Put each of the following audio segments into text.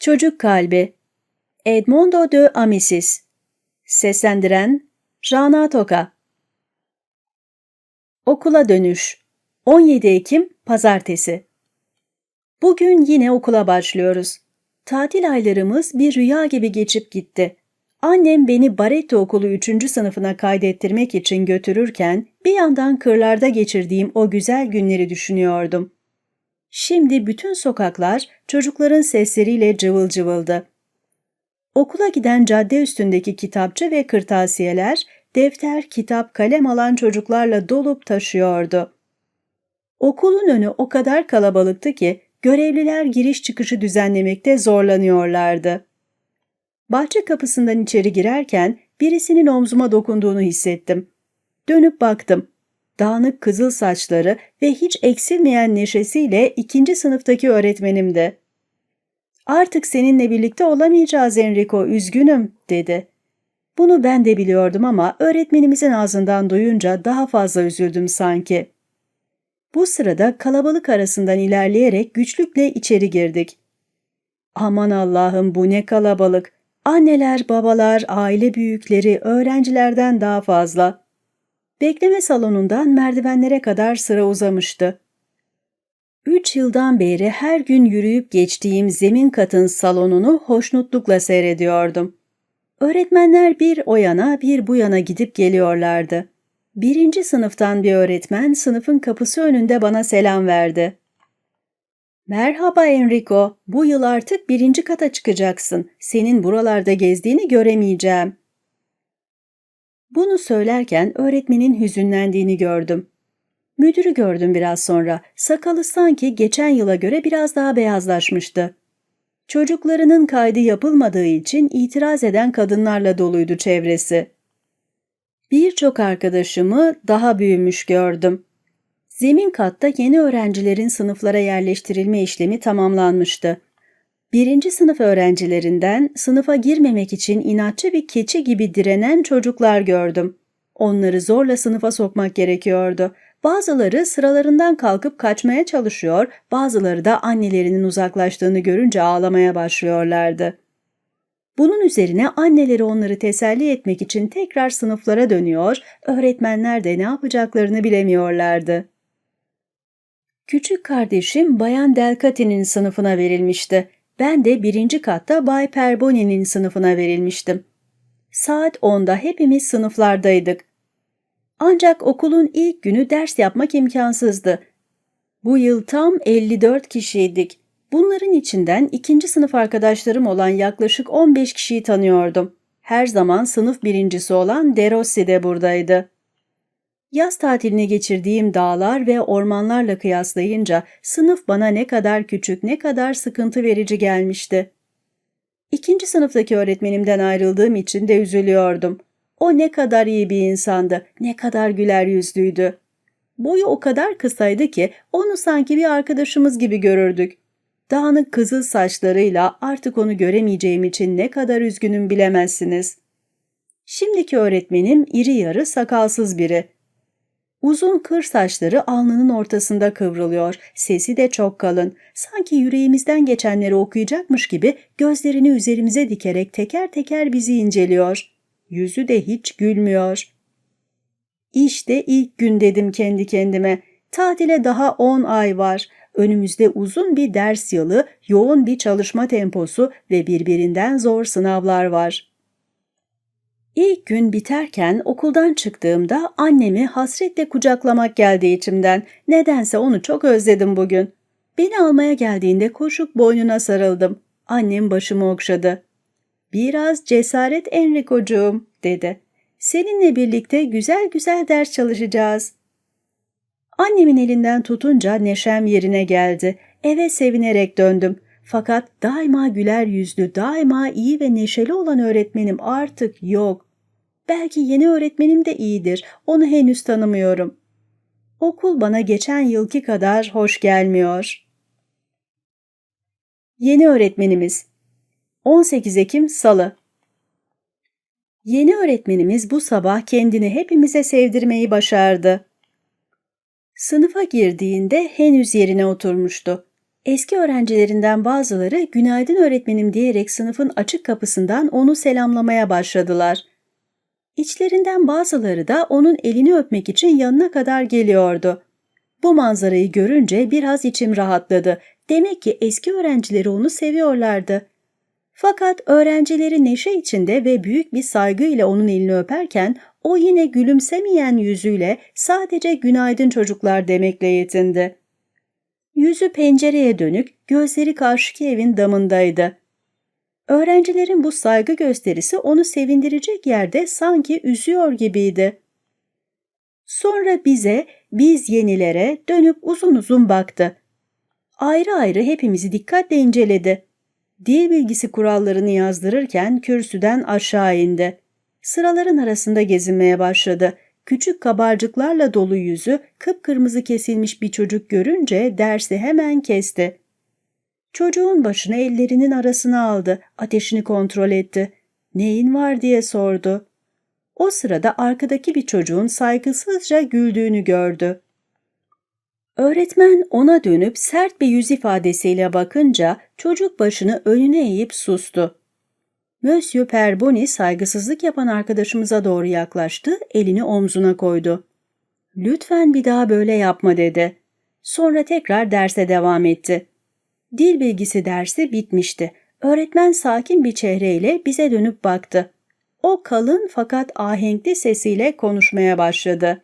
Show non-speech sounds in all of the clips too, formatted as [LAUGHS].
Çocuk Kalbi Edmondo de Amicis Seslendiren Rana Toka Okula Dönüş 17 Ekim Pazartesi Bugün yine okula başlıyoruz. Tatil aylarımız bir rüya gibi geçip gitti. Annem beni Barretto Okulu 3. sınıfına kaydettirmek için götürürken bir yandan kırlarda geçirdiğim o güzel günleri düşünüyordum. Şimdi bütün sokaklar çocukların sesleriyle cıvıl cıvıldı. Okula giden cadde üstündeki kitapçı ve kırtasiyeler, defter, kitap, kalem alan çocuklarla dolup taşıyordu. Okulun önü o kadar kalabalıktı ki görevliler giriş çıkışı düzenlemekte zorlanıyorlardı. Bahçe kapısından içeri girerken birisinin omzuma dokunduğunu hissettim. Dönüp baktım. Dağınık kızıl saçları ve hiç eksilmeyen neşesiyle ikinci sınıftaki öğretmenimdi. Artık seninle birlikte olamayacağız Enrico, üzgünüm, dedi. Bunu ben de biliyordum ama öğretmenimizin ağzından duyunca daha fazla üzüldüm sanki. Bu sırada kalabalık arasından ilerleyerek güçlükle içeri girdik. Aman Allah'ım bu ne kalabalık. Anneler, babalar, aile büyükleri, öğrencilerden daha fazla. Bekleme salonundan merdivenlere kadar sıra uzamıştı. Üç yıldan beri her gün yürüyüp geçtiğim zemin katın salonunu hoşnutlukla seyrediyordum. Öğretmenler bir o yana bir bu yana gidip geliyorlardı. Birinci sınıftan bir öğretmen sınıfın kapısı önünde bana selam verdi. Merhaba Enrico, bu yıl artık birinci kata çıkacaksın. Senin buralarda gezdiğini göremeyeceğim. Bunu söylerken öğretmenin hüzünlendiğini gördüm. Müdürü gördüm biraz sonra. Sakalı sanki geçen yıla göre biraz daha beyazlaşmıştı. Çocuklarının kaydı yapılmadığı için itiraz eden kadınlarla doluydu çevresi. Birçok arkadaşımı daha büyümüş gördüm. Zemin katta yeni öğrencilerin sınıflara yerleştirilme işlemi tamamlanmıştı. Birinci sınıf öğrencilerinden sınıfa girmemek için inatçı bir keçi gibi direnen çocuklar gördüm. Onları zorla sınıfa sokmak gerekiyordu. Bazıları sıralarından kalkıp kaçmaya çalışıyor, bazıları da annelerinin uzaklaştığını görünce ağlamaya başlıyorlardı. Bunun üzerine anneleri onları teselli etmek için tekrar sınıflara dönüyor, öğretmenler de ne yapacaklarını bilemiyorlardı. Küçük kardeşim Bayan Delcati'nin sınıfına verilmişti. Ben de birinci katta Bay Perboni'nin sınıfına verilmiştim. Saat 10'da hepimiz sınıflardaydık. Ancak okulun ilk günü ders yapmak imkansızdı. Bu yıl tam 54 kişiydik. Bunların içinden ikinci sınıf arkadaşlarım olan yaklaşık 15 kişiyi tanıyordum. Her zaman sınıf birincisi olan Derossi de buradaydı. Yaz tatilini geçirdiğim dağlar ve ormanlarla kıyaslayınca sınıf bana ne kadar küçük, ne kadar sıkıntı verici gelmişti. İkinci sınıftaki öğretmenimden ayrıldığım için de üzülüyordum. O ne kadar iyi bir insandı, ne kadar güler yüzlüydü. Boyu o kadar kısaydı ki onu sanki bir arkadaşımız gibi görürdük. Dağınık kızıl saçlarıyla artık onu göremeyeceğim için ne kadar üzgünüm bilemezsiniz. Şimdiki öğretmenim iri yarı sakalsız biri. Uzun kır saçları alnının ortasında kıvrılıyor, sesi de çok kalın. Sanki yüreğimizden geçenleri okuyacakmış gibi gözlerini üzerimize dikerek teker teker bizi inceliyor. Yüzü de hiç gülmüyor. İşte ilk gün dedim kendi kendime. Tatile daha on ay var. Önümüzde uzun bir ders yılı, yoğun bir çalışma temposu ve birbirinden zor sınavlar var. İlk gün biterken okuldan çıktığımda annemi hasretle kucaklamak geldi içimden. Nedense onu çok özledim bugün. Beni almaya geldiğinde koşup boynuna sarıldım. Annem başımı okşadı. Biraz cesaret Enrico'cuğum dedi. Seninle birlikte güzel güzel ders çalışacağız. Annemin elinden tutunca neşem yerine geldi. Eve sevinerek döndüm. Fakat daima güler yüzlü, daima iyi ve neşeli olan öğretmenim artık yok. Belki yeni öğretmenim de iyidir. Onu henüz tanımıyorum. Okul bana geçen yılki kadar hoş gelmiyor. Yeni öğretmenimiz 18 Ekim Salı Yeni öğretmenimiz bu sabah kendini hepimize sevdirmeyi başardı. Sınıfa girdiğinde henüz yerine oturmuştu. Eski öğrencilerinden bazıları günaydın öğretmenim diyerek sınıfın açık kapısından onu selamlamaya başladılar. İçlerinden bazıları da onun elini öpmek için yanına kadar geliyordu. Bu manzarayı görünce biraz içim rahatladı. Demek ki eski öğrencileri onu seviyorlardı. Fakat öğrencileri neşe içinde ve büyük bir saygıyla onun elini öperken o yine gülümsemeyen yüzüyle sadece günaydın çocuklar demekle yetindi. Yüzü pencereye dönük, gözleri karşıki evin damındaydı. Öğrencilerin bu saygı gösterisi onu sevindirecek yerde sanki üzüyor gibiydi. Sonra bize, biz yenilere dönüp uzun uzun baktı. Ayrı ayrı hepimizi dikkatle inceledi. Dil bilgisi kurallarını yazdırırken kürsüden aşağı indi. Sıraların arasında gezinmeye başladı. Küçük kabarcıklarla dolu yüzü kıpkırmızı kesilmiş bir çocuk görünce dersi hemen kesti. Çocuğun başını ellerinin arasına aldı, ateşini kontrol etti. Neyin var diye sordu. O sırada arkadaki bir çocuğun saygısızca güldüğünü gördü. Öğretmen ona dönüp sert bir yüz ifadesiyle bakınca çocuk başını önüne eğip sustu. Monsieur Perboni saygısızlık yapan arkadaşımıza doğru yaklaştı, elini omzuna koydu. Lütfen bir daha böyle yapma dedi. Sonra tekrar derse devam etti. Dil bilgisi dersi bitmişti. Öğretmen sakin bir çehreyle bize dönüp baktı. O kalın fakat ahenkli sesiyle konuşmaya başladı.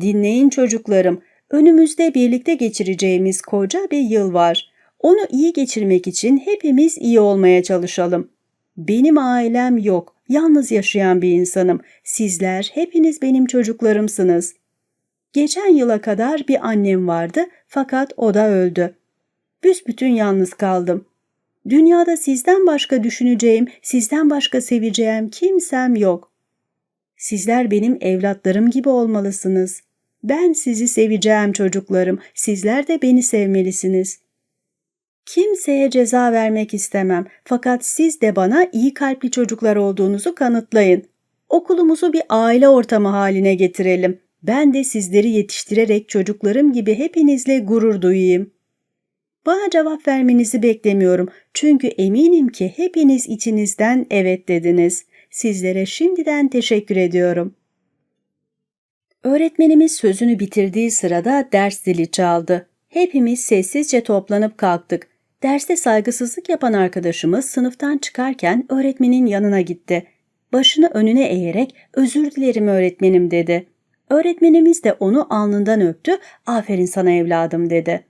Dinleyin çocuklarım, önümüzde birlikte geçireceğimiz koca bir yıl var. Onu iyi geçirmek için hepimiz iyi olmaya çalışalım. Benim ailem yok, yalnız yaşayan bir insanım. Sizler hepiniz benim çocuklarımsınız. Geçen yıla kadar bir annem vardı fakat o da öldü. Büsbütün yalnız kaldım. Dünyada sizden başka düşüneceğim, sizden başka seveceğim kimsem yok. Sizler benim evlatlarım gibi olmalısınız. Ben sizi seveceğim çocuklarım, sizler de beni sevmelisiniz. Kimseye ceza vermek istemem fakat siz de bana iyi kalpli çocuklar olduğunuzu kanıtlayın. Okulumuzu bir aile ortamı haline getirelim. Ben de sizleri yetiştirerek çocuklarım gibi hepinizle gurur duyayım. Bana cevap vermenizi beklemiyorum çünkü eminim ki hepiniz içinizden evet dediniz. Sizlere şimdiden teşekkür ediyorum. Öğretmenimiz sözünü bitirdiği sırada ders zili çaldı. Hepimiz sessizce toplanıp kalktık. Derste saygısızlık yapan arkadaşımız sınıftan çıkarken öğretmenin yanına gitti. Başını önüne eğerek özür dilerim öğretmenim dedi. Öğretmenimiz de onu alnından öptü, aferin sana evladım dedi.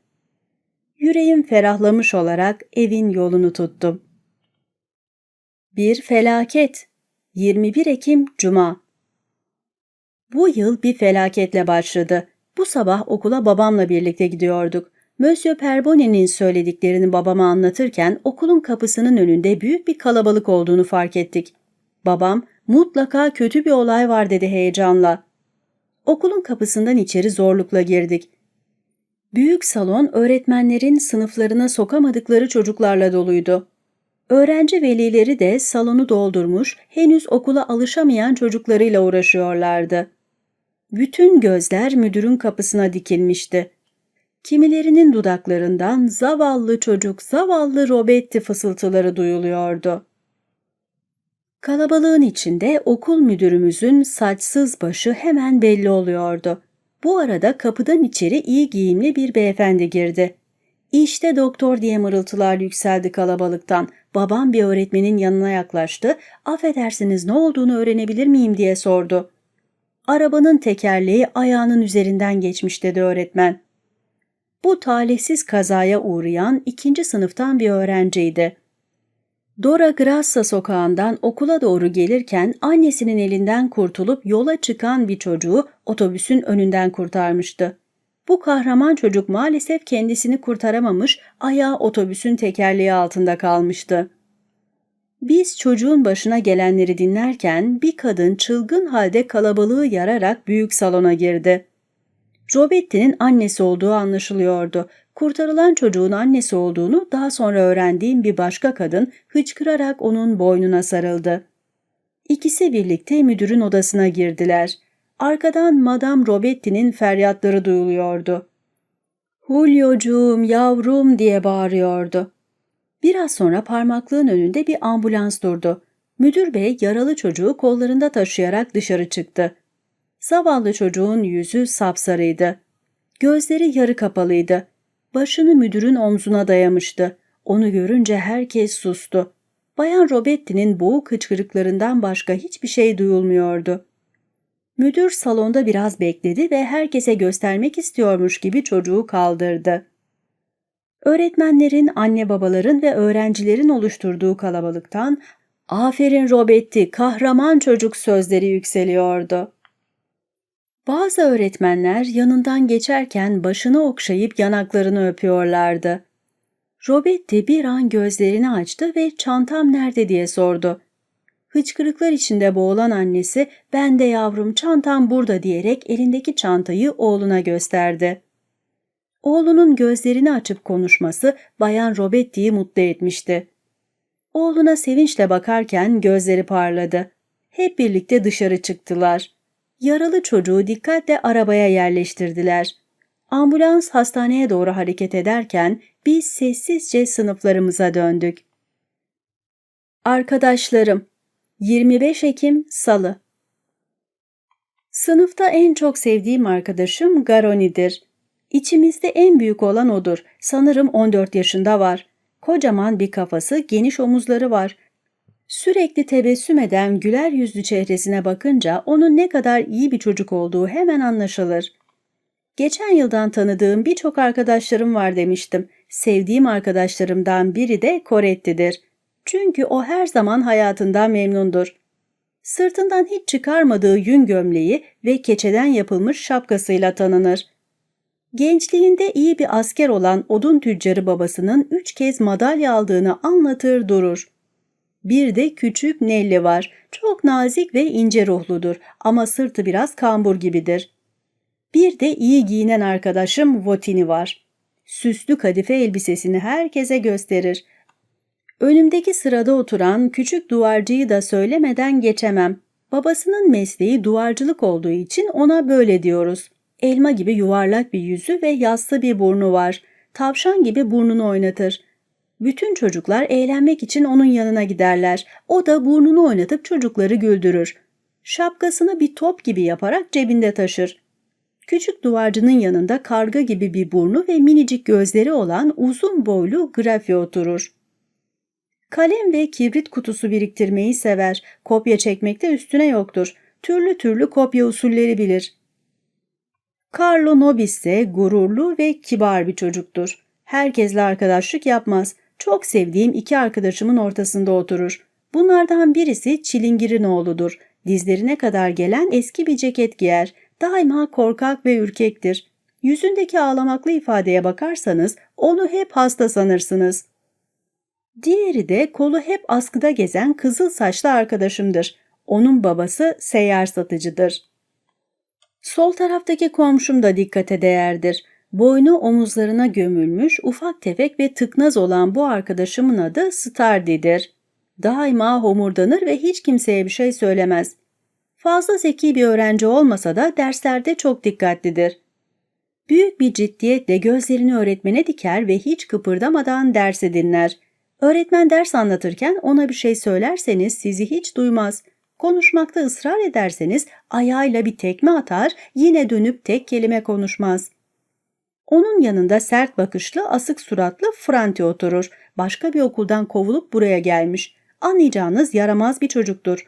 Yüreğim ferahlamış olarak evin yolunu tuttum. Bir felaket. 21 Ekim Cuma Bu yıl bir felaketle başladı. Bu sabah okula babamla birlikte gidiyorduk. Monsieur Perboni'nin söylediklerini babama anlatırken okulun kapısının önünde büyük bir kalabalık olduğunu fark ettik. Babam mutlaka kötü bir olay var dedi heyecanla. Okulun kapısından içeri zorlukla girdik. Büyük salon öğretmenlerin sınıflarına sokamadıkları çocuklarla doluydu. Öğrenci velileri de salonu doldurmuş, henüz okula alışamayan çocuklarıyla uğraşıyorlardı. Bütün gözler müdürün kapısına dikilmişti. Kimilerinin dudaklarından zavallı çocuk, zavallı Robetti fısıltıları duyuluyordu. Kalabalığın içinde okul müdürümüzün saçsız başı hemen belli oluyordu. Bu arada kapıdan içeri iyi giyimli bir beyefendi girdi. İşte doktor diye mırıltılar yükseldi kalabalıktan. Babam bir öğretmenin yanına yaklaştı. Affedersiniz ne olduğunu öğrenebilir miyim diye sordu. Arabanın tekerleği ayağının üzerinden geçmiş dedi öğretmen. Bu talihsiz kazaya uğrayan ikinci sınıftan bir öğrenciydi. Dora Grassa sokağından okula doğru gelirken annesinin elinden kurtulup yola çıkan bir çocuğu otobüsün önünden kurtarmıştı. Bu kahraman çocuk maalesef kendisini kurtaramamış, ayağı otobüsün tekerleği altında kalmıştı. Biz çocuğun başına gelenleri dinlerken bir kadın çılgın halde kalabalığı yararak büyük salona girdi. Robetti'nin annesi olduğu anlaşılıyordu. Kurtarılan çocuğun annesi olduğunu daha sonra öğrendiğim bir başka kadın hıçkırarak onun boynuna sarıldı. İkisi birlikte müdürün odasına girdiler. Arkadan Madame Robetti'nin feryatları duyuluyordu. Juliocuğum, yavrum diye bağırıyordu. Biraz sonra parmaklığın önünde bir ambulans durdu. Müdür bey yaralı çocuğu kollarında taşıyarak dışarı çıktı. Zavallı çocuğun yüzü sapsarıydı. Gözleri yarı kapalıydı. Başını müdürün omzuna dayamıştı. Onu görünce herkes sustu. Bayan Robetti'nin boğuk hıçkırıklarından başka hiçbir şey duyulmuyordu. Müdür salonda biraz bekledi ve herkese göstermek istiyormuş gibi çocuğu kaldırdı. Öğretmenlerin, anne babaların ve öğrencilerin oluşturduğu kalabalıktan "Aferin Robetti, kahraman çocuk" sözleri yükseliyordu. Bazı öğretmenler yanından geçerken başını okşayıp yanaklarını öpüyorlardı. Robetti bir an gözlerini açtı ve çantam nerede diye sordu. Hıçkırıklar içinde boğulan annesi ben de yavrum çantam burada diyerek elindeki çantayı oğluna gösterdi. Oğlunun gözlerini açıp konuşması Bayan Robetti'yi mutlu etmişti. Oğluna sevinçle bakarken gözleri parladı. Hep birlikte dışarı çıktılar. Yaralı çocuğu dikkatle arabaya yerleştirdiler. Ambulans hastaneye doğru hareket ederken biz sessizce sınıflarımıza döndük. Arkadaşlarım, 25 Ekim Salı Sınıfta en çok sevdiğim arkadaşım Garoni'dir. İçimizde en büyük olan odur. Sanırım 14 yaşında var. Kocaman bir kafası, geniş omuzları var. Sürekli tebessüm eden güler yüzlü çehresine bakınca onun ne kadar iyi bir çocuk olduğu hemen anlaşılır. Geçen yıldan tanıdığım birçok arkadaşlarım var demiştim. Sevdiğim arkadaşlarımdan biri de Coretti'dir. Çünkü o her zaman hayatından memnundur. Sırtından hiç çıkarmadığı yün gömleği ve keçeden yapılmış şapkasıyla tanınır. Gençliğinde iyi bir asker olan odun tüccarı babasının üç kez madalya aldığını anlatır durur. Bir de küçük Nelly var. Çok nazik ve ince ruhludur ama sırtı biraz kambur gibidir. Bir de iyi giyinen arkadaşım Votini var. Süslü kadife elbisesini herkese gösterir. Önümdeki sırada oturan küçük duvarcıyı da söylemeden geçemem. Babasının mesleği duvarcılık olduğu için ona böyle diyoruz. Elma gibi yuvarlak bir yüzü ve yassı bir burnu var. Tavşan gibi burnunu oynatır. Bütün çocuklar eğlenmek için onun yanına giderler. O da burnunu oynatıp çocukları güldürür. Şapkasını bir top gibi yaparak cebinde taşır. Küçük duvarcının yanında karga gibi bir burnu ve minicik gözleri olan uzun boylu Grafi oturur. Kalem ve kibrit kutusu biriktirmeyi sever. Kopya çekmekte üstüne yoktur. Türlü türlü kopya usulleri bilir. Carlo Nobis ise gururlu ve kibar bir çocuktur. Herkesle arkadaşlık yapmaz. Çok sevdiğim iki arkadaşımın ortasında oturur. Bunlardan birisi Çilingir'in oğludur. Dizlerine kadar gelen eski bir ceket giyer. Daima korkak ve ürkektir. Yüzündeki ağlamaklı ifadeye bakarsanız onu hep hasta sanırsınız. Diğeri de kolu hep askıda gezen kızıl saçlı arkadaşımdır. Onun babası seyyar satıcıdır. Sol taraftaki komşum da dikkate değerdir. Boynu omuzlarına gömülmüş, ufak tefek ve tıknaz olan bu arkadaşımın adı Stardi'dir. Daima homurdanır ve hiç kimseye bir şey söylemez. Fazla zeki bir öğrenci olmasa da derslerde çok dikkatlidir. Büyük bir ciddiyetle gözlerini öğretmene diker ve hiç kıpırdamadan dersi dinler. Öğretmen ders anlatırken ona bir şey söylerseniz sizi hiç duymaz. Konuşmakta ısrar ederseniz ayağıyla bir tekme atar, yine dönüp tek kelime konuşmaz. Onun yanında sert bakışlı, asık suratlı Franti oturur. Başka bir okuldan kovulup buraya gelmiş. Anlayacağınız yaramaz bir çocuktur.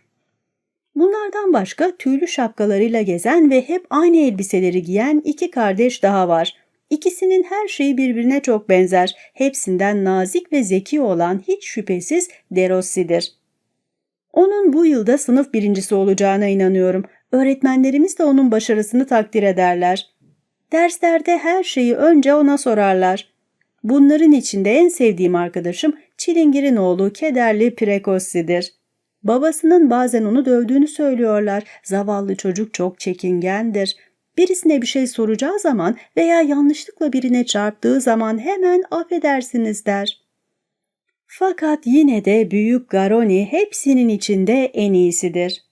Bunlardan başka tüylü şapkalarıyla gezen ve hep aynı elbiseleri giyen iki kardeş daha var. İkisinin her şeyi birbirine çok benzer. Hepsinden nazik ve zeki olan hiç şüphesiz Derossi'dir. Onun bu yılda sınıf birincisi olacağına inanıyorum. Öğretmenlerimiz de onun başarısını takdir ederler. Derslerde her şeyi önce ona sorarlar. Bunların içinde en sevdiğim arkadaşım Çilingir'in oğlu kederli Prekossi'dir. Babasının bazen onu dövdüğünü söylüyorlar. Zavallı çocuk çok çekingendir. Birisine bir şey soracağı zaman veya yanlışlıkla birine çarptığı zaman hemen affedersiniz der. Fakat yine de büyük Garoni hepsinin içinde en iyisidir.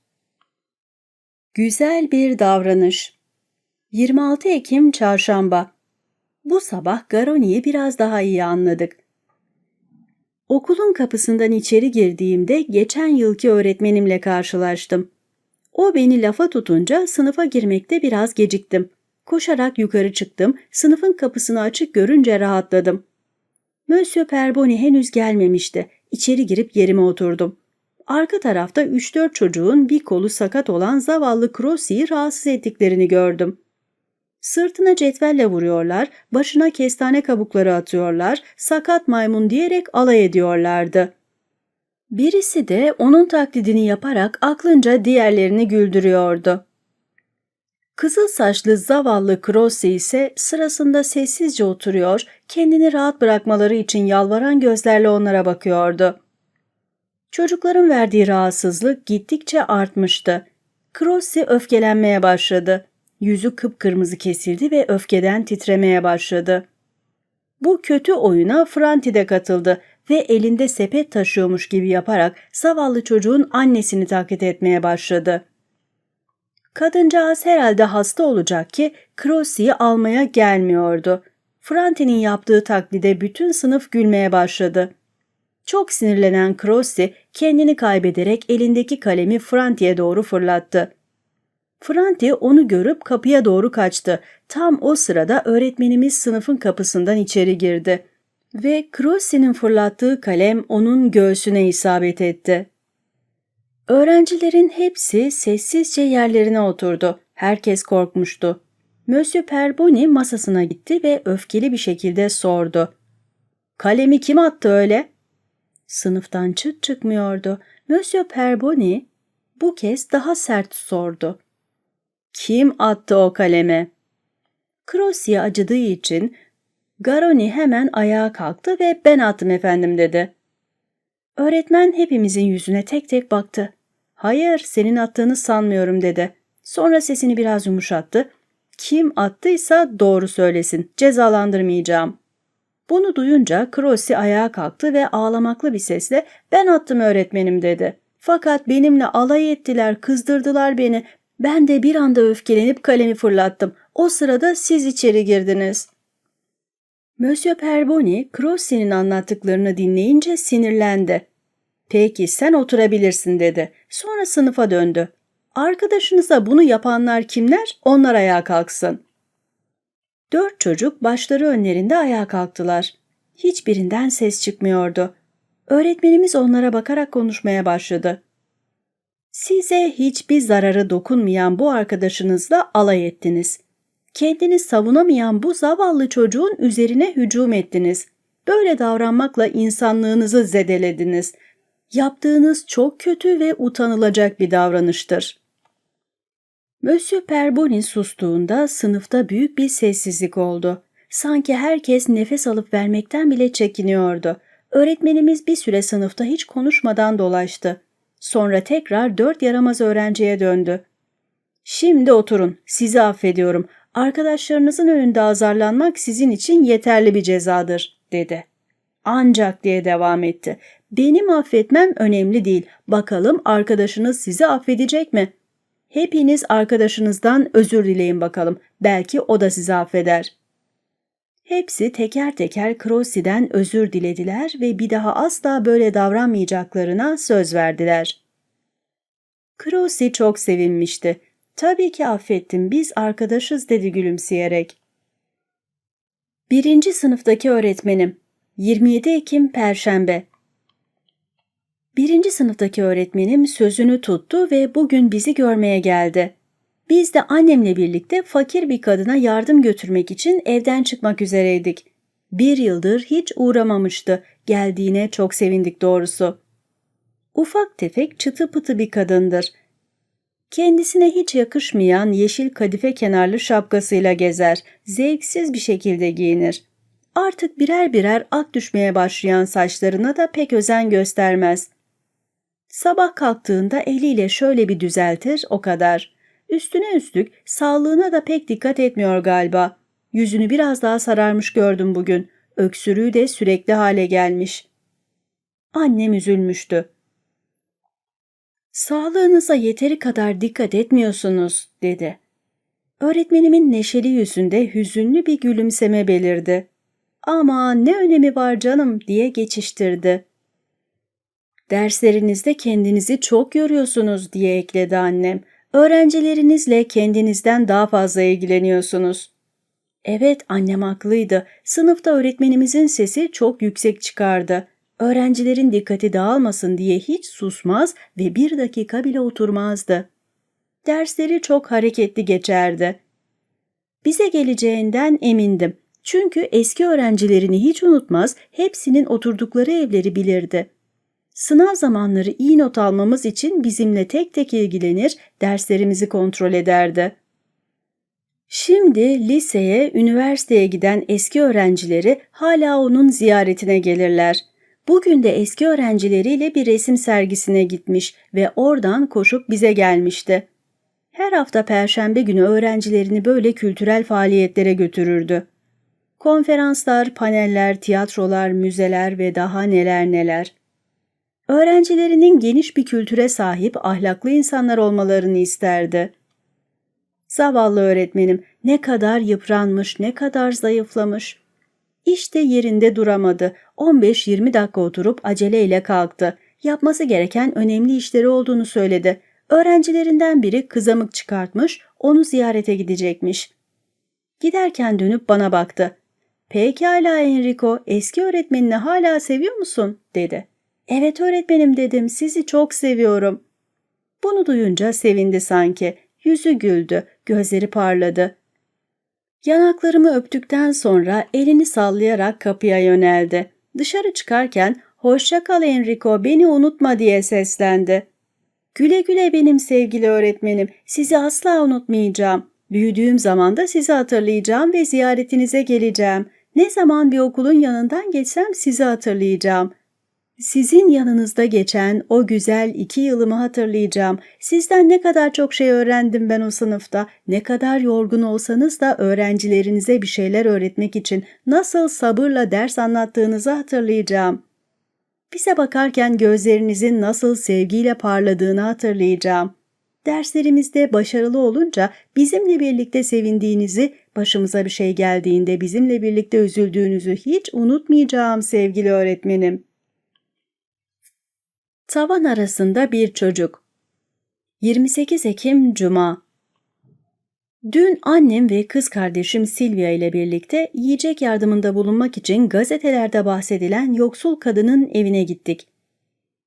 Güzel bir davranış 26 Ekim Çarşamba Bu sabah Garoni'yi biraz daha iyi anladık. Okulun kapısından içeri girdiğimde geçen yılki öğretmenimle karşılaştım. O beni lafa tutunca sınıfa girmekte biraz geciktim. Koşarak yukarı çıktım, sınıfın kapısını açık görünce rahatladım. Monsieur Perboni henüz gelmemişti. İçeri girip yerime oturdum. Arka tarafta 3-4 çocuğun bir kolu sakat olan zavallı Crossi'yi rahatsız ettiklerini gördüm. Sırtına cetvelle vuruyorlar, başına kestane kabukları atıyorlar, sakat maymun diyerek alay ediyorlardı. Birisi de onun taklidini yaparak aklınca diğerlerini güldürüyordu. Kızıl saçlı zavallı Crossi ise sırasında sessizce oturuyor, kendini rahat bırakmaları için yalvaran gözlerle onlara bakıyordu. Çocukların verdiği rahatsızlık gittikçe artmıştı. Crossi öfkelenmeye başladı. Yüzü kıpkırmızı kesildi ve öfkeden titremeye başladı. Bu kötü oyuna Franti de katıldı ve elinde sepet taşıyormuş gibi yaparak zavallı çocuğun annesini taklit etmeye başladı. Kadıncağız herhalde hasta olacak ki Crossi'yi almaya gelmiyordu. Franti'nin yaptığı taklide bütün sınıf gülmeye başladı. Çok sinirlenen Crossi kendini kaybederek elindeki kalemi Franti'ye doğru fırlattı. Franti onu görüp kapıya doğru kaçtı. Tam o sırada öğretmenimiz sınıfın kapısından içeri girdi. Ve Crossi'nin fırlattığı kalem onun göğsüne isabet etti. Öğrencilerin hepsi sessizce yerlerine oturdu. Herkes korkmuştu. Monsieur Perboni masasına gitti ve öfkeli bir şekilde sordu. Kalemi kim attı öyle? Sınıftan çıt çıkmıyordu. Monsieur Perboni bu kez daha sert sordu. Kim attı o kaleme? Crossi'ye acıdığı için Garoni hemen ayağa kalktı ve ben attım efendim dedi. Öğretmen hepimizin yüzüne tek tek baktı. Hayır senin attığını sanmıyorum dedi. Sonra sesini biraz yumuşattı. Kim attıysa doğru söylesin cezalandırmayacağım. Bunu duyunca Crossi ayağa kalktı ve ağlamaklı bir sesle ben attım öğretmenim dedi. Fakat benimle alay ettiler, kızdırdılar beni. Ben de bir anda öfkelenip kalemi fırlattım. O sırada siz içeri girdiniz. Monsieur Perboni, Crossi'nin anlattıklarını dinleyince sinirlendi. Peki sen oturabilirsin dedi. Sonra sınıfa döndü. Arkadaşınıza bunu yapanlar kimler? Onlar ayağa kalksın. Dört çocuk başları önlerinde ayağa kalktılar. Hiçbirinden ses çıkmıyordu. Öğretmenimiz onlara bakarak konuşmaya başladı. Size hiçbir zararı dokunmayan bu arkadaşınızla alay ettiniz. Kendini savunamayan bu zavallı çocuğun üzerine hücum ettiniz. Böyle davranmakla insanlığınızı zedelediniz. Yaptığınız çok kötü ve utanılacak bir davranıştır. Monsieur Perboni sustuğunda sınıfta büyük bir sessizlik oldu. Sanki herkes nefes alıp vermekten bile çekiniyordu. Öğretmenimiz bir süre sınıfta hiç konuşmadan dolaştı. Sonra tekrar dört yaramaz öğrenciye döndü. Şimdi oturun, sizi affediyorum. Arkadaşlarınızın önünde azarlanmak sizin için yeterli bir cezadır, dedi. Ancak diye devam etti. Benim affetmem önemli değil. Bakalım arkadaşınız sizi affedecek mi? Hepiniz arkadaşınızdan özür dileyin bakalım. Belki o da sizi affeder. Hepsi teker teker Crossi'den özür dilediler ve bir daha asla böyle davranmayacaklarına söz verdiler. Crossi çok sevinmişti. Tabii ki affettim, biz arkadaşız dedi gülümseyerek. Birinci sınıftaki öğretmenim. 27 Ekim Perşembe. Birinci sınıftaki öğretmenim sözünü tuttu ve bugün bizi görmeye geldi. Biz de annemle birlikte fakir bir kadına yardım götürmek için evden çıkmak üzereydik. Bir yıldır hiç uğramamıştı. Geldiğine çok sevindik doğrusu. Ufak tefek çıtı pıtı bir kadındır. Kendisine hiç yakışmayan yeşil kadife kenarlı şapkasıyla gezer, zevksiz bir şekilde giyinir. Artık birer birer ak düşmeye başlayan saçlarına da pek özen göstermez. Sabah kalktığında eliyle şöyle bir düzeltir, o kadar. Üstüne üstlük sağlığına da pek dikkat etmiyor galiba. Yüzünü biraz daha sararmış gördüm bugün. Öksürüğü de sürekli hale gelmiş. Annem üzülmüştü. Sağlığınıza yeteri kadar dikkat etmiyorsunuz, dedi. Öğretmenimin neşeli yüzünde hüzünlü bir gülümseme belirdi. Ama ne önemi var canım diye geçiştirdi. Derslerinizde kendinizi çok yoruyorsunuz diye ekledi annem. Öğrencilerinizle kendinizden daha fazla ilgileniyorsunuz. Evet annem haklıydı. Sınıfta öğretmenimizin sesi çok yüksek çıkardı. Öğrencilerin dikkati dağılmasın diye hiç susmaz ve bir dakika bile oturmazdı. Dersleri çok hareketli geçerdi. Bize geleceğinden emindim. Çünkü eski öğrencilerini hiç unutmaz, hepsinin oturdukları evleri bilirdi. Sınav zamanları iyi not almamız için bizimle tek tek ilgilenir, derslerimizi kontrol ederdi. Şimdi liseye, üniversiteye giden eski öğrencileri hala onun ziyaretine gelirler. Bugün de eski öğrencileriyle bir resim sergisine gitmiş ve oradan koşup bize gelmişti. Her hafta perşembe günü öğrencilerini böyle kültürel faaliyetlere götürürdü. Konferanslar, paneller, tiyatrolar, müzeler ve daha neler neler. Öğrencilerinin geniş bir kültüre sahip ahlaklı insanlar olmalarını isterdi. Zavallı öğretmenim ne kadar yıpranmış, ne kadar zayıflamış. İşte yerinde duramadı. 15-20 dakika oturup aceleyle kalktı. Yapması gereken önemli işleri olduğunu söyledi. Öğrencilerinden biri kızamık çıkartmış, onu ziyarete gidecekmiş. Giderken dönüp bana baktı. Pekala Enrico, eski öğretmenini hala seviyor musun? dedi. Evet öğretmenim dedim, sizi çok seviyorum. Bunu duyunca sevindi sanki. Yüzü güldü, gözleri parladı. Yanaklarımı öptükten sonra elini sallayarak kapıya yöneldi. Dışarı çıkarken hoşça kal Enrico beni unutma diye seslendi. Güle güle benim sevgili öğretmenim sizi asla unutmayacağım. Büyüdüğüm zaman da sizi hatırlayacağım ve ziyaretinize geleceğim. Ne zaman bir okulun yanından geçsem sizi hatırlayacağım. Sizin yanınızda geçen o güzel iki yılımı hatırlayacağım. Sizden ne kadar çok şey öğrendim ben o sınıfta. Ne kadar yorgun olsanız da öğrencilerinize bir şeyler öğretmek için nasıl sabırla ders anlattığınızı hatırlayacağım. Bize bakarken gözlerinizin nasıl sevgiyle parladığını hatırlayacağım. Derslerimizde başarılı olunca bizimle birlikte sevindiğinizi, başımıza bir şey geldiğinde bizimle birlikte üzüldüğünüzü hiç unutmayacağım sevgili öğretmenim. Tavan arasında bir çocuk. 28 Ekim Cuma. Dün annem ve kız kardeşim Silvia ile birlikte yiyecek yardımında bulunmak için gazetelerde bahsedilen yoksul kadının evine gittik.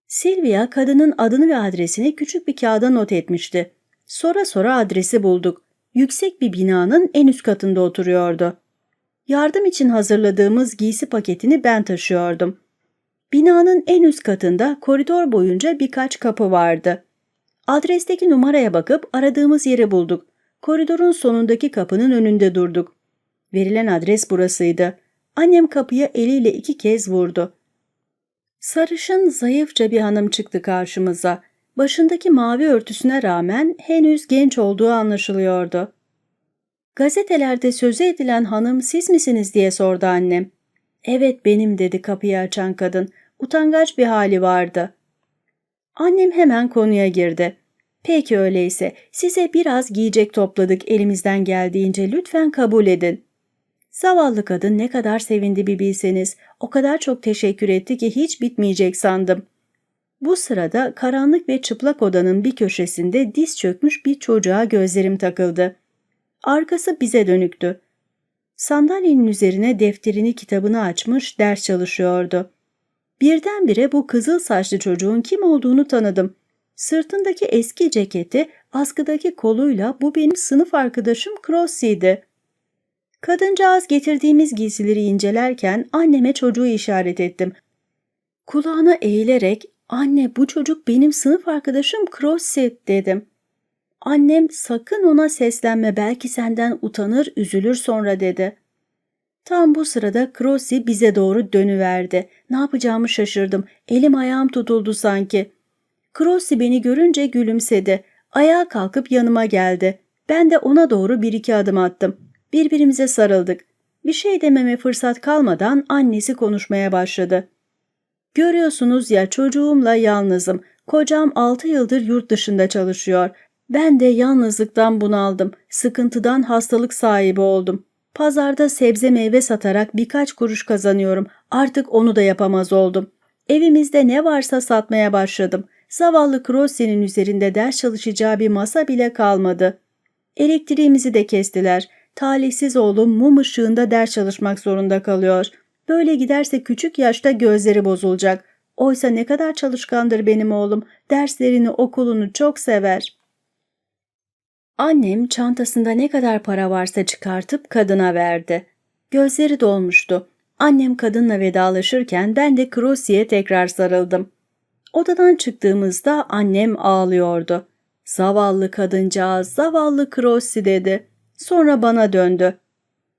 Silvia kadının adını ve adresini küçük bir kağıda not etmişti. Sonra sonra adresi bulduk. Yüksek bir binanın en üst katında oturuyordu. Yardım için hazırladığımız giysi paketini ben taşıyordum. Binanın en üst katında koridor boyunca birkaç kapı vardı. Adresteki numaraya bakıp aradığımız yeri bulduk. Koridorun sonundaki kapının önünde durduk. Verilen adres burasıydı. Annem kapıya eliyle iki kez vurdu. Sarışın, zayıfça bir hanım çıktı karşımıza. Başındaki mavi örtüsüne rağmen henüz genç olduğu anlaşılıyordu. Gazetelerde sözü edilen hanım siz misiniz diye sordu annem. Evet benim dedi kapıyı açan kadın. Utangaç bir hali vardı. Annem hemen konuya girdi. Peki öyleyse size biraz giyecek topladık elimizden geldiğince lütfen kabul edin. Zavallı kadın ne kadar sevindi bir bilseniz. O kadar çok teşekkür etti ki hiç bitmeyecek sandım. Bu sırada karanlık ve çıplak odanın bir köşesinde diz çökmüş bir çocuğa gözlerim takıldı. Arkası bize dönüktü. Sandalyenin üzerine defterini kitabını açmış ders çalışıyordu. Birdenbire bu kızıl saçlı çocuğun kim olduğunu tanıdım. Sırtındaki eski ceketi, askıdaki koluyla bu benim sınıf arkadaşım Crossie'di. Kadıncağız getirdiğimiz giysileri incelerken anneme çocuğu işaret ettim. Kulağına eğilerek anne bu çocuk benim sınıf arkadaşım Crossie dedim. Annem sakın ona seslenme belki senden utanır üzülür sonra dedi. Tam bu sırada Crossi bize doğru dönüverdi. Ne yapacağımı şaşırdım. Elim ayağım tutuldu sanki. Crossi beni görünce gülümsedi. Ayağa kalkıp yanıma geldi. Ben de ona doğru bir iki adım attım. Birbirimize sarıldık. Bir şey dememe fırsat kalmadan annesi konuşmaya başladı. Görüyorsunuz ya çocuğumla yalnızım. Kocam altı yıldır yurt dışında çalışıyor. Ben de yalnızlıktan bunaldım, sıkıntıdan hastalık sahibi oldum. Pazarda sebze meyve satarak birkaç kuruş kazanıyorum. Artık onu da yapamaz oldum. Evimizde ne varsa satmaya başladım. Zavallı Crossi'nin üzerinde ders çalışacağı bir masa bile kalmadı. Elektriğimizi de kestiler. Talihsiz oğlum mum ışığında ders çalışmak zorunda kalıyor. Böyle giderse küçük yaşta gözleri bozulacak. Oysa ne kadar çalışkandır benim oğlum. Derslerini, okulunu çok sever. Annem çantasında ne kadar para varsa çıkartıp kadına verdi. Gözleri dolmuştu. Annem kadınla vedalaşırken ben de Crossi'ye tekrar sarıldım. Odadan çıktığımızda annem ağlıyordu. Zavallı kadıncağız, zavallı Crossi dedi. Sonra bana döndü.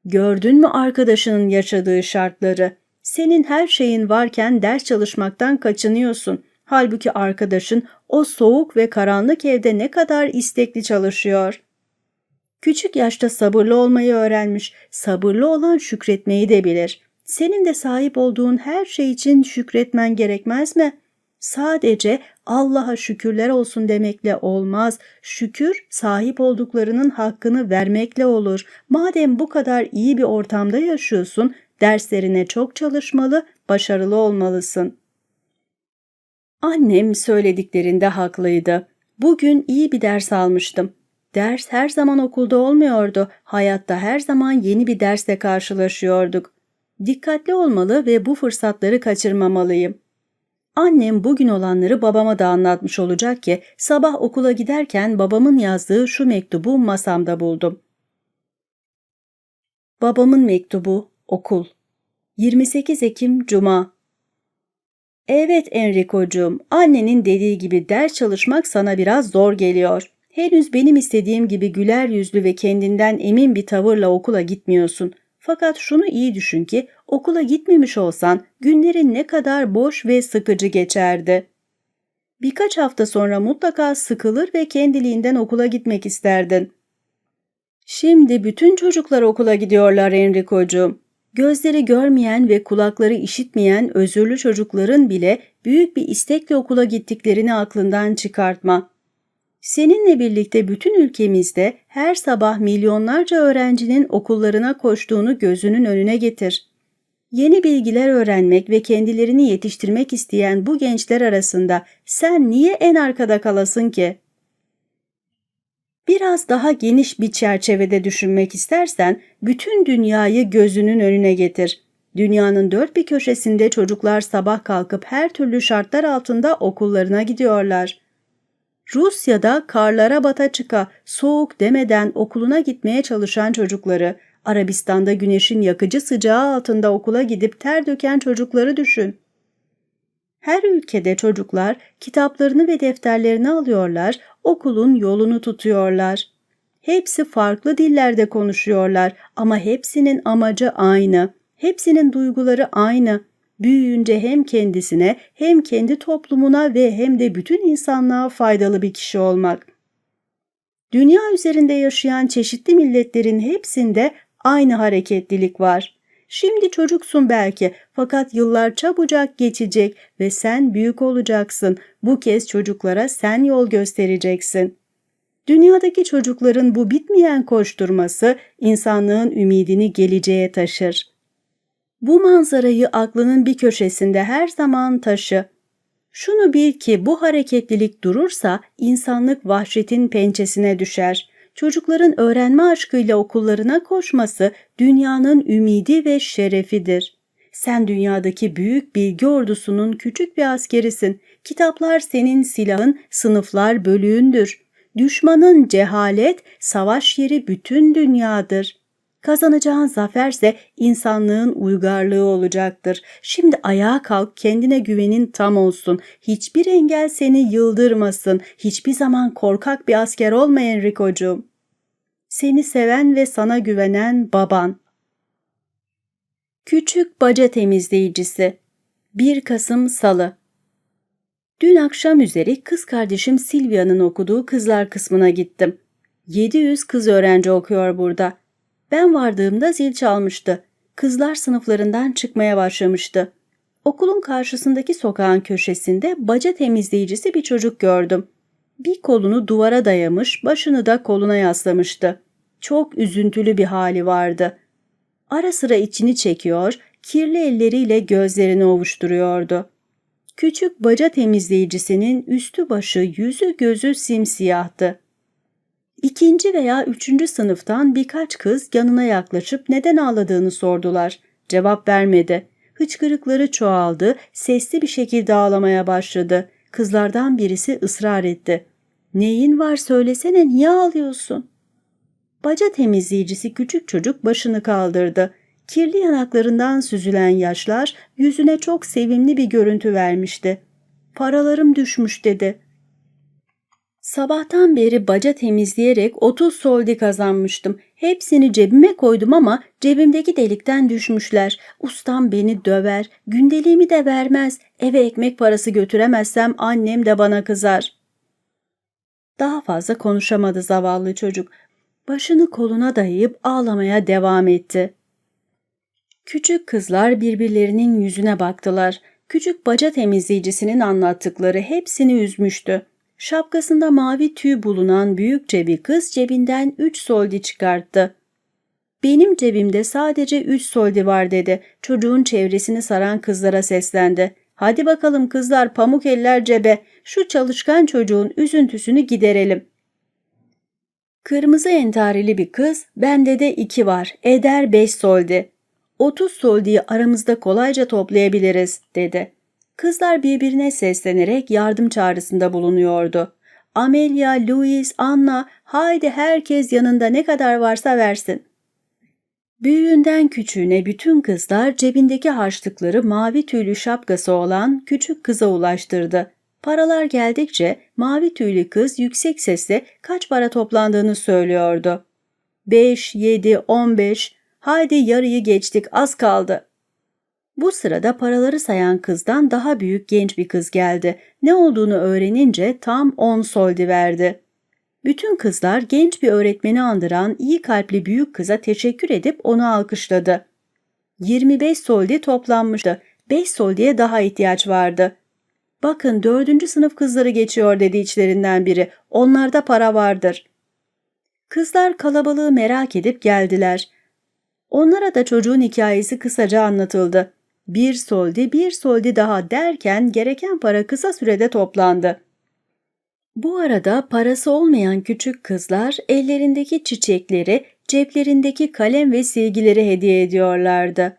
Gördün mü arkadaşının yaşadığı şartları? Senin her şeyin varken ders çalışmaktan kaçınıyorsun. Halbuki arkadaşın o soğuk ve karanlık evde ne kadar istekli çalışıyor. Küçük yaşta sabırlı olmayı öğrenmiş, sabırlı olan şükretmeyi de bilir. Senin de sahip olduğun her şey için şükretmen gerekmez mi? Sadece Allah'a şükürler olsun demekle olmaz. Şükür sahip olduklarının hakkını vermekle olur. Madem bu kadar iyi bir ortamda yaşıyorsun, derslerine çok çalışmalı, başarılı olmalısın. Annem söylediklerinde haklıydı. Bugün iyi bir ders almıştım. Ders her zaman okulda olmuyordu. Hayatta her zaman yeni bir dersle karşılaşıyorduk. Dikkatli olmalı ve bu fırsatları kaçırmamalıyım. Annem bugün olanları babama da anlatmış olacak ki sabah okula giderken babamın yazdığı şu mektubu masamda buldum. Babamın mektubu, okul. 28 Ekim Cuma Evet Enrico'cum, annenin dediği gibi ders çalışmak sana biraz zor geliyor. Henüz benim istediğim gibi güler yüzlü ve kendinden emin bir tavırla okula gitmiyorsun. Fakat şunu iyi düşün ki okula gitmemiş olsan günlerin ne kadar boş ve sıkıcı geçerdi. Birkaç hafta sonra mutlaka sıkılır ve kendiliğinden okula gitmek isterdin. Şimdi bütün çocuklar okula gidiyorlar Enrico'cum. Gözleri görmeyen ve kulakları işitmeyen özürlü çocukların bile büyük bir istekle okula gittiklerini aklından çıkartma. Seninle birlikte bütün ülkemizde her sabah milyonlarca öğrencinin okullarına koştuğunu gözünün önüne getir. Yeni bilgiler öğrenmek ve kendilerini yetiştirmek isteyen bu gençler arasında sen niye en arkada kalasın ki? Biraz daha geniş bir çerçevede düşünmek istersen bütün dünyayı gözünün önüne getir. Dünyanın dört bir köşesinde çocuklar sabah kalkıp her türlü şartlar altında okullarına gidiyorlar. Rusya'da karlara bata çıka, soğuk demeden okuluna gitmeye çalışan çocukları, Arabistan'da güneşin yakıcı sıcağı altında okula gidip ter döken çocukları düşün. Her ülkede çocuklar kitaplarını ve defterlerini alıyorlar, okulun yolunu tutuyorlar. Hepsi farklı dillerde konuşuyorlar ama hepsinin amacı aynı. Hepsinin duyguları aynı. Büyüyünce hem kendisine hem kendi toplumuna ve hem de bütün insanlığa faydalı bir kişi olmak. Dünya üzerinde yaşayan çeşitli milletlerin hepsinde aynı hareketlilik var. Şimdi çocuksun belki fakat yıllar çabucak geçecek ve sen büyük olacaksın. Bu kez çocuklara sen yol göstereceksin. Dünyadaki çocukların bu bitmeyen koşturması insanlığın ümidini geleceğe taşır. Bu manzarayı aklının bir köşesinde her zaman taşı. Şunu bil ki bu hareketlilik durursa insanlık vahşetin pençesine düşer. Çocukların öğrenme aşkıyla okullarına koşması dünyanın ümidi ve şerefidir. Sen dünyadaki büyük bilgi ordusunun küçük bir askerisin. Kitaplar senin silahın, sınıflar bölüğündür. Düşmanın cehalet, savaş yeri bütün dünyadır. Kazanacağın zaferse insanlığın uygarlığı olacaktır. Şimdi ayağa kalk, kendine güvenin tam olsun. Hiçbir engel seni yıldırmasın. Hiçbir zaman korkak bir asker olma Enrico'cum. Seni seven ve sana güvenen baban. Küçük baca temizleyicisi 1 Kasım Salı Dün akşam üzeri kız kardeşim Silvia'nın okuduğu kızlar kısmına gittim. 700 kız öğrenci okuyor burada. Ben vardığımda zil çalmıştı. Kızlar sınıflarından çıkmaya başlamıştı. Okulun karşısındaki sokağın köşesinde baca temizleyicisi bir çocuk gördüm. Bir kolunu duvara dayamış, başını da koluna yaslamıştı. Çok üzüntülü bir hali vardı. Ara sıra içini çekiyor, kirli elleriyle gözlerini ovuşturuyordu. Küçük baca temizleyicisinin üstü başı, yüzü gözü simsiyahtı. İkinci veya üçüncü sınıftan birkaç kız yanına yaklaşıp neden ağladığını sordular. Cevap vermedi. Hıçkırıkları çoğaldı, sesli bir şekilde ağlamaya başladı. Kızlardan birisi ısrar etti. Neyin var söylesene niye ağlıyorsun? Baca temizleyicisi küçük çocuk başını kaldırdı. Kirli yanaklarından süzülen yaşlar yüzüne çok sevimli bir görüntü vermişti. Paralarım düşmüş dedi. Sabahtan beri baca temizleyerek 30 soldi kazanmıştım. Hepsini cebime koydum ama cebimdeki delikten düşmüşler. Ustam beni döver, gündeliğimi de vermez. Eve ekmek parası götüremezsem annem de bana kızar. Daha fazla konuşamadı zavallı çocuk. Başını koluna dayayıp ağlamaya devam etti. Küçük kızlar birbirlerinin yüzüne baktılar. Küçük baca temizleyicisinin anlattıkları hepsini üzmüştü. Şapkasında mavi tüy bulunan büyükçe bir kız cebinden üç soldi çıkarttı. Benim cebimde sadece üç soldi var dedi. Çocuğun çevresini saran kızlara seslendi. Hadi bakalım kızlar pamuk eller cebe. Şu çalışkan çocuğun üzüntüsünü giderelim. Kırmızı entarili bir kız, bende de iki var, eder beş soldi. Otuz soldiyi aramızda kolayca toplayabiliriz, dedi. Kızlar birbirine seslenerek yardım çağrısında bulunuyordu. Amelia, Louis, Anna, haydi herkes yanında ne kadar varsa versin. Büyüğünden küçüğüne bütün kızlar cebindeki harçlıkları mavi tüylü şapkası olan küçük kıza ulaştırdı. Paralar geldikçe mavi tüylü kız yüksek sesle kaç para toplandığını söylüyordu. Beş, yedi, on beş, haydi yarıyı geçtik az kaldı. Bu sırada paraları sayan kızdan daha büyük genç bir kız geldi. Ne olduğunu öğrenince tam on soldi verdi. Bütün kızlar genç bir öğretmeni andıran iyi kalpli büyük kıza teşekkür edip onu alkışladı. 25 soldi toplanmıştı. 5 soldiye daha ihtiyaç vardı. Bakın dördüncü sınıf kızları geçiyor dedi içlerinden biri. Onlarda para vardır. Kızlar kalabalığı merak edip geldiler. Onlara da çocuğun hikayesi kısaca anlatıldı. Bir soldi bir soldi daha derken gereken para kısa sürede toplandı. Bu arada parası olmayan küçük kızlar ellerindeki çiçekleri, ceplerindeki kalem ve silgileri hediye ediyorlardı.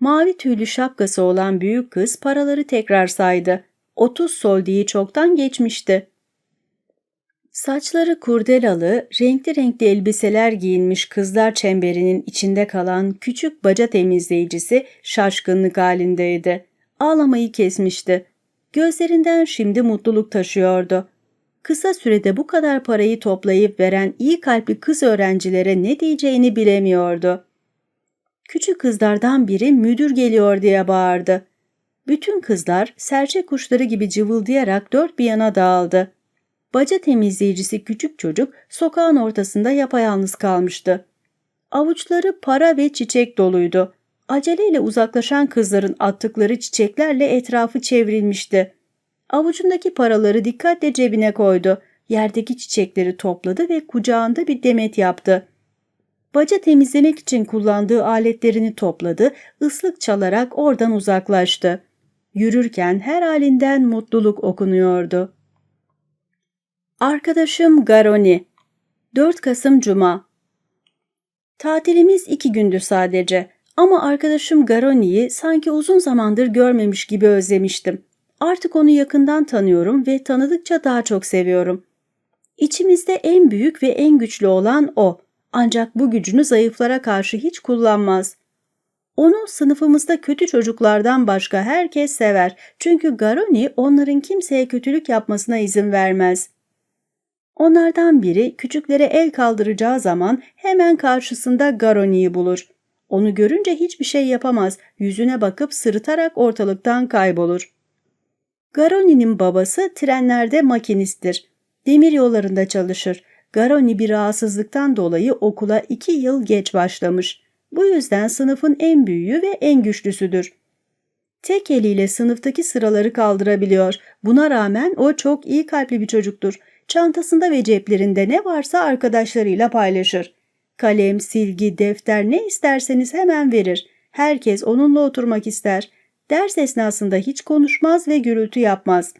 Mavi tüylü şapkası olan büyük kız paraları tekrar saydı. 30 soldiyi çoktan geçmişti. Saçları kurdelalı, renkli renkli elbiseler giyinmiş kızlar çemberinin içinde kalan küçük baca temizleyicisi şaşkınlık halindeydi. Ağlamayı kesmişti. Gözlerinden şimdi mutluluk taşıyordu. Kısa sürede bu kadar parayı toplayıp veren iyi kalpli kız öğrencilere ne diyeceğini bilemiyordu. Küçük kızlardan biri müdür geliyor diye bağırdı. Bütün kızlar serçe kuşları gibi cıvıldayarak dört bir yana dağıldı. Baca temizleyicisi küçük çocuk sokağın ortasında yapayalnız kalmıştı. Avuçları para ve çiçek doluydu. Aceleyle uzaklaşan kızların attıkları çiçeklerle etrafı çevrilmişti. Avucundaki paraları dikkatle cebine koydu. Yerdeki çiçekleri topladı ve kucağında bir demet yaptı. Baca temizlemek için kullandığı aletlerini topladı, ıslık çalarak oradan uzaklaştı. Yürürken her halinden mutluluk okunuyordu. Arkadaşım Garoni 4 Kasım Cuma Tatilimiz iki gündü sadece ama arkadaşım Garoni'yi sanki uzun zamandır görmemiş gibi özlemiştim. Artık onu yakından tanıyorum ve tanıdıkça daha çok seviyorum. İçimizde en büyük ve en güçlü olan o. Ancak bu gücünü zayıflara karşı hiç kullanmaz. Onu sınıfımızda kötü çocuklardan başka herkes sever. Çünkü Garoni onların kimseye kötülük yapmasına izin vermez. Onlardan biri küçüklere el kaldıracağı zaman hemen karşısında Garoni'yi bulur. Onu görünce hiçbir şey yapamaz, yüzüne bakıp sırıtarak ortalıktan kaybolur. Garoni'nin babası trenlerde makinisttir. Demir yollarında çalışır. Garoni bir rahatsızlıktan dolayı okula iki yıl geç başlamış. Bu yüzden sınıfın en büyüğü ve en güçlüsüdür. Tek eliyle sınıftaki sıraları kaldırabiliyor. Buna rağmen o çok iyi kalpli bir çocuktur. Çantasında ve ceplerinde ne varsa arkadaşlarıyla paylaşır. Kalem, silgi, defter ne isterseniz hemen verir. Herkes onunla oturmak ister. Ders esnasında hiç konuşmaz ve gürültü yapmaz.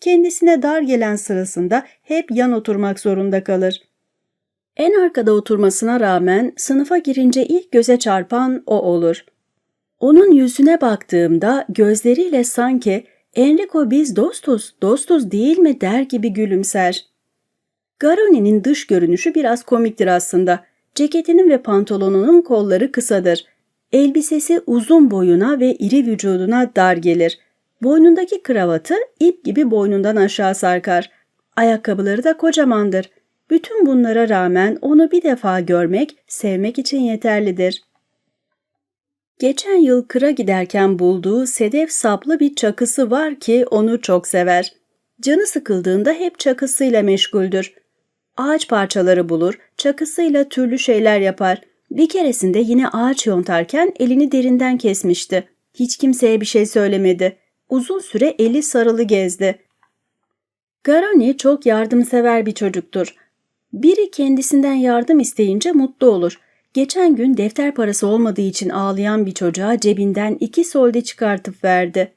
Kendisine dar gelen sırasında hep yan oturmak zorunda kalır. En arkada oturmasına rağmen sınıfa girince ilk göze çarpan o olur. Onun yüzüne baktığımda gözleriyle sanki Enrico biz dostuz, dostuz değil mi der gibi gülümser. Garoni'nin dış görünüşü biraz komiktir aslında. Ceketinin ve pantolonunun kolları kısadır. Elbisesi uzun boyuna ve iri vücuduna dar gelir. Boynundaki kravatı ip gibi boynundan aşağı sarkar. Ayakkabıları da kocamandır. Bütün bunlara rağmen onu bir defa görmek, sevmek için yeterlidir. Geçen yıl kıra giderken bulduğu sedef saplı bir çakısı var ki onu çok sever. Canı sıkıldığında hep çakısıyla meşguldür. Ağaç parçaları bulur, çakısıyla türlü şeyler yapar. Bir keresinde yine ağaç yontarken elini derinden kesmişti. Hiç kimseye bir şey söylemedi. Uzun süre eli sarılı gezdi. Garoni çok yardımsever bir çocuktur. Biri kendisinden yardım isteyince mutlu olur. Geçen gün defter parası olmadığı için ağlayan bir çocuğa cebinden iki solde çıkartıp verdi.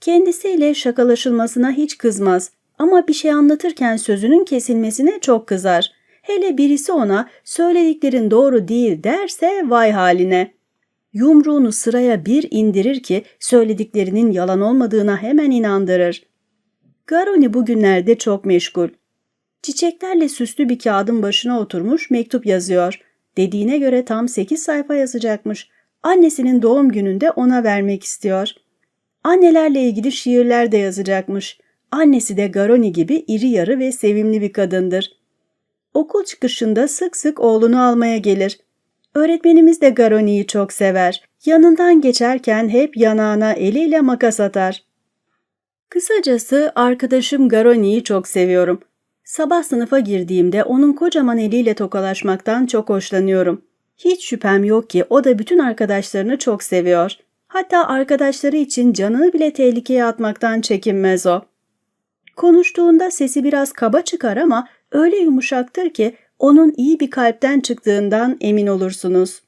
Kendisiyle şakalaşılmasına hiç kızmaz ama bir şey anlatırken sözünün kesilmesine çok kızar. Hele birisi ona söylediklerin doğru değil derse vay haline. Yumruğunu sıraya bir indirir ki söylediklerinin yalan olmadığına hemen inandırır. Garoni bugünlerde çok meşgul. Çiçeklerle süslü bir kağıdın başına oturmuş mektup yazıyor. Dediğine göre tam 8 sayfa yazacakmış. Annesinin doğum gününde ona vermek istiyor. Annelerle ilgili şiirler de yazacakmış. Annesi de Garoni gibi iri yarı ve sevimli bir kadındır. Okul çıkışında sık sık oğlunu almaya gelir. Öğretmenimiz de Garoni'yi çok sever. Yanından geçerken hep yanağına eliyle makas atar. Kısacası arkadaşım Garoni'yi çok seviyorum. Sabah sınıfa girdiğimde onun kocaman eliyle tokalaşmaktan çok hoşlanıyorum. Hiç şüphem yok ki o da bütün arkadaşlarını çok seviyor. Hatta arkadaşları için canını bile tehlikeye atmaktan çekinmez o. Konuştuğunda sesi biraz kaba çıkar ama öyle yumuşaktır ki onun iyi bir kalpten çıktığından emin olursunuz.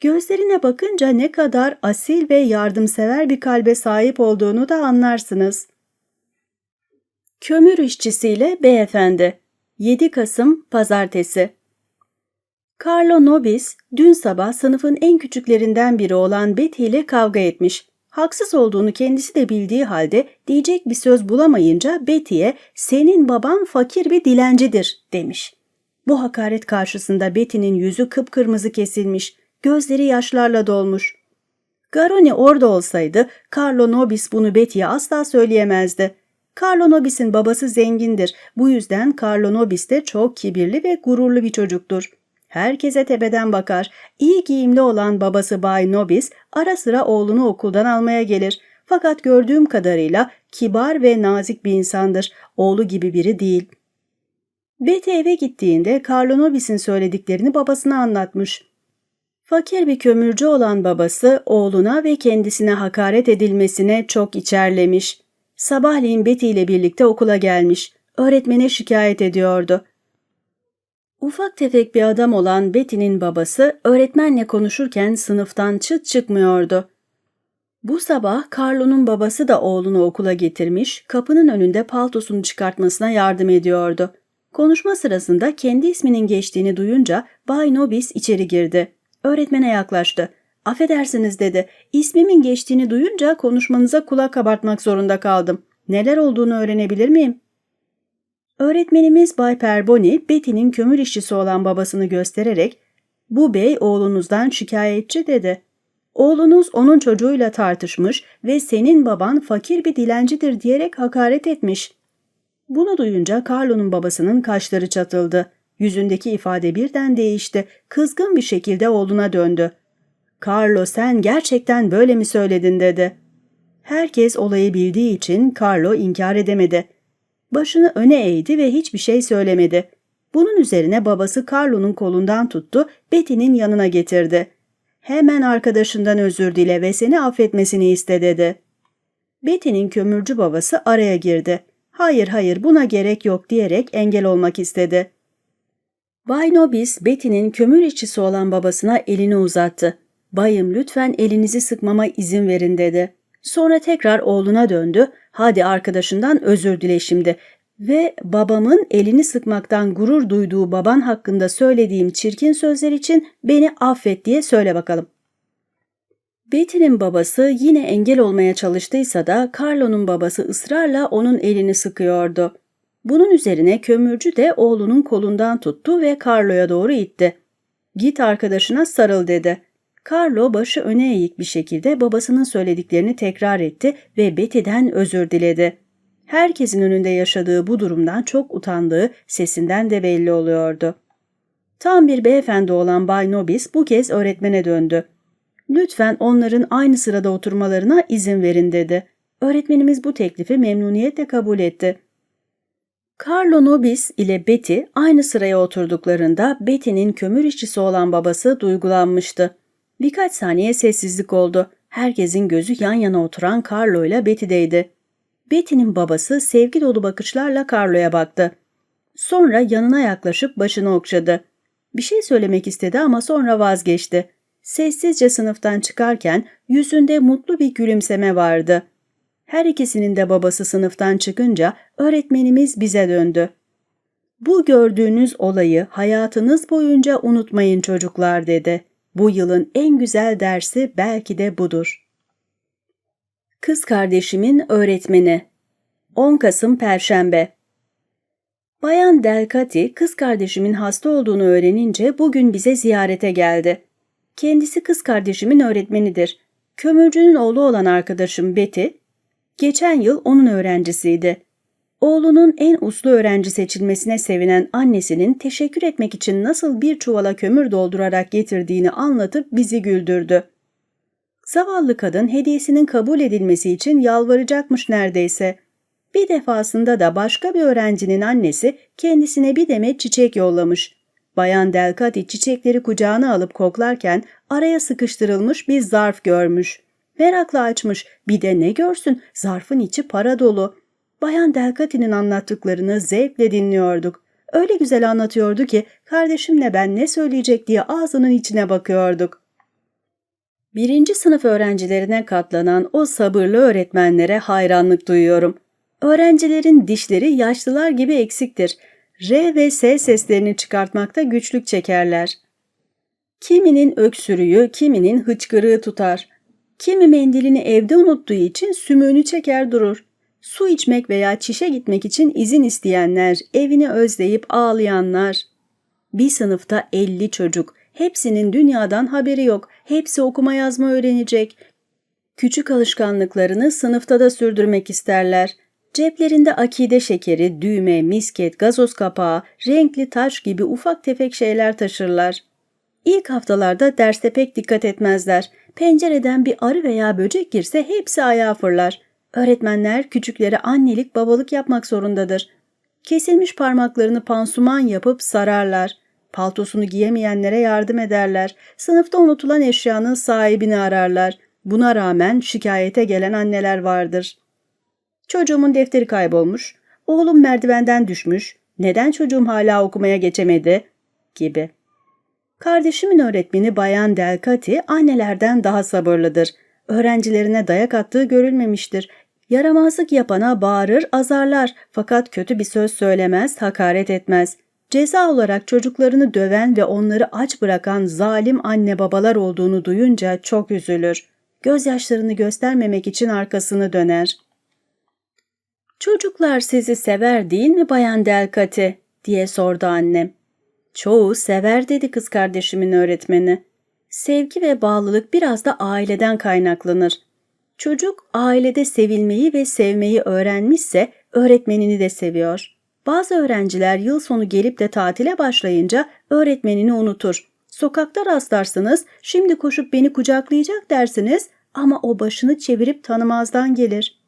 Gözlerine bakınca ne kadar asil ve yardımsever bir kalbe sahip olduğunu da anlarsınız. Kömür işçisiyle beyefendi 7 Kasım Pazartesi Carlo Nobis dün sabah sınıfın en küçüklerinden biri olan Betty ile kavga etmiş. Haksız olduğunu kendisi de bildiği halde diyecek bir söz bulamayınca Betty'ye senin baban fakir bir dilencidir demiş. Bu hakaret karşısında Betty'nin yüzü kıpkırmızı kesilmiş, gözleri yaşlarla dolmuş. Garoni orada olsaydı Carlo Nobis bunu Betty'ye asla söyleyemezdi. Carlo Nobis'in babası zengindir. Bu yüzden Carlo Nobis de çok kibirli ve gururlu bir çocuktur. Herkese tepeden bakar. İyi giyimli olan babası Bay Nobis ara sıra oğlunu okuldan almaya gelir. Fakat gördüğüm kadarıyla kibar ve nazik bir insandır. Oğlu gibi biri değil. Betty eve gittiğinde Carlo Nobis'in söylediklerini babasına anlatmış. Fakir bir kömürcü olan babası oğluna ve kendisine hakaret edilmesine çok içerlemiş. Sabahleyin Betty ile birlikte okula gelmiş. Öğretmene şikayet ediyordu. Ufak tefek bir adam olan Betty'nin babası öğretmenle konuşurken sınıftan çıt çıkmıyordu. Bu sabah Carlo'nun babası da oğlunu okula getirmiş, kapının önünde paltosunu çıkartmasına yardım ediyordu. Konuşma sırasında kendi isminin geçtiğini duyunca Bay Nobis içeri girdi. Öğretmene yaklaştı. Affedersiniz dedi. İsmimin geçtiğini duyunca konuşmanıza kulak kabartmak zorunda kaldım. Neler olduğunu öğrenebilir miyim? Öğretmenimiz Bay Perboni, Betty'nin kömür işçisi olan babasını göstererek ''Bu bey oğlunuzdan şikayetçi'' dedi. Oğlunuz onun çocuğuyla tartışmış ve senin baban fakir bir dilencidir diyerek hakaret etmiş. Bunu duyunca Carlo'nun babasının kaşları çatıldı. Yüzündeki ifade birden değişti. Kızgın bir şekilde oğluna döndü. Carlo sen gerçekten böyle mi söyledin dedi. Herkes olayı bildiği için Carlo inkar edemedi. Başını öne eğdi ve hiçbir şey söylemedi. Bunun üzerine babası Carlo'nun kolundan tuttu, Betty'nin yanına getirdi. Hemen arkadaşından özür dile ve seni affetmesini iste dedi. Betty'nin kömürcü babası araya girdi. Hayır hayır buna gerek yok diyerek engel olmak istedi. Bay Nobis Betty'nin kömür işçisi olan babasına elini uzattı. Bayım lütfen elinizi sıkmama izin verin dedi. Sonra tekrar oğluna döndü. Hadi arkadaşından özür dile şimdi. Ve babamın elini sıkmaktan gurur duyduğu baban hakkında söylediğim çirkin sözler için beni affet diye söyle bakalım. Betty'nin babası yine engel olmaya çalıştıysa da Carlo'nun babası ısrarla onun elini sıkıyordu. Bunun üzerine kömürcü de oğlunun kolundan tuttu ve Carlo'ya doğru itti. Git arkadaşına sarıl dedi. Carlo başı öne eğik bir şekilde babasının söylediklerini tekrar etti ve Betty'den özür diledi. Herkesin önünde yaşadığı bu durumdan çok utandığı sesinden de belli oluyordu. Tam bir beyefendi olan Bay Nobis bu kez öğretmene döndü. Lütfen onların aynı sırada oturmalarına izin verin dedi. Öğretmenimiz bu teklifi memnuniyetle kabul etti. Carlo Nobis ile Betty aynı sıraya oturduklarında Betty'nin kömür işçisi olan babası duygulanmıştı. Birkaç saniye sessizlik oldu. Herkesin gözü yan yana oturan Carlo ile Betty'deydi. Betty'nin babası sevgi dolu bakışlarla Carlo'ya baktı. Sonra yanına yaklaşıp başını okşadı. Bir şey söylemek istedi ama sonra vazgeçti. Sessizce sınıftan çıkarken yüzünde mutlu bir gülümseme vardı. Her ikisinin de babası sınıftan çıkınca öğretmenimiz bize döndü. Bu gördüğünüz olayı hayatınız boyunca unutmayın çocuklar dedi. Bu yılın en güzel dersi belki de budur. Kız kardeşimin öğretmeni 10 Kasım Perşembe Bayan Delcati kız kardeşimin hasta olduğunu öğrenince bugün bize ziyarete geldi. Kendisi kız kardeşimin öğretmenidir. Kömürcünün oğlu olan arkadaşım Betty, geçen yıl onun öğrencisiydi. Oğlunun en uslu öğrenci seçilmesine sevinen annesinin teşekkür etmek için nasıl bir çuvala kömür doldurarak getirdiğini anlatıp bizi güldürdü. Zavallı kadın hediyesinin kabul edilmesi için yalvaracakmış neredeyse. Bir defasında da başka bir öğrencinin annesi kendisine bir demet çiçek yollamış. Bayan Delcati çiçekleri kucağına alıp koklarken araya sıkıştırılmış bir zarf görmüş. Merakla açmış. Bir de ne görsün? Zarfın içi para dolu. Bayan Delcati'nin anlattıklarını zevkle dinliyorduk. Öyle güzel anlatıyordu ki kardeşimle ben ne söyleyecek diye ağzının içine bakıyorduk. Birinci sınıf öğrencilerine katlanan o sabırlı öğretmenlere hayranlık duyuyorum. Öğrencilerin dişleri yaşlılar gibi eksiktir. R ve S seslerini çıkartmakta güçlük çekerler. Kiminin öksürüğü, kiminin hıçkırığı tutar. Kimi mendilini evde unuttuğu için sümüğünü çeker durur. Su içmek veya çişe gitmek için izin isteyenler, evini özleyip ağlayanlar. Bir sınıfta 50 çocuk. Hepsinin dünyadan haberi yok. Hepsi okuma yazma öğrenecek. Küçük alışkanlıklarını sınıfta da sürdürmek isterler. Ceplerinde akide şekeri, düğme, misket, gazoz kapağı, renkli taş gibi ufak tefek şeyler taşırlar. İlk haftalarda derste pek dikkat etmezler. Pencereden bir arı veya böcek girse hepsi ayağa fırlar. Öğretmenler küçüklere annelik babalık yapmak zorundadır. Kesilmiş parmaklarını pansuman yapıp sararlar. Paltosunu giyemeyenlere yardım ederler. Sınıfta unutulan eşyanın sahibini ararlar. Buna rağmen şikayete gelen anneler vardır. Çocuğumun defteri kaybolmuş. Oğlum merdivenden düşmüş. Neden çocuğum hala okumaya geçemedi? Gibi. Kardeşimin öğretmeni Bayan Delcati annelerden daha sabırlıdır. Öğrencilerine dayak attığı görülmemiştir. Yaramazlık yapana bağırır, azarlar fakat kötü bir söz söylemez, hakaret etmez. Ceza olarak çocuklarını döven ve onları aç bırakan zalim anne babalar olduğunu duyunca çok üzülür. Gözyaşlarını göstermemek için arkasını döner. Çocuklar sizi sever değil mi Bayan Delcati? diye sordu annem. Çoğu sever dedi kız kardeşimin öğretmeni. Sevgi ve bağlılık biraz da aileden kaynaklanır. Çocuk ailede sevilmeyi ve sevmeyi öğrenmişse öğretmenini de seviyor. Bazı öğrenciler yıl sonu gelip de tatile başlayınca öğretmenini unutur. Sokakta rastlarsınız, şimdi koşup beni kucaklayacak dersiniz ama o başını çevirip tanımazdan gelir.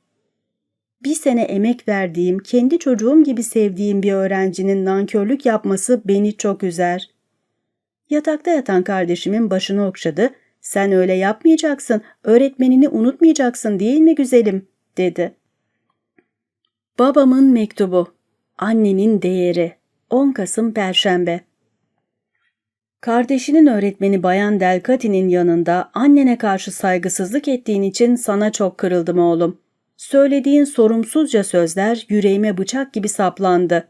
Bir sene emek verdiğim, kendi çocuğum gibi sevdiğim bir öğrencinin nankörlük yapması beni çok üzer. Yatakta yatan kardeşimin başını okşadı, Sen öyle yapmayacaksın, öğretmenini unutmayacaksın değil mi güzelim? dedi. Babamın mektubu. Annenin değeri. 10 Kasım Perşembe. Kardeşinin öğretmeni Bayan Delcati'nin yanında annene karşı saygısızlık ettiğin için sana çok kırıldım oğlum. Söylediğin sorumsuzca sözler yüreğime bıçak gibi saplandı.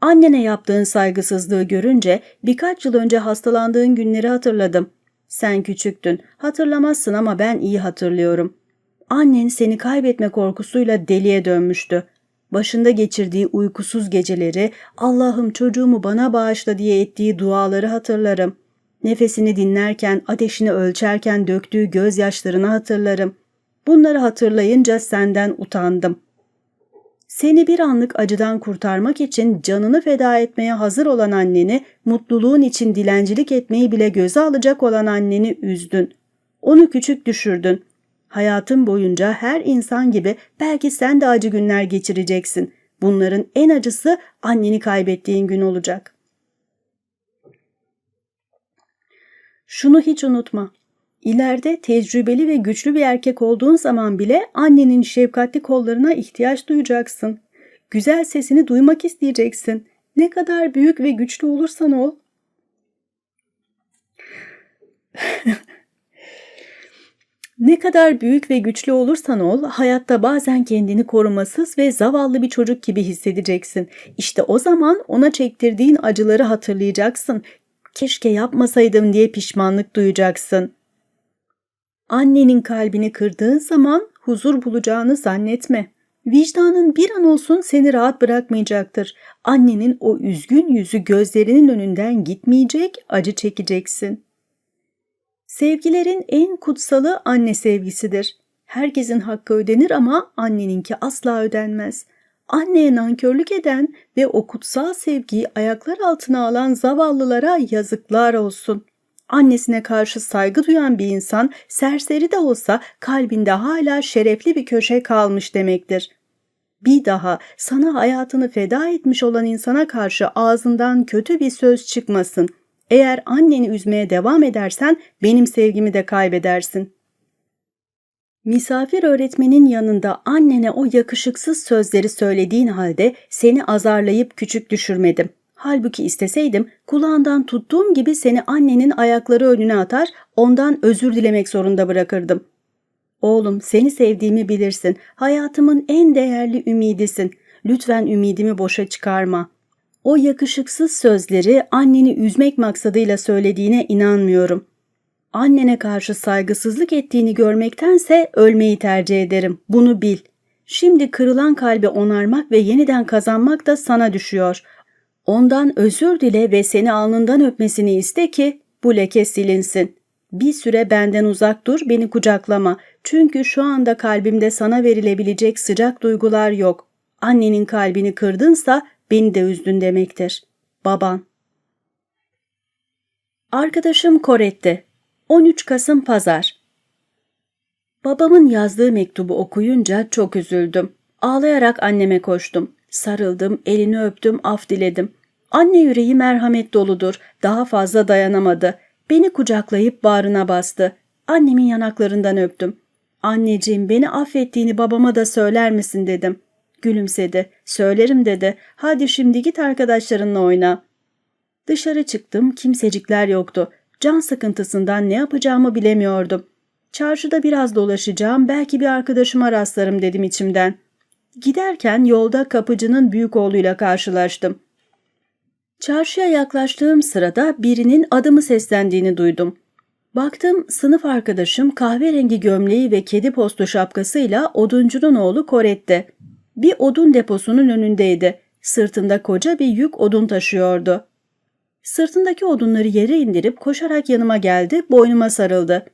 Annene yaptığın saygısızlığı görünce birkaç yıl önce hastalandığın günleri hatırladım. Sen küçüktün, hatırlamazsın ama ben iyi hatırlıyorum. Annen seni kaybetme korkusuyla deliye dönmüştü. Başında geçirdiği uykusuz geceleri, Allah'ım çocuğumu bana bağışla diye ettiği duaları hatırlarım. Nefesini dinlerken, ateşini ölçerken döktüğü gözyaşlarını hatırlarım. Bunları hatırlayınca senden utandım. Seni bir anlık acıdan kurtarmak için canını feda etmeye hazır olan anneni, mutluluğun için dilencilik etmeyi bile göze alacak olan anneni üzdün. Onu küçük düşürdün. Hayatın boyunca her insan gibi belki sen de acı günler geçireceksin. Bunların en acısı anneni kaybettiğin gün olacak. Şunu hiç unutma. İleride tecrübeli ve güçlü bir erkek olduğun zaman bile annenin şefkatli kollarına ihtiyaç duyacaksın. Güzel sesini duymak isteyeceksin. Ne kadar büyük ve güçlü olursan ol. [LAUGHS] ne kadar büyük ve güçlü olursan ol, hayatta bazen kendini korumasız ve zavallı bir çocuk gibi hissedeceksin. İşte o zaman ona çektirdiğin acıları hatırlayacaksın. Keşke yapmasaydım diye pişmanlık duyacaksın. Annenin kalbini kırdığın zaman huzur bulacağını zannetme. Vicdanın bir an olsun seni rahat bırakmayacaktır. Annenin o üzgün yüzü gözlerinin önünden gitmeyecek, acı çekeceksin. Sevgilerin en kutsalı anne sevgisidir. Herkesin hakkı ödenir ama anneninki asla ödenmez. Anneye nankörlük eden ve o kutsal sevgiyi ayaklar altına alan zavallılara yazıklar olsun. Annesine karşı saygı duyan bir insan serseri de olsa kalbinde hala şerefli bir köşe kalmış demektir. Bir daha sana hayatını feda etmiş olan insana karşı ağzından kötü bir söz çıkmasın. Eğer anneni üzmeye devam edersen benim sevgimi de kaybedersin. Misafir öğretmenin yanında annene o yakışıksız sözleri söylediğin halde seni azarlayıp küçük düşürmedim. Halbuki isteseydim kulağından tuttuğum gibi seni annenin ayakları önüne atar, ondan özür dilemek zorunda bırakırdım. Oğlum seni sevdiğimi bilirsin. Hayatımın en değerli ümidisin. Lütfen ümidimi boşa çıkarma. O yakışıksız sözleri anneni üzmek maksadıyla söylediğine inanmıyorum. Annene karşı saygısızlık ettiğini görmektense ölmeyi tercih ederim. Bunu bil. Şimdi kırılan kalbi onarmak ve yeniden kazanmak da sana düşüyor. Ondan özür dile ve seni alnından öpmesini iste ki bu leke silinsin. Bir süre benden uzak dur, beni kucaklama. Çünkü şu anda kalbimde sana verilebilecek sıcak duygular yok. Annenin kalbini kırdınsa beni de üzdün demektir. Baban Arkadaşım Koret'te. 13 Kasım Pazar Babamın yazdığı mektubu okuyunca çok üzüldüm. Ağlayarak anneme koştum. Sarıldım, elini öptüm, af diledim. Anne yüreği merhamet doludur. Daha fazla dayanamadı. Beni kucaklayıp bağrına bastı. Annemin yanaklarından öptüm. Anneciğim beni affettiğini babama da söyler misin dedim. Gülümsedi. Söylerim dedi. Hadi şimdi git arkadaşlarınla oyna. Dışarı çıktım. Kimsecikler yoktu. Can sıkıntısından ne yapacağımı bilemiyordum. Çarşıda biraz dolaşacağım. Belki bir arkadaşıma rastlarım dedim içimden. Giderken yolda kapıcının büyük oğluyla karşılaştım. Çarşıya yaklaştığım sırada birinin adımı seslendiğini duydum. Baktım sınıf arkadaşım kahverengi gömleği ve kedi postu şapkasıyla oduncunun oğlu Koret'te. Bir odun deposunun önündeydi. Sırtında koca bir yük odun taşıyordu. Sırtındaki odunları yere indirip koşarak yanıma geldi, boynuma sarıldı.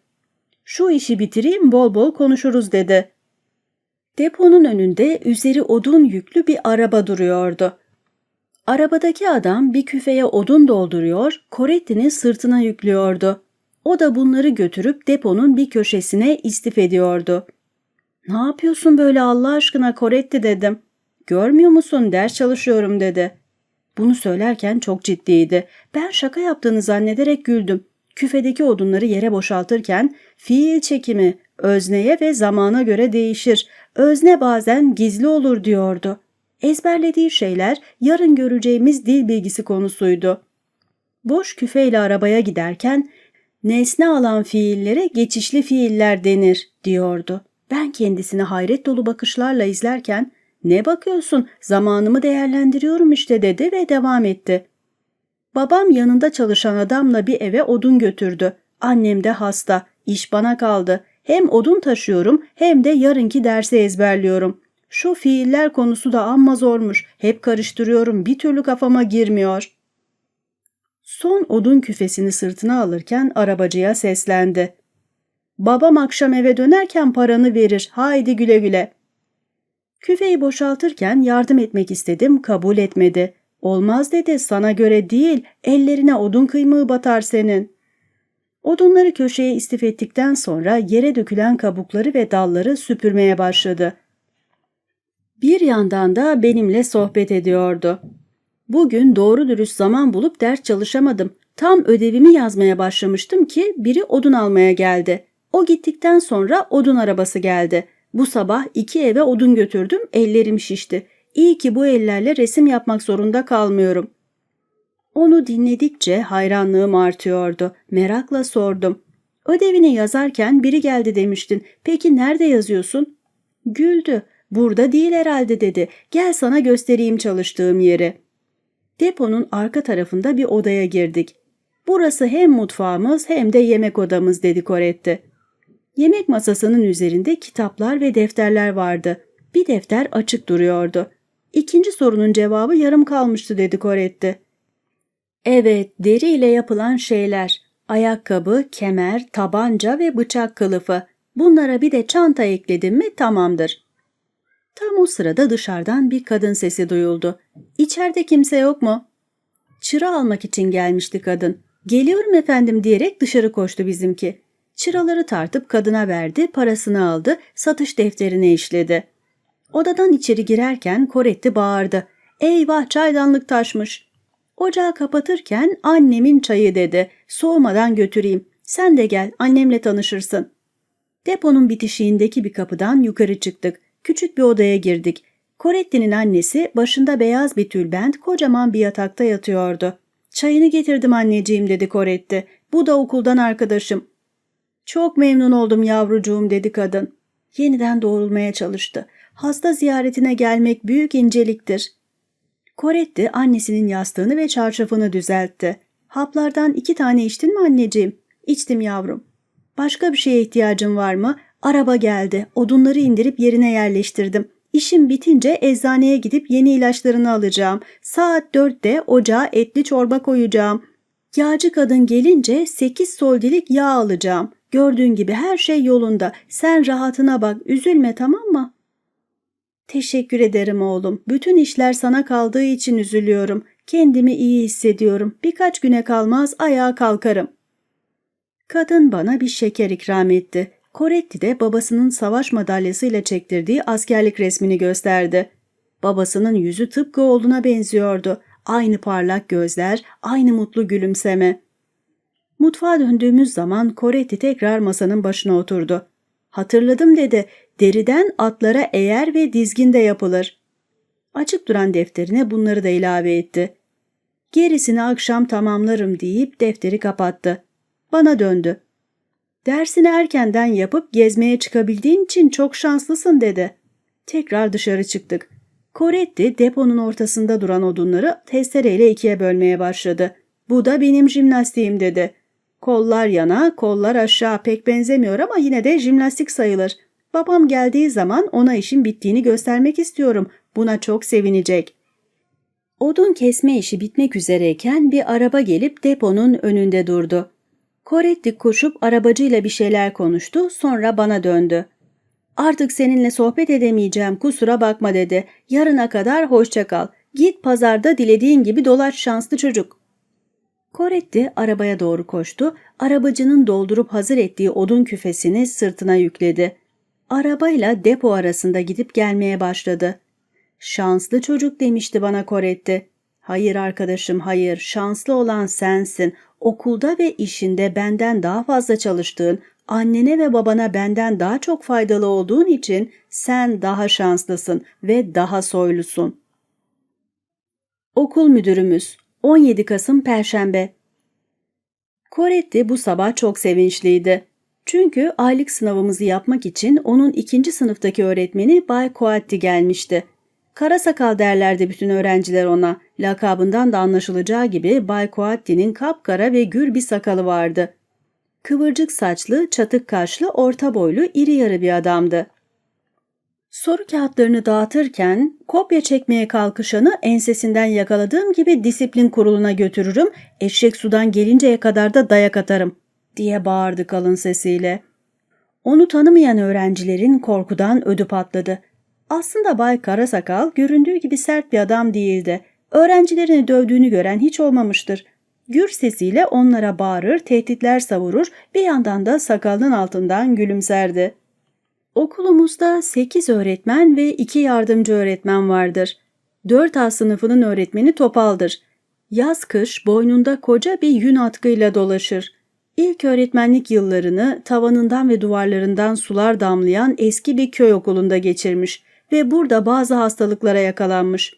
Şu işi bitireyim bol bol konuşuruz dedi. Deponun önünde üzeri odun yüklü bir araba duruyordu. Arabadaki adam bir küfeye odun dolduruyor, Coretti'nin sırtına yüklüyordu. O da bunları götürüp deponun bir köşesine istif ediyordu. ''Ne yapıyorsun böyle Allah aşkına Coretti?'' dedim. ''Görmüyor musun ders çalışıyorum.'' dedi. Bunu söylerken çok ciddiydi. Ben şaka yaptığını zannederek güldüm. Küfedeki odunları yere boşaltırken fiil çekimi özneye ve zamana göre değişir. Özne bazen gizli olur diyordu. Ezberlediği şeyler yarın göreceğimiz dil bilgisi konusuydu. Boş küfeyle arabaya giderken nesne alan fiillere geçişli fiiller denir diyordu. Ben kendisini hayret dolu bakışlarla izlerken ne bakıyorsun zamanımı değerlendiriyorum işte dedi ve devam etti. Babam yanında çalışan adamla bir eve odun götürdü. Annem de hasta. İş bana kaldı. Hem odun taşıyorum hem de yarınki dersi ezberliyorum. Şu fiiller konusu da amma zormuş. Hep karıştırıyorum. Bir türlü kafama girmiyor. Son odun küfesini sırtına alırken arabacıya seslendi. Babam akşam eve dönerken paranı verir. Haydi güle güle. Küfeyi boşaltırken yardım etmek istedim, kabul etmedi. Olmaz dedi, sana göre değil, ellerine odun kıymığı batar senin. Odunları köşeye istif ettikten sonra yere dökülen kabukları ve dalları süpürmeye başladı. Bir yandan da benimle sohbet ediyordu. Bugün doğru dürüst zaman bulup ders çalışamadım. Tam ödevimi yazmaya başlamıştım ki biri odun almaya geldi. O gittikten sonra odun arabası geldi. Bu sabah iki eve odun götürdüm, ellerim şişti. İyi ki bu ellerle resim yapmak zorunda kalmıyorum. Onu dinledikçe hayranlığım artıyordu. Merakla sordum. Ödevini yazarken biri geldi demiştin. Peki nerede yazıyorsun? Güldü. Burada değil herhalde dedi. Gel sana göstereyim çalıştığım yeri. Deponun arka tarafında bir odaya girdik. Burası hem mutfağımız hem de yemek odamız dedi Koretti. Yemek masasının üzerinde kitaplar ve defterler vardı. Bir defter açık duruyordu. İkinci sorunun cevabı yarım kalmıştı dedi Koretti. Evet, deri ile yapılan şeyler. Ayakkabı, kemer, tabanca ve bıçak kılıfı. Bunlara bir de çanta ekledim mi tamamdır. Tam o sırada dışarıdan bir kadın sesi duyuldu. İçeride kimse yok mu? Çıra almak için gelmişti kadın. Geliyorum efendim diyerek dışarı koştu bizimki. Çıraları tartıp kadına verdi, parasını aldı, satış defterine işledi. Odadan içeri girerken Koretti bağırdı. Eyvah çaydanlık taşmış. Ocağı kapatırken annemin çayı dedi. Soğumadan götüreyim. Sen de gel annemle tanışırsın. Deponun bitişiğindeki bir kapıdan yukarı çıktık. Küçük bir odaya girdik. Koretti'nin annesi başında beyaz bir tülbent kocaman bir yatakta yatıyordu. Çayını getirdim anneciğim dedi Koretti. Bu da okuldan arkadaşım. Çok memnun oldum yavrucuğum dedi kadın. Yeniden doğrulmaya çalıştı. Hasta ziyaretine gelmek büyük inceliktir. Koretti annesinin yastığını ve çarşafını düzeltti. Haplardan iki tane içtin mi anneciğim? İçtim yavrum. Başka bir şeye ihtiyacın var mı? Araba geldi. Odunları indirip yerine yerleştirdim. İşim bitince eczaneye gidip yeni ilaçlarını alacağım. Saat dörtte ocağa etli çorba koyacağım. Yağcı kadın gelince sekiz soldilik yağ alacağım. Gördüğün gibi her şey yolunda. Sen rahatına bak, üzülme tamam mı? Teşekkür ederim oğlum. Bütün işler sana kaldığı için üzülüyorum. Kendimi iyi hissediyorum. Birkaç güne kalmaz ayağa kalkarım. Kadın bana bir şeker ikram etti. Koretti de babasının savaş madalyasıyla çektirdiği askerlik resmini gösterdi. Babasının yüzü tıpkı oğluna benziyordu. Aynı parlak gözler, aynı mutlu gülümseme. Mutfağa döndüğümüz zaman Koretti tekrar masanın başına oturdu. Hatırladım dedi. Deriden atlara eğer ve dizgin de yapılır. Açık duran defterine bunları da ilave etti. Gerisini akşam tamamlarım deyip defteri kapattı. Bana döndü. Dersini erkenden yapıp gezmeye çıkabildiğin için çok şanslısın dedi. Tekrar dışarı çıktık. Koretti deponun ortasında duran odunları testereyle ikiye bölmeye başladı. Bu da benim jimnastiğim dedi. Kollar yana, kollar aşağı pek benzemiyor ama yine de jimnastik sayılır. Babam geldiği zaman ona işin bittiğini göstermek istiyorum. Buna çok sevinecek. Odun kesme işi bitmek üzereyken bir araba gelip deponun önünde durdu. Koretti koşup arabacıyla bir şeyler konuştu, sonra bana döndü. Artık seninle sohbet edemeyeceğim, kusura bakma dedi. Yarına kadar hoşça kal. Git pazarda dilediğin gibi dolaş şanslı çocuk. Koretti arabaya doğru koştu, arabacının doldurup hazır ettiği odun küfesini sırtına yükledi. Arabayla depo arasında gidip gelmeye başladı. Şanslı çocuk demişti bana Koretti. Hayır arkadaşım hayır, şanslı olan sensin. Okulda ve işinde benden daha fazla çalıştığın, annene ve babana benden daha çok faydalı olduğun için sen daha şanslısın ve daha soylusun. Okul müdürümüz 17 Kasım Perşembe Koretti bu sabah çok sevinçliydi. Çünkü aylık sınavımızı yapmak için onun ikinci sınıftaki öğretmeni Bay Koatti gelmişti. Kara sakal derlerdi bütün öğrenciler ona. Lakabından da anlaşılacağı gibi Bay Koatti'nin kapkara ve gür bir sakalı vardı. Kıvırcık saçlı, çatık kaşlı, orta boylu, iri yarı bir adamdı. Soru kağıtlarını dağıtırken kopya çekmeye kalkışanı ensesinden yakaladığım gibi disiplin kuruluna götürürüm, eşek sudan gelinceye kadar da dayak atarım diye bağırdı kalın sesiyle. Onu tanımayan öğrencilerin korkudan ödü patladı. Aslında Bay Karasakal göründüğü gibi sert bir adam değildi. Öğrencilerini dövdüğünü gören hiç olmamıştır. Gür sesiyle onlara bağırır, tehditler savurur, bir yandan da sakalının altından gülümserdi. Okulumuzda 8 öğretmen ve 2 yardımcı öğretmen vardır. 4A sınıfının öğretmeni Topal'dır. Yaz kış boynunda koca bir yün atkıyla dolaşır. İlk öğretmenlik yıllarını tavanından ve duvarlarından sular damlayan eski bir köy okulunda geçirmiş ve burada bazı hastalıklara yakalanmış.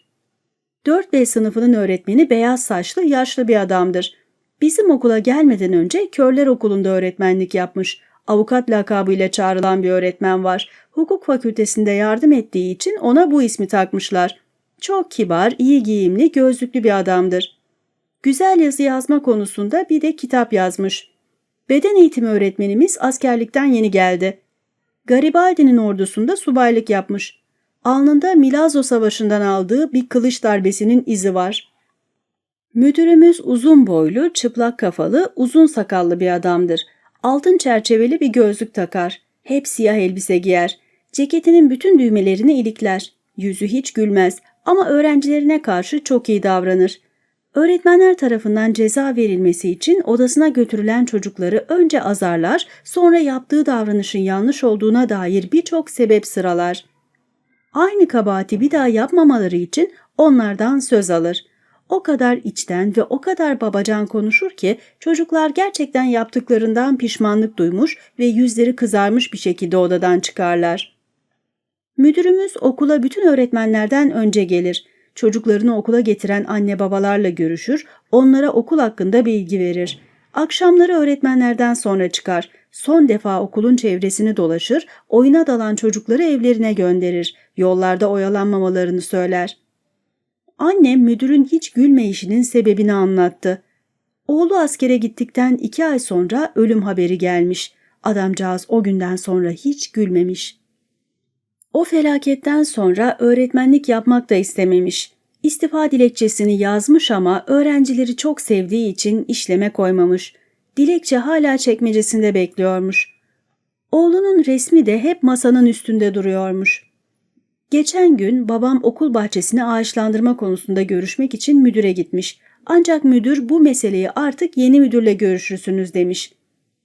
4B sınıfının öğretmeni beyaz saçlı yaşlı bir adamdır. Bizim okula gelmeden önce Körler Okulu'nda öğretmenlik yapmış. Avukat lakabıyla çağrılan bir öğretmen var. Hukuk fakültesinde yardım ettiği için ona bu ismi takmışlar. Çok kibar, iyi giyimli, gözlüklü bir adamdır. Güzel yazı yazma konusunda bir de kitap yazmış. Beden eğitimi öğretmenimiz askerlikten yeni geldi. Garibaldi'nin ordusunda subaylık yapmış. Alnında Milazzo Savaşı'ndan aldığı bir kılıç darbesinin izi var. Müdürümüz uzun boylu, çıplak kafalı, uzun sakallı bir adamdır. Altın çerçeveli bir gözlük takar. Hep siyah elbise giyer. Ceketinin bütün düğmelerini ilikler. Yüzü hiç gülmez ama öğrencilerine karşı çok iyi davranır. Öğretmenler tarafından ceza verilmesi için odasına götürülen çocukları önce azarlar, sonra yaptığı davranışın yanlış olduğuna dair birçok sebep sıralar. Aynı kabahati bir daha yapmamaları için onlardan söz alır. O kadar içten ve o kadar babacan konuşur ki çocuklar gerçekten yaptıklarından pişmanlık duymuş ve yüzleri kızarmış bir şekilde odadan çıkarlar. Müdürümüz okula bütün öğretmenlerden önce gelir. Çocuklarını okula getiren anne babalarla görüşür, onlara okul hakkında bilgi verir. Akşamları öğretmenlerden sonra çıkar. Son defa okulun çevresini dolaşır, oyuna dalan çocukları evlerine gönderir. Yollarda oyalanmamalarını söyler. Annem müdürün hiç gülmeyişinin sebebini anlattı. Oğlu askere gittikten iki ay sonra ölüm haberi gelmiş. Adamcağız o günden sonra hiç gülmemiş. O felaketten sonra öğretmenlik yapmak da istememiş. İstifa dilekçesini yazmış ama öğrencileri çok sevdiği için işleme koymamış. Dilekçe hala çekmecesinde bekliyormuş. Oğlunun resmi de hep masanın üstünde duruyormuş. Geçen gün babam okul bahçesini ağaçlandırma konusunda görüşmek için müdüre gitmiş. Ancak müdür bu meseleyi artık yeni müdürle görüşürsünüz demiş.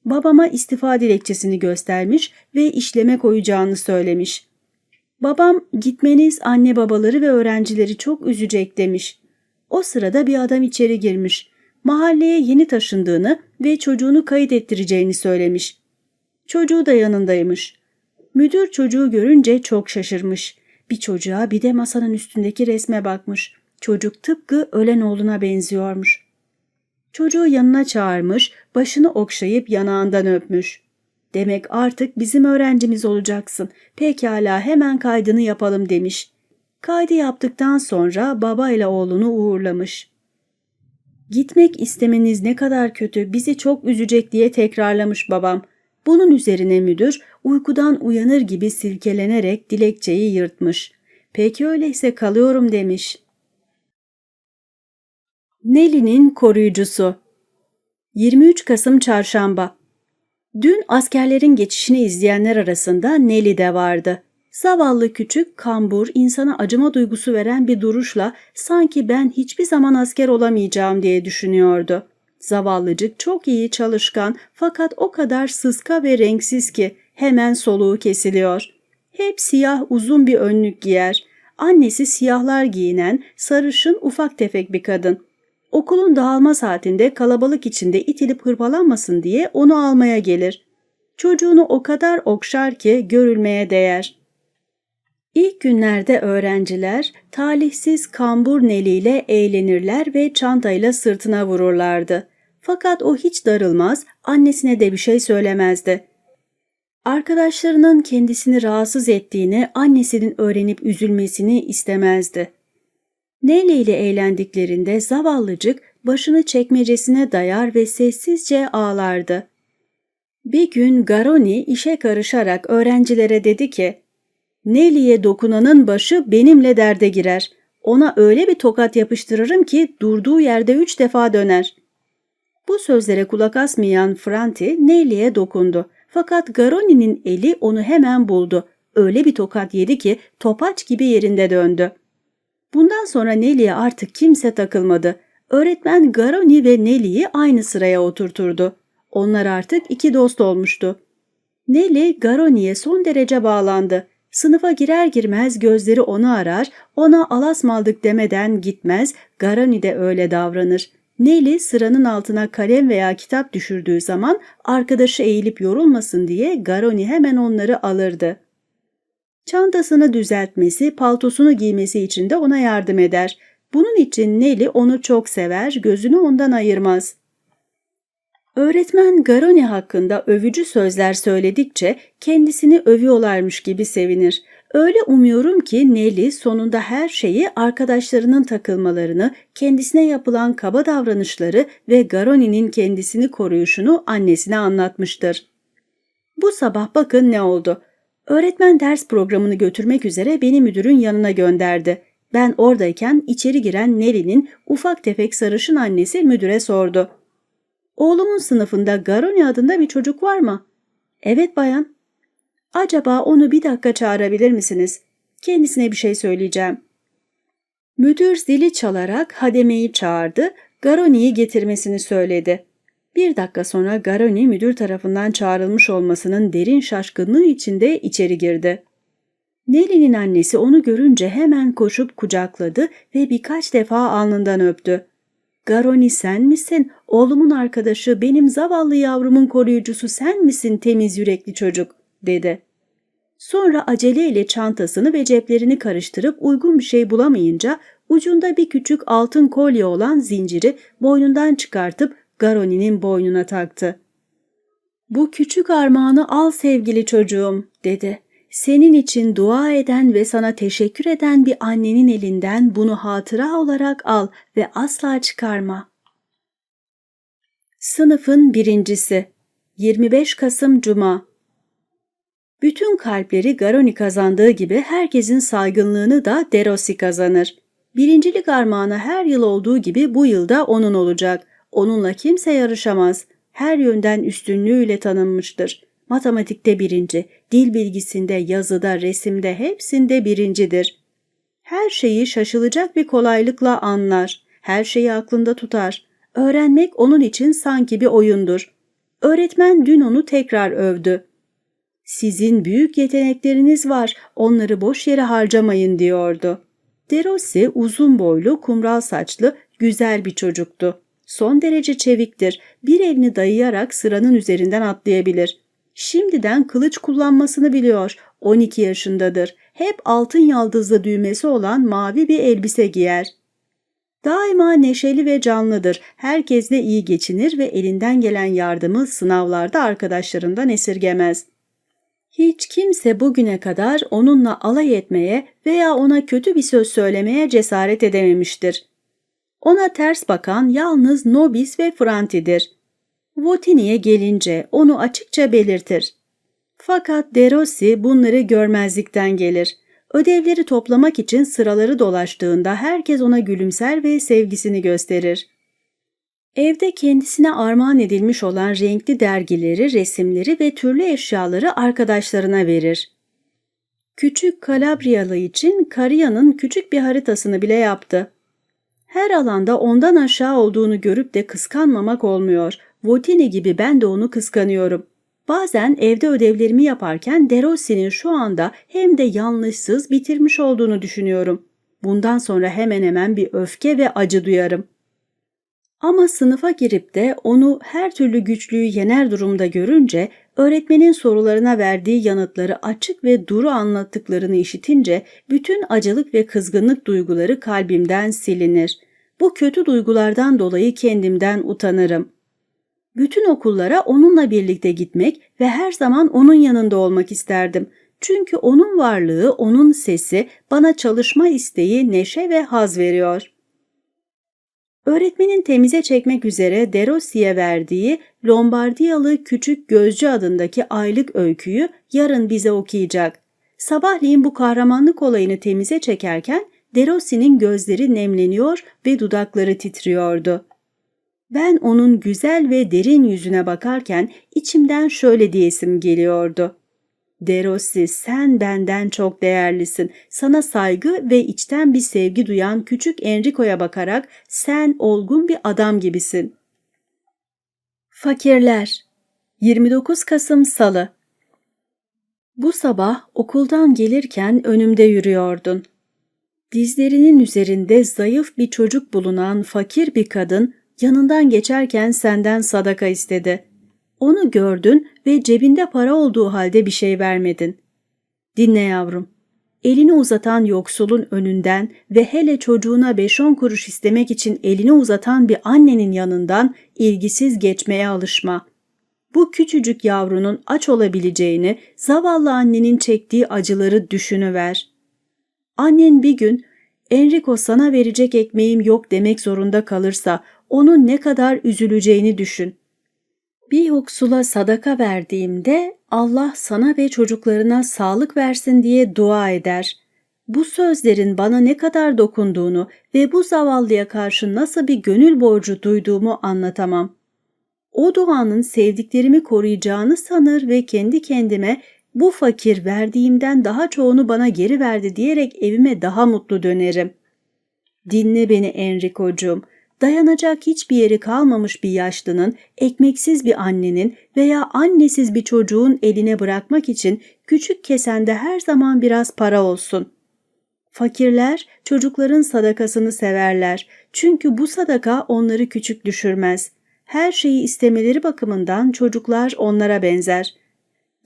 Babama istifa dilekçesini göstermiş ve işleme koyacağını söylemiş. Babam gitmeniz anne babaları ve öğrencileri çok üzecek demiş. O sırada bir adam içeri girmiş. Mahalleye yeni taşındığını ve çocuğunu kayıt ettireceğini söylemiş. Çocuğu da yanındaymış. Müdür çocuğu görünce çok şaşırmış. Bir çocuğa bir de masanın üstündeki resme bakmış. Çocuk tıpkı ölen oğluna benziyormuş. Çocuğu yanına çağırmış, başını okşayıp yanağından öpmüş. Demek artık bizim öğrencimiz olacaksın. Pekala hemen kaydını yapalım demiş. Kaydı yaptıktan sonra baba ile oğlunu uğurlamış. Gitmek istemeniz ne kadar kötü, bizi çok üzecek diye tekrarlamış babam. Bunun üzerine müdür uykudan uyanır gibi silkelenerek dilekçeyi yırtmış. Peki öyleyse kalıyorum demiş. Nelly'nin koruyucusu 23 Kasım Çarşamba Dün askerlerin geçişini izleyenler arasında Nelly de vardı. Zavallı küçük, kambur, insana acıma duygusu veren bir duruşla sanki ben hiçbir zaman asker olamayacağım diye düşünüyordu. Zavallıcık çok iyi çalışkan fakat o kadar sıska ve renksiz ki hemen soluğu kesiliyor. Hep siyah uzun bir önlük giyer. Annesi siyahlar giyinen, sarışın, ufak tefek bir kadın. Okulun dağılma saatinde kalabalık içinde itilip hırpalanmasın diye onu almaya gelir. Çocuğunu o kadar okşar ki görülmeye değer. İlk günlerde öğrenciler talihsiz kambur neliyle eğlenirler ve çantayla sırtına vururlardı. Fakat o hiç darılmaz, annesine de bir şey söylemezdi. Arkadaşlarının kendisini rahatsız ettiğini annesinin öğrenip üzülmesini istemezdi. Neyle ile eğlendiklerinde zavallıcık başını çekmecesine dayar ve sessizce ağlardı. Bir gün Garoni işe karışarak öğrencilere dedi ki, Nelly'e dokunanın başı benimle derde girer. Ona öyle bir tokat yapıştırırım ki durduğu yerde üç defa döner. Bu sözlere kulak asmayan Franti Nelly'e dokundu. Fakat Garoni'nin eli onu hemen buldu. Öyle bir tokat yedi ki topaç gibi yerinde döndü. Bundan sonra Nelly'e artık kimse takılmadı. Öğretmen Garoni ve Nelly'yi aynı sıraya oturturdu. Onlar artık iki dost olmuştu. Nelly Garoni'ye son derece bağlandı. Sınıfa girer girmez gözleri onu arar, ona alasmaldık demeden gitmez, Garoni de öyle davranır. Nelly sıranın altına kalem veya kitap düşürdüğü zaman arkadaşı eğilip yorulmasın diye Garoni hemen onları alırdı. Çantasını düzeltmesi, paltosunu giymesi için de ona yardım eder. Bunun için Nelly onu çok sever, gözünü ondan ayırmaz. Öğretmen Garoni hakkında övücü sözler söyledikçe kendisini övüyorlarmış gibi sevinir. Öyle umuyorum ki Nelly sonunda her şeyi arkadaşlarının takılmalarını, kendisine yapılan kaba davranışları ve Garoni'nin kendisini koruyuşunu annesine anlatmıştır. Bu sabah bakın ne oldu. Öğretmen ders programını götürmek üzere beni müdürün yanına gönderdi. Ben oradayken içeri giren Nelly'nin ufak tefek sarışın annesi müdüre sordu. Oğlumun sınıfında Garoni adında bir çocuk var mı? Evet bayan. Acaba onu bir dakika çağırabilir misiniz? Kendisine bir şey söyleyeceğim. Müdür zili çalarak Hademe'yi çağırdı, Garoni'yi getirmesini söyledi. Bir dakika sonra Garoni müdür tarafından çağrılmış olmasının derin şaşkınlığı içinde içeri girdi. Nelly'nin annesi onu görünce hemen koşup kucakladı ve birkaç defa alnından öptü. Garoni sen misin? Oğlumun arkadaşı, benim zavallı yavrumun koruyucusu sen misin temiz yürekli çocuk? dedi. Sonra aceleyle çantasını ve ceplerini karıştırıp uygun bir şey bulamayınca ucunda bir küçük altın kolye olan zinciri boynundan çıkartıp Garoni'nin boynuna taktı. Bu küçük armağanı al sevgili çocuğum dedi. Senin için dua eden ve sana teşekkür eden bir annenin elinden bunu hatıra olarak al ve asla çıkarma. Sınıfın birincisi 25 Kasım Cuma Bütün kalpleri Garoni kazandığı gibi herkesin saygınlığını da Derossi kazanır. Birincilik armağanı her yıl olduğu gibi bu yılda onun olacak. Onunla kimse yarışamaz. Her yönden üstünlüğüyle tanınmıştır. Matematikte birinci, dil bilgisinde, yazıda, resimde hepsinde birincidir. Her şeyi şaşılacak bir kolaylıkla anlar. Her şeyi aklında tutar. Öğrenmek onun için sanki bir oyundur. Öğretmen dün onu tekrar övdü. Sizin büyük yetenekleriniz var, onları boş yere harcamayın diyordu. Derossi uzun boylu, kumral saçlı, güzel bir çocuktu. Son derece çeviktir. Bir elini dayayarak sıranın üzerinden atlayabilir. Şimdiden kılıç kullanmasını biliyor. 12 yaşındadır. Hep altın yaldızlı düğmesi olan mavi bir elbise giyer. Daima neşeli ve canlıdır. Herkesle iyi geçinir ve elinden gelen yardımı sınavlarda arkadaşlarından esirgemez. Hiç kimse bugüne kadar onunla alay etmeye veya ona kötü bir söz söylemeye cesaret edememiştir. Ona ters bakan yalnız Nobis ve Franti'dir. Votini'ye gelince onu açıkça belirtir. Fakat De Rossi bunları görmezlikten gelir. Ödevleri toplamak için sıraları dolaştığında herkes ona gülümser ve sevgisini gösterir. Evde kendisine armağan edilmiş olan renkli dergileri, resimleri ve türlü eşyaları arkadaşlarına verir. Küçük Kalabriyalı için Karia'nın küçük bir haritasını bile yaptı. Her alanda ondan aşağı olduğunu görüp de kıskanmamak olmuyor. Votini gibi ben de onu kıskanıyorum. Bazen evde ödevlerimi yaparken Derossi'nin şu anda hem de yanlışsız bitirmiş olduğunu düşünüyorum. Bundan sonra hemen hemen bir öfke ve acı duyarım. Ama sınıfa girip de onu her türlü güçlüğü yener durumda görünce, öğretmenin sorularına verdiği yanıtları açık ve duru anlattıklarını işitince bütün acılık ve kızgınlık duyguları kalbimden silinir. Bu kötü duygulardan dolayı kendimden utanırım. Bütün okullara onunla birlikte gitmek ve her zaman onun yanında olmak isterdim. Çünkü onun varlığı, onun sesi bana çalışma isteği, neşe ve haz veriyor. Öğretmenin temize çekmek üzere Derossi'ye verdiği Lombardiyalı Küçük Gözcü adındaki aylık öyküyü yarın bize okuyacak. Sabahleyin bu kahramanlık olayını temize çekerken Derossi'nin gözleri nemleniyor ve dudakları titriyordu. Ben onun güzel ve derin yüzüne bakarken içimden şöyle diyesim geliyordu. Derossi sen benden çok değerlisin. Sana saygı ve içten bir sevgi duyan küçük Enrico'ya bakarak sen olgun bir adam gibisin. Fakirler 29 Kasım Salı Bu sabah okuldan gelirken önümde yürüyordun. Dizlerinin üzerinde zayıf bir çocuk bulunan fakir bir kadın yanından geçerken senden sadaka istedi. Onu gördün ve cebinde para olduğu halde bir şey vermedin. Dinle yavrum. Elini uzatan yoksulun önünden ve hele çocuğuna beş on kuruş istemek için elini uzatan bir annenin yanından ilgisiz geçmeye alışma. Bu küçücük yavrunun aç olabileceğini, zavallı annenin çektiği acıları düşünüver. Annen bir gün Enrico sana verecek ekmeğim yok demek zorunda kalırsa onun ne kadar üzüleceğini düşün. Bir yoksula sadaka verdiğimde Allah sana ve çocuklarına sağlık versin diye dua eder. Bu sözlerin bana ne kadar dokunduğunu ve bu zavallıya karşı nasıl bir gönül borcu duyduğumu anlatamam. O duanın sevdiklerimi koruyacağını sanır ve kendi kendime bu fakir verdiğimden daha çoğunu bana geri verdi diyerek evime daha mutlu dönerim. Dinle beni Enrico'cum. Dayanacak hiçbir yeri kalmamış bir yaşlının, ekmeksiz bir annenin veya annesiz bir çocuğun eline bırakmak için küçük kesende her zaman biraz para olsun. Fakirler çocukların sadakasını severler çünkü bu sadaka onları küçük düşürmez. Her şeyi istemeleri bakımından çocuklar onlara benzer.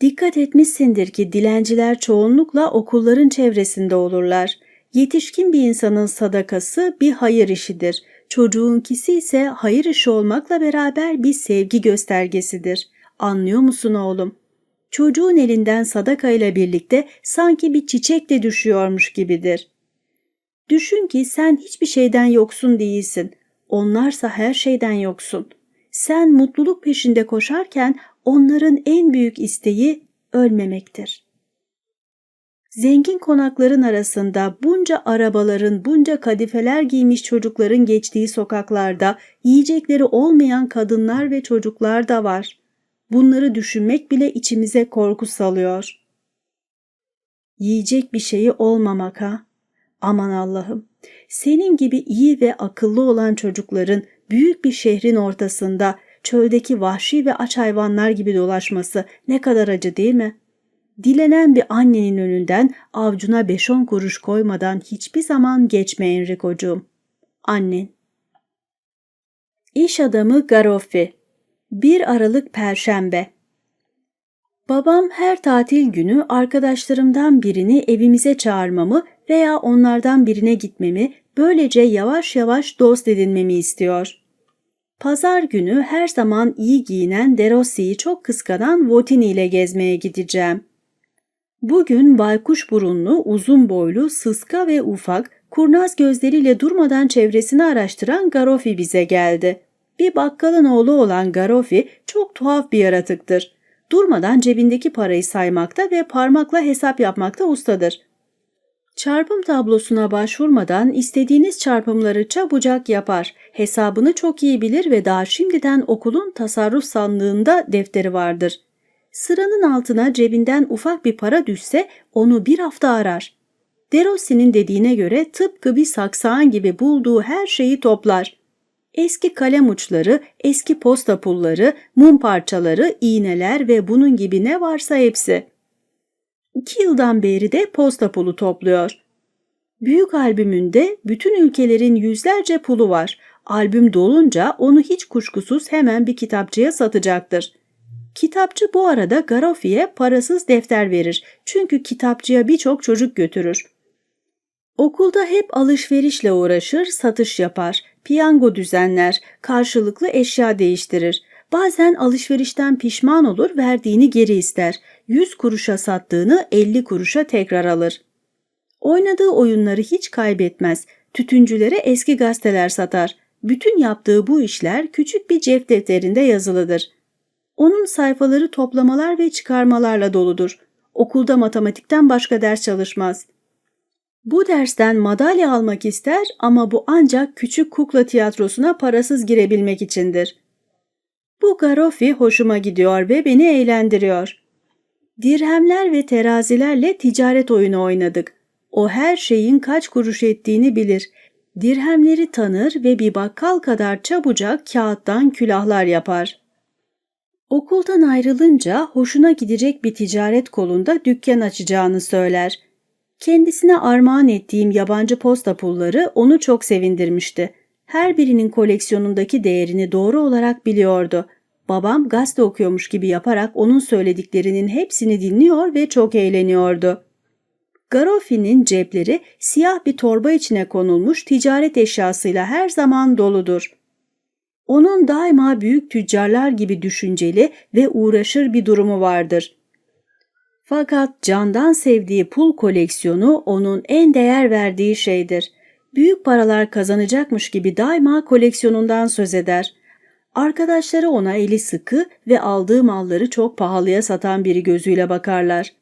Dikkat etmişsindir ki dilenciler çoğunlukla okulların çevresinde olurlar. Yetişkin bir insanın sadakası bir hayır işidir. Çocuğunkisi ise hayır işi olmakla beraber bir sevgi göstergesidir. Anlıyor musun oğlum? Çocuğun elinden sadaka ile birlikte sanki bir çiçek de düşüyormuş gibidir. Düşün ki sen hiçbir şeyden yoksun değilsin. Onlarsa her şeyden yoksun. Sen mutluluk peşinde koşarken onların en büyük isteği ölmemektir. Zengin konakların arasında bunca arabaların, bunca kadifeler giymiş çocukların geçtiği sokaklarda yiyecekleri olmayan kadınlar ve çocuklar da var. Bunları düşünmek bile içimize korku salıyor. Yiyecek bir şeyi olmamak ha? Aman Allah'ım, senin gibi iyi ve akıllı olan çocukların büyük bir şehrin ortasında çöldeki vahşi ve aç hayvanlar gibi dolaşması ne kadar acı değil mi?'' Dilenen bir annenin önünden avcuna beş on kuruş koymadan hiçbir zaman geçme Enrico'cuğum. Annen. İş adamı Garoffi 1 Aralık Perşembe Babam her tatil günü arkadaşlarımdan birini evimize çağırmamı veya onlardan birine gitmemi, böylece yavaş yavaş dost edinmemi istiyor. Pazar günü her zaman iyi giyinen Derossi'yi çok kıskanan Votini ile gezmeye gideceğim. Bugün baykuş burunlu, uzun boylu, sıska ve ufak, kurnaz gözleriyle durmadan çevresini araştıran Garofi bize geldi. Bir bakkalın oğlu olan Garofi çok tuhaf bir yaratıktır. Durmadan cebindeki parayı saymakta ve parmakla hesap yapmakta ustadır. Çarpım tablosuna başvurmadan istediğiniz çarpımları çabucak yapar. Hesabını çok iyi bilir ve daha şimdiden okulun tasarruf sandığında defteri vardır. Sıranın altına cebinden ufak bir para düşse onu bir hafta arar. Derossi'nin dediğine göre tıpkı bir saksağın gibi bulduğu her şeyi toplar. Eski kalem uçları, eski posta pulları, mum parçaları, iğneler ve bunun gibi ne varsa hepsi. İki yıldan beri de posta pulu topluyor. Büyük albümünde bütün ülkelerin yüzlerce pulu var. Albüm dolunca onu hiç kuşkusuz hemen bir kitapçıya satacaktır. Kitapçı bu arada Garofi'ye parasız defter verir. Çünkü kitapçıya birçok çocuk götürür. Okulda hep alışverişle uğraşır, satış yapar, piyango düzenler, karşılıklı eşya değiştirir. Bazen alışverişten pişman olur, verdiğini geri ister. 100 kuruşa sattığını 50 kuruşa tekrar alır. Oynadığı oyunları hiç kaybetmez. Tütüncülere eski gazeteler satar. Bütün yaptığı bu işler küçük bir cep defterinde yazılıdır. Onun sayfaları toplamalar ve çıkarmalarla doludur. Okulda matematikten başka ders çalışmaz. Bu dersten madalya almak ister ama bu ancak küçük kukla tiyatrosuna parasız girebilmek içindir. Bu Garofi hoşuma gidiyor ve beni eğlendiriyor. Dirhemler ve terazilerle ticaret oyunu oynadık. O her şeyin kaç kuruş ettiğini bilir. Dirhemleri tanır ve bir bakkal kadar çabucak kağıttan külahlar yapar. Okuldan ayrılınca hoşuna gidecek bir ticaret kolunda dükkan açacağını söyler. Kendisine armağan ettiğim yabancı posta pulları onu çok sevindirmişti. Her birinin koleksiyonundaki değerini doğru olarak biliyordu. Babam gazete okuyormuş gibi yaparak onun söylediklerinin hepsini dinliyor ve çok eğleniyordu. Garofi'nin cepleri siyah bir torba içine konulmuş ticaret eşyasıyla her zaman doludur. Onun daima büyük tüccarlar gibi düşünceli ve uğraşır bir durumu vardır. Fakat candan sevdiği pul koleksiyonu onun en değer verdiği şeydir. Büyük paralar kazanacakmış gibi daima koleksiyonundan söz eder. Arkadaşları ona eli sıkı ve aldığı malları çok pahalıya satan biri gözüyle bakarlar.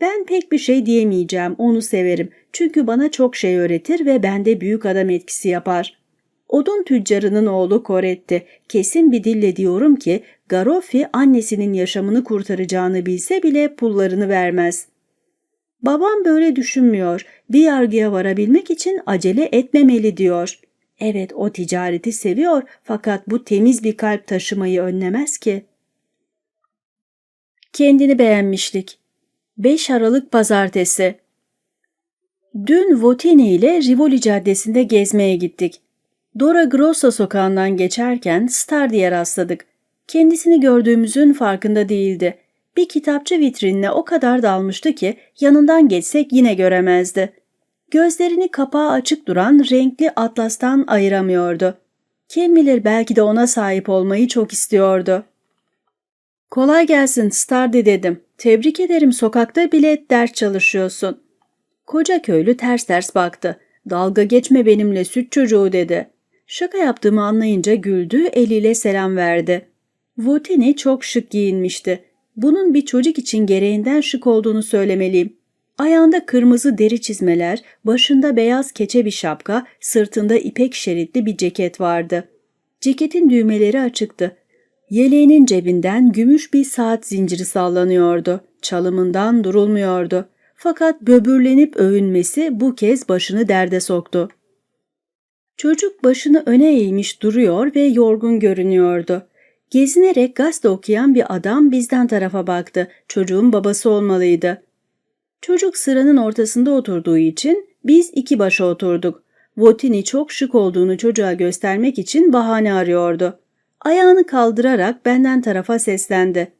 Ben pek bir şey diyemeyeceğim, onu severim. Çünkü bana çok şey öğretir ve bende büyük adam etkisi yapar. Odun tüccarının oğlu Koretti. Kesin bir dille diyorum ki Garofi annesinin yaşamını kurtaracağını bilse bile pullarını vermez. Babam böyle düşünmüyor. Bir yargıya varabilmek için acele etmemeli diyor. Evet o ticareti seviyor fakat bu temiz bir kalp taşımayı önlemez ki. Kendini beğenmişlik. 5 Aralık Pazartesi Dün Votini ile Rivoli Caddesi'nde gezmeye gittik. Dora Grossa sokağından geçerken Star diye rastladık. Kendisini gördüğümüzün farkında değildi. Bir kitapçı vitrinine o kadar dalmıştı ki yanından geçsek yine göremezdi. Gözlerini kapağı açık duran renkli atlastan ayıramıyordu. Kim bilir belki de ona sahip olmayı çok istiyordu. Kolay gelsin Stardi dedim. Tebrik ederim sokakta bile ders çalışıyorsun. Koca köylü ters ters baktı. Dalga geçme benimle süt çocuğu dedi. Şaka yaptığımı anlayınca güldü, eliyle selam verdi. Votini çok şık giyinmişti. Bunun bir çocuk için gereğinden şık olduğunu söylemeliyim. Ayağında kırmızı deri çizmeler, başında beyaz keçe bir şapka, sırtında ipek şeritli bir ceket vardı. Ceketin düğmeleri açıktı. Yeleğinin cebinden gümüş bir saat zinciri sallanıyordu. Çalımından durulmuyordu. Fakat böbürlenip övünmesi bu kez başını derde soktu. Çocuk başını öne eğmiş duruyor ve yorgun görünüyordu. Gezinerek gazete okuyan bir adam bizden tarafa baktı. Çocuğun babası olmalıydı. Çocuk sıranın ortasında oturduğu için biz iki başa oturduk. Votini çok şık olduğunu çocuğa göstermek için bahane arıyordu. Ayağını kaldırarak benden tarafa seslendi.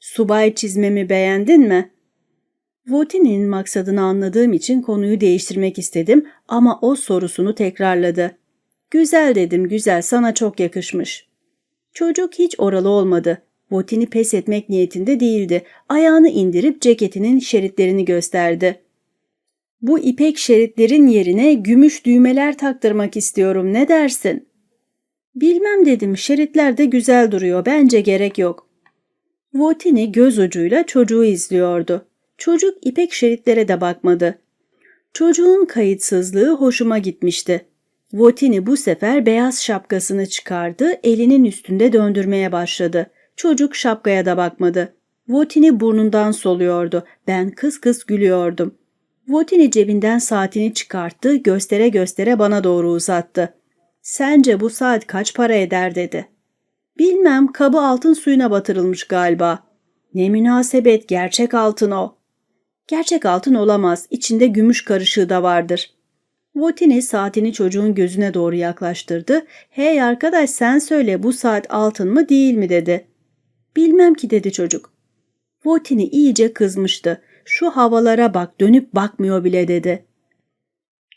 Subay çizmemi beğendin mi? Votini'nin maksadını anladığım için konuyu değiştirmek istedim ama o sorusunu tekrarladı. Güzel dedim güzel sana çok yakışmış. Çocuk hiç oralı olmadı. Votini pes etmek niyetinde değildi. Ayağını indirip ceketinin şeritlerini gösterdi. Bu ipek şeritlerin yerine gümüş düğmeler taktırmak istiyorum ne dersin? Bilmem dedim şeritler de güzel duruyor bence gerek yok. Votini göz ucuyla çocuğu izliyordu. Çocuk ipek şeritlere de bakmadı. Çocuğun kayıtsızlığı hoşuma gitmişti. Votini bu sefer beyaz şapkasını çıkardı, elinin üstünde döndürmeye başladı. Çocuk şapkaya da bakmadı. Votini burnundan soluyordu. Ben kıs kıs gülüyordum. Votini cebinden saatini çıkarttı, göstere göstere bana doğru uzattı. Sence bu saat kaç para eder dedi. Bilmem kabı altın suyuna batırılmış galiba. Ne münasebet gerçek altın o. Gerçek altın olamaz. İçinde gümüş karışığı da vardır. Votini saatini çocuğun gözüne doğru yaklaştırdı. Hey arkadaş sen söyle bu saat altın mı değil mi dedi. Bilmem ki dedi çocuk. Votini iyice kızmıştı. Şu havalara bak dönüp bakmıyor bile dedi.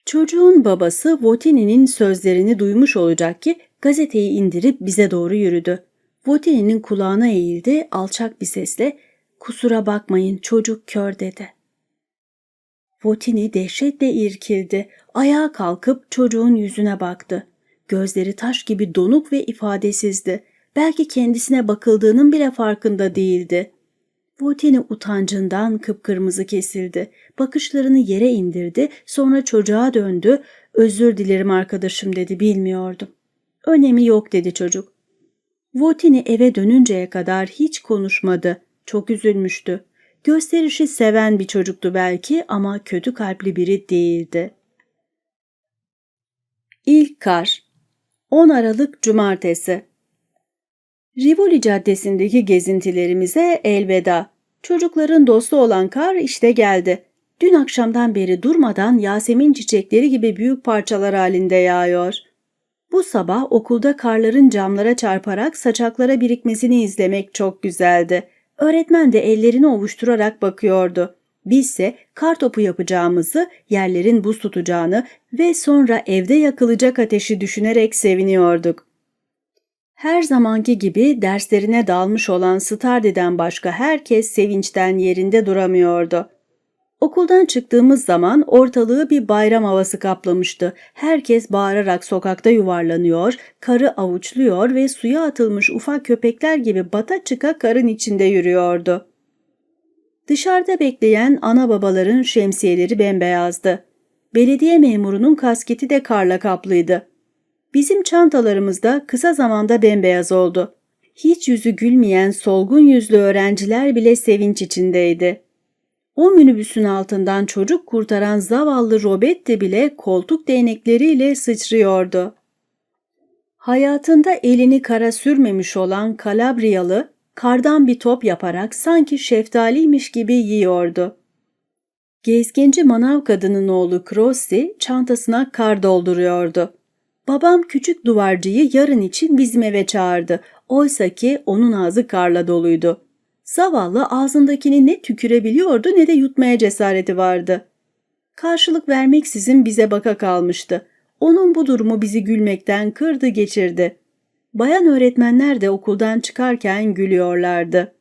Çocuğun babası Votini'nin sözlerini duymuş olacak ki gazeteyi indirip bize doğru yürüdü. Votini'nin kulağına eğildi alçak bir sesle ''Kusura bakmayın çocuk kör'' dedi. Votini dehşetle irkildi. Ayağa kalkıp çocuğun yüzüne baktı. Gözleri taş gibi donuk ve ifadesizdi. Belki kendisine bakıldığının bile farkında değildi. Votini utancından kıpkırmızı kesildi. Bakışlarını yere indirdi, sonra çocuğa döndü. Özür dilerim arkadaşım dedi, bilmiyordum. Önemi yok dedi çocuk. Votini eve dönünceye kadar hiç konuşmadı. Çok üzülmüştü. Gösterişi seven bir çocuktu belki ama kötü kalpli biri değildi. İlk kar 10 Aralık Cumartesi Rivoli Caddesi'ndeki gezintilerimize elveda. Çocukların dostu olan kar işte geldi. Dün akşamdan beri durmadan Yasemin çiçekleri gibi büyük parçalar halinde yağıyor. Bu sabah okulda karların camlara çarparak saçaklara birikmesini izlemek çok güzeldi. Öğretmen de ellerini ovuşturarak bakıyordu. Bizse kar topu yapacağımızı, yerlerin buz tutacağını ve sonra evde yakılacak ateşi düşünerek seviniyorduk. Her zamanki gibi derslerine dalmış olan Stardi'den başka herkes sevinçten yerinde duramıyordu. Okuldan çıktığımız zaman ortalığı bir bayram havası kaplamıştı. Herkes bağırarak sokakta yuvarlanıyor, karı avuçluyor ve suya atılmış ufak köpekler gibi bata çıka karın içinde yürüyordu. Dışarıda bekleyen ana babaların şemsiyeleri bembeyazdı. Belediye memurunun kasketi de karla kaplıydı. Bizim çantalarımızda kısa zamanda bembeyaz oldu. Hiç yüzü gülmeyen solgun yüzlü öğrenciler bile sevinç içindeydi. O minibüsün altından çocuk kurtaran zavallı Robetti bile koltuk değnekleriyle sıçrıyordu. Hayatında elini kara sürmemiş olan Kalabriyalı, kardan bir top yaparak sanki şeftaliymiş gibi yiyordu. Gezginci manav kadının oğlu Crossi çantasına kar dolduruyordu. Babam küçük duvarcıyı yarın için bizim eve çağırdı. Oysa ki onun ağzı karla doluydu. Zavallı ağzındakini ne tükürebiliyordu ne de yutmaya cesareti vardı. Karşılık vermeksizin bize baka kalmıştı. Onun bu durumu bizi gülmekten kırdı geçirdi. Bayan öğretmenler de okuldan çıkarken gülüyorlardı.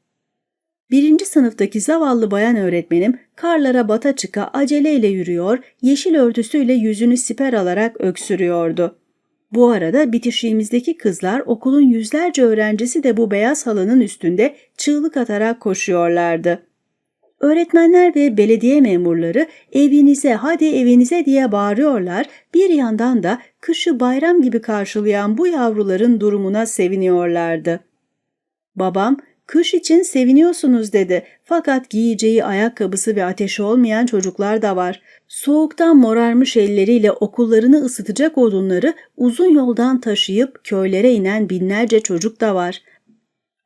Birinci sınıftaki zavallı bayan öğretmenim karlara bata çıka aceleyle yürüyor, yeşil örtüsüyle yüzünü siper alarak öksürüyordu. Bu arada bitişiğimizdeki kızlar okulun yüzlerce öğrencisi de bu beyaz halının üstünde çığlık atarak koşuyorlardı. Öğretmenler ve belediye memurları evinize hadi evinize diye bağırıyorlar, bir yandan da kışı bayram gibi karşılayan bu yavruların durumuna seviniyorlardı. Babam kış için seviniyorsunuz dedi fakat giyeceği ayakkabısı ve ateşi olmayan çocuklar da var. Soğuktan morarmış elleriyle okullarını ısıtacak odunları uzun yoldan taşıyıp köylere inen binlerce çocuk da var.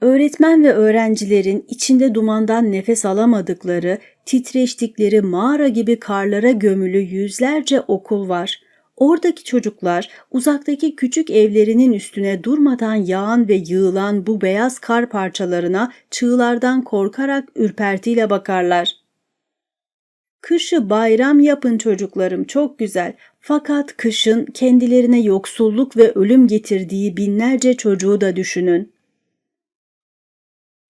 Öğretmen ve öğrencilerin içinde dumandan nefes alamadıkları, titreştikleri mağara gibi karlara gömülü yüzlerce okul var. Oradaki çocuklar uzaktaki küçük evlerinin üstüne durmadan yağan ve yığılan bu beyaz kar parçalarına çığlardan korkarak ürpertiyle bakarlar. Kışı bayram yapın çocuklarım çok güzel. Fakat kışın kendilerine yoksulluk ve ölüm getirdiği binlerce çocuğu da düşünün.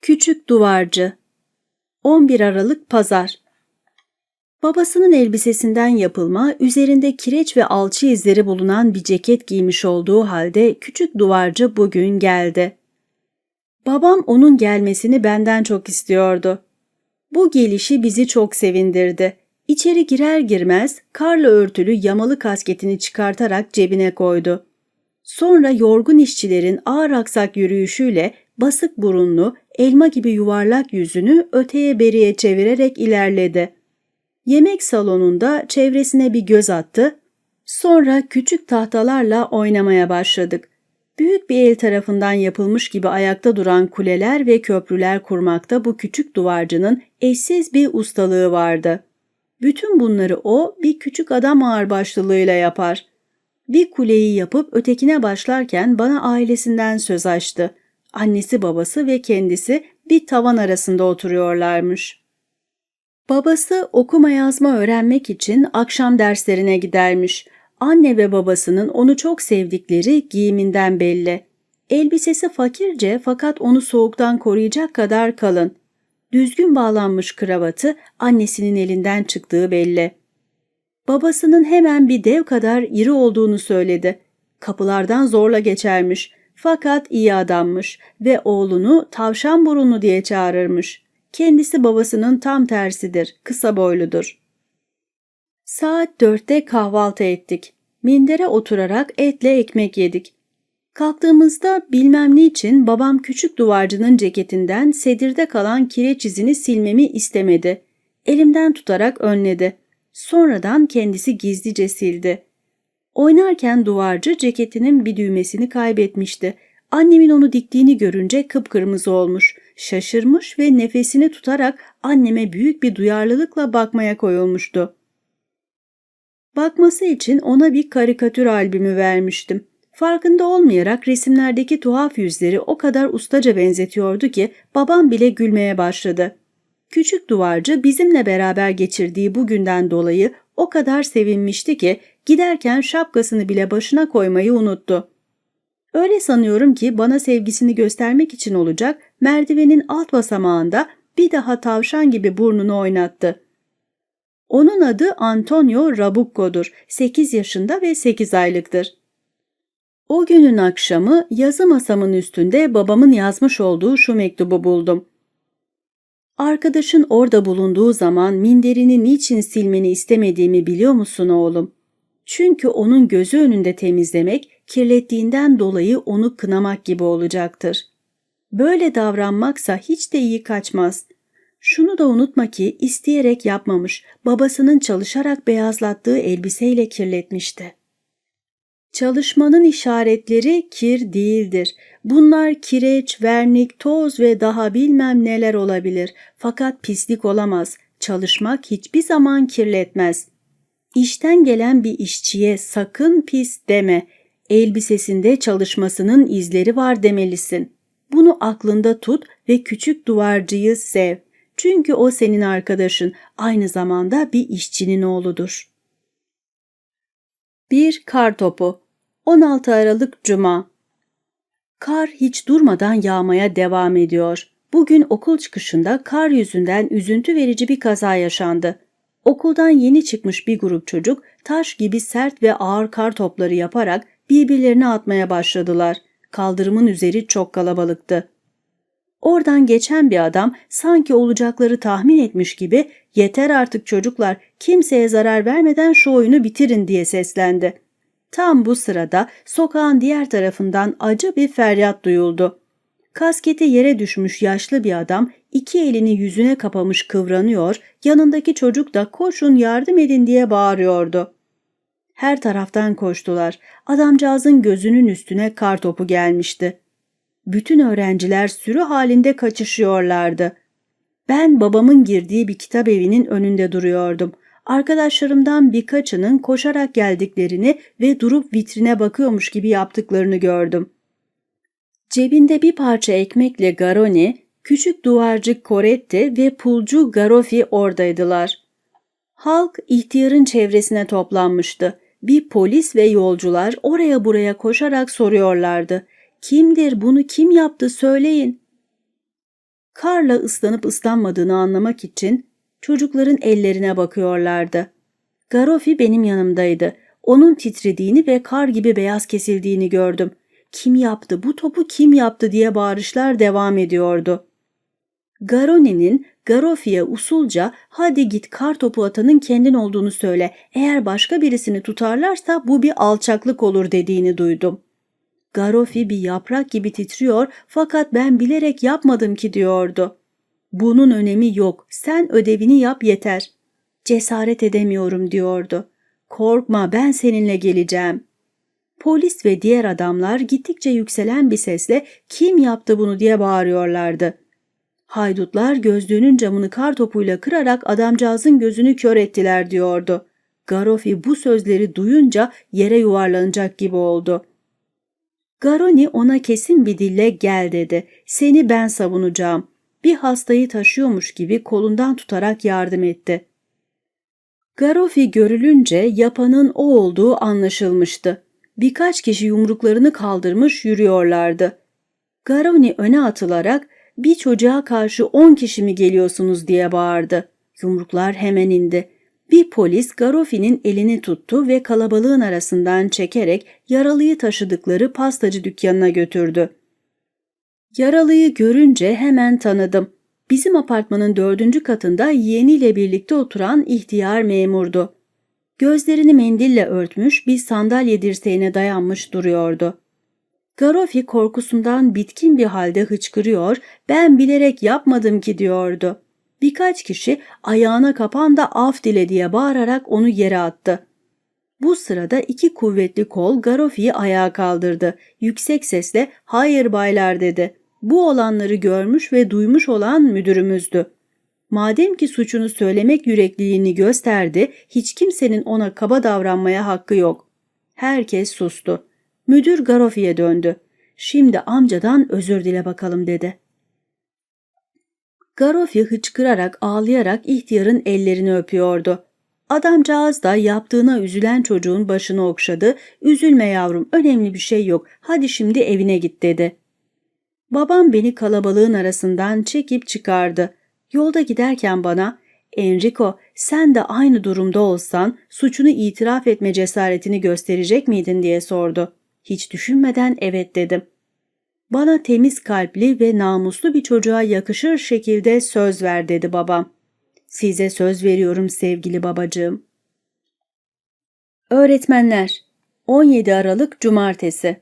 Küçük Duvarcı 11 Aralık Pazar Babasının elbisesinden yapılma, üzerinde kireç ve alçı izleri bulunan bir ceket giymiş olduğu halde küçük duvarcı bugün geldi. Babam onun gelmesini benden çok istiyordu. Bu gelişi bizi çok sevindirdi. İçeri girer girmez karla örtülü yamalı kasketini çıkartarak cebine koydu. Sonra yorgun işçilerin ağır aksak yürüyüşüyle basık burunlu, elma gibi yuvarlak yüzünü öteye beriye çevirerek ilerledi. Yemek salonunda çevresine bir göz attı. Sonra küçük tahtalarla oynamaya başladık. Büyük bir el tarafından yapılmış gibi ayakta duran kuleler ve köprüler kurmakta bu küçük duvarcının eşsiz bir ustalığı vardı. Bütün bunları o bir küçük adam ağırbaşlılığıyla yapar. Bir kuleyi yapıp ötekine başlarken bana ailesinden söz açtı. Annesi babası ve kendisi bir tavan arasında oturuyorlarmış. Babası okuma yazma öğrenmek için akşam derslerine gidermiş. Anne ve babasının onu çok sevdikleri giyiminden belli. Elbisesi fakirce fakat onu soğuktan koruyacak kadar kalın. Düzgün bağlanmış kravatı annesinin elinden çıktığı belli. Babasının hemen bir dev kadar iri olduğunu söyledi. Kapılardan zorla geçermiş. Fakat iyi adammış ve oğlunu tavşan burunlu diye çağırırmış. Kendisi babasının tam tersidir, kısa boyludur. Saat dörtte kahvaltı ettik. Mindere oturarak etle ekmek yedik. Kalktığımızda bilmem niçin babam küçük duvarcının ceketinden sedirde kalan kireç izini silmemi istemedi. Elimden tutarak önledi. Sonradan kendisi gizlice sildi. Oynarken duvarcı ceketinin bir düğmesini kaybetmişti. Annemin onu diktiğini görünce kıpkırmızı olmuş, şaşırmış ve nefesini tutarak anneme büyük bir duyarlılıkla bakmaya koyulmuştu. Bakması için ona bir karikatür albümü vermiştim. Farkında olmayarak resimlerdeki tuhaf yüzleri o kadar ustaca benzetiyordu ki babam bile gülmeye başladı. Küçük duvarcı bizimle beraber geçirdiği bu günden dolayı o kadar sevinmişti ki giderken şapkasını bile başına koymayı unuttu. Öyle sanıyorum ki bana sevgisini göstermek için olacak merdivenin alt basamağında bir daha tavşan gibi burnunu oynattı. Onun adı Antonio Rabucco'dur. 8 yaşında ve 8 aylıktır. O günün akşamı yazı masamın üstünde babamın yazmış olduğu şu mektubu buldum. Arkadaşın orada bulunduğu zaman minderini niçin silmeni istemediğimi biliyor musun oğlum? Çünkü onun gözü önünde temizlemek, kirlettiğinden dolayı onu kınamak gibi olacaktır. Böyle davranmaksa hiç de iyi kaçmaz. Şunu da unutma ki isteyerek yapmamış, babasının çalışarak beyazlattığı elbiseyle kirletmişti. Çalışmanın işaretleri kir değildir. Bunlar kireç, vernik, toz ve daha bilmem neler olabilir. Fakat pislik olamaz. Çalışmak hiçbir zaman kirletmez. İşten gelen bir işçiye sakın pis deme. Elbisesinde çalışmasının izleri var demelisin. Bunu aklında tut ve küçük duvarcıyı sev. Çünkü o senin arkadaşın, aynı zamanda bir işçinin oğludur. Bir kar topu 16 Aralık Cuma Kar hiç durmadan yağmaya devam ediyor. Bugün okul çıkışında kar yüzünden üzüntü verici bir kaza yaşandı. Okuldan yeni çıkmış bir grup çocuk taş gibi sert ve ağır kar topları yaparak birbirlerine atmaya başladılar. Kaldırımın üzeri çok kalabalıktı. Oradan geçen bir adam sanki olacakları tahmin etmiş gibi yeter artık çocuklar kimseye zarar vermeden şu oyunu bitirin diye seslendi. Tam bu sırada sokağın diğer tarafından acı bir feryat duyuldu. Kasketi yere düşmüş yaşlı bir adam iki elini yüzüne kapamış kıvranıyor, yanındaki çocuk da koşun yardım edin diye bağırıyordu. Her taraftan koştular. Adamcağızın gözünün üstüne kar topu gelmişti. Bütün öğrenciler sürü halinde kaçışıyorlardı. Ben babamın girdiği bir kitap evinin önünde duruyordum. Arkadaşlarımdan birkaçının koşarak geldiklerini ve durup vitrine bakıyormuş gibi yaptıklarını gördüm. Cebinde bir parça ekmekle Garoni, küçük duvarcı Coretti ve pulcu Garofi oradaydılar. Halk ihtiyarın çevresine toplanmıştı. Bir polis ve yolcular oraya buraya koşarak soruyorlardı. Kimdir bunu kim yaptı söyleyin. Karla ıslanıp ıslanmadığını anlamak için çocukların ellerine bakıyorlardı. Garofi benim yanımdaydı. Onun titrediğini ve kar gibi beyaz kesildiğini gördüm. Kim yaptı, bu topu kim yaptı diye bağırışlar devam ediyordu. Garoni'nin Garofi'ye usulca hadi git kar topu atanın kendin olduğunu söyle. Eğer başka birisini tutarlarsa bu bir alçaklık olur dediğini duydum. Garofi bir yaprak gibi titriyor fakat ben bilerek yapmadım ki diyordu. Bunun önemi yok. Sen ödevini yap yeter. Cesaret edemiyorum diyordu. Korkma ben seninle geleceğim. Polis ve diğer adamlar gittikçe yükselen bir sesle kim yaptı bunu diye bağırıyorlardı. Haydutlar gözlüğünün camını kar topuyla kırarak adamcağızın gözünü kör ettiler diyordu. Garofi bu sözleri duyunca yere yuvarlanacak gibi oldu. Garoni ona kesin bir dille gel dedi. Seni ben savunacağım. Bir hastayı taşıyormuş gibi kolundan tutarak yardım etti. Garofi görülünce yapanın o olduğu anlaşılmıştı. Birkaç kişi yumruklarını kaldırmış yürüyorlardı. Garoni öne atılarak bir çocuğa karşı on kişi mi geliyorsunuz diye bağırdı. Yumruklar hemen indi. Bir polis Garofi'nin elini tuttu ve kalabalığın arasından çekerek yaralıyı taşıdıkları pastacı dükkanına götürdü. Yaralıyı görünce hemen tanıdım. Bizim apartmanın dördüncü katında yeğeniyle birlikte oturan ihtiyar memurdu. Gözlerini mendille örtmüş bir sandalye dirseğine dayanmış duruyordu. Garofi korkusundan bitkin bir halde hıçkırıyor, ben bilerek yapmadım ki diyordu. Birkaç kişi ayağına kapan da af dile diye bağırarak onu yere attı. Bu sırada iki kuvvetli kol Garofi'yi ayağa kaldırdı. Yüksek sesle hayır baylar dedi. Bu olanları görmüş ve duymuş olan müdürümüzdü. Madem ki suçunu söylemek yürekliliğini gösterdi, hiç kimsenin ona kaba davranmaya hakkı yok. Herkes sustu. Müdür Garofi'ye döndü. Şimdi amcadan özür dile bakalım dedi. Garofi hıçkırarak ağlayarak ihtiyarın ellerini öpüyordu. Adamcağız da yaptığına üzülen çocuğun başını okşadı. Üzülme yavrum önemli bir şey yok hadi şimdi evine git dedi. Babam beni kalabalığın arasından çekip çıkardı. Yolda giderken bana Enrico sen de aynı durumda olsan suçunu itiraf etme cesaretini gösterecek miydin diye sordu. Hiç düşünmeden evet dedim. Bana temiz kalpli ve namuslu bir çocuğa yakışır şekilde söz ver dedi babam. Size söz veriyorum sevgili babacığım. Öğretmenler 17 Aralık Cumartesi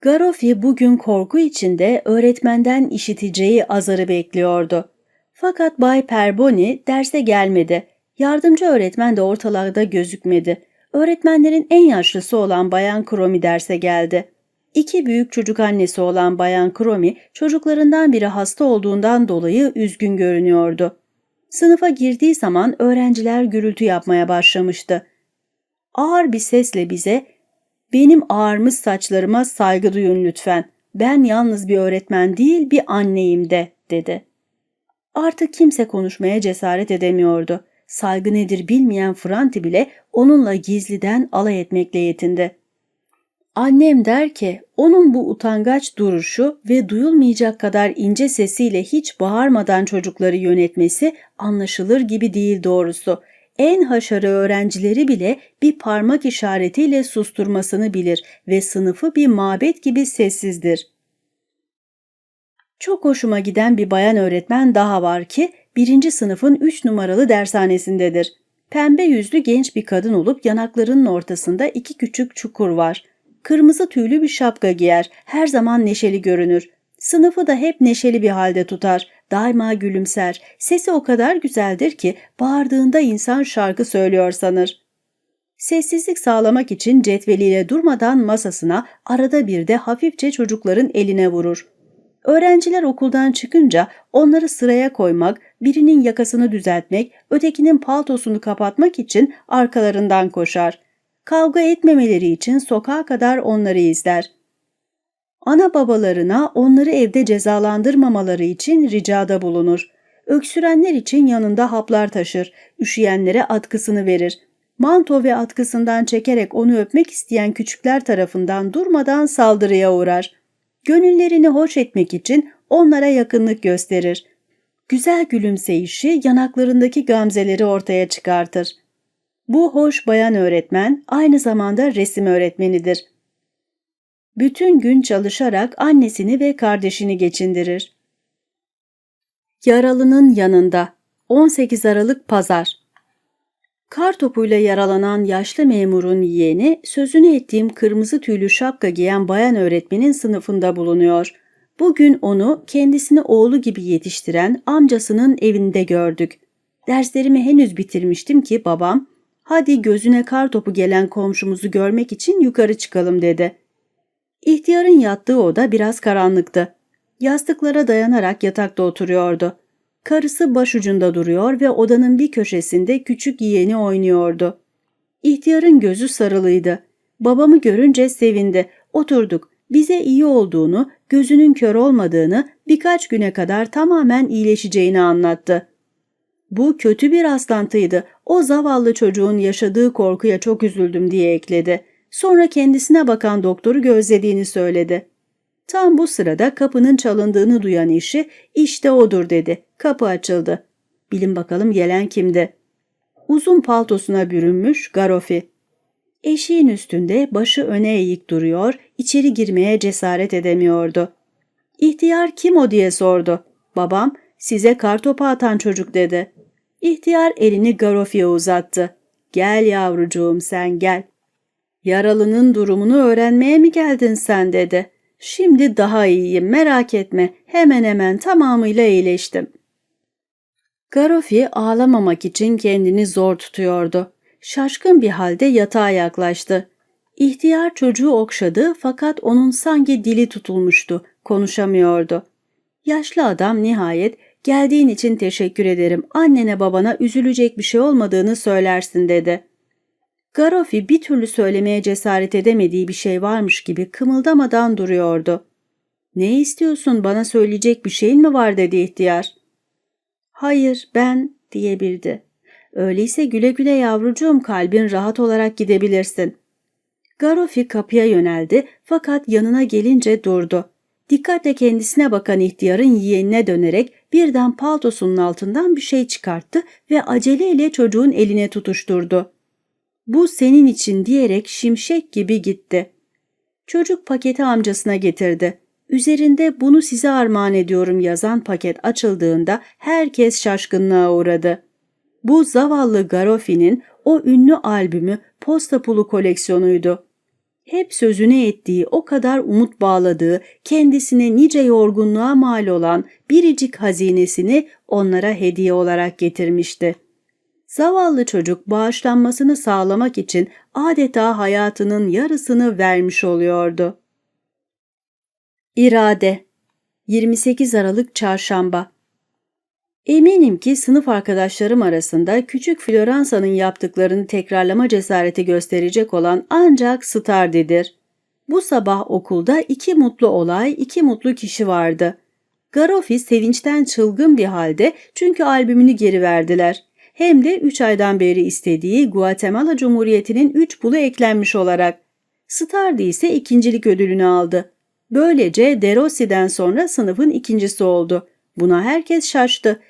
Garofi bugün korku içinde öğretmenden işiteceği azarı bekliyordu. Fakat Bay Perboni derse gelmedi. Yardımcı öğretmen de ortalarda gözükmedi. Öğretmenlerin en yaşlısı olan Bayan Kromi derse geldi. İki büyük çocuk annesi olan Bayan Kromi çocuklarından biri hasta olduğundan dolayı üzgün görünüyordu. Sınıfa girdiği zaman öğrenciler gürültü yapmaya başlamıştı. Ağır bir sesle bize ''Benim ağarmış saçlarıma saygı duyun lütfen. Ben yalnız bir öğretmen değil bir anneyim de.'' dedi. Artık kimse konuşmaya cesaret edemiyordu. Saygı nedir bilmeyen Franti bile onunla gizliden alay etmekle yetindi. Annem der ki onun bu utangaç duruşu ve duyulmayacak kadar ince sesiyle hiç bağırmadan çocukları yönetmesi anlaşılır gibi değil doğrusu. En haşarı öğrencileri bile bir parmak işaretiyle susturmasını bilir ve sınıfı bir mabet gibi sessizdir. Çok hoşuma giden bir bayan öğretmen daha var ki birinci sınıfın üç numaralı dershanesindedir. Pembe yüzlü genç bir kadın olup yanaklarının ortasında iki küçük çukur var. Kırmızı tüylü bir şapka giyer, her zaman neşeli görünür. Sınıfı da hep neşeli bir halde tutar, daima gülümser. Sesi o kadar güzeldir ki bağırdığında insan şarkı söylüyor sanır. Sessizlik sağlamak için cetveliyle durmadan masasına arada bir de hafifçe çocukların eline vurur. Öğrenciler okuldan çıkınca onları sıraya koymak, birinin yakasını düzeltmek, ötekinin paltosunu kapatmak için arkalarından koşar. Kavga etmemeleri için sokağa kadar onları izler. Ana babalarına onları evde cezalandırmamaları için ricada bulunur. Öksürenler için yanında haplar taşır, üşüyenlere atkısını verir. Manto ve atkısından çekerek onu öpmek isteyen küçükler tarafından durmadan saldırıya uğrar. Gönüllerini hoş etmek için onlara yakınlık gösterir. Güzel gülümseyişi yanaklarındaki gamzeleri ortaya çıkartır. Bu hoş bayan öğretmen aynı zamanda resim öğretmenidir. Bütün gün çalışarak annesini ve kardeşini geçindirir. Yaralının yanında 18 Aralık Pazar Kar topuyla yaralanan yaşlı memurun yeğeni sözünü ettiğim kırmızı tüylü şapka giyen bayan öğretmenin sınıfında bulunuyor. Bugün onu kendisini oğlu gibi yetiştiren amcasının evinde gördük. Derslerimi henüz bitirmiştim ki babam Hadi gözüne kar topu gelen komşumuzu görmek için yukarı çıkalım dedi. İhtiyarın yattığı oda biraz karanlıktı. Yastıklara dayanarak yatakta oturuyordu. Karısı başucunda duruyor ve odanın bir köşesinde küçük yeğeni oynuyordu. İhtiyarın gözü sarılıydı. Babamı görünce sevindi. Oturduk. Bize iyi olduğunu, gözünün kör olmadığını, birkaç güne kadar tamamen iyileşeceğini anlattı. Bu kötü bir rastlantıydı. O zavallı çocuğun yaşadığı korkuya çok üzüldüm diye ekledi. Sonra kendisine bakan doktoru gözlediğini söyledi. Tam bu sırada kapının çalındığını duyan işi işte odur dedi. Kapı açıldı. Bilin bakalım gelen kimdi? Uzun paltosuna bürünmüş Garofi. Eşiğin üstünde başı öne eğik duruyor, içeri girmeye cesaret edemiyordu. İhtiyar kim o diye sordu. Babam size kartopu atan çocuk dedi. İhtiyar elini Garofi'ye uzattı. Gel yavrucuğum sen gel. Yaralının durumunu öğrenmeye mi geldin sen dedi. Şimdi daha iyiyim merak etme hemen hemen tamamıyla iyileştim. Garofi ağlamamak için kendini zor tutuyordu. Şaşkın bir halde yatağa yaklaştı. İhtiyar çocuğu okşadı fakat onun sanki dili tutulmuştu, konuşamıyordu. Yaşlı adam nihayet geldiğin için teşekkür ederim, annene babana üzülecek bir şey olmadığını söylersin dedi. Garofi bir türlü söylemeye cesaret edemediği bir şey varmış gibi kımıldamadan duruyordu. Ne istiyorsun bana söyleyecek bir şeyin mi var dedi ihtiyar. Hayır ben diyebildi. Öyleyse güle güle yavrucuğum kalbin rahat olarak gidebilirsin. Garofi kapıya yöneldi fakat yanına gelince durdu. Dikkatle kendisine bakan ihtiyarın yeğenine dönerek birden paltosunun altından bir şey çıkarttı ve aceleyle çocuğun eline tutuşturdu. Bu senin için diyerek şimşek gibi gitti. Çocuk paketi amcasına getirdi. Üzerinde bunu size armağan ediyorum yazan paket açıldığında herkes şaşkınlığa uğradı. Bu zavallı Garofi'nin o ünlü albümü Posta Pulu koleksiyonuydu. Hep sözüne ettiği, o kadar umut bağladığı, kendisine nice yorgunluğa mal olan biricik hazinesini onlara hediye olarak getirmişti. Zavallı çocuk bağışlanmasını sağlamak için adeta hayatının yarısını vermiş oluyordu. İrade 28 Aralık Çarşamba Eminim ki sınıf arkadaşlarım arasında küçük Floransa'nın yaptıklarını tekrarlama cesareti gösterecek olan ancak Stardi'dir. Bu sabah okulda iki mutlu olay, iki mutlu kişi vardı. Garofi sevinçten çılgın bir halde çünkü albümünü geri verdiler. Hem de 3 aydan beri istediği Guatemala Cumhuriyeti'nin 3 pulu eklenmiş olarak. Stardi ise ikincilik ödülünü aldı. Böylece De Rossi'den sonra sınıfın ikincisi oldu. Buna herkes şaştı.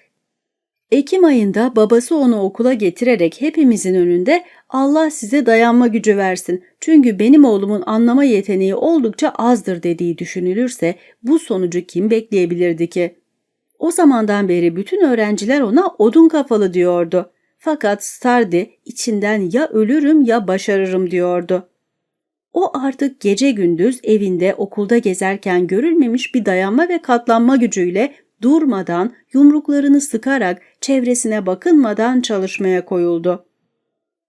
Ekim ayında babası onu okula getirerek hepimizin önünde Allah size dayanma gücü versin çünkü benim oğlumun anlama yeteneği oldukça azdır dediği düşünülürse bu sonucu kim bekleyebilirdi ki? O zamandan beri bütün öğrenciler ona odun kafalı diyordu. Fakat Stardi içinden ya ölürüm ya başarırım diyordu. O artık gece gündüz evinde okulda gezerken görülmemiş bir dayanma ve katlanma gücüyle durmadan yumruklarını sıkarak çevresine bakınmadan çalışmaya koyuldu.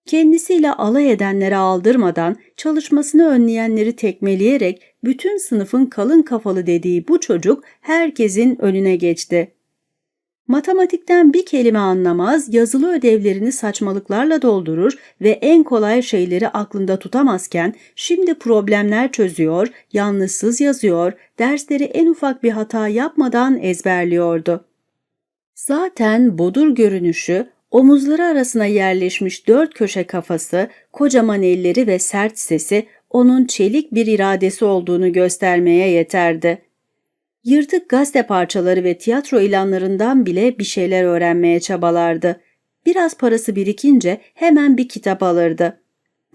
Kendisiyle alay edenlere aldırmadan çalışmasını önleyenleri tekmeleyerek bütün sınıfın kalın kafalı dediği bu çocuk herkesin önüne geçti. Matematikten bir kelime anlamaz, yazılı ödevlerini saçmalıklarla doldurur ve en kolay şeyleri aklında tutamazken şimdi problemler çözüyor, yanlışsız yazıyor, dersleri en ufak bir hata yapmadan ezberliyordu. Zaten bodur görünüşü, omuzları arasına yerleşmiş dört köşe kafası, kocaman elleri ve sert sesi onun çelik bir iradesi olduğunu göstermeye yeterdi. Yırtık gazete parçaları ve tiyatro ilanlarından bile bir şeyler öğrenmeye çabalardı. Biraz parası birikince hemen bir kitap alırdı.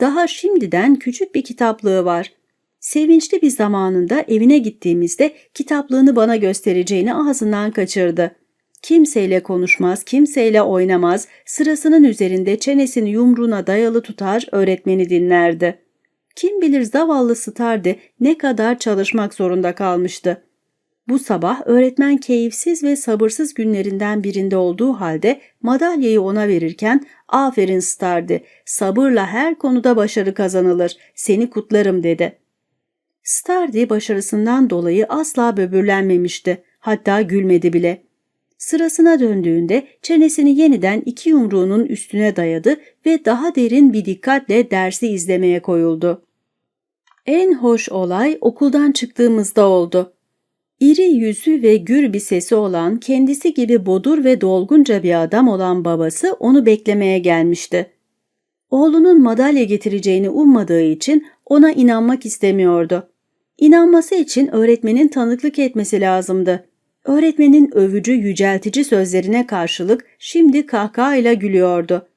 Daha şimdiden küçük bir kitaplığı var. Sevinçli bir zamanında evine gittiğimizde kitaplığını bana göstereceğini ağzından kaçırdı. Kimseyle konuşmaz, kimseyle oynamaz, sırasının üzerinde çenesini yumruğuna dayalı tutar, öğretmeni dinlerdi. Kim bilir zavallı Stardi ne kadar çalışmak zorunda kalmıştı. Bu sabah öğretmen keyifsiz ve sabırsız günlerinden birinde olduğu halde madalyayı ona verirken aferin Stardi, sabırla her konuda başarı kazanılır, seni kutlarım dedi. Stardi başarısından dolayı asla böbürlenmemişti, hatta gülmedi bile. Sırasına döndüğünde çenesini yeniden iki yumruğunun üstüne dayadı ve daha derin bir dikkatle dersi izlemeye koyuldu. En hoş olay okuldan çıktığımızda oldu. İri yüzü ve gür bir sesi olan, kendisi gibi bodur ve dolgunca bir adam olan babası onu beklemeye gelmişti. Oğlunun madalya getireceğini ummadığı için ona inanmak istemiyordu. İnanması için öğretmenin tanıklık etmesi lazımdı. Öğretmenin övücü, yüceltici sözlerine karşılık şimdi kahkahayla gülüyordu.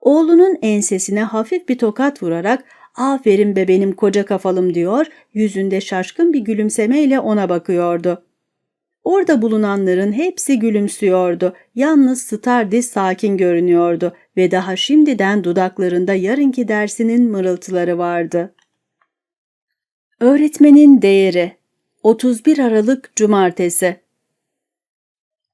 Oğlunun ensesine hafif bir tokat vurarak aferin be benim koca kafalım diyor, yüzünde şaşkın bir gülümsemeyle ona bakıyordu. Orada bulunanların hepsi gülümsüyordu. Yalnız Stardi sakin görünüyordu ve daha şimdiden dudaklarında yarınki dersinin mırıltıları vardı. Öğretmenin değeri 31 Aralık Cumartesi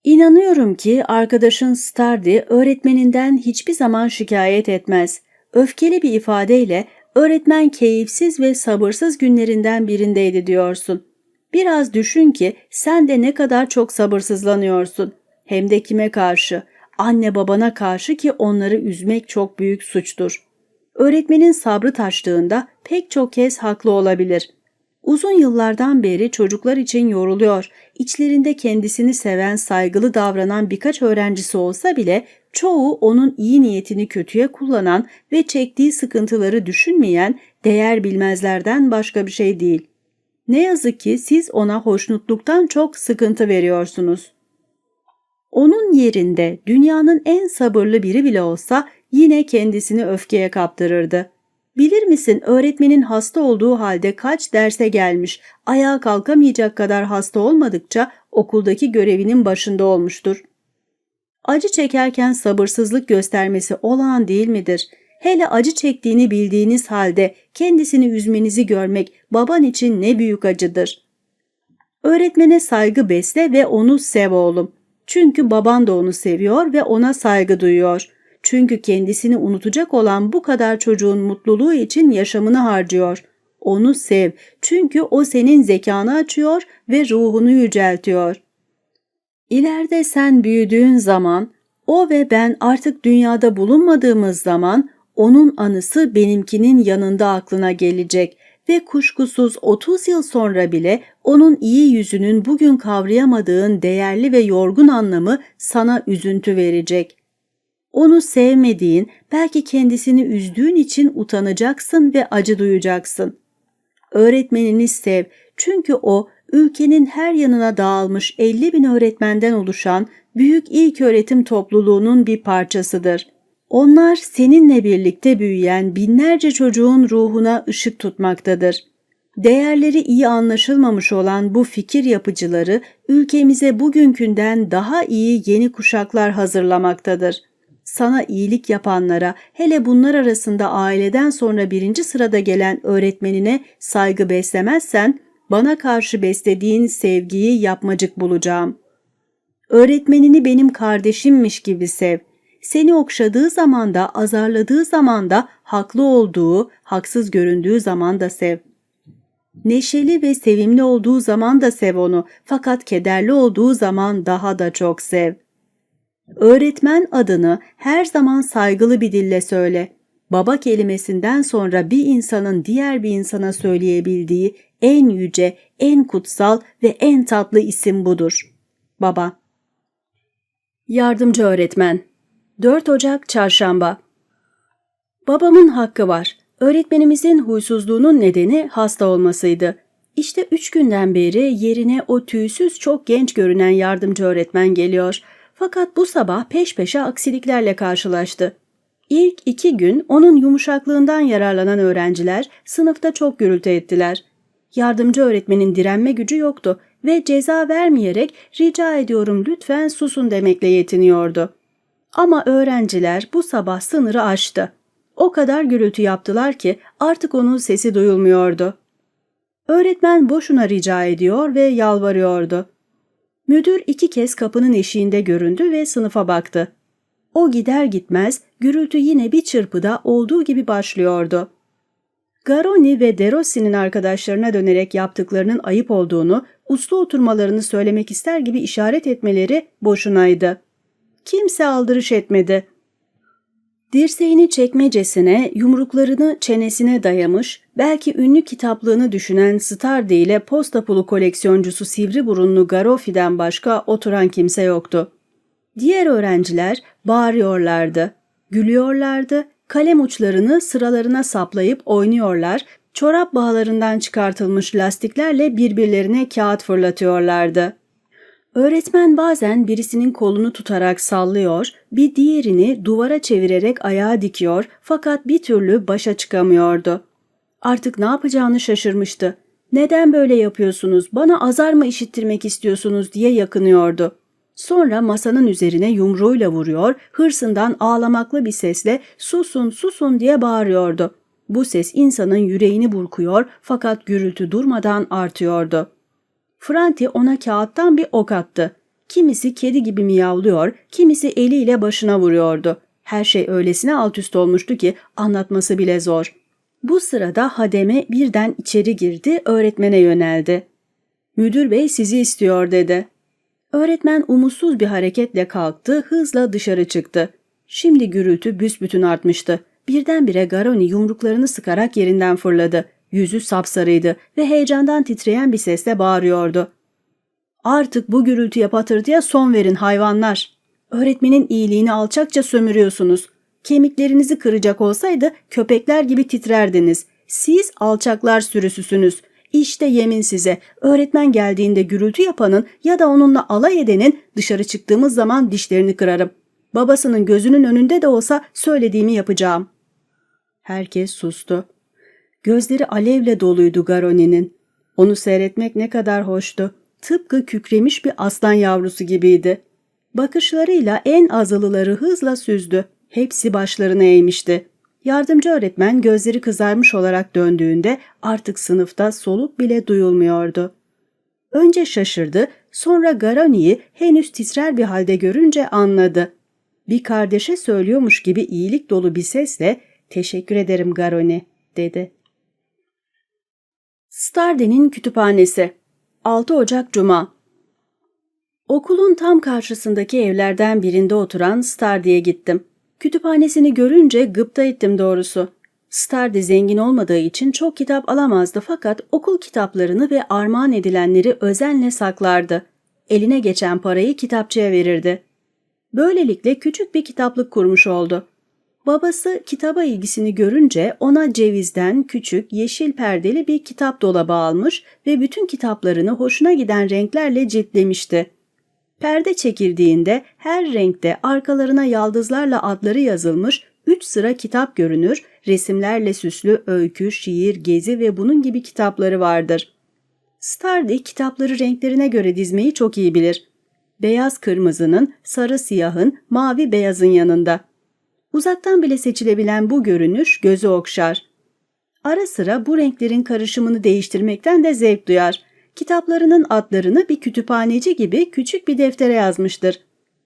İnanıyorum ki arkadaşın Stardi öğretmeninden hiçbir zaman şikayet etmez. Öfkeli bir ifadeyle öğretmen keyifsiz ve sabırsız günlerinden birindeydi diyorsun. Biraz düşün ki sen de ne kadar çok sabırsızlanıyorsun. Hem de kime karşı? Anne babana karşı ki onları üzmek çok büyük suçtur. Öğretmenin sabrı taştığında pek çok kez haklı olabilir. Uzun yıllardan beri çocuklar için yoruluyor, içlerinde kendisini seven, saygılı davranan birkaç öğrencisi olsa bile çoğu onun iyi niyetini kötüye kullanan ve çektiği sıkıntıları düşünmeyen değer bilmezlerden başka bir şey değil. Ne yazık ki siz ona hoşnutluktan çok sıkıntı veriyorsunuz. Onun yerinde dünyanın en sabırlı biri bile olsa yine kendisini öfkeye kaptırırdı. Bilir misin öğretmenin hasta olduğu halde kaç derse gelmiş, ayağa kalkamayacak kadar hasta olmadıkça okuldaki görevinin başında olmuştur. Acı çekerken sabırsızlık göstermesi olağan değil midir? Hele acı çektiğini bildiğiniz halde kendisini üzmenizi görmek baban için ne büyük acıdır. Öğretmene saygı besle ve onu sev oğlum. Çünkü baban da onu seviyor ve ona saygı duyuyor. Çünkü kendisini unutacak olan bu kadar çocuğun mutluluğu için yaşamını harcıyor. Onu sev çünkü o senin zekanı açıyor ve ruhunu yüceltiyor. İleride sen büyüdüğün zaman, o ve ben artık dünyada bulunmadığımız zaman onun anısı benimkinin yanında aklına gelecek ve kuşkusuz 30 yıl sonra bile onun iyi yüzünün bugün kavrayamadığın değerli ve yorgun anlamı sana üzüntü verecek. Onu sevmediğin, belki kendisini üzdüğün için utanacaksın ve acı duyacaksın. Öğretmenini sev çünkü o ülkenin her yanına dağılmış 50 bin öğretmenden oluşan büyük ilk öğretim topluluğunun bir parçasıdır. Onlar seninle birlikte büyüyen binlerce çocuğun ruhuna ışık tutmaktadır. Değerleri iyi anlaşılmamış olan bu fikir yapıcıları ülkemize bugünkünden daha iyi yeni kuşaklar hazırlamaktadır. Sana iyilik yapanlara, hele bunlar arasında aileden sonra birinci sırada gelen öğretmenine saygı beslemezsen, bana karşı beslediğin sevgiyi yapmacık bulacağım. Öğretmenini benim kardeşimmiş gibi sev. Seni okşadığı zaman da, azarladığı zaman da, haklı olduğu, haksız göründüğü zaman da sev. Neşeli ve sevimli olduğu zaman da sev onu, fakat kederli olduğu zaman daha da çok sev. Öğretmen adını her zaman saygılı bir dille söyle. Baba kelimesinden sonra bir insanın diğer bir insana söyleyebildiği en yüce, en kutsal ve en tatlı isim budur. Baba. Yardımcı öğretmen 4 Ocak Çarşamba Babamın hakkı var. Öğretmenimizin huysuzluğunun nedeni hasta olmasıydı. İşte üç günden beri yerine o tüysüz çok genç görünen yardımcı öğretmen geliyor. Fakat bu sabah peş peşe aksiliklerle karşılaştı. İlk iki gün onun yumuşaklığından yararlanan öğrenciler sınıfta çok gürültü ettiler. Yardımcı öğretmenin direnme gücü yoktu ve ceza vermeyerek rica ediyorum lütfen susun demekle yetiniyordu. Ama öğrenciler bu sabah sınırı aştı. O kadar gürültü yaptılar ki artık onun sesi duyulmuyordu. Öğretmen boşuna rica ediyor ve yalvarıyordu. Müdür iki kez kapının eşiğinde göründü ve sınıfa baktı. O gider gitmez gürültü yine bir çırpıda olduğu gibi başlıyordu. Garoni ve Derossi'nin arkadaşlarına dönerek yaptıklarının ayıp olduğunu, uslu oturmalarını söylemek ister gibi işaret etmeleri boşunaydı. Kimse aldırış etmedi. Dirseğini çekmecesine, yumruklarını çenesine dayamış, belki ünlü kitaplığını düşünen Stardi ile posta koleksiyoncusu sivri burunlu Garofi'den başka oturan kimse yoktu. Diğer öğrenciler bağırıyorlardı, gülüyorlardı, kalem uçlarını sıralarına saplayıp oynuyorlar, çorap bağlarından çıkartılmış lastiklerle birbirlerine kağıt fırlatıyorlardı. Öğretmen bazen birisinin kolunu tutarak sallıyor, bir diğerini duvara çevirerek ayağa dikiyor fakat bir türlü başa çıkamıyordu. Artık ne yapacağını şaşırmıştı. Neden böyle yapıyorsunuz, bana azar mı işittirmek istiyorsunuz diye yakınıyordu. Sonra masanın üzerine yumruğuyla vuruyor, hırsından ağlamaklı bir sesle susun susun diye bağırıyordu. Bu ses insanın yüreğini burkuyor fakat gürültü durmadan artıyordu. Franti ona kağıttan bir ok attı. Kimisi kedi gibi miyavlıyor, kimisi eliyle başına vuruyordu. Her şey öylesine alt üst olmuştu ki anlatması bile zor. Bu sırada Hademe birden içeri girdi, öğretmene yöneldi. Müdür bey sizi istiyor dedi. Öğretmen umutsuz bir hareketle kalktı, hızla dışarı çıktı. Şimdi gürültü büsbütün artmıştı. Birdenbire Garoni yumruklarını sıkarak yerinden fırladı. Yüzü sapsarıydı ve heyecandan titreyen bir sesle bağırıyordu. Artık bu gürültüye patırtıya son verin hayvanlar. Öğretmenin iyiliğini alçakça sömürüyorsunuz. Kemiklerinizi kıracak olsaydı köpekler gibi titrerdiniz. Siz alçaklar sürüsüsünüz. İşte yemin size öğretmen geldiğinde gürültü yapanın ya da onunla alay edenin dışarı çıktığımız zaman dişlerini kırarım. Babasının gözünün önünde de olsa söylediğimi yapacağım. Herkes sustu. Gözleri alevle doluydu Garoni'nin. Onu seyretmek ne kadar hoştu. Tıpkı kükremiş bir aslan yavrusu gibiydi. Bakışlarıyla en azılıları hızla süzdü. Hepsi başlarını eğmişti. Yardımcı öğretmen gözleri kızarmış olarak döndüğünde artık sınıfta soluk bile duyulmuyordu. Önce şaşırdı, sonra Garoni'yi henüz titrer bir halde görünce anladı. Bir kardeşe söylüyormuş gibi iyilik dolu bir sesle ''Teşekkür ederim Garoni'' dedi. Starde'nin kütüphanesi 6 Ocak Cuma Okulun tam karşısındaki evlerden birinde oturan Starde'ye gittim. Kütüphanesini görünce gıpta ettim doğrusu. Starde zengin olmadığı için çok kitap alamazdı fakat okul kitaplarını ve armağan edilenleri özenle saklardı. Eline geçen parayı kitapçıya verirdi. Böylelikle küçük bir kitaplık kurmuş oldu. Babası kitaba ilgisini görünce ona cevizden küçük yeşil perdeli bir kitap dolabı almış ve bütün kitaplarını hoşuna giden renklerle ciltlemişti. Perde çekildiğinde her renkte arkalarına yaldızlarla adları yazılmış üç sıra kitap görünür, resimlerle süslü öykü, şiir, gezi ve bunun gibi kitapları vardır. Stardy kitapları renklerine göre dizmeyi çok iyi bilir. Beyaz kırmızının, sarı siyahın, mavi beyazın yanında. Uzaktan bile seçilebilen bu görünüş gözü okşar. Ara sıra bu renklerin karışımını değiştirmekten de zevk duyar. Kitaplarının adlarını bir kütüphaneci gibi küçük bir deftere yazmıştır.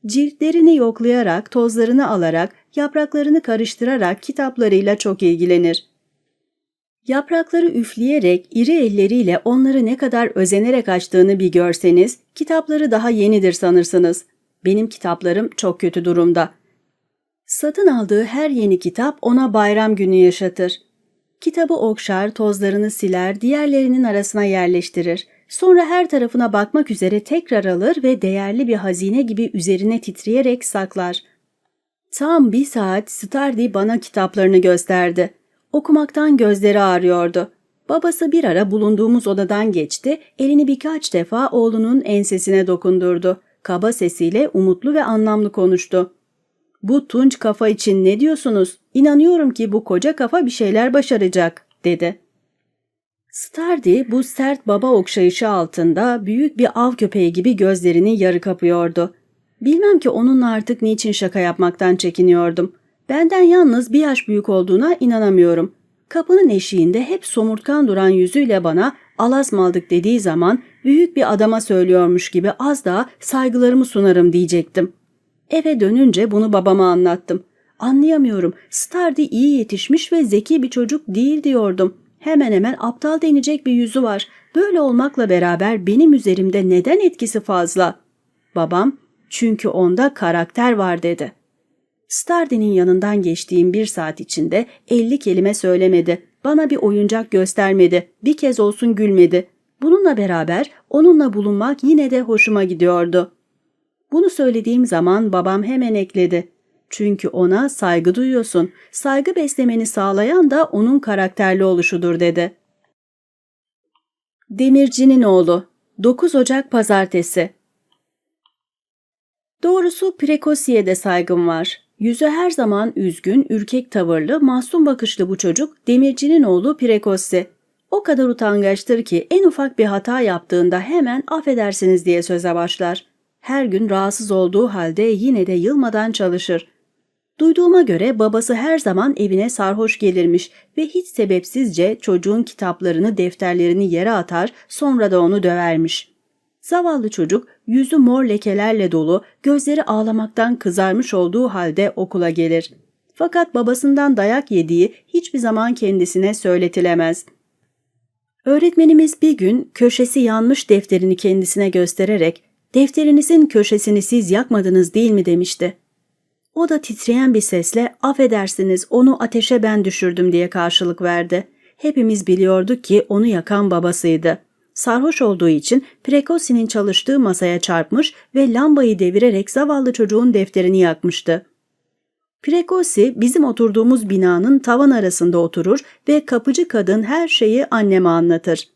Ciltlerini yoklayarak, tozlarını alarak, yapraklarını karıştırarak kitaplarıyla çok ilgilenir. Yaprakları üfleyerek iri elleriyle onları ne kadar özenerek açtığını bir görseniz, kitapları daha yenidir sanırsınız. Benim kitaplarım çok kötü durumda. Satın aldığı her yeni kitap ona bayram günü yaşatır. Kitabı okşar, tozlarını siler, diğerlerinin arasına yerleştirir. Sonra her tarafına bakmak üzere tekrar alır ve değerli bir hazine gibi üzerine titreyerek saklar. Tam bir saat Stardy bana kitaplarını gösterdi. Okumaktan gözleri ağrıyordu. Babası bir ara bulunduğumuz odadan geçti, elini birkaç defa oğlunun ensesine dokundurdu. Kaba sesiyle umutlu ve anlamlı konuştu. Bu tunç kafa için ne diyorsunuz? İnanıyorum ki bu koca kafa bir şeyler başaracak, dedi. Stardy bu sert baba okşayışı altında büyük bir av köpeği gibi gözlerini yarı kapıyordu. Bilmem ki onunla artık niçin şaka yapmaktan çekiniyordum. Benden yalnız bir yaş büyük olduğuna inanamıyorum. Kapının eşiğinde hep somurtkan duran yüzüyle bana Alas mı aldık dediği zaman büyük bir adama söylüyormuş gibi az daha saygılarımı sunarım diyecektim. Eve dönünce bunu babama anlattım. Anlayamıyorum. Stardy iyi yetişmiş ve zeki bir çocuk değil diyordum. Hemen hemen aptal denecek bir yüzü var. Böyle olmakla beraber benim üzerimde neden etkisi fazla? Babam, çünkü onda karakter var dedi. Stardy'nin yanından geçtiğim bir saat içinde 50 kelime söylemedi. Bana bir oyuncak göstermedi. Bir kez olsun gülmedi. Bununla beraber onunla bulunmak yine de hoşuma gidiyordu. Bunu söylediğim zaman babam hemen ekledi. Çünkü ona saygı duyuyorsun. Saygı beslemeni sağlayan da onun karakterli oluşudur dedi. Demircinin oğlu 9 Ocak Pazartesi Doğrusu Prekosi'ye saygım var. Yüzü her zaman üzgün, ürkek tavırlı, masum bakışlı bu çocuk demircinin oğlu Prekosi. O kadar utangaçtır ki en ufak bir hata yaptığında hemen affedersiniz diye söze başlar. Her gün rahatsız olduğu halde yine de yılmadan çalışır. Duyduğuma göre babası her zaman evine sarhoş gelirmiş ve hiç sebepsizce çocuğun kitaplarını, defterlerini yere atar, sonra da onu dövermiş. Zavallı çocuk yüzü mor lekelerle dolu, gözleri ağlamaktan kızarmış olduğu halde okula gelir. Fakat babasından dayak yediği hiçbir zaman kendisine söyletilemez. Öğretmenimiz bir gün köşesi yanmış defterini kendisine göstererek "Defterinizin köşesini siz yakmadınız değil mi?" demişti. O da titreyen bir sesle affedersiniz onu ateşe ben düşürdüm diye karşılık verdi. Hepimiz biliyorduk ki onu yakan babasıydı. Sarhoş olduğu için Prekosi'nin çalıştığı masaya çarpmış ve lambayı devirerek zavallı çocuğun defterini yakmıştı. Prekosi bizim oturduğumuz binanın tavan arasında oturur ve kapıcı kadın her şeyi anneme anlatır.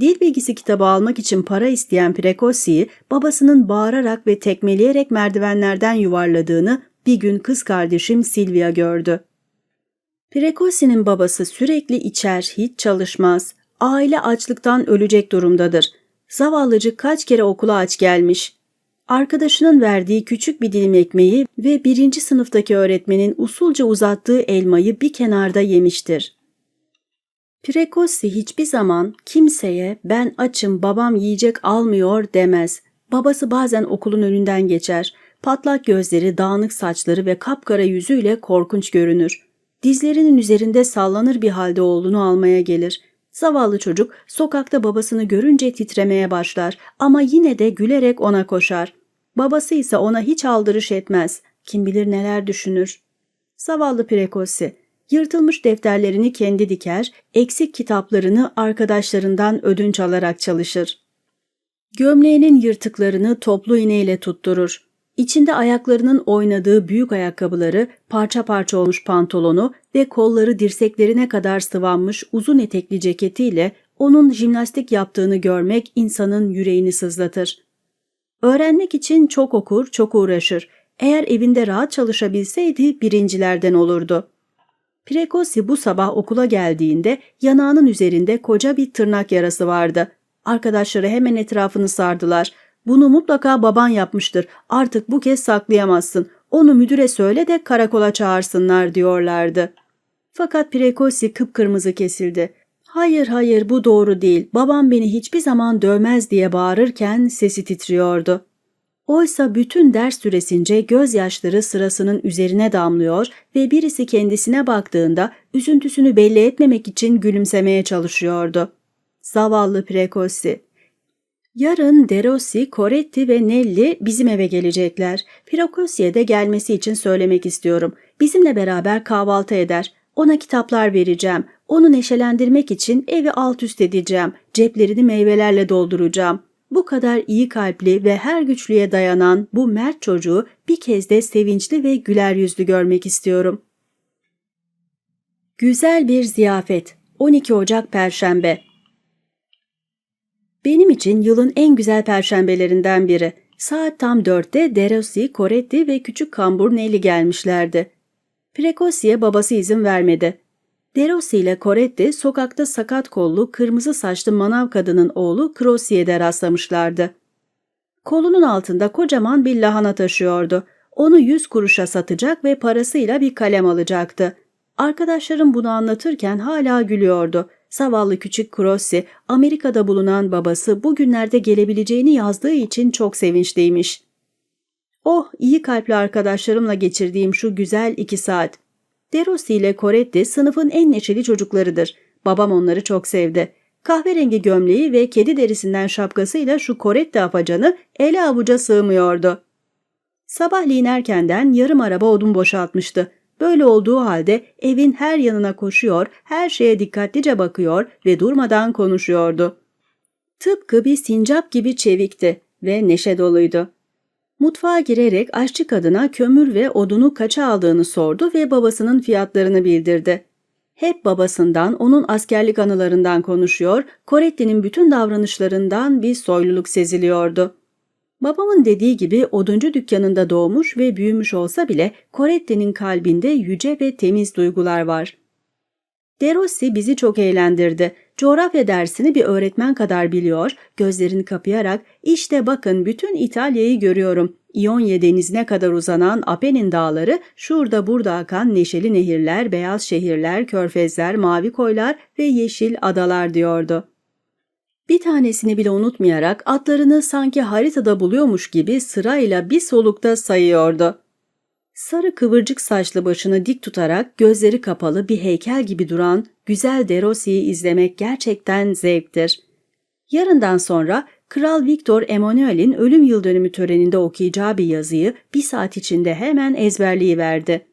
Dil bilgisi kitabı almak için para isteyen Prekosi'yi babasının bağırarak ve tekmeleyerek merdivenlerden yuvarladığını bir gün kız kardeşim Silvia gördü. Prekosi'nin babası sürekli içer, hiç çalışmaz. Aile açlıktan ölecek durumdadır. Zavallıcık kaç kere okula aç gelmiş. Arkadaşının verdiği küçük bir dilim ekmeği ve birinci sınıftaki öğretmenin usulca uzattığı elmayı bir kenarda yemiştir. Prekosi hiçbir zaman kimseye ben açım babam yiyecek almıyor demez. Babası bazen okulun önünden geçer. Patlak gözleri, dağınık saçları ve kapkara yüzüyle korkunç görünür. Dizlerinin üzerinde sallanır bir halde oğlunu almaya gelir. Zavallı çocuk sokakta babasını görünce titremeye başlar ama yine de gülerek ona koşar. Babası ise ona hiç aldırış etmez. Kim bilir neler düşünür. Zavallı Prekosi Yırtılmış defterlerini kendi diker, eksik kitaplarını arkadaşlarından ödünç alarak çalışır. Gömleğinin yırtıklarını toplu iğneyle tutturur. İçinde ayaklarının oynadığı büyük ayakkabıları, parça parça olmuş pantolonu ve kolları dirseklerine kadar sıvanmış uzun etekli ceketiyle onun jimnastik yaptığını görmek insanın yüreğini sızlatır. Öğrenmek için çok okur, çok uğraşır. Eğer evinde rahat çalışabilseydi birincilerden olurdu. Prekosi bu sabah okula geldiğinde yanağının üzerinde koca bir tırnak yarası vardı. Arkadaşları hemen etrafını sardılar. Bunu mutlaka baban yapmıştır. Artık bu kez saklayamazsın. Onu müdüre söyle de karakola çağırsınlar diyorlardı. Fakat Prekosi kıpkırmızı kesildi. Hayır hayır bu doğru değil. Babam beni hiçbir zaman dövmez diye bağırırken sesi titriyordu. Oysa bütün ders süresince gözyaşları sırasının üzerine damlıyor ve birisi kendisine baktığında üzüntüsünü belli etmemek için gülümsemeye çalışıyordu. Zavallı Prekosi. Yarın Derossi, Coretti ve Nelli bizim eve gelecekler. Prekosi'ye de gelmesi için söylemek istiyorum. Bizimle beraber kahvaltı eder. Ona kitaplar vereceğim. Onu neşelendirmek için evi alt üst edeceğim. Ceplerini meyvelerle dolduracağım. Bu kadar iyi kalpli ve her güçlüye dayanan bu mert çocuğu bir kez de sevinçli ve güler yüzlü görmek istiyorum. Güzel bir ziyafet. 12 Ocak Perşembe. Benim için yılın en güzel perşembelerinden biri. Saat tam dörtte Derossi, Coretti ve küçük kambur Nelly gelmişlerdi. Prekosi'ye babası izin vermedi. Derossi ile Coretti sokakta sakat kollu, kırmızı saçlı manav kadının oğlu Crosier'de rastlamışlardı. Kolunun altında kocaman bir lahana taşıyordu. Onu yüz kuruşa satacak ve parasıyla bir kalem alacaktı. Arkadaşlarım bunu anlatırken hala gülüyordu. Zavallı küçük Crossi, Amerika'da bulunan babası bugünlerde gelebileceğini yazdığı için çok sevinçliymiş. Oh, iyi kalpli arkadaşlarımla geçirdiğim şu güzel iki saat. Derossi ile Coretti sınıfın en neşeli çocuklarıdır. Babam onları çok sevdi. Kahverengi gömleği ve kedi derisinden şapkasıyla şu Coretti afacanı ele avuca sığmıyordu. Sabahleyin erkenden yarım araba odun boşaltmıştı. Böyle olduğu halde evin her yanına koşuyor, her şeye dikkatlice bakıyor ve durmadan konuşuyordu. Tıpkı bir sincap gibi çevikti ve neşe doluydu. Mutfağa girerek aşçı kadına kömür ve odunu kaça aldığını sordu ve babasının fiyatlarını bildirdi. Hep babasından, onun askerlik anılarından konuşuyor, Coretti'nin bütün davranışlarından bir soyluluk seziliyordu. Babamın dediği gibi oduncu dükkanında doğmuş ve büyümüş olsa bile Coretti'nin kalbinde yüce ve temiz duygular var. Derossi bizi çok eğlendirdi. Coğrafya dersini bir öğretmen kadar biliyor, gözlerini kapayarak işte bakın bütün İtalya'yı görüyorum. İonya denizine kadar uzanan Apennin dağları, şurada burada akan neşeli nehirler, beyaz şehirler, körfezler, mavi koylar ve yeşil adalar diyordu. Bir tanesini bile unutmayarak atlarını sanki haritada buluyormuş gibi sırayla bir solukta sayıyordu. Sarı kıvırcık saçlı başını dik tutarak gözleri kapalı bir heykel gibi duran güzel Derossi'yi izlemek gerçekten zevktir. Yarından sonra Kral Victor Emanuel'in ölüm yıldönümü töreninde okuyacağı bir yazıyı bir saat içinde hemen ezberleyiverdi.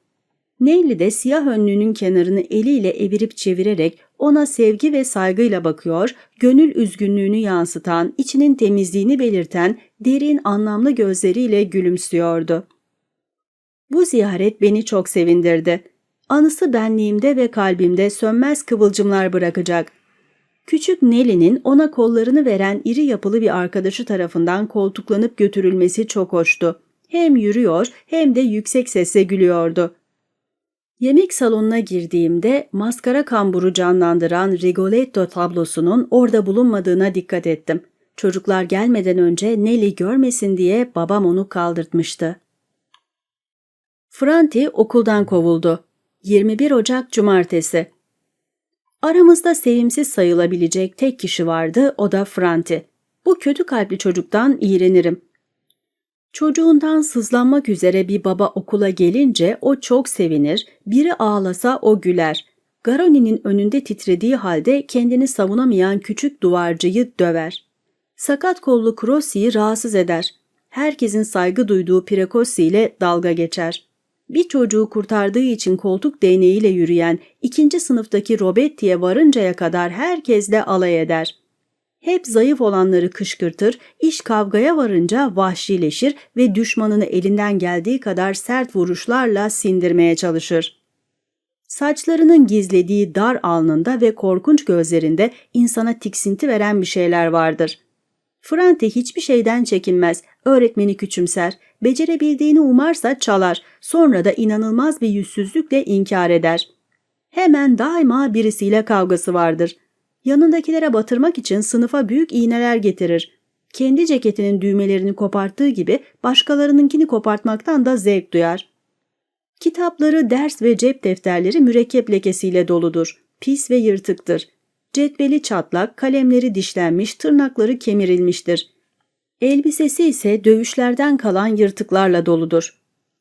Neyli de siyah önlüğünün kenarını eliyle evirip çevirerek ona sevgi ve saygıyla bakıyor, gönül üzgünlüğünü yansıtan, içinin temizliğini belirten derin anlamlı gözleriyle gülümsüyordu. Bu ziyaret beni çok sevindirdi. Anısı benliğimde ve kalbimde sönmez kıvılcımlar bırakacak. Küçük Nelly'nin ona kollarını veren iri yapılı bir arkadaşı tarafından koltuklanıp götürülmesi çok hoştu. Hem yürüyor hem de yüksek sesle gülüyordu. Yemek salonuna girdiğimde maskara kamburu canlandıran Rigoletto tablosunun orada bulunmadığına dikkat ettim. Çocuklar gelmeden önce Nelly görmesin diye babam onu kaldırtmıştı. Franti okuldan kovuldu. 21 Ocak Cumartesi. Aramızda sevimsiz sayılabilecek tek kişi vardı, o da Franti. Bu kötü kalpli çocuktan iğrenirim. Çocuğundan sızlanmak üzere bir baba okula gelince o çok sevinir, biri ağlasa o güler. Garoni'nin önünde titrediği halde kendini savunamayan küçük duvarcıyı döver. Sakat kollu Crossi'yi rahatsız eder. Herkesin saygı duyduğu Precossi ile dalga geçer. Bir çocuğu kurtardığı için koltuk değneğiyle yürüyen ikinci sınıftaki Robetti'ye varıncaya kadar herkesle alay eder. Hep zayıf olanları kışkırtır, iş kavgaya varınca vahşileşir ve düşmanını elinden geldiği kadar sert vuruşlarla sindirmeye çalışır. Saçlarının gizlediği dar alnında ve korkunç gözlerinde insana tiksinti veren bir şeyler vardır. Franti hiçbir şeyden çekinmez, öğretmeni küçümser, becerebildiğini umarsa çalar, sonra da inanılmaz bir yüzsüzlükle inkar eder. Hemen daima birisiyle kavgası vardır. Yanındakilere batırmak için sınıfa büyük iğneler getirir. Kendi ceketinin düğmelerini koparttığı gibi başkalarınınkini kopartmaktan da zevk duyar. Kitapları, ders ve cep defterleri mürekkep lekesiyle doludur. Pis ve yırtıktır. Cetveli çatlak, kalemleri dişlenmiş, tırnakları kemirilmiştir. Elbisesi ise dövüşlerden kalan yırtıklarla doludur.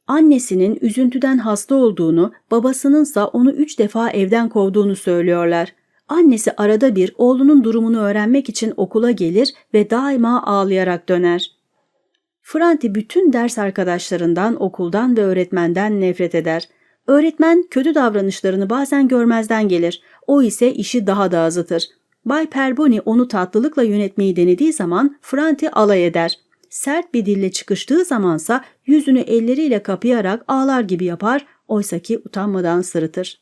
Annesinin üzüntüden hasta olduğunu, babasınınsa onu üç defa evden kovduğunu söylüyorlar. Annesi arada bir oğlunun durumunu öğrenmek için okula gelir ve daima ağlayarak döner. Franti bütün ders arkadaşlarından, okuldan ve öğretmenden nefret eder. Öğretmen kötü davranışlarını bazen görmezden gelir. O ise işi daha da azıtır. Bay Perboni onu tatlılıkla yönetmeyi denediği zaman Franti alay eder. Sert bir dille çıkıştığı zamansa yüzünü elleriyle kapayarak ağlar gibi yapar, oysaki utanmadan sırıtır.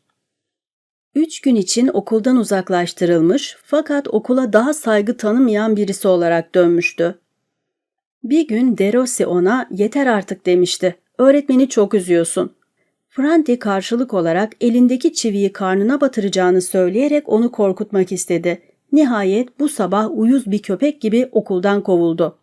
Üç gün için okuldan uzaklaştırılmış fakat okula daha saygı tanımayan birisi olarak dönmüştü. Bir gün Derossi ona yeter artık demişti. Öğretmeni çok üzüyorsun. Franti karşılık olarak elindeki çiviyi karnına batıracağını söyleyerek onu korkutmak istedi. Nihayet bu sabah uyuz bir köpek gibi okuldan kovuldu.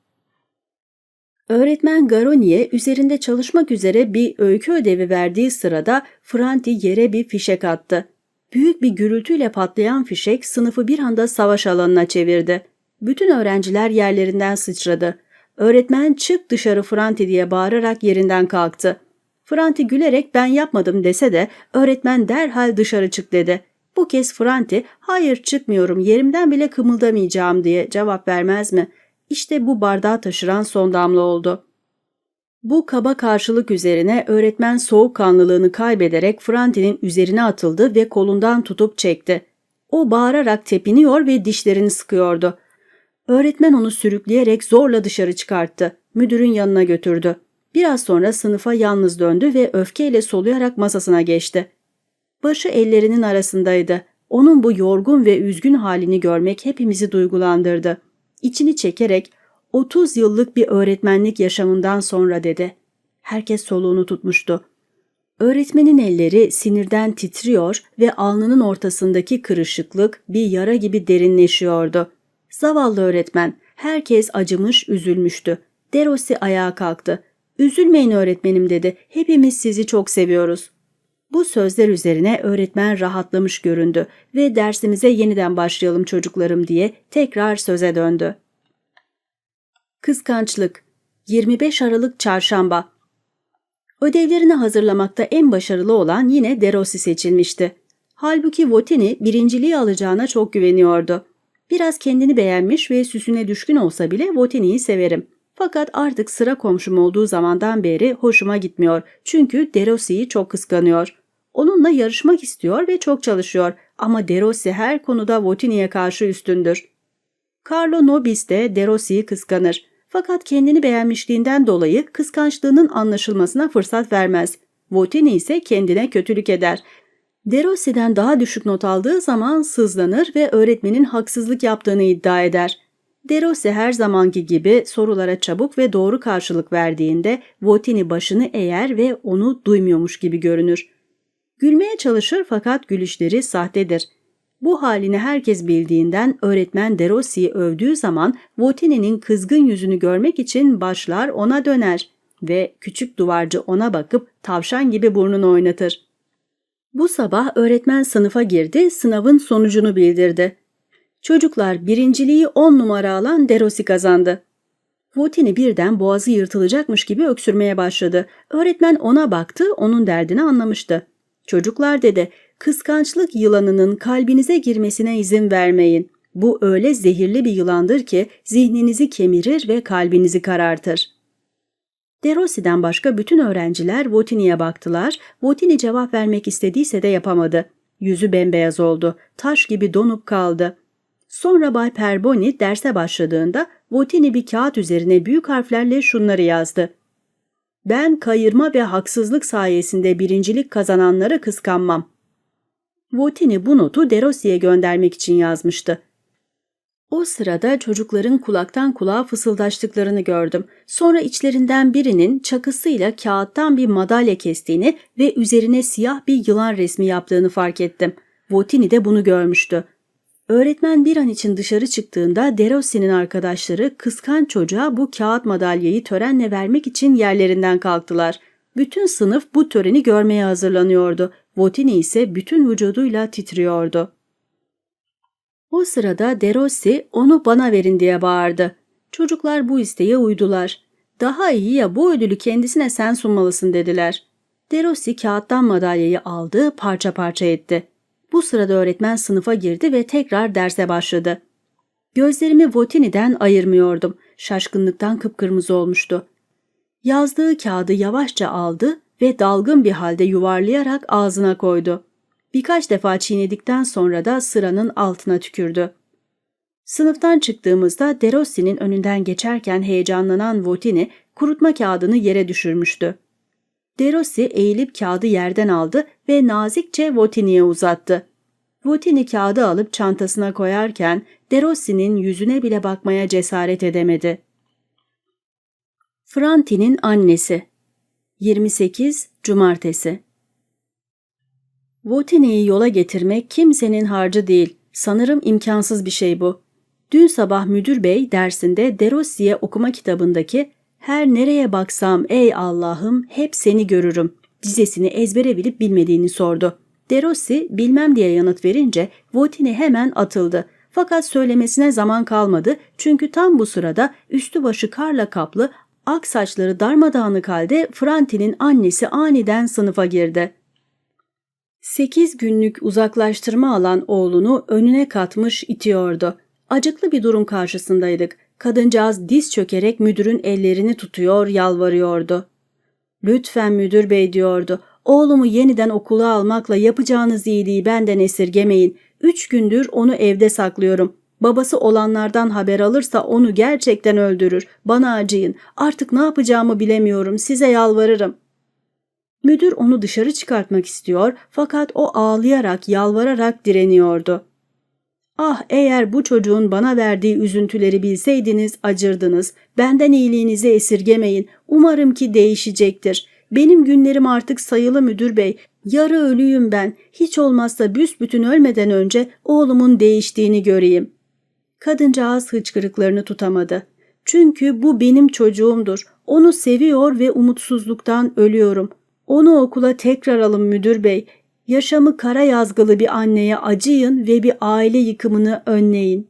Öğretmen Garoni'ye üzerinde çalışmak üzere bir öykü ödevi verdiği sırada Franti yere bir fişek attı. Büyük bir gürültüyle patlayan fişek sınıfı bir anda savaş alanına çevirdi. Bütün öğrenciler yerlerinden sıçradı. Öğretmen çık dışarı Franti diye bağırarak yerinden kalktı. Franti gülerek ben yapmadım dese de öğretmen derhal dışarı çık dedi. Bu kez Franti hayır çıkmıyorum yerimden bile kımıldamayacağım diye cevap vermez mi? İşte bu bardağı taşıran son damla oldu. Bu kaba karşılık üzerine öğretmen soğukkanlılığını kaybederek Franti'nin üzerine atıldı ve kolundan tutup çekti. O bağırarak tepiniyor ve dişlerini sıkıyordu. Öğretmen onu sürükleyerek zorla dışarı çıkarttı. Müdürün yanına götürdü. Biraz sonra sınıfa yalnız döndü ve öfkeyle soluyarak masasına geçti. Başı ellerinin arasındaydı. Onun bu yorgun ve üzgün halini görmek hepimizi duygulandırdı. İçini çekerek 30 yıllık bir öğretmenlik yaşamından sonra dedi. Herkes soluğunu tutmuştu. Öğretmenin elleri sinirden titriyor ve alnının ortasındaki kırışıklık bir yara gibi derinleşiyordu. Zavallı öğretmen, herkes acımış, üzülmüştü. Derossi ayağa kalktı. Üzülmeyin öğretmenim dedi. Hepimiz sizi çok seviyoruz. Bu sözler üzerine öğretmen rahatlamış göründü ve dersimize yeniden başlayalım çocuklarım diye tekrar söze döndü. Kıskançlık 25 Aralık Çarşamba Ödevlerini hazırlamakta en başarılı olan yine Derossi seçilmişti. Halbuki Votini birinciliği alacağına çok güveniyordu. Biraz kendini beğenmiş ve süsüne düşkün olsa bile Votini'yi severim. Fakat artık sıra komşum olduğu zamandan beri hoşuma gitmiyor. Çünkü Derossi'yi çok kıskanıyor. Onunla yarışmak istiyor ve çok çalışıyor ama Derossi her konuda Votini'ye karşı üstündür. Carlo Nobis de Derossi'yi kıskanır. Fakat kendini beğenmişliğinden dolayı kıskançlığının anlaşılmasına fırsat vermez. Votini ise kendine kötülük eder. Derossi'den daha düşük not aldığı zaman sızlanır ve öğretmenin haksızlık yaptığını iddia eder. Derossi her zamanki gibi sorulara çabuk ve doğru karşılık verdiğinde Votini başını eğer ve onu duymuyormuş gibi görünür. Gülmeye çalışır fakat gülüşleri sahtedir. Bu halini herkes bildiğinden öğretmen Derossi'yi övdüğü zaman Votini'nin kızgın yüzünü görmek için başlar ona döner ve küçük duvarcı ona bakıp tavşan gibi burnunu oynatır. Bu sabah öğretmen sınıfa girdi, sınavın sonucunu bildirdi. Çocuklar birinciliği on numara alan Derossi kazandı. Votini birden boğazı yırtılacakmış gibi öksürmeye başladı. Öğretmen ona baktı, onun derdini anlamıştı. Çocuklar dedi, kıskançlık yılanının kalbinize girmesine izin vermeyin. Bu öyle zehirli bir yılandır ki zihninizi kemirir ve kalbinizi karartır. Derossi'den başka bütün öğrenciler Votini'ye baktılar. Votini cevap vermek istediyse de yapamadı. Yüzü bembeyaz oldu. Taş gibi donup kaldı. Sonra Bay Perboni derse başladığında Votini bir kağıt üzerine büyük harflerle şunları yazdı. Ben kayırma ve haksızlık sayesinde birincilik kazananları kıskanmam. Votini bu notu Derossi'ye göndermek için yazmıştı. O sırada çocukların kulaktan kulağa fısıldaştıklarını gördüm. Sonra içlerinden birinin çakısıyla kağıttan bir madalya kestiğini ve üzerine siyah bir yılan resmi yaptığını fark ettim. Votini de bunu görmüştü. Öğretmen bir an için dışarı çıktığında Derossi'nin arkadaşları kıskan çocuğa bu kağıt madalyayı törenle vermek için yerlerinden kalktılar. Bütün sınıf bu töreni görmeye hazırlanıyordu. Votini ise bütün vücuduyla titriyordu. O sırada Derossi onu bana verin diye bağırdı. Çocuklar bu isteğe uydular. Daha iyi ya bu ödülü kendisine sen sunmalısın dediler. Derossi kağıttan madalyayı aldı, parça parça etti. Bu sırada öğretmen sınıfa girdi ve tekrar derse başladı. Gözlerimi Votini'den ayırmıyordum. Şaşkınlıktan kıpkırmızı olmuştu. Yazdığı kağıdı yavaşça aldı ve dalgın bir halde yuvarlayarak ağzına koydu. Birkaç defa çiğnedikten sonra da sıranın altına tükürdü. Sınıftan çıktığımızda Derossi'nin önünden geçerken heyecanlanan Votini kurutma kağıdını yere düşürmüştü. Derossi eğilip kağıdı yerden aldı ve nazikçe Votini'ye uzattı. Votini kağıdı alıp çantasına koyarken Derossi'nin yüzüne bile bakmaya cesaret edemedi. Franti'nin annesi 28 Cumartesi Votini'yi yola getirmek kimsenin harcı değil. Sanırım imkansız bir şey bu. Dün sabah müdür bey dersinde Derossi'ye okuma kitabındaki her nereye baksam ey Allah'ım hep seni görürüm dizesini ezbere bilip bilmediğini sordu. Derossi bilmem diye yanıt verince Votini hemen atıldı. Fakat söylemesine zaman kalmadı çünkü tam bu sırada üstü başı karla kaplı ak saçları darmadağınık halde Franti'nin annesi aniden sınıfa girdi. Sekiz günlük uzaklaştırma alan oğlunu önüne katmış itiyordu. Acıklı bir durum karşısındaydık. Kadıncağız diz çökerek müdürün ellerini tutuyor, yalvarıyordu. Lütfen müdür bey diyordu. Oğlumu yeniden okula almakla yapacağınız iyiliği benden esirgemeyin. Üç gündür onu evde saklıyorum. Babası olanlardan haber alırsa onu gerçekten öldürür. Bana acıyın. Artık ne yapacağımı bilemiyorum. Size yalvarırım. Müdür onu dışarı çıkartmak istiyor fakat o ağlayarak, yalvararak direniyordu. Ah eğer bu çocuğun bana verdiği üzüntüleri bilseydiniz acırdınız. Benden iyiliğinizi esirgemeyin. Umarım ki değişecektir. Benim günlerim artık sayılı müdür bey. Yarı ölüyüm ben. Hiç olmazsa büsbütün ölmeden önce oğlumun değiştiğini göreyim. Kadıncağız hıçkırıklarını tutamadı. Çünkü bu benim çocuğumdur. Onu seviyor ve umutsuzluktan ölüyorum. Onu okula tekrar alın müdür bey. Yaşamı kara yazgılı bir anneye acıyın ve bir aile yıkımını önleyin.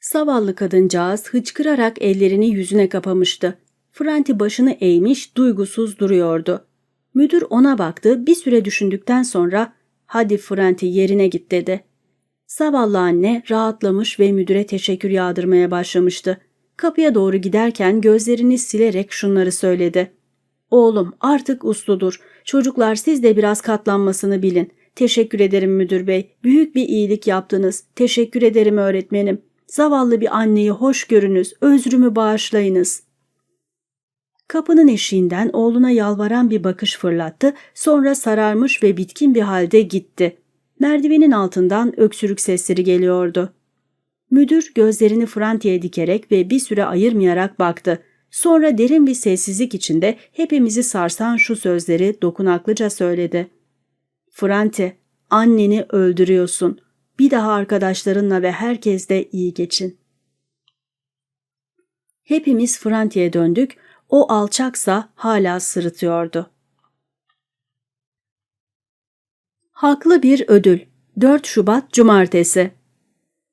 Zavallı kadıncağız hıçkırarak ellerini yüzüne kapamıştı. Franti başını eğmiş, duygusuz duruyordu. Müdür ona baktı, bir süre düşündükten sonra ''Hadi Franti yerine git'' dedi. Zavallı anne rahatlamış ve müdüre teşekkür yağdırmaya başlamıştı. Kapıya doğru giderken gözlerini silerek şunları söyledi. ''Oğlum artık usludur. Çocuklar siz de biraz katlanmasını bilin. Teşekkür ederim müdür bey. Büyük bir iyilik yaptınız. Teşekkür ederim öğretmenim. Zavallı bir anneyi hoş görünüz. Özrümü bağışlayınız.'' Kapının eşiğinden oğluna yalvaran bir bakış fırlattı, sonra sararmış ve bitkin bir halde gitti. Merdivenin altından öksürük sesleri geliyordu. Müdür gözlerini Franti'ye dikerek ve bir süre ayırmayarak baktı. Sonra derin bir sessizlik içinde hepimizi sarsan şu sözleri dokunaklıca söyledi. Franti, anneni öldürüyorsun. Bir daha arkadaşlarınla ve herkesle iyi geçin. Hepimiz Franti'ye döndük o alçaksa hala sırıtıyordu. Haklı bir ödül. 4 Şubat Cumartesi.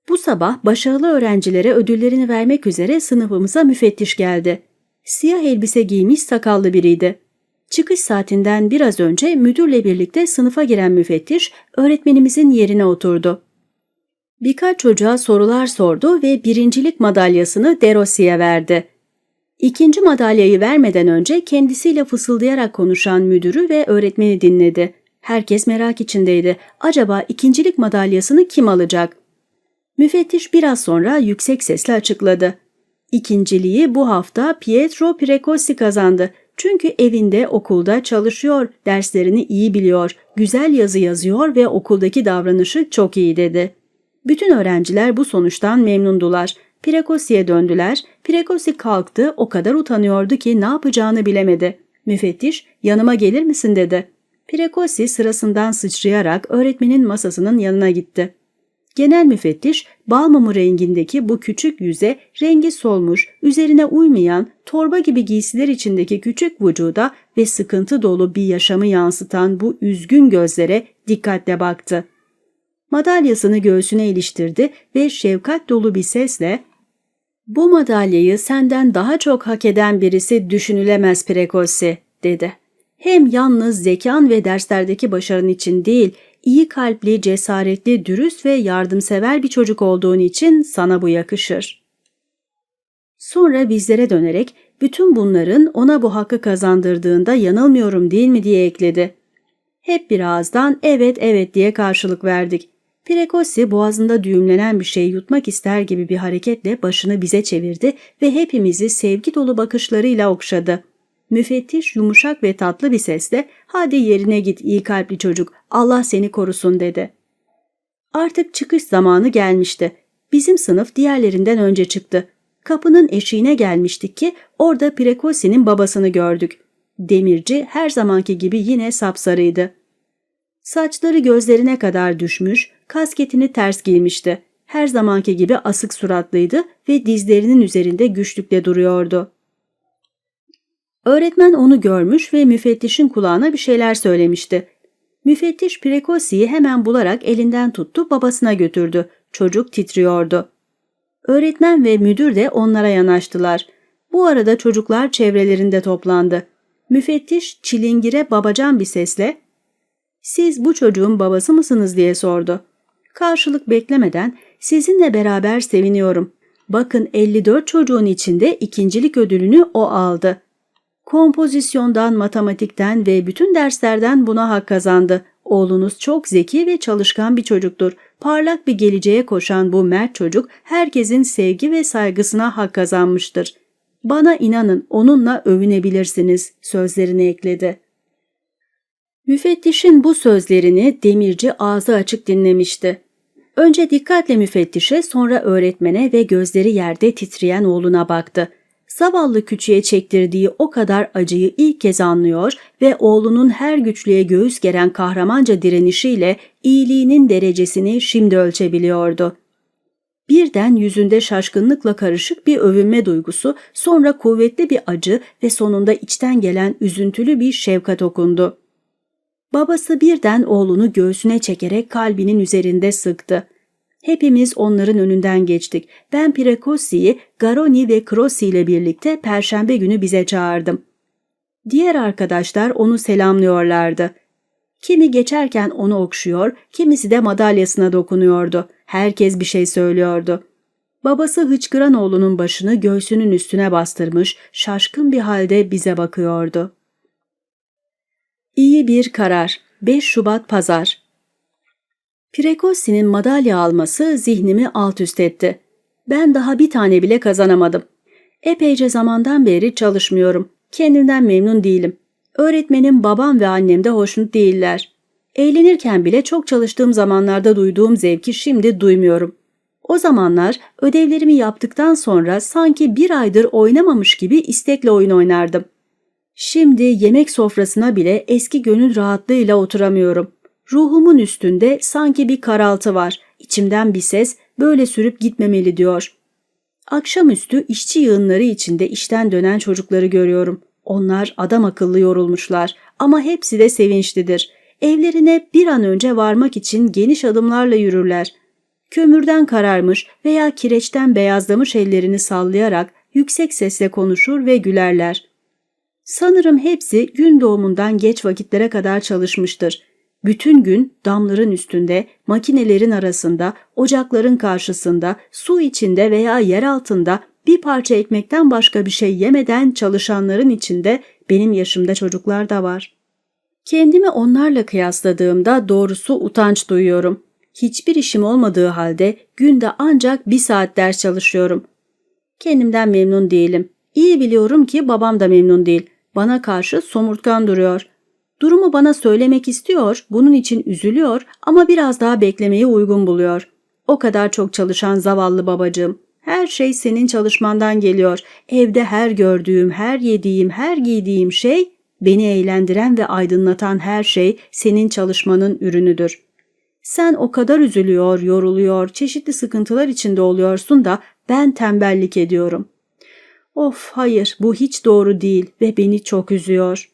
Bu sabah başarılı öğrencilere ödüllerini vermek üzere sınıfımıza müfettiş geldi. Siyah elbise giymiş sakallı biriydi. Çıkış saatinden biraz önce müdürle birlikte sınıfa giren müfettiş öğretmenimizin yerine oturdu. Birkaç çocuğa sorular sordu ve birincilik madalyasını Derosi'ye verdi. İkinci madalyayı vermeden önce kendisiyle fısıldayarak konuşan müdürü ve öğretmeni dinledi. Herkes merak içindeydi. Acaba ikincilik madalyasını kim alacak? Müfettiş biraz sonra yüksek sesle açıkladı. İkinciliği bu hafta Pietro Precossi kazandı. Çünkü evinde, okulda çalışıyor, derslerini iyi biliyor, güzel yazı yazıyor ve okuldaki davranışı çok iyi dedi. Bütün öğrenciler bu sonuçtan memnundular. Prekosi'ye döndüler. Prekosi kalktı, o kadar utanıyordu ki ne yapacağını bilemedi. Müfettiş, yanıma gelir misin dedi. Prekosi sırasından sıçrayarak öğretmenin masasının yanına gitti. Genel müfettiş, bal mumu rengindeki bu küçük yüze rengi solmuş, üzerine uymayan, torba gibi giysiler içindeki küçük vücuda ve sıkıntı dolu bir yaşamı yansıtan bu üzgün gözlere dikkatle baktı. Madalyasını göğsüne iliştirdi ve şefkat dolu bir sesle ''Bu madalyayı senden daha çok hak eden birisi düşünülemez Prekossi'' dedi. ''Hem yalnız zekan ve derslerdeki başarın için değil, iyi kalpli, cesaretli, dürüst ve yardımsever bir çocuk olduğun için sana bu yakışır.'' Sonra bizlere dönerek bütün bunların ona bu hakkı kazandırdığında yanılmıyorum değil mi diye ekledi. Hep bir ağızdan evet evet diye karşılık verdik. Prekossi boğazında düğümlenen bir şey yutmak ister gibi bir hareketle başını bize çevirdi ve hepimizi sevgi dolu bakışlarıyla okşadı. Müfettiş yumuşak ve tatlı bir sesle hadi yerine git iyi kalpli çocuk Allah seni korusun dedi. Artık çıkış zamanı gelmişti. Bizim sınıf diğerlerinden önce çıktı. Kapının eşiğine gelmiştik ki orada Prekosi'nin babasını gördük. Demirci her zamanki gibi yine sapsarıydı. Saçları gözlerine kadar düşmüş, kasketini ters giymişti. Her zamanki gibi asık suratlıydı ve dizlerinin üzerinde güçlükle duruyordu. Öğretmen onu görmüş ve müfettişin kulağına bir şeyler söylemişti. Müfettiş Prekosi'yi hemen bularak elinden tuttu, babasına götürdü. Çocuk titriyordu. Öğretmen ve müdür de onlara yanaştılar. Bu arada çocuklar çevrelerinde toplandı. Müfettiş çilingire babacan bir sesle ''Siz bu çocuğun babası mısınız?'' diye sordu. Karşılık beklemeden ''Sizinle beraber seviniyorum. Bakın 54 çocuğun içinde ikincilik ödülünü o aldı. Kompozisyondan, matematikten ve bütün derslerden buna hak kazandı. Oğlunuz çok zeki ve çalışkan bir çocuktur. Parlak bir geleceğe koşan bu mert çocuk herkesin sevgi ve saygısına hak kazanmıştır. Bana inanın onunla övünebilirsiniz sözlerini ekledi. Müfettişin bu sözlerini demirci ağzı açık dinlemişti. Önce dikkatle müfettişe sonra öğretmene ve gözleri yerde titreyen oğluna baktı. Zavallı küçüğe çektirdiği o kadar acıyı ilk kez anlıyor ve oğlunun her güçlüğe göğüs geren kahramanca direnişiyle iyiliğinin derecesini şimdi ölçebiliyordu. Birden yüzünde şaşkınlıkla karışık bir övünme duygusu, sonra kuvvetli bir acı ve sonunda içten gelen üzüntülü bir şefkat okundu. Babası birden oğlunu göğsüne çekerek kalbinin üzerinde sıktı. Hepimiz onların önünden geçtik. Ben Precosi'yi, Garoni ve Crossi ile birlikte perşembe günü bize çağırdım. Diğer arkadaşlar onu selamlıyorlardı. Kimi geçerken onu okşuyor, kimisi de madalyasına dokunuyordu. Herkes bir şey söylüyordu. Babası hıçkıran oğlunun başını göğsünün üstüne bastırmış, şaşkın bir halde bize bakıyordu. İyi bir karar. 5 Şubat Pazar Prekosi'nin madalya alması zihnimi alt üst etti. Ben daha bir tane bile kazanamadım. Epeyce zamandan beri çalışmıyorum. Kendimden memnun değilim. Öğretmenim, babam ve annem de hoşnut değiller. Eğlenirken bile çok çalıştığım zamanlarda duyduğum zevki şimdi duymuyorum. O zamanlar ödevlerimi yaptıktan sonra sanki bir aydır oynamamış gibi istekle oyun oynardım. Şimdi yemek sofrasına bile eski gönül rahatlığıyla oturamıyorum. Ruhumun üstünde sanki bir karaltı var. İçimden bir ses böyle sürüp gitmemeli diyor. Akşamüstü işçi yığınları içinde işten dönen çocukları görüyorum. Onlar adam akıllı yorulmuşlar ama hepsi de sevinçlidir. Evlerine bir an önce varmak için geniş adımlarla yürürler. Kömürden kararmış veya kireçten beyazlamış ellerini sallayarak yüksek sesle konuşur ve gülerler. Sanırım hepsi gün doğumundan geç vakitlere kadar çalışmıştır. Bütün gün damların üstünde, makinelerin arasında, ocakların karşısında, su içinde veya yer altında bir parça ekmekten başka bir şey yemeden çalışanların içinde benim yaşımda çocuklar da var. Kendimi onlarla kıyasladığımda doğrusu utanç duyuyorum. Hiçbir işim olmadığı halde günde ancak bir saat ders çalışıyorum. Kendimden memnun değilim. İyi biliyorum ki babam da memnun değil. Bana karşı somurtkan duruyor. Durumu bana söylemek istiyor, bunun için üzülüyor ama biraz daha beklemeyi uygun buluyor. O kadar çok çalışan zavallı babacığım. Her şey senin çalışmandan geliyor. Evde her gördüğüm, her yediğim, her giydiğim şey, beni eğlendiren ve aydınlatan her şey senin çalışmanın ürünüdür. Sen o kadar üzülüyor, yoruluyor, çeşitli sıkıntılar içinde oluyorsun da ben tembellik ediyorum. Of hayır bu hiç doğru değil ve beni çok üzüyor.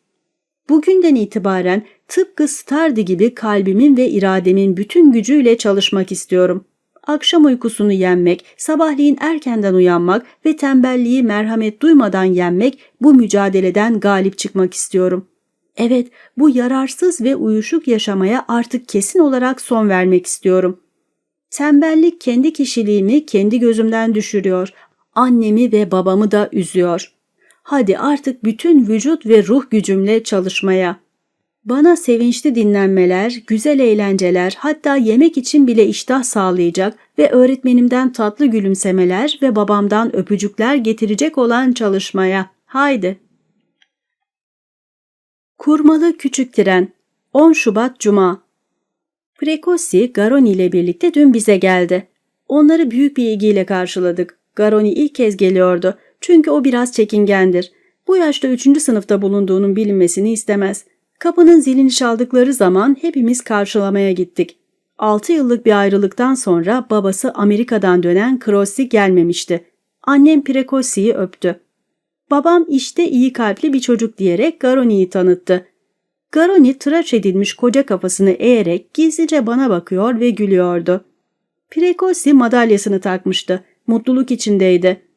Bugünden itibaren tıpkı Stardi gibi kalbimin ve irademin bütün gücüyle çalışmak istiyorum. Akşam uykusunu yenmek, sabahleyin erkenden uyanmak ve tembelliği merhamet duymadan yenmek bu mücadeleden galip çıkmak istiyorum. Evet, bu yararsız ve uyuşuk yaşamaya artık kesin olarak son vermek istiyorum. Tembellik kendi kişiliğimi kendi gözümden düşürüyor. Annemi ve babamı da üzüyor. Hadi artık bütün vücut ve ruh gücümle çalışmaya. Bana sevinçli dinlenmeler, güzel eğlenceler, hatta yemek için bile iştah sağlayacak ve öğretmenimden tatlı gülümsemeler ve babamdan öpücükler getirecek olan çalışmaya. Haydi. Kurmalı Küçük Tren 10 Şubat Cuma Prekosi, Garoni ile birlikte dün bize geldi. Onları büyük bir ilgiyle karşıladık. Garoni ilk kez geliyordu. Çünkü o biraz çekingendir. Bu yaşta üçüncü sınıfta bulunduğunun bilinmesini istemez. Kapının zilini çaldıkları zaman hepimiz karşılamaya gittik. Altı yıllık bir ayrılıktan sonra babası Amerika'dan dönen Crossi gelmemişti. Annem Precosi'yi öptü. Babam işte iyi kalpli bir çocuk diyerek Garoni'yi tanıttı. Garoni tıraş edilmiş koca kafasını eğerek gizlice bana bakıyor ve gülüyordu. Precosi madalyasını takmıştı. Mutluluk içindeydi.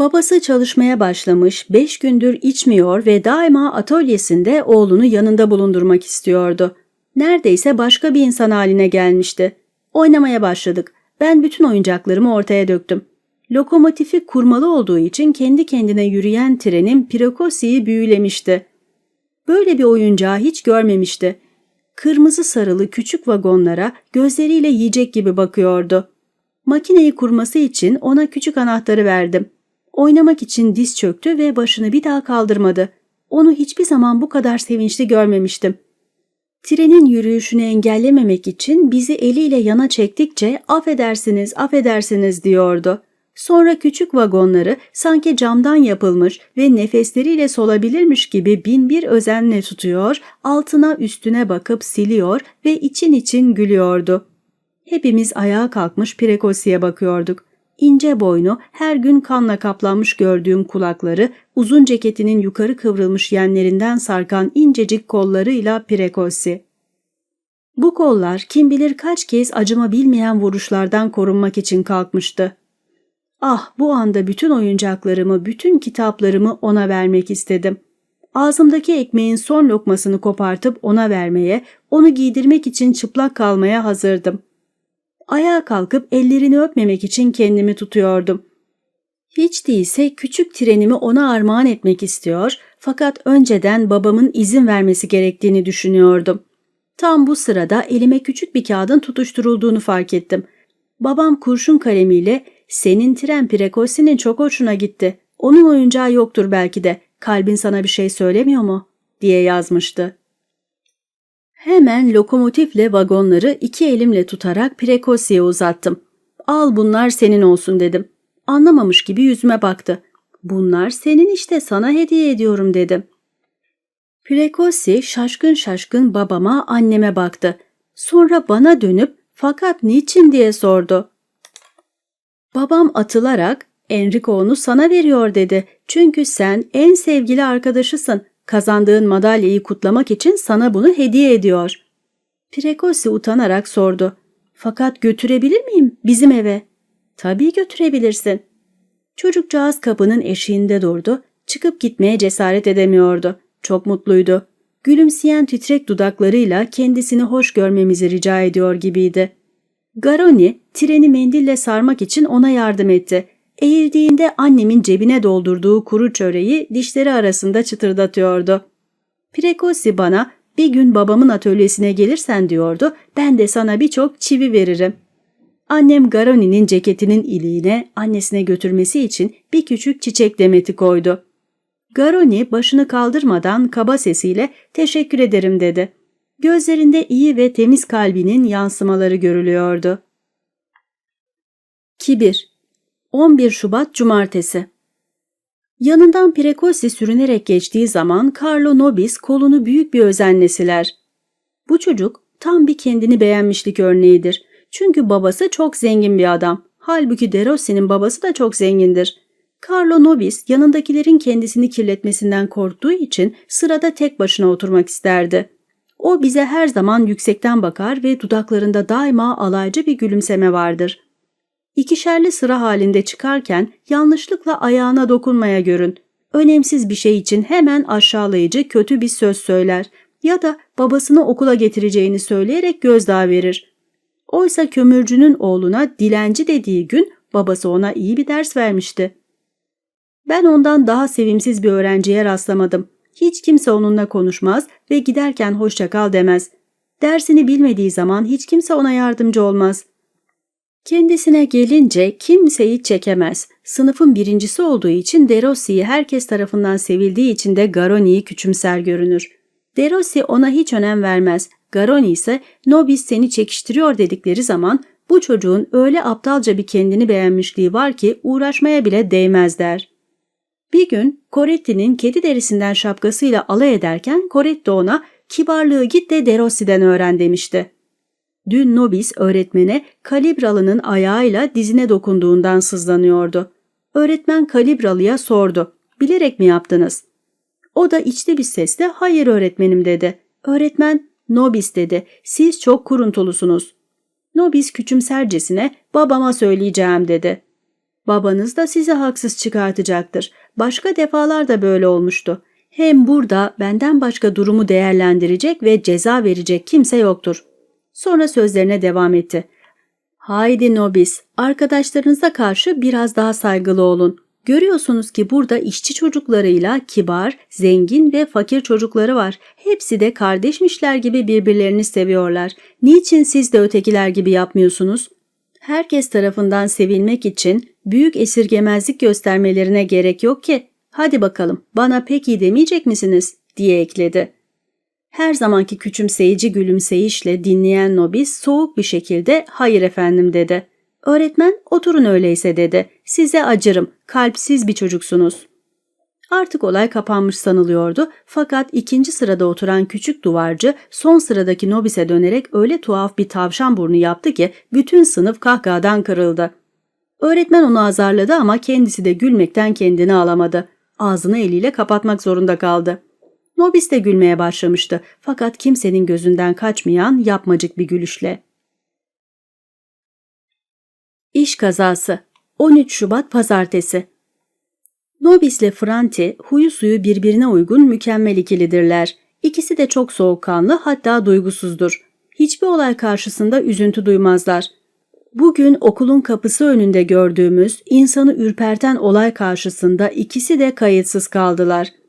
Babası çalışmaya başlamış, beş gündür içmiyor ve daima atölyesinde oğlunu yanında bulundurmak istiyordu. Neredeyse başka bir insan haline gelmişti. Oynamaya başladık. Ben bütün oyuncaklarımı ortaya döktüm. Lokomotifi kurmalı olduğu için kendi kendine yürüyen trenin Prekosi'yi büyülemişti. Böyle bir oyuncağı hiç görmemişti. Kırmızı sarılı küçük vagonlara gözleriyle yiyecek gibi bakıyordu. Makineyi kurması için ona küçük anahtarı verdim. Oynamak için diz çöktü ve başını bir daha kaldırmadı. Onu hiçbir zaman bu kadar sevinçli görmemiştim. Trenin yürüyüşünü engellememek için bizi eliyle yana çektikçe affedersiniz, affedersiniz diyordu. Sonra küçük vagonları sanki camdan yapılmış ve nefesleriyle solabilirmiş gibi bin bir özenle tutuyor, altına üstüne bakıp siliyor ve için için gülüyordu. Hepimiz ayağa kalkmış Prekosi'ye bakıyorduk. İnce boynu, her gün kanla kaplanmış gördüğüm kulakları, uzun ceketinin yukarı kıvrılmış yenlerinden sarkan incecik kollarıyla Prekosi. Bu kollar kim bilir kaç kez acıma bilmeyen vuruşlardan korunmak için kalkmıştı. Ah bu anda bütün oyuncaklarımı, bütün kitaplarımı ona vermek istedim. Ağzımdaki ekmeğin son lokmasını kopartıp ona vermeye, onu giydirmek için çıplak kalmaya hazırdım. Ayağa kalkıp ellerini öpmemek için kendimi tutuyordum. Hiç değilse küçük trenimi ona armağan etmek istiyor fakat önceden babamın izin vermesi gerektiğini düşünüyordum. Tam bu sırada elime küçük bir kağıdın tutuşturulduğunu fark ettim. Babam kurşun kalemiyle senin tren Prekosi'nin çok hoşuna gitti. Onun oyuncağı yoktur belki de. Kalbin sana bir şey söylemiyor mu? diye yazmıştı. Hemen lokomotifle vagonları iki elimle tutarak Prekosi'ye uzattım. Al bunlar senin olsun dedim. Anlamamış gibi yüzüme baktı. Bunlar senin işte sana hediye ediyorum dedim. Prekosi şaşkın şaşkın babama anneme baktı. Sonra bana dönüp fakat niçin diye sordu. Babam atılarak Enrico onu sana veriyor dedi. Çünkü sen en sevgili arkadaşısın. Kazandığın madalyayı kutlamak için sana bunu hediye ediyor. Prekosi utanarak sordu. Fakat götürebilir miyim bizim eve? Tabii götürebilirsin. Çocukcağız kapının eşiğinde durdu. Çıkıp gitmeye cesaret edemiyordu. Çok mutluydu. Gülümseyen titrek dudaklarıyla kendisini hoş görmemizi rica ediyor gibiydi. Garoni treni mendille sarmak için ona yardım etti. Eğildiğinde annemin cebine doldurduğu kuru çöreği dişleri arasında çıtırdatıyordu. Prekosi bana bir gün babamın atölyesine gelirsen diyordu, ben de sana birçok çivi veririm. Annem Garoni'nin ceketinin iliğine annesine götürmesi için bir küçük çiçek demeti koydu. Garoni başını kaldırmadan kaba sesiyle teşekkür ederim dedi. Gözlerinde iyi ve temiz kalbinin yansımaları görülüyordu. Kibir 11 Şubat Cumartesi Yanından Prekosi sürünerek geçtiği zaman Carlo Nobis kolunu büyük bir özenle siler. Bu çocuk tam bir kendini beğenmişlik örneğidir. Çünkü babası çok zengin bir adam. Halbuki De Rossi'nin babası da çok zengindir. Carlo Nobis yanındakilerin kendisini kirletmesinden korktuğu için sırada tek başına oturmak isterdi. O bize her zaman yüksekten bakar ve dudaklarında daima alaycı bir gülümseme vardır. İkişerli sıra halinde çıkarken yanlışlıkla ayağına dokunmaya görün. Önemsiz bir şey için hemen aşağılayıcı kötü bir söz söyler ya da babasını okula getireceğini söyleyerek gözdağı verir. Oysa kömürcünün oğluna dilenci dediği gün babası ona iyi bir ders vermişti. Ben ondan daha sevimsiz bir öğrenciye rastlamadım. Hiç kimse onunla konuşmaz ve giderken hoşça kal demez. Dersini bilmediği zaman hiç kimse ona yardımcı olmaz. Kendisine gelince kimseyi çekemez. Sınıfın birincisi olduğu için Derossi'yi herkes tarafından sevildiği için de Garoni'yi küçümser görünür. Derossi ona hiç önem vermez. Garoni ise Nobis seni çekiştiriyor dedikleri zaman bu çocuğun öyle aptalca bir kendini beğenmişliği var ki uğraşmaya bile değmez der. Bir gün Coretti'nin kedi derisinden şapkasıyla alay ederken Coretti ona kibarlığı git de Derossi'den öğren demişti. Dün Nobis öğretmene Kalibralı'nın ayağıyla dizine dokunduğundan sızlanıyordu. Öğretmen Kalibralı'ya sordu. Bilerek mi yaptınız? O da içli bir sesle hayır öğretmenim dedi. Öğretmen, Nobis dedi. Siz çok kuruntulusunuz. Nobis küçümsercesine babama söyleyeceğim dedi. Babanız da sizi haksız çıkartacaktır. Başka defalar da böyle olmuştu. Hem burada benden başka durumu değerlendirecek ve ceza verecek kimse yoktur. Sonra sözlerine devam etti. Haydi Nobis, arkadaşlarınıza karşı biraz daha saygılı olun. Görüyorsunuz ki burada işçi çocuklarıyla kibar, zengin ve fakir çocukları var. Hepsi de kardeşmişler gibi birbirlerini seviyorlar. Niçin siz de ötekiler gibi yapmıyorsunuz? Herkes tarafından sevilmek için büyük esirgemezlik göstermelerine gerek yok ki. Hadi bakalım bana pek iyi demeyecek misiniz? diye ekledi. Her zamanki küçümseyici gülümseyişle dinleyen Nobis soğuk bir şekilde hayır efendim dedi. Öğretmen oturun öyleyse dedi. Size acırım, kalpsiz bir çocuksunuz. Artık olay kapanmış sanılıyordu fakat ikinci sırada oturan küçük duvarcı son sıradaki Nobis'e dönerek öyle tuhaf bir tavşan burnu yaptı ki bütün sınıf kahkahadan kırıldı. Öğretmen onu azarladı ama kendisi de gülmekten kendini alamadı. Ağzını eliyle kapatmak zorunda kaldı. Nobis de gülmeye başlamıştı fakat kimsenin gözünden kaçmayan yapmacık bir gülüşle. İş kazası 13 Şubat Pazartesi Nobis ile Franti huyu suyu birbirine uygun mükemmel ikilidirler. İkisi de çok soğukkanlı hatta duygusuzdur. Hiçbir olay karşısında üzüntü duymazlar. Bugün okulun kapısı önünde gördüğümüz insanı ürperten olay karşısında ikisi de kayıtsız kaldılar.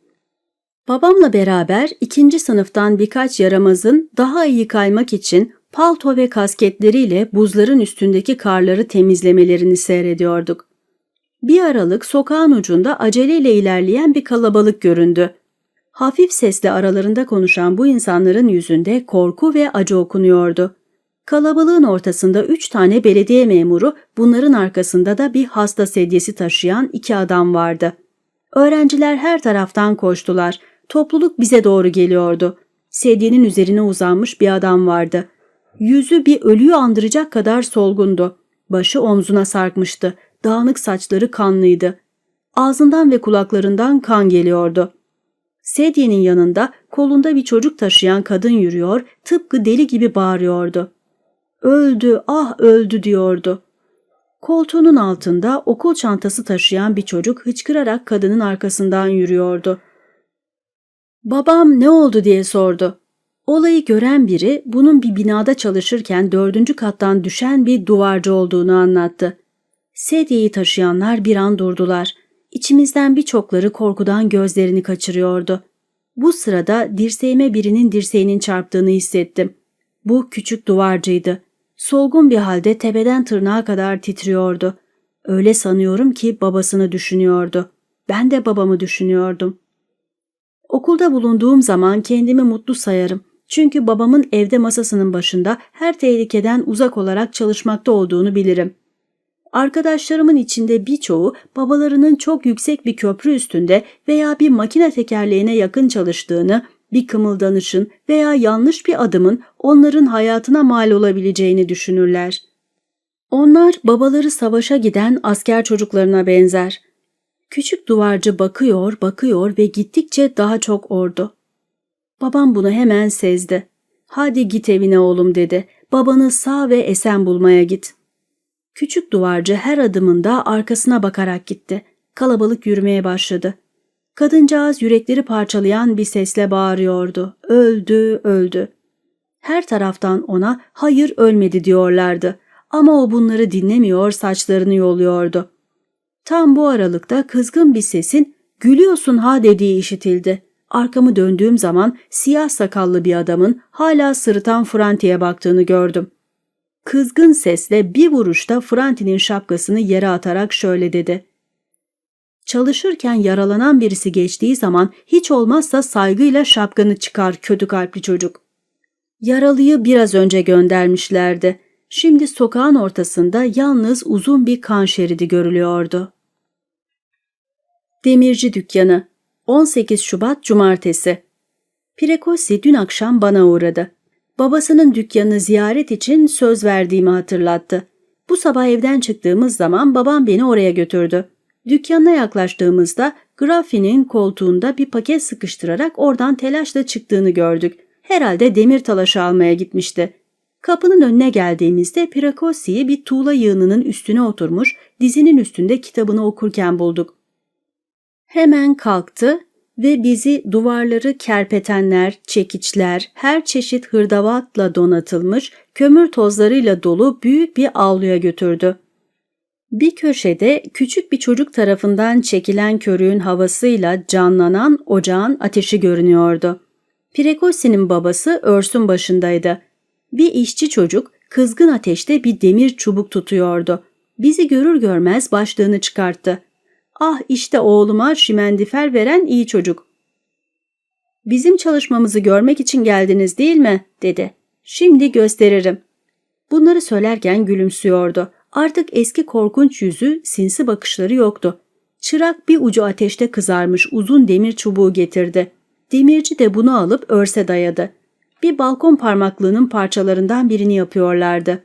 Babamla beraber ikinci sınıftan birkaç yaramazın daha iyi kaymak için palto ve kasketleriyle buzların üstündeki karları temizlemelerini seyrediyorduk. Bir aralık sokağın ucunda aceleyle ilerleyen bir kalabalık göründü. Hafif sesle aralarında konuşan bu insanların yüzünde korku ve acı okunuyordu. Kalabalığın ortasında üç tane belediye memuru, bunların arkasında da bir hasta sedyesi taşıyan iki adam vardı. Öğrenciler her taraftan koştular. Topluluk bize doğru geliyordu. Sedyenin üzerine uzanmış bir adam vardı. Yüzü bir ölüyü andıracak kadar solgundu. Başı omzuna sarkmıştı. Dağınık saçları kanlıydı. Ağzından ve kulaklarından kan geliyordu. Sedyenin yanında kolunda bir çocuk taşıyan kadın yürüyor, tıpkı deli gibi bağırıyordu. Öldü, ah öldü diyordu. Koltuğunun altında okul çantası taşıyan bir çocuk hıçkırarak kadının arkasından yürüyordu. Babam ne oldu diye sordu. Olayı gören biri bunun bir binada çalışırken dördüncü kattan düşen bir duvarcı olduğunu anlattı. Sedyeyi taşıyanlar bir an durdular. İçimizden birçokları korkudan gözlerini kaçırıyordu. Bu sırada dirseğime birinin dirseğinin çarptığını hissettim. Bu küçük duvarcıydı. Solgun bir halde tepeden tırnağa kadar titriyordu. Öyle sanıyorum ki babasını düşünüyordu. Ben de babamı düşünüyordum. Okulda bulunduğum zaman kendimi mutlu sayarım. Çünkü babamın evde masasının başında her tehlikeden uzak olarak çalışmakta olduğunu bilirim. Arkadaşlarımın içinde birçoğu babalarının çok yüksek bir köprü üstünde veya bir makine tekerleğine yakın çalıştığını, bir kımıldanışın veya yanlış bir adımın onların hayatına mal olabileceğini düşünürler. Onlar babaları savaşa giden asker çocuklarına benzer. Küçük duvarcı bakıyor, bakıyor ve gittikçe daha çok ordu. Babam bunu hemen sezdi. Hadi git evine oğlum dedi. Babanı sağ ve esen bulmaya git. Küçük duvarcı her adımında arkasına bakarak gitti. Kalabalık yürümeye başladı. Kadıncağız yürekleri parçalayan bir sesle bağırıyordu. Öldü, öldü. Her taraftan ona hayır ölmedi diyorlardı. Ama o bunları dinlemiyor, saçlarını yoluyordu. Tam bu aralıkta kızgın bir sesin gülüyorsun ha dediği işitildi. Arkamı döndüğüm zaman siyah sakallı bir adamın hala sırıtan Franti'ye baktığını gördüm. Kızgın sesle bir vuruşta Franti'nin şapkasını yere atarak şöyle dedi. Çalışırken yaralanan birisi geçtiği zaman hiç olmazsa saygıyla şapkanı çıkar kötü kalpli çocuk. Yaralıyı biraz önce göndermişlerdi. Şimdi sokağın ortasında yalnız uzun bir kan şeridi görülüyordu. Demirci Dükkanı 18 Şubat Cumartesi Prekosi dün akşam bana uğradı. Babasının dükkanını ziyaret için söz verdiğimi hatırlattı. Bu sabah evden çıktığımız zaman babam beni oraya götürdü. Dükkanına yaklaştığımızda Graffi'nin koltuğunda bir paket sıkıştırarak oradan telaşla çıktığını gördük. Herhalde demir talaşı almaya gitmişti. Kapının önüne geldiğimizde Prekosi'yi bir tuğla yığınının üstüne oturmuş, dizinin üstünde kitabını okurken bulduk. Hemen kalktı ve bizi duvarları kerpetenler, çekiçler, her çeşit hırdavatla donatılmış, kömür tozlarıyla dolu büyük bir avluya götürdü. Bir köşede küçük bir çocuk tarafından çekilen körüğün havasıyla canlanan ocağın ateşi görünüyordu. Prekosi'nin babası örsün başındaydı. Bir işçi çocuk kızgın ateşte bir demir çubuk tutuyordu. Bizi görür görmez başlığını çıkarttı. Ah işte oğluma şimendifer veren iyi çocuk. Bizim çalışmamızı görmek için geldiniz değil mi? dedi. Şimdi gösteririm. Bunları söylerken gülümsüyordu. Artık eski korkunç yüzü, sinsi bakışları yoktu. Çırak bir ucu ateşte kızarmış uzun demir çubuğu getirdi. Demirci de bunu alıp örse dayadı. Bir balkon parmaklığının parçalarından birini yapıyorlardı.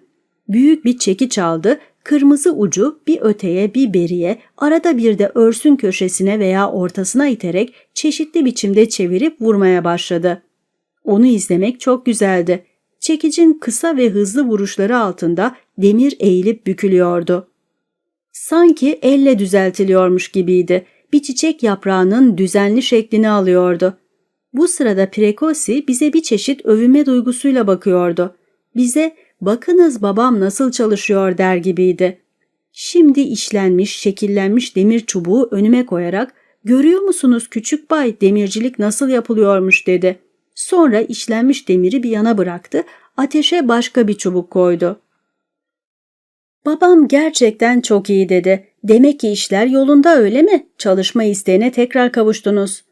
Büyük bir çekiç aldı, kırmızı ucu bir öteye bir beriye, arada bir de örsün köşesine veya ortasına iterek çeşitli biçimde çevirip vurmaya başladı. Onu izlemek çok güzeldi. Çekicin kısa ve hızlı vuruşları altında demir eğilip bükülüyordu. Sanki elle düzeltiliyormuş gibiydi. Bir çiçek yaprağının düzenli şeklini alıyordu. Bu sırada Prekosi bize bir çeşit övünme duygusuyla bakıyordu. Bize bakınız babam nasıl çalışıyor der gibiydi. Şimdi işlenmiş, şekillenmiş demir çubuğu önüme koyarak görüyor musunuz küçük bay demircilik nasıl yapılıyormuş dedi. Sonra işlenmiş demiri bir yana bıraktı, ateşe başka bir çubuk koydu. Babam gerçekten çok iyi dedi. Demek ki işler yolunda öyle mi? Çalışma isteğine tekrar kavuştunuz.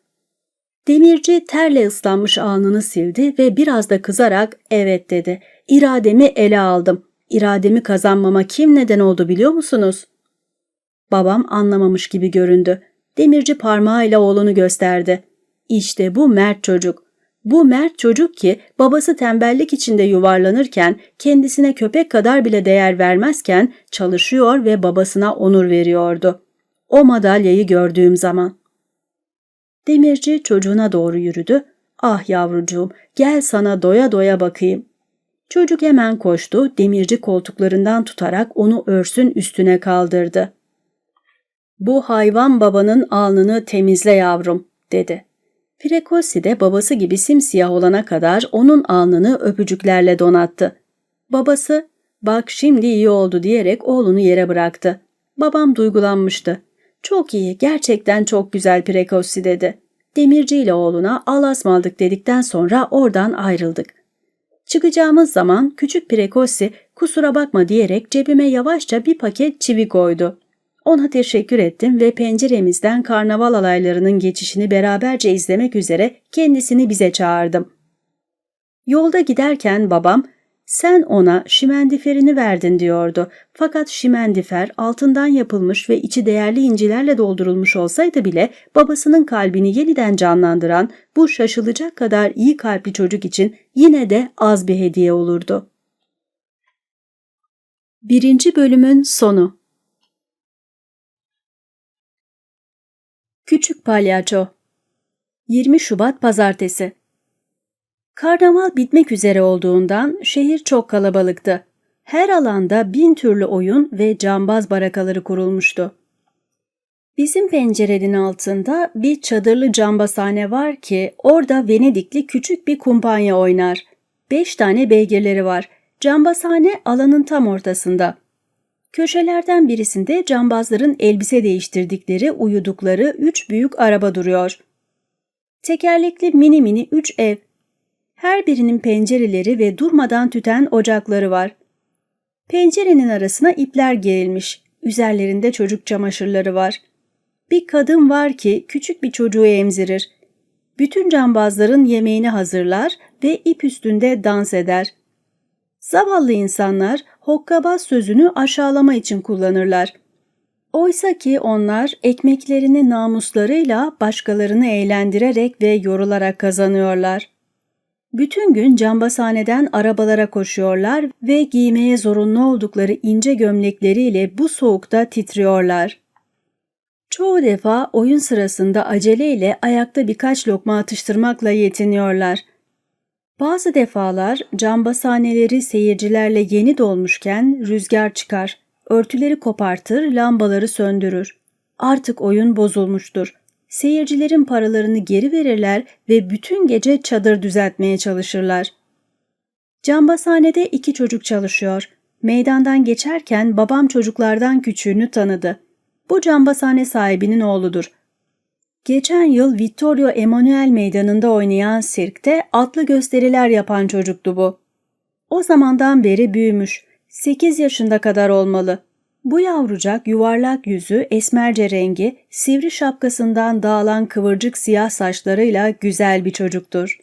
Demirci terle ıslanmış alnını sildi ve biraz da kızarak evet dedi. İrademi ele aldım. İrademi kazanmama kim neden oldu biliyor musunuz? Babam anlamamış gibi göründü. Demirci parmağıyla oğlunu gösterdi. İşte bu mert çocuk. Bu mert çocuk ki babası tembellik içinde yuvarlanırken kendisine köpek kadar bile değer vermezken çalışıyor ve babasına onur veriyordu. O madalyayı gördüğüm zaman. Demirci çocuğuna doğru yürüdü. Ah yavrucuğum gel sana doya doya bakayım. Çocuk hemen koştu, demirci koltuklarından tutarak onu örsün üstüne kaldırdı. Bu hayvan babanın alnını temizle yavrum, dedi. Prekosi de babası gibi simsiyah olana kadar onun alnını öpücüklerle donattı. Babası, bak şimdi iyi oldu diyerek oğlunu yere bıraktı. Babam duygulanmıştı. Çok iyi, gerçekten çok güzel Prekosi dedi. Demirci ile oğluna alasmaldık dedikten sonra oradan ayrıldık. Çıkacağımız zaman küçük Prekosi kusura bakma diyerek cebime yavaşça bir paket çivi koydu. Ona teşekkür ettim ve penceremizden karnaval alaylarının geçişini beraberce izlemek üzere kendisini bize çağırdım. Yolda giderken babam, sen ona şimendiferini verdin diyordu. Fakat şimendifer altından yapılmış ve içi değerli incilerle doldurulmuş olsaydı bile babasının kalbini yeniden canlandıran bu şaşılacak kadar iyi kalpli çocuk için yine de az bir hediye olurdu. Birinci bölümün sonu Küçük Palyaço 20 Şubat Pazartesi Karnaval bitmek üzere olduğundan şehir çok kalabalıktı. Her alanda bin türlü oyun ve cambaz barakaları kurulmuştu. Bizim pencerenin altında bir çadırlı cambazhane var ki orada Venedikli küçük bir kumpanya oynar. Beş tane beygirleri var. Cambazhane alanın tam ortasında. Köşelerden birisinde cambazların elbise değiştirdikleri, uyudukları üç büyük araba duruyor. Tekerlekli mini mini üç ev. Her birinin pencereleri ve durmadan tüten ocakları var. Pencerenin arasına ipler gerilmiş. Üzerlerinde çocuk çamaşırları var. Bir kadın var ki küçük bir çocuğu emzirir. Bütün cambazların yemeğini hazırlar ve ip üstünde dans eder. Zavallı insanlar hokkabaz sözünü aşağılama için kullanırlar. Oysa ki onlar ekmeklerini namuslarıyla başkalarını eğlendirerek ve yorularak kazanıyorlar. Bütün gün cambazhaneden arabalara koşuyorlar ve giymeye zorunlu oldukları ince gömlekleriyle bu soğukta titriyorlar. Çoğu defa oyun sırasında aceleyle ayakta birkaç lokma atıştırmakla yetiniyorlar. Bazı defalar cambasaneleri seyircilerle yeni dolmuşken rüzgar çıkar, örtüleri kopartır, lambaları söndürür. Artık oyun bozulmuştur. Seyircilerin paralarını geri verirler ve bütün gece çadır düzeltmeye çalışırlar. Cambasanede iki çocuk çalışıyor. Meydandan geçerken babam çocuklardan küçüğünü tanıdı. Bu cambasane sahibinin oğludur. Geçen yıl Vittorio Emanuel Meydanı'nda oynayan sirkte atlı gösteriler yapan çocuktu bu. O zamandan beri büyümüş. 8 yaşında kadar olmalı. Bu yavrucak yuvarlak yüzü, esmerce rengi, sivri şapkasından dağılan kıvırcık siyah saçlarıyla güzel bir çocuktur.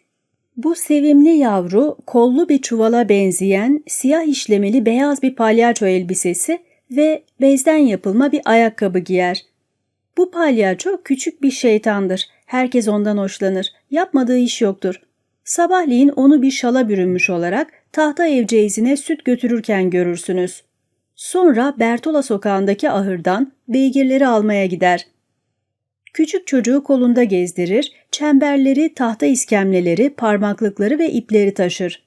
Bu sevimli yavru kollu bir çuvala benzeyen siyah işlemeli beyaz bir palyaço elbisesi ve bezden yapılma bir ayakkabı giyer. Bu palyaço küçük bir şeytandır. Herkes ondan hoşlanır. Yapmadığı iş yoktur. Sabahleyin onu bir şala bürünmüş olarak tahta evceizine süt götürürken görürsünüz. Sonra Bertola sokağındaki ahırdan beygirleri almaya gider. Küçük çocuğu kolunda gezdirir, çemberleri, tahta iskemleleri, parmaklıkları ve ipleri taşır.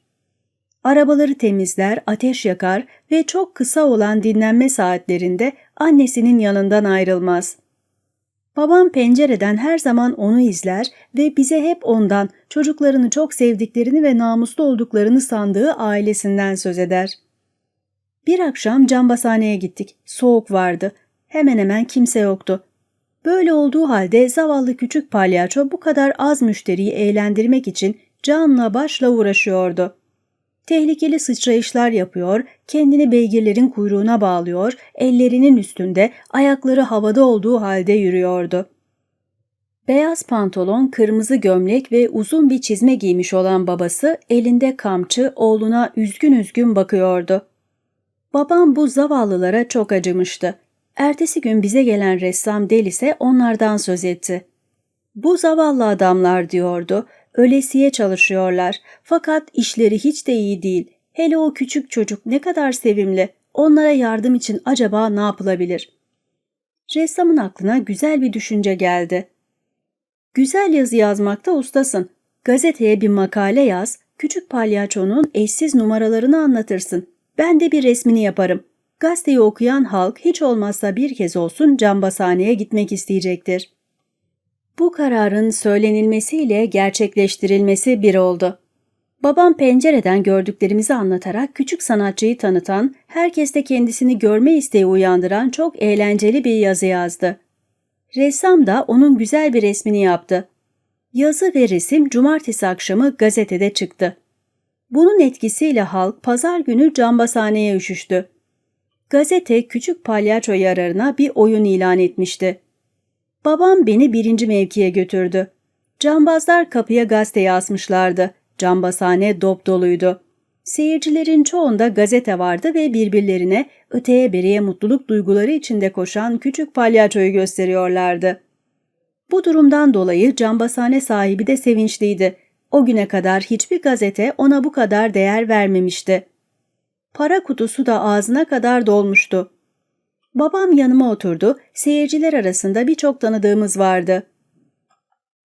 Arabaları temizler, ateş yakar ve çok kısa olan dinlenme saatlerinde annesinin yanından ayrılmaz. Babam pencereden her zaman onu izler ve bize hep ondan, çocuklarını çok sevdiklerini ve namuslu olduklarını sandığı ailesinden söz eder. Bir akşam cambazhaneye gittik. Soğuk vardı. Hemen hemen kimse yoktu. Böyle olduğu halde zavallı küçük palyaço bu kadar az müşteriyi eğlendirmek için canla başla uğraşıyordu. Tehlikeli sıçrayışlar yapıyor, kendini beygirlerin kuyruğuna bağlıyor, ellerinin üstünde, ayakları havada olduğu halde yürüyordu. Beyaz pantolon, kırmızı gömlek ve uzun bir çizme giymiş olan babası elinde kamçı oğluna üzgün üzgün bakıyordu. Babam bu zavallılara çok acımıştı. Ertesi gün bize gelen ressam Delis'e onlardan söz etti. Bu zavallı adamlar diyordu, ölesiye çalışıyorlar fakat işleri hiç de iyi değil. Hele o küçük çocuk ne kadar sevimli. Onlara yardım için acaba ne yapılabilir? Ressamın aklına güzel bir düşünce geldi. Güzel yazı yazmakta ustasın. Gazeteye bir makale yaz, küçük palyaçonun eşsiz numaralarını anlatırsın. Ben de bir resmini yaparım. Gazeteyi okuyan halk hiç olmazsa bir kez olsun cambazhaneye gitmek isteyecektir. Bu kararın söylenilmesiyle gerçekleştirilmesi bir oldu. Babam pencereden gördüklerimizi anlatarak küçük sanatçıyı tanıtan, herkeste kendisini görme isteği uyandıran çok eğlenceli bir yazı yazdı. Ressam da onun güzel bir resmini yaptı. Yazı ve resim cumartesi akşamı gazetede çıktı. Bunun etkisiyle halk pazar günü cambazhaneye üşüştü. Gazete küçük palyaço yararına bir oyun ilan etmişti. Babam beni birinci mevkiye götürdü. Cambazlar kapıya gazete asmışlardı. Cambazhane dop doluydu. Seyircilerin çoğunda gazete vardı ve birbirlerine öteye beriye mutluluk duyguları içinde koşan küçük palyaçoyu gösteriyorlardı. Bu durumdan dolayı cambazhane sahibi de sevinçliydi. O güne kadar hiçbir gazete ona bu kadar değer vermemişti. Para kutusu da ağzına kadar dolmuştu. Babam yanıma oturdu, seyirciler arasında birçok tanıdığımız vardı.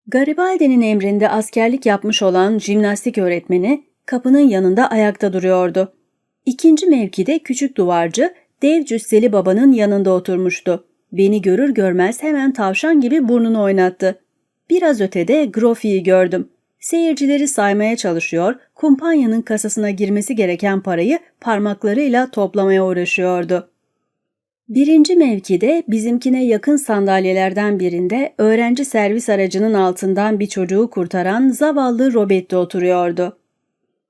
Garibaldi'nin emrinde askerlik yapmış olan jimnastik öğretmeni kapının yanında ayakta duruyordu. İkinci mevkide küçük duvarcı, dev cüsseli babanın yanında oturmuştu. Beni görür görmez hemen tavşan gibi burnunu oynattı. Biraz ötede Grofi'yi gördüm. Seyircileri saymaya çalışıyor, kumpanyanın kasasına girmesi gereken parayı parmaklarıyla toplamaya uğraşıyordu. Birinci mevkide bizimkine yakın sandalyelerden birinde öğrenci servis aracının altından bir çocuğu kurtaran zavallı Robetti oturuyordu.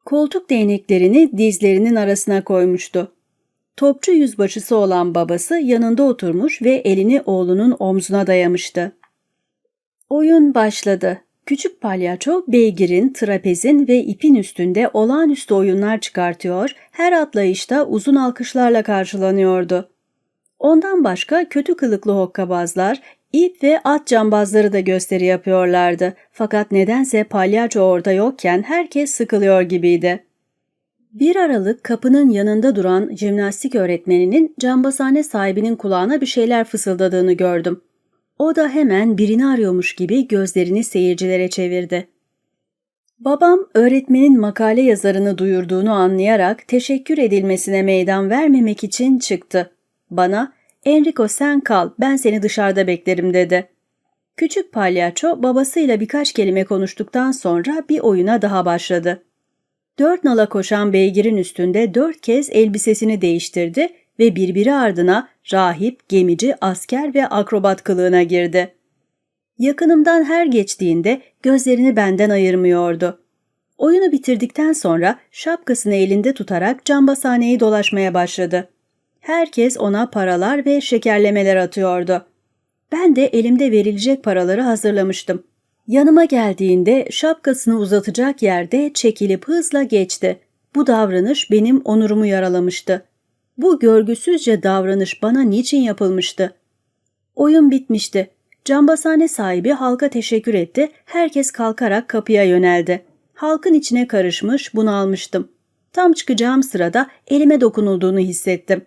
Koltuk değneklerini dizlerinin arasına koymuştu. Topçu yüzbaşısı olan babası yanında oturmuş ve elini oğlunun omzuna dayamıştı. Oyun başladı. Küçük palyaço beygirin, trapezin ve ipin üstünde olağanüstü oyunlar çıkartıyor, her atlayışta uzun alkışlarla karşılanıyordu. Ondan başka kötü kılıklı hokkabazlar, ip ve at cambazları da gösteri yapıyorlardı. Fakat nedense palyaço orada yokken herkes sıkılıyor gibiydi. Bir aralık kapının yanında duran jimnastik öğretmeninin cambazhane sahibinin kulağına bir şeyler fısıldadığını gördüm. O da hemen birini arıyormuş gibi gözlerini seyircilere çevirdi. Babam öğretmenin makale yazarını duyurduğunu anlayarak teşekkür edilmesine meydan vermemek için çıktı. Bana Enrico sen kal ben seni dışarıda beklerim dedi. Küçük palyaço babasıyla birkaç kelime konuştuktan sonra bir oyuna daha başladı. Dört nala koşan beygirin üstünde dört kez elbisesini değiştirdi ve birbiri ardına rahip, gemici, asker ve akrobat kılığına girdi. Yakınımdan her geçtiğinde gözlerini benden ayırmıyordu. Oyunu bitirdikten sonra şapkasını elinde tutarak cambazhaneyi dolaşmaya başladı. Herkes ona paralar ve şekerlemeler atıyordu. Ben de elimde verilecek paraları hazırlamıştım. Yanıma geldiğinde şapkasını uzatacak yerde çekilip hızla geçti. Bu davranış benim onurumu yaralamıştı. Bu görgüsüzce davranış bana niçin yapılmıştı? Oyun bitmişti. Cambazhane sahibi halka teşekkür etti, herkes kalkarak kapıya yöneldi. Halkın içine karışmış, bunalmıştım. Tam çıkacağım sırada elime dokunulduğunu hissettim.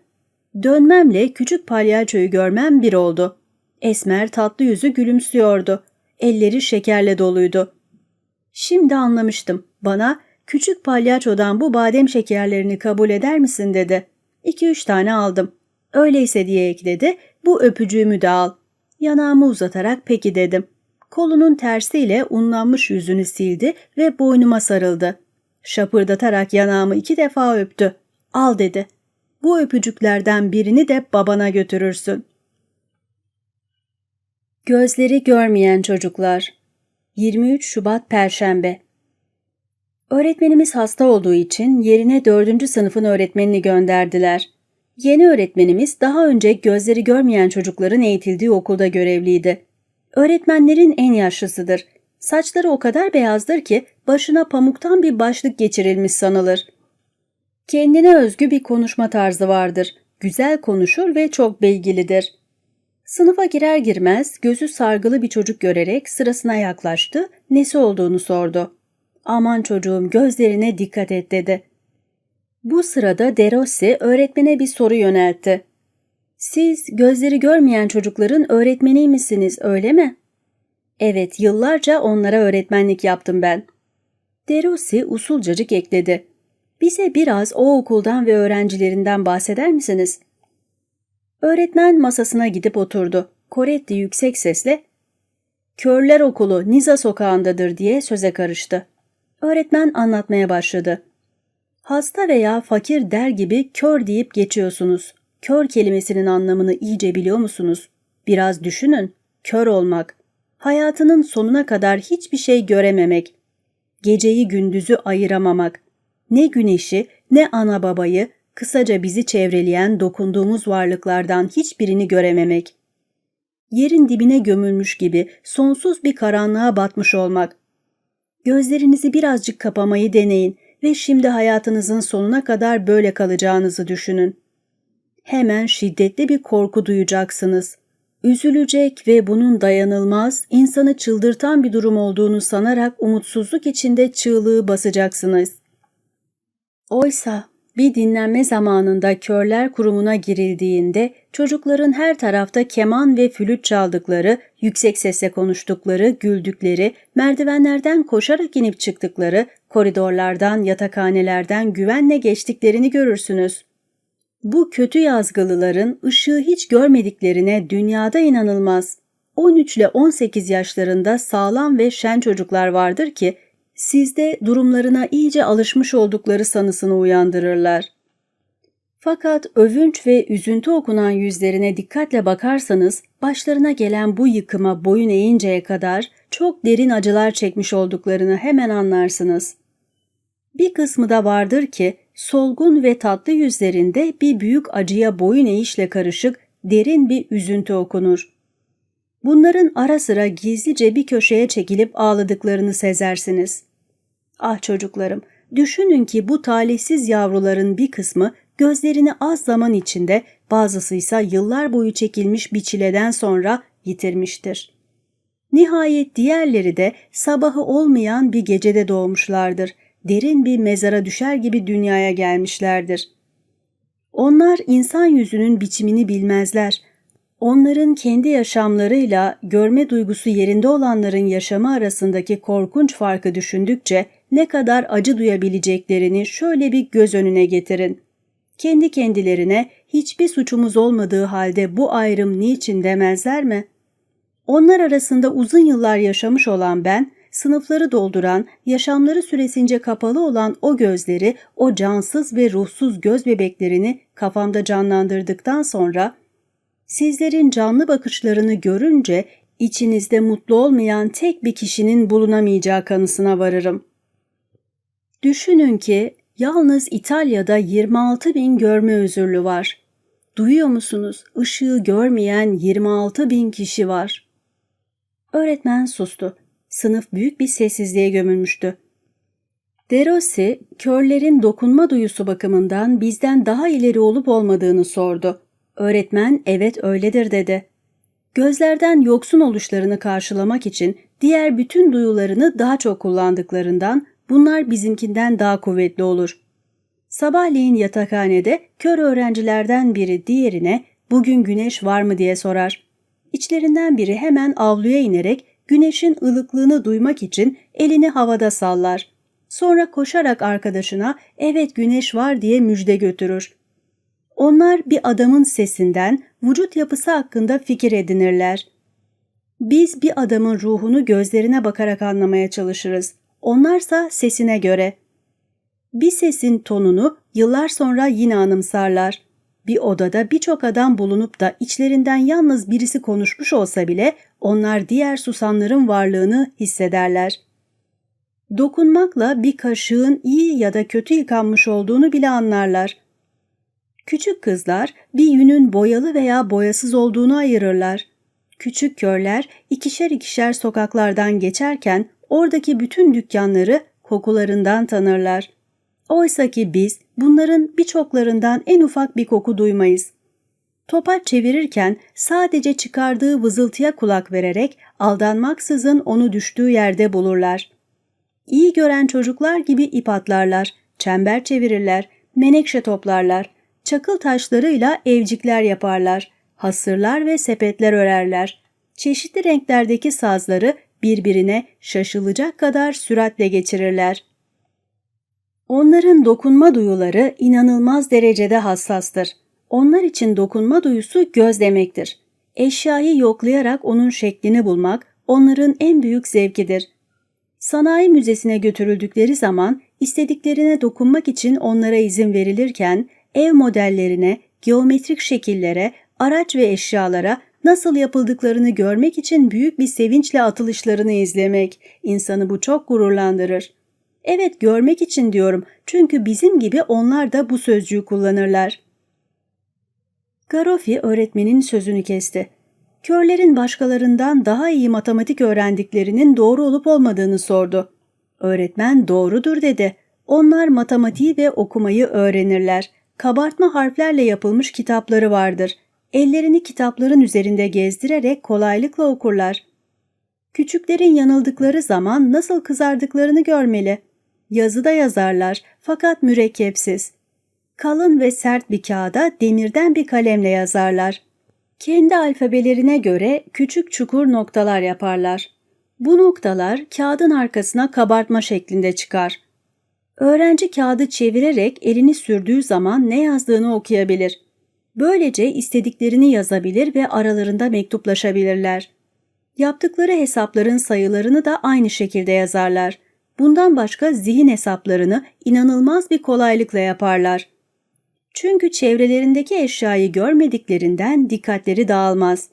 Dönmemle küçük palyaçoyu görmem bir oldu. Esmer tatlı yüzü gülümsüyordu. Elleri şekerle doluydu. Şimdi anlamıştım. Bana küçük palyaçodan bu badem şekerlerini kabul eder misin dedi. İki üç tane aldım. Öyleyse diye ekledi. Bu öpücüğümü de al. Yanağımı uzatarak peki dedim. Kolunun tersiyle unlanmış yüzünü sildi ve boynuma sarıldı. Şapırdatarak yanağımı iki defa öptü. Al dedi. Bu öpücüklerden birini de babana götürürsün. Gözleri görmeyen çocuklar 23 Şubat Perşembe Öğretmenimiz hasta olduğu için yerine dördüncü sınıfın öğretmenini gönderdiler. Yeni öğretmenimiz daha önce gözleri görmeyen çocukların eğitildiği okulda görevliydi. Öğretmenlerin en yaşlısıdır. Saçları o kadar beyazdır ki başına pamuktan bir başlık geçirilmiş sanılır. Kendine özgü bir konuşma tarzı vardır. Güzel konuşur ve çok bilgilidir. Sınıfa girer girmez gözü sargılı bir çocuk görerek sırasına yaklaştı, nesi olduğunu sordu. Aman çocuğum gözlerine dikkat et dedi. Bu sırada Derossi öğretmene bir soru yöneltti. Siz gözleri görmeyen çocukların öğretmeni misiniz öyle mi? Evet yıllarca onlara öğretmenlik yaptım ben. Derossi usulcacık ekledi. Bize biraz o okuldan ve öğrencilerinden bahseder misiniz? Öğretmen masasına gidip oturdu. Koretti yüksek sesle Körler okulu Niza sokağındadır diye söze karıştı. Öğretmen anlatmaya başladı. Hasta veya fakir der gibi kör deyip geçiyorsunuz. Kör kelimesinin anlamını iyice biliyor musunuz? Biraz düşünün. Kör olmak. Hayatının sonuna kadar hiçbir şey görememek. Geceyi gündüzü ayıramamak. Ne güneşi, ne ana babayı, kısaca bizi çevreleyen dokunduğumuz varlıklardan hiçbirini görememek. Yerin dibine gömülmüş gibi sonsuz bir karanlığa batmış olmak. Gözlerinizi birazcık kapamayı deneyin ve şimdi hayatınızın sonuna kadar böyle kalacağınızı düşünün. Hemen şiddetli bir korku duyacaksınız. Üzülecek ve bunun dayanılmaz, insanı çıldırtan bir durum olduğunu sanarak umutsuzluk içinde çığlığı basacaksınız. Oysa bir dinlenme zamanında körler kurumuna girildiğinde çocukların her tarafta keman ve flüt çaldıkları, yüksek sesle konuştukları, güldükleri, merdivenlerden koşarak inip çıktıkları, koridorlardan, yatakhanelerden güvenle geçtiklerini görürsünüz. Bu kötü yazgılıların ışığı hiç görmediklerine dünyada inanılmaz. 13 ile 18 yaşlarında sağlam ve şen çocuklar vardır ki sizde durumlarına iyice alışmış oldukları sanısını uyandırırlar. Fakat övünç ve üzüntü okunan yüzlerine dikkatle bakarsanız başlarına gelen bu yıkıma boyun eğinceye kadar çok derin acılar çekmiş olduklarını hemen anlarsınız. Bir kısmı da vardır ki solgun ve tatlı yüzlerinde bir büyük acıya boyun eğişle karışık derin bir üzüntü okunur. Bunların ara sıra gizlice bir köşeye çekilip ağladıklarını sezersiniz. Ah çocuklarım, düşünün ki bu talihsiz yavruların bir kısmı gözlerini az zaman içinde, bazısı ise yıllar boyu çekilmiş bir çileden sonra yitirmiştir. Nihayet diğerleri de sabahı olmayan bir gecede doğmuşlardır. Derin bir mezara düşer gibi dünyaya gelmişlerdir. Onlar insan yüzünün biçimini bilmezler. Onların kendi yaşamlarıyla görme duygusu yerinde olanların yaşamı arasındaki korkunç farkı düşündükçe ne kadar acı duyabileceklerini şöyle bir göz önüne getirin. Kendi kendilerine hiçbir suçumuz olmadığı halde bu ayrım niçin demezler mi? Onlar arasında uzun yıllar yaşamış olan ben, sınıfları dolduran, yaşamları süresince kapalı olan o gözleri, o cansız ve ruhsuz göz bebeklerini kafamda canlandırdıktan sonra, sizlerin canlı bakışlarını görünce içinizde mutlu olmayan tek bir kişinin bulunamayacağı kanısına varırım. Düşünün ki yalnız İtalya'da 26 bin görme özürlü var. Duyuyor musunuz? Işığı görmeyen 26 bin kişi var. Öğretmen sustu. Sınıf büyük bir sessizliğe gömülmüştü. Derossi, körlerin dokunma duyusu bakımından bizden daha ileri olup olmadığını sordu. Öğretmen evet öyledir dedi. Gözlerden yoksun oluşlarını karşılamak için diğer bütün duyularını daha çok kullandıklarından bunlar bizimkinden daha kuvvetli olur. Sabahleyin yatakhanede kör öğrencilerden biri diğerine bugün güneş var mı diye sorar. İçlerinden biri hemen avluya inerek güneşin ılıklığını duymak için elini havada sallar. Sonra koşarak arkadaşına evet güneş var diye müjde götürür. Onlar bir adamın sesinden vücut yapısı hakkında fikir edinirler. Biz bir adamın ruhunu gözlerine bakarak anlamaya çalışırız. Onlarsa sesine göre. Bir sesin tonunu yıllar sonra yine anımsarlar. Bir odada birçok adam bulunup da içlerinden yalnız birisi konuşmuş olsa bile onlar diğer susanların varlığını hissederler. Dokunmakla bir kaşığın iyi ya da kötü yıkanmış olduğunu bile anlarlar. Küçük kızlar bir yünün boyalı veya boyasız olduğunu ayırırlar. Küçük körler ikişer ikişer sokaklardan geçerken oradaki bütün dükkanları kokularından tanırlar. Oysa ki biz bunların birçoklarından en ufak bir koku duymayız. Topaç çevirirken sadece çıkardığı vızıltıya kulak vererek aldanmaksızın onu düştüğü yerde bulurlar. İyi gören çocuklar gibi ip atlarlar, çember çevirirler, menekşe toplarlar, çakıl taşlarıyla evcikler yaparlar, hasırlar ve sepetler örerler. Çeşitli renklerdeki sazları birbirine şaşılacak kadar süratle geçirirler. Onların dokunma duyuları inanılmaz derecede hassastır. Onlar için dokunma duyusu göz demektir. Eşyayı yoklayarak onun şeklini bulmak onların en büyük zevkidir. Sanayi müzesine götürüldükleri zaman istediklerine dokunmak için onlara izin verilirken ev modellerine, geometrik şekillere, araç ve eşyalara nasıl yapıldıklarını görmek için büyük bir sevinçle atılışlarını izlemek insanı bu çok gururlandırır. Evet görmek için diyorum çünkü bizim gibi onlar da bu sözcüğü kullanırlar. Garofi öğretmenin sözünü kesti. Körlerin başkalarından daha iyi matematik öğrendiklerinin doğru olup olmadığını sordu. Öğretmen doğrudur dedi. Onlar matematiği ve okumayı öğrenirler. Kabartma harflerle yapılmış kitapları vardır. Ellerini kitapların üzerinde gezdirerek kolaylıkla okurlar. Küçüklerin yanıldıkları zaman nasıl kızardıklarını görmeli. Yazıda yazarlar fakat mürekkepsiz. Kalın ve sert bir kağıda demirden bir kalemle yazarlar. Kendi alfabelerine göre küçük çukur noktalar yaparlar. Bu noktalar kağıdın arkasına kabartma şeklinde çıkar. Öğrenci kağıdı çevirerek elini sürdüğü zaman ne yazdığını okuyabilir. Böylece istediklerini yazabilir ve aralarında mektuplaşabilirler. Yaptıkları hesapların sayılarını da aynı şekilde yazarlar. Bundan başka zihin hesaplarını inanılmaz bir kolaylıkla yaparlar. Çünkü çevrelerindeki eşyayı görmediklerinden dikkatleri dağılmaz.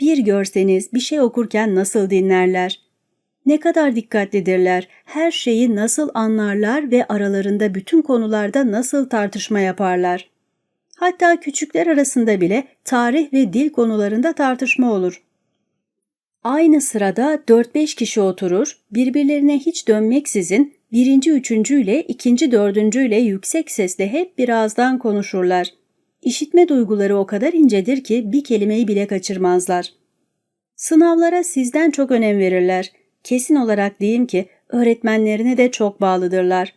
Bir görseniz bir şey okurken nasıl dinlerler? Ne kadar dikkatlidirler, her şeyi nasıl anlarlar ve aralarında bütün konularda nasıl tartışma yaparlar. Hatta küçükler arasında bile tarih ve dil konularında tartışma olur. Aynı sırada 4-5 kişi oturur, birbirlerine hiç dönmeksizin birinci üçüncüyle ikinci dördüncüyle yüksek sesle hep bir ağızdan konuşurlar. İşitme duyguları o kadar incedir ki bir kelimeyi bile kaçırmazlar. Sınavlara sizden çok önem verirler. Kesin olarak diyeyim ki öğretmenlerine de çok bağlıdırlar.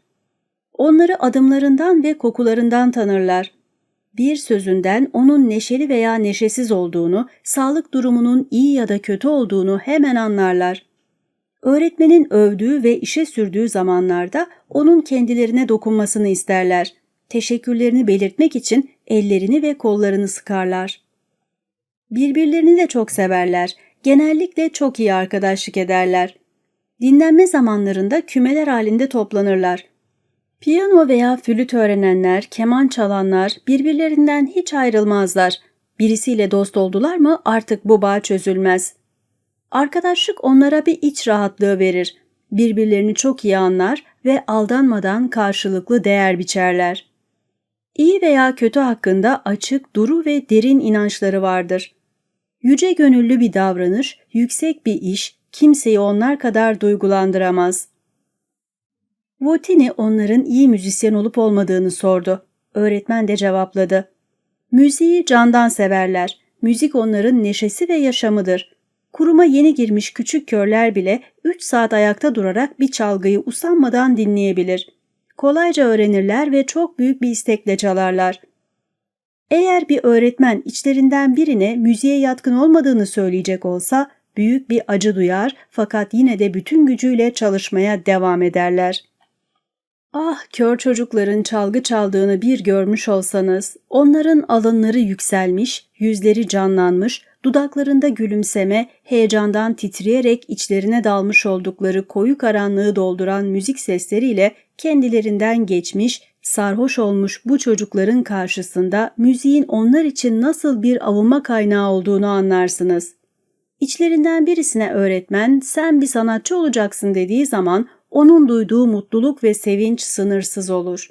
Onları adımlarından ve kokularından tanırlar. Bir sözünden onun neşeli veya neşesiz olduğunu, sağlık durumunun iyi ya da kötü olduğunu hemen anlarlar. Öğretmenin övdüğü ve işe sürdüğü zamanlarda onun kendilerine dokunmasını isterler. Teşekkürlerini belirtmek için ellerini ve kollarını sıkarlar. Birbirlerini de çok severler. Genellikle çok iyi arkadaşlık ederler. Dinlenme zamanlarında kümeler halinde toplanırlar. Piyano veya flüt öğrenenler, keman çalanlar birbirlerinden hiç ayrılmazlar. Birisiyle dost oldular mı artık bu bağ çözülmez. Arkadaşlık onlara bir iç rahatlığı verir. Birbirlerini çok iyi anlar ve aldanmadan karşılıklı değer biçerler. İyi veya kötü hakkında açık, duru ve derin inançları vardır. Yüce gönüllü bir davranış, yüksek bir iş kimseyi onlar kadar duygulandıramaz. Votini onların iyi müzisyen olup olmadığını sordu. Öğretmen de cevapladı. Müziği candan severler. Müzik onların neşesi ve yaşamıdır. Kuruma yeni girmiş küçük körler bile 3 saat ayakta durarak bir çalgıyı usanmadan dinleyebilir. Kolayca öğrenirler ve çok büyük bir istekle çalarlar. Eğer bir öğretmen içlerinden birine müziğe yatkın olmadığını söyleyecek olsa büyük bir acı duyar fakat yine de bütün gücüyle çalışmaya devam ederler. Ah kör çocukların çalgı çaldığını bir görmüş olsanız, onların alınları yükselmiş, yüzleri canlanmış, dudaklarında gülümseme, heyecandan titreyerek içlerine dalmış oldukları koyu karanlığı dolduran müzik sesleriyle kendilerinden geçmiş, sarhoş olmuş bu çocukların karşısında müziğin onlar için nasıl bir avunma kaynağı olduğunu anlarsınız. İçlerinden birisine öğretmen sen bir sanatçı olacaksın dediği zaman onun duyduğu mutluluk ve sevinç sınırsız olur.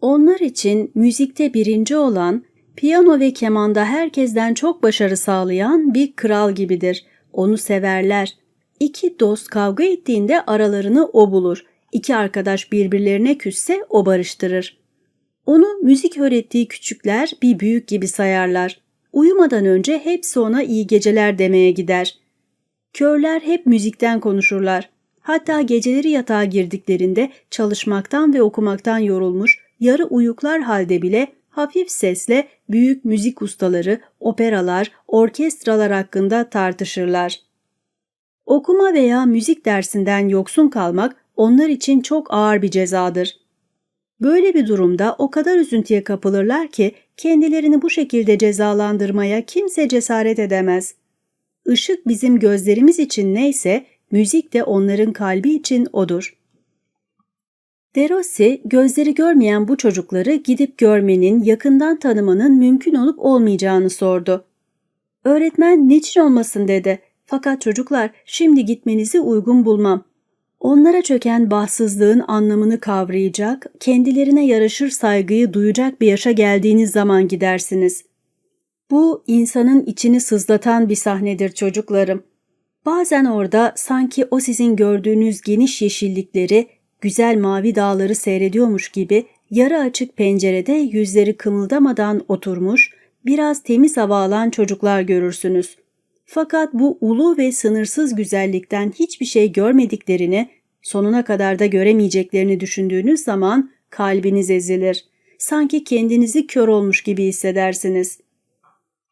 Onlar için müzikte birinci olan, piyano ve kemanda herkesten çok başarı sağlayan bir kral gibidir. Onu severler. İki dost kavga ettiğinde aralarını o bulur. İki arkadaş birbirlerine küsse o barıştırır. Onu müzik öğrettiği küçükler bir büyük gibi sayarlar. Uyumadan önce hepsi ona iyi geceler demeye gider. Körler hep müzikten konuşurlar. Hatta geceleri yatağa girdiklerinde çalışmaktan ve okumaktan yorulmuş, yarı uyuklar halde bile hafif sesle büyük müzik ustaları, operalar, orkestralar hakkında tartışırlar. Okuma veya müzik dersinden yoksun kalmak onlar için çok ağır bir cezadır. Böyle bir durumda o kadar üzüntüye kapılırlar ki kendilerini bu şekilde cezalandırmaya kimse cesaret edemez. Işık bizim gözlerimiz için neyse müzik de onların kalbi için odur. Derossi, gözleri görmeyen bu çocukları gidip görmenin, yakından tanımanın mümkün olup olmayacağını sordu. Öğretmen niçin olmasın dedi. Fakat çocuklar şimdi gitmenizi uygun bulmam. Onlara çöken bahtsızlığın anlamını kavrayacak, kendilerine yaraşır saygıyı duyacak bir yaşa geldiğiniz zaman gidersiniz. Bu insanın içini sızlatan bir sahnedir çocuklarım. Bazen orada sanki o sizin gördüğünüz geniş yeşillikleri, güzel mavi dağları seyrediyormuş gibi yarı açık pencerede yüzleri kımıldamadan oturmuş, biraz temiz hava alan çocuklar görürsünüz. Fakat bu ulu ve sınırsız güzellikten hiçbir şey görmediklerini, sonuna kadar da göremeyeceklerini düşündüğünüz zaman kalbiniz ezilir. Sanki kendinizi kör olmuş gibi hissedersiniz.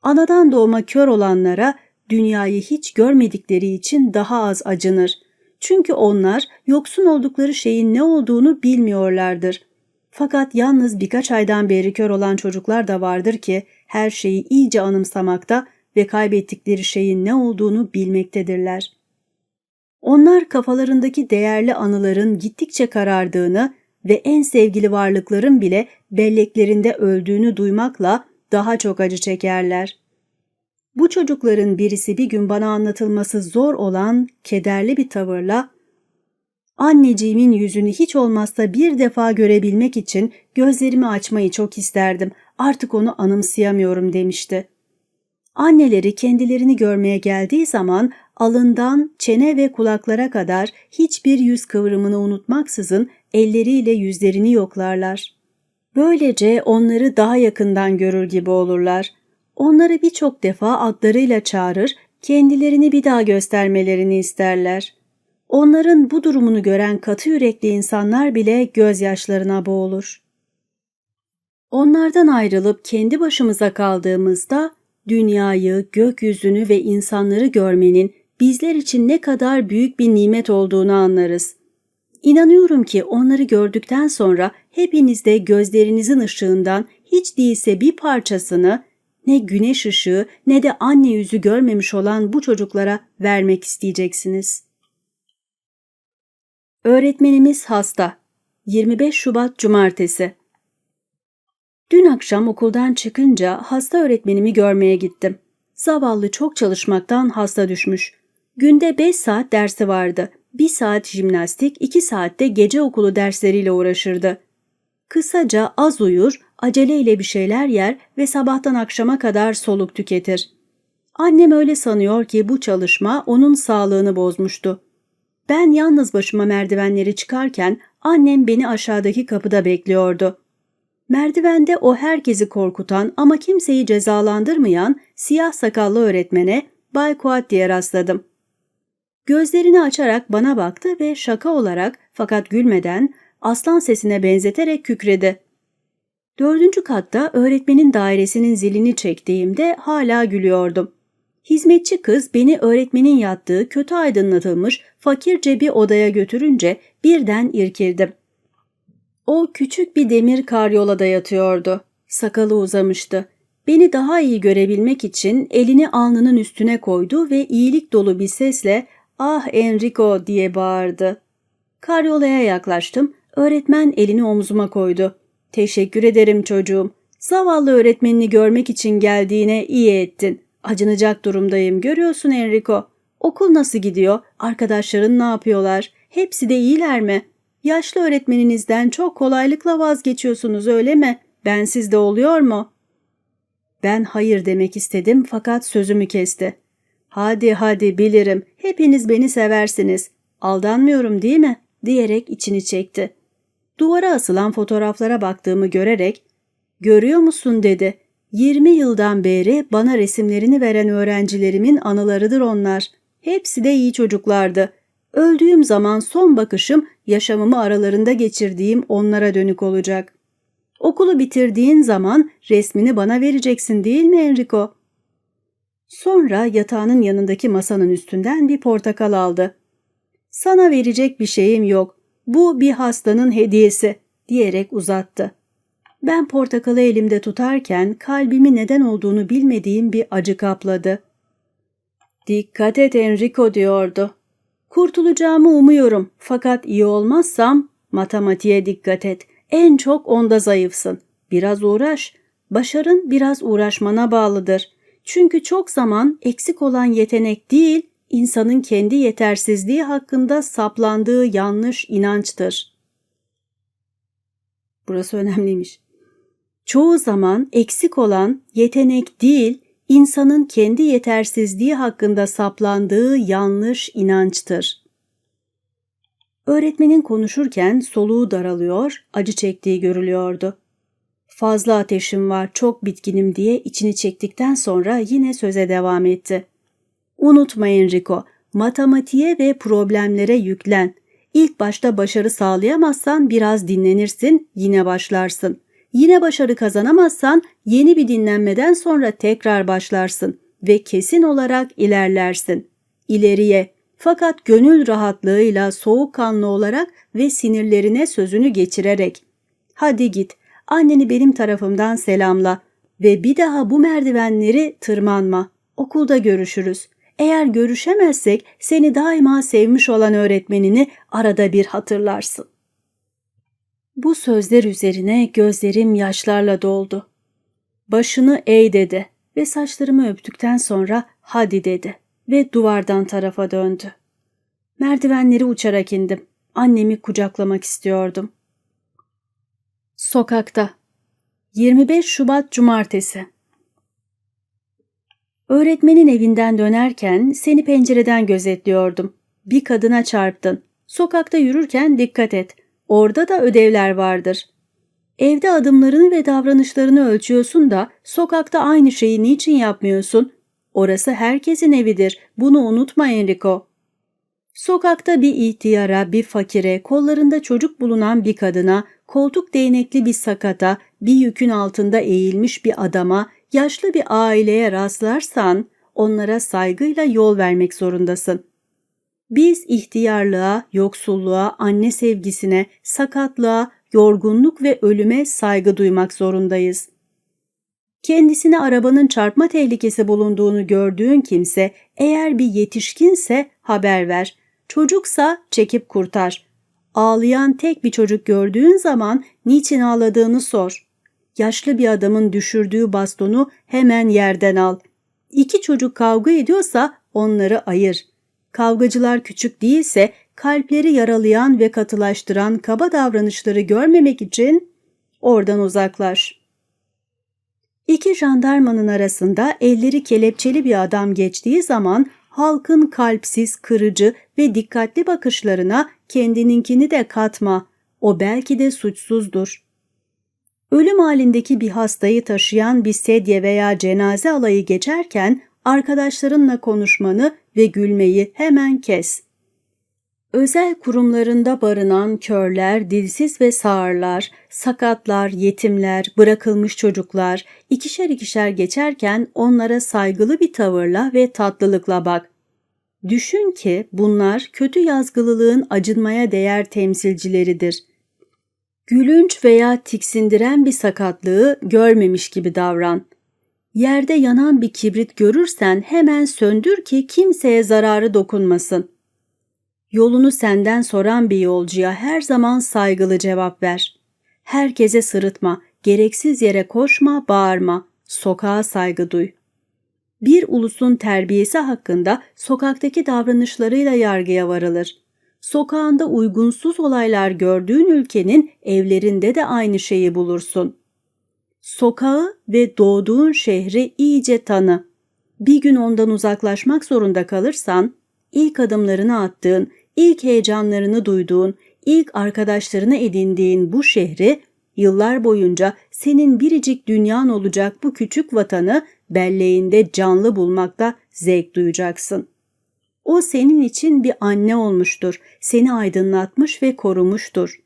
Anadan doğma kör olanlara dünyayı hiç görmedikleri için daha az acınır. Çünkü onlar yoksun oldukları şeyin ne olduğunu bilmiyorlardır. Fakat yalnız birkaç aydan beri kör olan çocuklar da vardır ki her şeyi iyice anımsamakta ve kaybettikleri şeyin ne olduğunu bilmektedirler. Onlar kafalarındaki değerli anıların gittikçe karardığını ve en sevgili varlıkların bile belleklerinde öldüğünü duymakla daha çok acı çekerler. Bu çocukların birisi bir gün bana anlatılması zor olan kederli bir tavırla Anneciğimin yüzünü hiç olmazsa bir defa görebilmek için gözlerimi açmayı çok isterdim. Artık onu anımsayamıyorum demişti. Anneleri kendilerini görmeye geldiği zaman alından çene ve kulaklara kadar hiçbir yüz kıvrımını unutmaksızın elleriyle yüzlerini yoklarlar. Böylece onları daha yakından görür gibi olurlar. Onları birçok defa adlarıyla çağırır, kendilerini bir daha göstermelerini isterler. Onların bu durumunu gören katı yürekli insanlar bile gözyaşlarına boğulur. Onlardan ayrılıp kendi başımıza kaldığımızda dünyayı, gökyüzünü ve insanları görmenin bizler için ne kadar büyük bir nimet olduğunu anlarız. İnanıyorum ki onları gördükten sonra hepiniz de gözlerinizin ışığından hiç değilse bir parçasını ne güneş ışığı ne de anne yüzü görmemiş olan bu çocuklara vermek isteyeceksiniz. Öğretmenimiz hasta. 25 Şubat Cumartesi Dün akşam okuldan çıkınca hasta öğretmenimi görmeye gittim. Zavallı çok çalışmaktan hasta düşmüş. Günde 5 saat dersi vardı. 1 saat jimnastik, 2 saatte gece okulu dersleriyle uğraşırdı. Kısaca az uyur, aceleyle bir şeyler yer ve sabahtan akşama kadar soluk tüketir. Annem öyle sanıyor ki bu çalışma onun sağlığını bozmuştu. Ben yalnız başıma merdivenleri çıkarken annem beni aşağıdaki kapıda bekliyordu. Merdivende o herkesi korkutan ama kimseyi cezalandırmayan siyah sakallı öğretmene Bay Kuat diye rastladım. Gözlerini açarak bana baktı ve şaka olarak fakat gülmeden aslan sesine benzeterek kükredi. Dördüncü katta öğretmenin dairesinin zilini çektiğimde hala gülüyordum. Hizmetçi kız beni öğretmenin yattığı kötü aydınlatılmış fakirce bir odaya götürünce birden irkildim. O küçük bir demir karyolada yatıyordu. Sakalı uzamıştı. Beni daha iyi görebilmek için elini alnının üstüne koydu ve iyilik dolu bir sesle ''Ah Enrico'' diye bağırdı. Karyolaya yaklaştım. Öğretmen elini omzuma koydu. ''Teşekkür ederim çocuğum. Zavallı öğretmenini görmek için geldiğine iyi ettin. Acınacak durumdayım görüyorsun Enrico. Okul nasıl gidiyor? Arkadaşların ne yapıyorlar? Hepsi de iyiler mi? Yaşlı öğretmeninizden çok kolaylıkla vazgeçiyorsunuz öyle mi? Ben sizde oluyor mu? Ben hayır demek istedim fakat sözümü kesti. Hadi hadi bilirim. Hepiniz beni seversiniz. Aldanmıyorum değil mi? diyerek içini çekti. Duvara asılan fotoğraflara baktığımı görerek "Görüyor musun?" dedi. 20 yıldan beri bana resimlerini veren öğrencilerimin anılarıdır onlar. Hepsi de iyi çocuklardı. Öldüğüm zaman son bakışım yaşamımı aralarında geçirdiğim onlara dönük olacak. Okulu bitirdiğin zaman resmini bana vereceksin değil mi Enrico? Sonra yatağının yanındaki masanın üstünden bir portakal aldı. Sana verecek bir şeyim yok. Bu bir hastanın hediyesi diyerek uzattı. Ben portakalı elimde tutarken kalbimi neden olduğunu bilmediğim bir acı kapladı. Dikkat et Enrico diyordu. Kurtulacağımı umuyorum fakat iyi olmazsam matematiğe dikkat et. En çok onda zayıfsın. Biraz uğraş. Başarın biraz uğraşmana bağlıdır. Çünkü çok zaman eksik olan yetenek değil, insanın kendi yetersizliği hakkında saplandığı yanlış inançtır. Burası önemliymiş. Çoğu zaman eksik olan yetenek değil, insanın kendi yetersizliği hakkında saplandığı yanlış inançtır. Öğretmenin konuşurken soluğu daralıyor, acı çektiği görülüyordu. Fazla ateşim var, çok bitkinim diye içini çektikten sonra yine söze devam etti. Unutma Enrico, matematiğe ve problemlere yüklen. İlk başta başarı sağlayamazsan biraz dinlenirsin, yine başlarsın. Yine başarı kazanamazsan yeni bir dinlenmeden sonra tekrar başlarsın ve kesin olarak ilerlersin. İleriye fakat gönül rahatlığıyla soğukkanlı olarak ve sinirlerine sözünü geçirerek. Hadi git, anneni benim tarafımdan selamla ve bir daha bu merdivenleri tırmanma. Okulda görüşürüz. Eğer görüşemezsek seni daima sevmiş olan öğretmenini arada bir hatırlarsın. Bu sözler üzerine gözlerim yaşlarla doldu. Başını eğ dedi ve saçlarımı öptükten sonra hadi dedi ve duvardan tarafa döndü. Merdivenleri uçarak indim. Annemi kucaklamak istiyordum. Sokakta 25 Şubat Cumartesi Öğretmenin evinden dönerken seni pencereden gözetliyordum. Bir kadına çarptın. Sokakta yürürken dikkat et. Orada da ödevler vardır. Evde adımlarını ve davranışlarını ölçüyorsun da sokakta aynı şeyi niçin yapmıyorsun? Orası herkesin evidir. Bunu unutma Enrico. Sokakta bir ihtiyara, bir fakire, kollarında çocuk bulunan bir kadına, koltuk değnekli bir sakata, bir yükün altında eğilmiş bir adama, yaşlı bir aileye rastlarsan onlara saygıyla yol vermek zorundasın. Biz ihtiyarlığa, yoksulluğa, anne sevgisine, sakatlığa, yorgunluk ve ölüme saygı duymak zorundayız. Kendisine arabanın çarpma tehlikesi bulunduğunu gördüğün kimse eğer bir yetişkinse haber ver. Çocuksa çekip kurtar. Ağlayan tek bir çocuk gördüğün zaman niçin ağladığını sor. Yaşlı bir adamın düşürdüğü bastonu hemen yerden al. İki çocuk kavga ediyorsa onları ayır. Kavgacılar küçük değilse kalpleri yaralayan ve katılaştıran kaba davranışları görmemek için oradan uzaklaş. İki jandarmanın arasında elleri kelepçeli bir adam geçtiği zaman halkın kalpsiz, kırıcı ve dikkatli bakışlarına kendininkini de katma. O belki de suçsuzdur. Ölüm halindeki bir hastayı taşıyan bir sedye veya cenaze alayı geçerken arkadaşlarınla konuşmanı ve gülmeyi hemen kes. Özel kurumlarında barınan körler, dilsiz ve sağırlar, sakatlar, yetimler, bırakılmış çocuklar ikişer ikişer geçerken onlara saygılı bir tavırla ve tatlılıkla bak. Düşün ki bunlar kötü yazgılılığın acınmaya değer temsilcileridir. Gülünç veya tiksindiren bir sakatlığı görmemiş gibi davran. Yerde yanan bir kibrit görürsen hemen söndür ki kimseye zararı dokunmasın. Yolunu senden soran bir yolcuya her zaman saygılı cevap ver. Herkese sırıtma, gereksiz yere koşma, bağırma, sokağa saygı duy. Bir ulusun terbiyesi hakkında sokaktaki davranışlarıyla yargıya varılır. Sokağında uygunsuz olaylar gördüğün ülkenin evlerinde de aynı şeyi bulursun. Sokağı ve doğduğun şehri iyice tanı. Bir gün ondan uzaklaşmak zorunda kalırsan, ilk adımlarını attığın, ilk heyecanlarını duyduğun, ilk arkadaşlarını edindiğin bu şehri yıllar boyunca senin biricik dünyan olacak bu küçük vatanı belleğinde canlı bulmakta zevk duyacaksın. O senin için bir anne olmuştur, seni aydınlatmış ve korumuştur.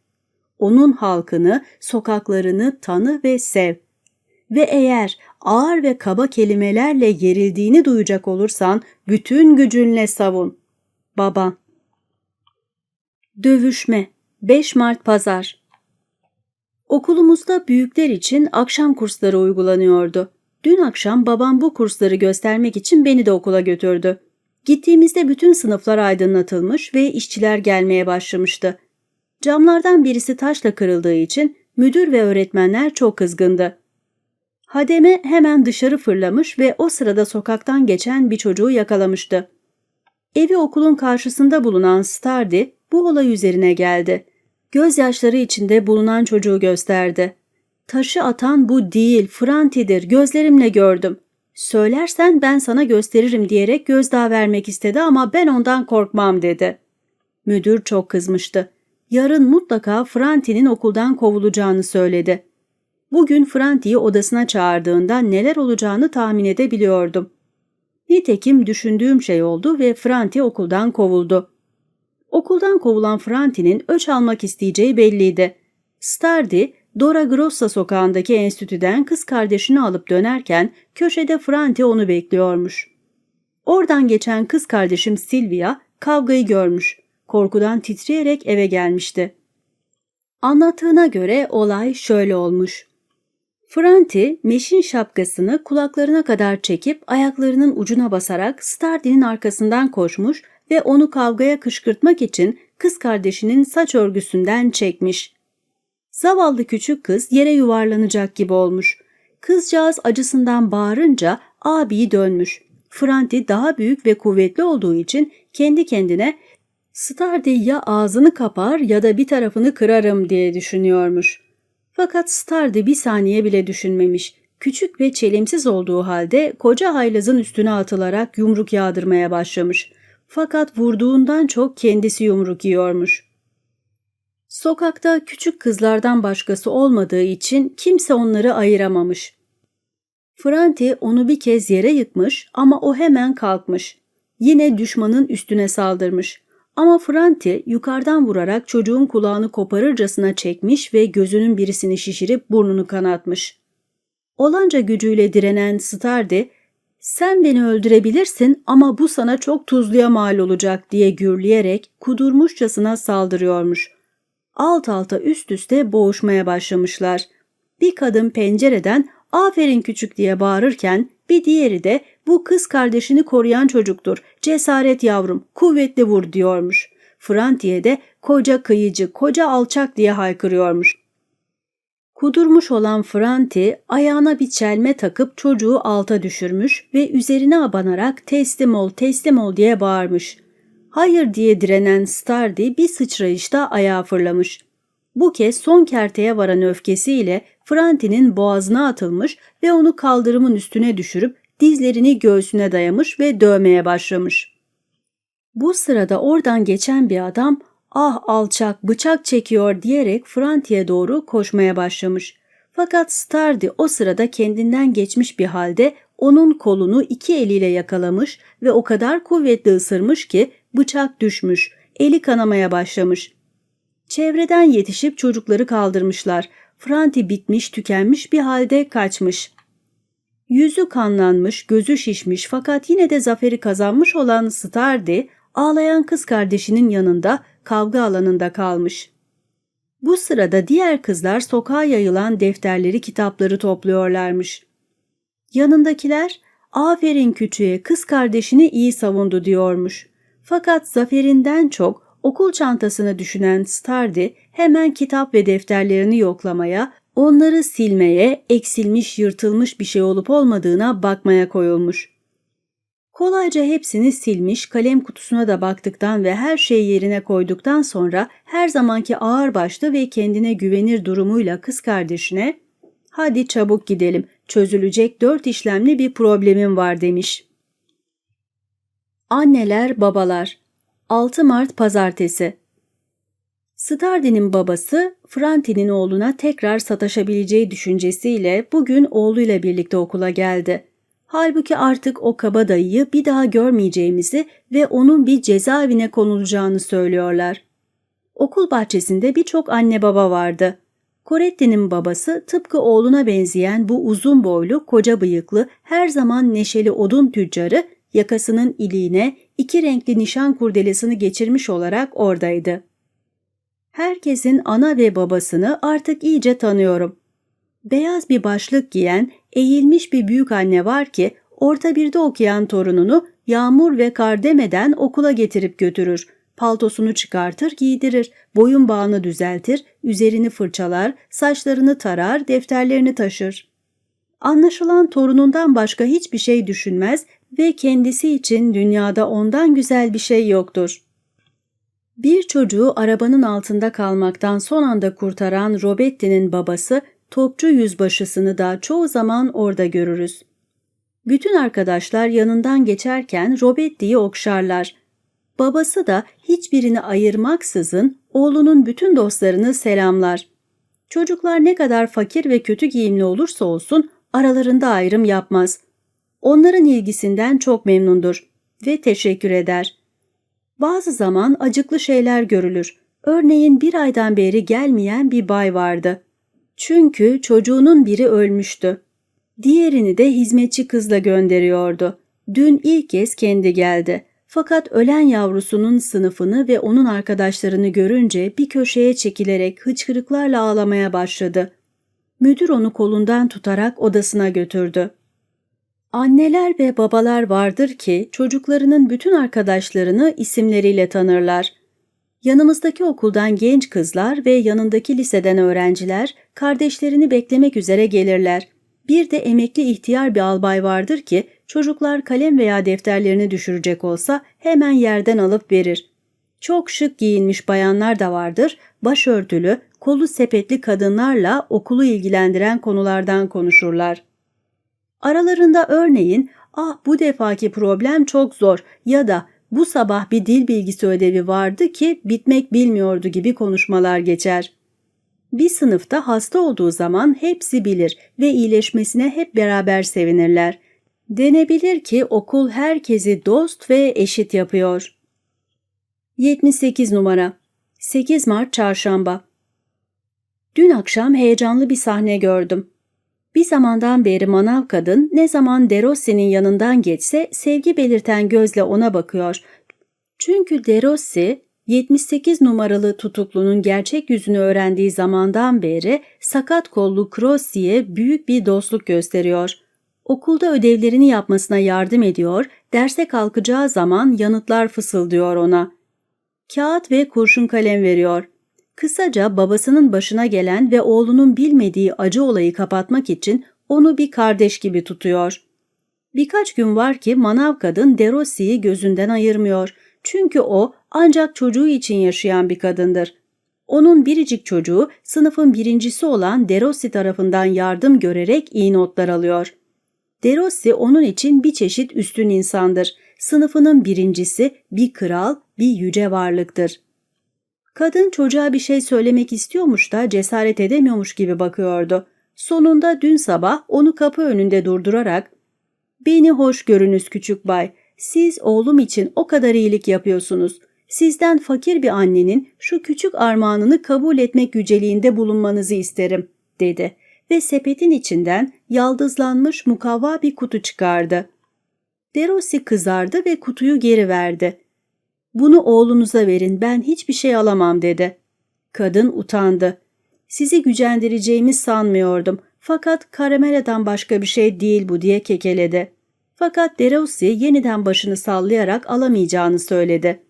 Onun halkını, sokaklarını tanı ve sev. Ve eğer ağır ve kaba kelimelerle gerildiğini duyacak olursan bütün gücünle savun. Baban Dövüşme 5 Mart Pazar Okulumuzda büyükler için akşam kursları uygulanıyordu. Dün akşam babam bu kursları göstermek için beni de okula götürdü. Gittiğimizde bütün sınıflar aydınlatılmış ve işçiler gelmeye başlamıştı. Camlardan birisi taşla kırıldığı için müdür ve öğretmenler çok kızgındı. Hademe hemen dışarı fırlamış ve o sırada sokaktan geçen bir çocuğu yakalamıştı. Evi okulun karşısında bulunan Stardy bu olay üzerine geldi. Gözyaşları içinde bulunan çocuğu gösterdi. Taşı atan bu değil, Franti'dir, gözlerimle gördüm. Söylersen ben sana gösteririm diyerek gözdağı vermek istedi ama ben ondan korkmam dedi. Müdür çok kızmıştı. Yarın mutlaka Franti'nin okuldan kovulacağını söyledi. Bugün Franti'yi odasına çağırdığında neler olacağını tahmin edebiliyordum. Nitekim düşündüğüm şey oldu ve Franti okuldan kovuldu. Okuldan kovulan Franti'nin öç almak isteyeceği belliydi. Stardy, Dora Grossa sokağındaki enstitüden kız kardeşini alıp dönerken köşede Franti onu bekliyormuş. Oradan geçen kız kardeşim Silvia kavgayı görmüş. Korkudan titreyerek eve gelmişti. Anlattığına göre olay şöyle olmuş. Franti, meşin şapkasını kulaklarına kadar çekip ayaklarının ucuna basarak Stardy'nin arkasından koşmuş ve onu kavgaya kışkırtmak için kız kardeşinin saç örgüsünden çekmiş. Zavallı küçük kız yere yuvarlanacak gibi olmuş. Kızcağız acısından bağırınca abiyi dönmüş. Franti daha büyük ve kuvvetli olduğu için kendi kendine Stardy ya ağzını kapar ya da bir tarafını kırarım diye düşünüyormuş. Fakat Stardy bir saniye bile düşünmemiş. Küçük ve çelimsiz olduğu halde koca haylazın üstüne atılarak yumruk yağdırmaya başlamış. Fakat vurduğundan çok kendisi yumruk yiyormuş. Sokakta küçük kızlardan başkası olmadığı için kimse onları ayıramamış. Franti onu bir kez yere yıkmış ama o hemen kalkmış. Yine düşmanın üstüne saldırmış. Ama Franti yukarıdan vurarak çocuğun kulağını koparırcasına çekmiş ve gözünün birisini şişirip burnunu kanatmış. Olanca gücüyle direnen Stardi, Sen beni öldürebilirsin ama bu sana çok tuzluya mal olacak diye gürleyerek kudurmuşçasına saldırıyormuş. Alt alta üst üste boğuşmaya başlamışlar. Bir kadın pencereden aferin küçük diye bağırırken bir diğeri de bu kız kardeşini koruyan çocuktur, cesaret yavrum, kuvvetli vur diyormuş. Frantiye de koca kıyıcı, koca alçak diye haykırıyormuş. Kudurmuş olan Franti ayağına bir çelme takıp çocuğu alta düşürmüş ve üzerine abanarak teslim ol teslim ol diye bağırmış. Hayır diye direnen Stardi bir sıçrayışta ayağa fırlamış. Bu kez son kerteye varan öfkesiyle Franti'nin boğazına atılmış ve onu kaldırımın üstüne düşürüp dizlerini göğsüne dayamış ve dövmeye başlamış. Bu sırada oradan geçen bir adam ah alçak bıçak çekiyor diyerek Franti'ye doğru koşmaya başlamış. Fakat Stardi o sırada kendinden geçmiş bir halde onun kolunu iki eliyle yakalamış ve o kadar kuvvetli ısırmış ki bıçak düşmüş, eli kanamaya başlamış. Çevreden yetişip çocukları kaldırmışlar. Franti bitmiş, tükenmiş bir halde kaçmış. Yüzü kanlanmış, gözü şişmiş fakat yine de zaferi kazanmış olan Stardi, ağlayan kız kardeşinin yanında kavga alanında kalmış. Bu sırada diğer kızlar sokağa yayılan defterleri, kitapları topluyorlarmış. Yanındakiler, aferin küçüğe kız kardeşini iyi savundu diyormuş. Fakat zaferinden çok okul çantasını düşünen Stardi hemen kitap ve defterlerini yoklamaya, onları silmeye, eksilmiş, yırtılmış bir şey olup olmadığına bakmaya koyulmuş. Kolayca hepsini silmiş, kalem kutusuna da baktıktan ve her şeyi yerine koyduktan sonra her zamanki ağırbaşlı ve kendine güvenir durumuyla kız kardeşine ''Hadi çabuk gidelim, çözülecek dört işlemli bir problemim var.'' demiş. Anneler, babalar 6 Mart Pazartesi Stardi'nin babası Franti'nin oğluna tekrar sataşabileceği düşüncesiyle bugün oğluyla birlikte okula geldi. Halbuki artık o kabadayıyı bir daha görmeyeceğimizi ve onun bir cezaevine konulacağını söylüyorlar. Okul bahçesinde birçok anne baba vardı. Coretti'nin babası tıpkı oğluna benzeyen bu uzun boylu, koca bıyıklı, her zaman neşeli odun tüccarı yakasının iliğine iki renkli nişan kurdelesini geçirmiş olarak oradaydı. Herkesin ana ve babasını artık iyice tanıyorum. Beyaz bir başlık giyen, eğilmiş bir büyük anne var ki orta birde okuyan torununu yağmur ve kar demeden okula getirip götürür. Paltosunu çıkartır, giydirir, boyun bağını düzeltir, üzerini fırçalar, saçlarını tarar, defterlerini taşır. Anlaşılan torunundan başka hiçbir şey düşünmez ve kendisi için dünyada ondan güzel bir şey yoktur. Bir çocuğu arabanın altında kalmaktan son anda kurtaran Robetti'nin babası topçu yüzbaşısını da çoğu zaman orada görürüz. Bütün arkadaşlar yanından geçerken Robetti'yi okşarlar. Babası da hiçbirini ayırmaksızın oğlunun bütün dostlarını selamlar. Çocuklar ne kadar fakir ve kötü giyimli olursa olsun aralarında ayrım yapmaz. Onların ilgisinden çok memnundur ve teşekkür eder. Bazı zaman acıklı şeyler görülür. Örneğin bir aydan beri gelmeyen bir bay vardı. Çünkü çocuğunun biri ölmüştü. Diğerini de hizmetçi kızla gönderiyordu. Dün ilk kez kendi geldi. Fakat ölen yavrusunun sınıfını ve onun arkadaşlarını görünce bir köşeye çekilerek hıçkırıklarla ağlamaya başladı. Müdür onu kolundan tutarak odasına götürdü. Anneler ve babalar vardır ki çocuklarının bütün arkadaşlarını isimleriyle tanırlar. Yanımızdaki okuldan genç kızlar ve yanındaki liseden öğrenciler kardeşlerini beklemek üzere gelirler. Bir de emekli ihtiyar bir albay vardır ki çocuklar kalem veya defterlerini düşürecek olsa hemen yerden alıp verir. Çok şık giyinmiş bayanlar da vardır, başörtülü, kolu sepetli kadınlarla okulu ilgilendiren konulardan konuşurlar. Aralarında örneğin ah bu defaki problem çok zor ya da bu sabah bir dil bilgisi ödevi vardı ki bitmek bilmiyordu gibi konuşmalar geçer. Bir sınıfta hasta olduğu zaman hepsi bilir ve iyileşmesine hep beraber sevinirler. Denebilir ki okul herkesi dost ve eşit yapıyor. 78 numara 8 Mart Çarşamba Dün akşam heyecanlı bir sahne gördüm. Bir zamandan beri manav kadın ne zaman Derossi'nin yanından geçse sevgi belirten gözle ona bakıyor. Çünkü Derossi 78 numaralı tutuklunun gerçek yüzünü öğrendiği zamandan beri sakat kollu Crossi'ye büyük bir dostluk gösteriyor. Okulda ödevlerini yapmasına yardım ediyor, derse kalkacağı zaman yanıtlar fısıldıyor ona. Kağıt ve kurşun kalem veriyor. Kısaca babasının başına gelen ve oğlunun bilmediği acı olayı kapatmak için onu bir kardeş gibi tutuyor. Birkaç gün var ki manav kadın Derossi'yi gözünden ayırmıyor. Çünkü o ancak çocuğu için yaşayan bir kadındır. Onun biricik çocuğu sınıfın birincisi olan Derossi tarafından yardım görerek iyi notlar alıyor. Derossi onun için bir çeşit üstün insandır. Sınıfının birincisi bir kral, bir yüce varlıktır. Kadın çocuğa bir şey söylemek istiyormuş da cesaret edemiyormuş gibi bakıyordu. Sonunda dün sabah onu kapı önünde durdurarak ''Beni hoş görünüz küçük bay. Siz oğlum için o kadar iyilik yapıyorsunuz. Sizden fakir bir annenin şu küçük armağanını kabul etmek yüceliğinde bulunmanızı isterim.'' dedi ve sepetin içinden yaldızlanmış mukavva bir kutu çıkardı. Derossi kızardı ve kutuyu geri verdi. Bunu oğlunuza verin ben hiçbir şey alamam dedi. Kadın utandı. Sizi gücendireceğimi sanmıyordum fakat karamela'dan başka bir şey değil bu diye kekeledi. Fakat Derossi yeniden başını sallayarak alamayacağını söyledi.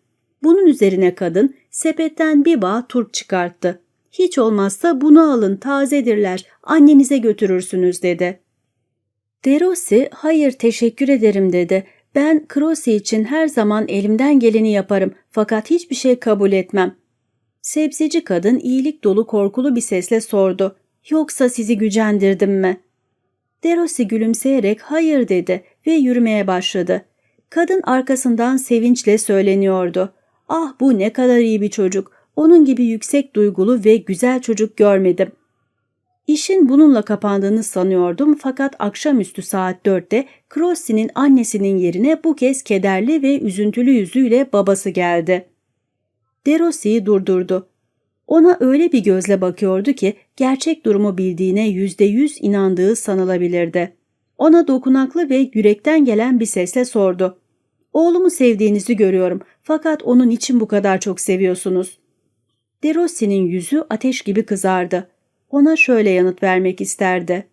Bunun üzerine kadın sepetten bir bağ turp çıkarttı. Hiç olmazsa bunu alın tazedirler annenize götürürsünüz dedi. Derossi hayır teşekkür ederim dedi. Ben Krosi için her zaman elimden geleni yaparım fakat hiçbir şey kabul etmem. Sebzeci kadın iyilik dolu korkulu bir sesle sordu. Yoksa sizi gücendirdim mi? Derossi gülümseyerek hayır dedi ve yürümeye başladı. Kadın arkasından sevinçle söyleniyordu. Ah bu ne kadar iyi bir çocuk. Onun gibi yüksek duygulu ve güzel çocuk görmedim. İşin bununla kapandığını sanıyordum fakat akşamüstü saat dörtte Crossi'nin annesinin yerine bu kez kederli ve üzüntülü yüzüyle babası geldi. Derossi'yi durdurdu. Ona öyle bir gözle bakıyordu ki gerçek durumu bildiğine yüzde yüz inandığı sanılabilirdi. Ona dokunaklı ve yürekten gelen bir sesle sordu. Oğlumu sevdiğinizi görüyorum fakat onun için bu kadar çok seviyorsunuz. Derossi'nin yüzü ateş gibi kızardı. Ona şöyle yanıt vermek isterdi.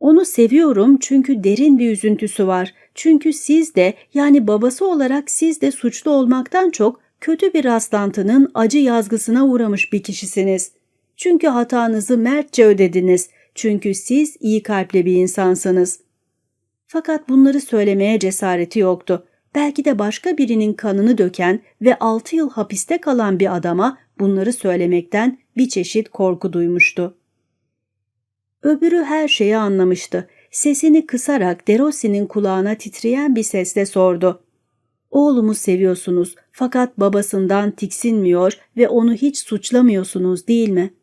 Onu seviyorum çünkü derin bir üzüntüsü var. Çünkü siz de yani babası olarak siz de suçlu olmaktan çok kötü bir rastlantının acı yazgısına uğramış bir kişisiniz. Çünkü hatanızı mertçe ödediniz. Çünkü siz iyi kalpli bir insansınız. Fakat bunları söylemeye cesareti yoktu. Belki de başka birinin kanını döken ve altı yıl hapiste kalan bir adama bunları söylemekten bir çeşit korku duymuştu. Öbürü her şeyi anlamıştı. Sesini kısarak Derossi'nin kulağına titreyen bir sesle sordu. Oğlumu seviyorsunuz fakat babasından tiksinmiyor ve onu hiç suçlamıyorsunuz değil mi?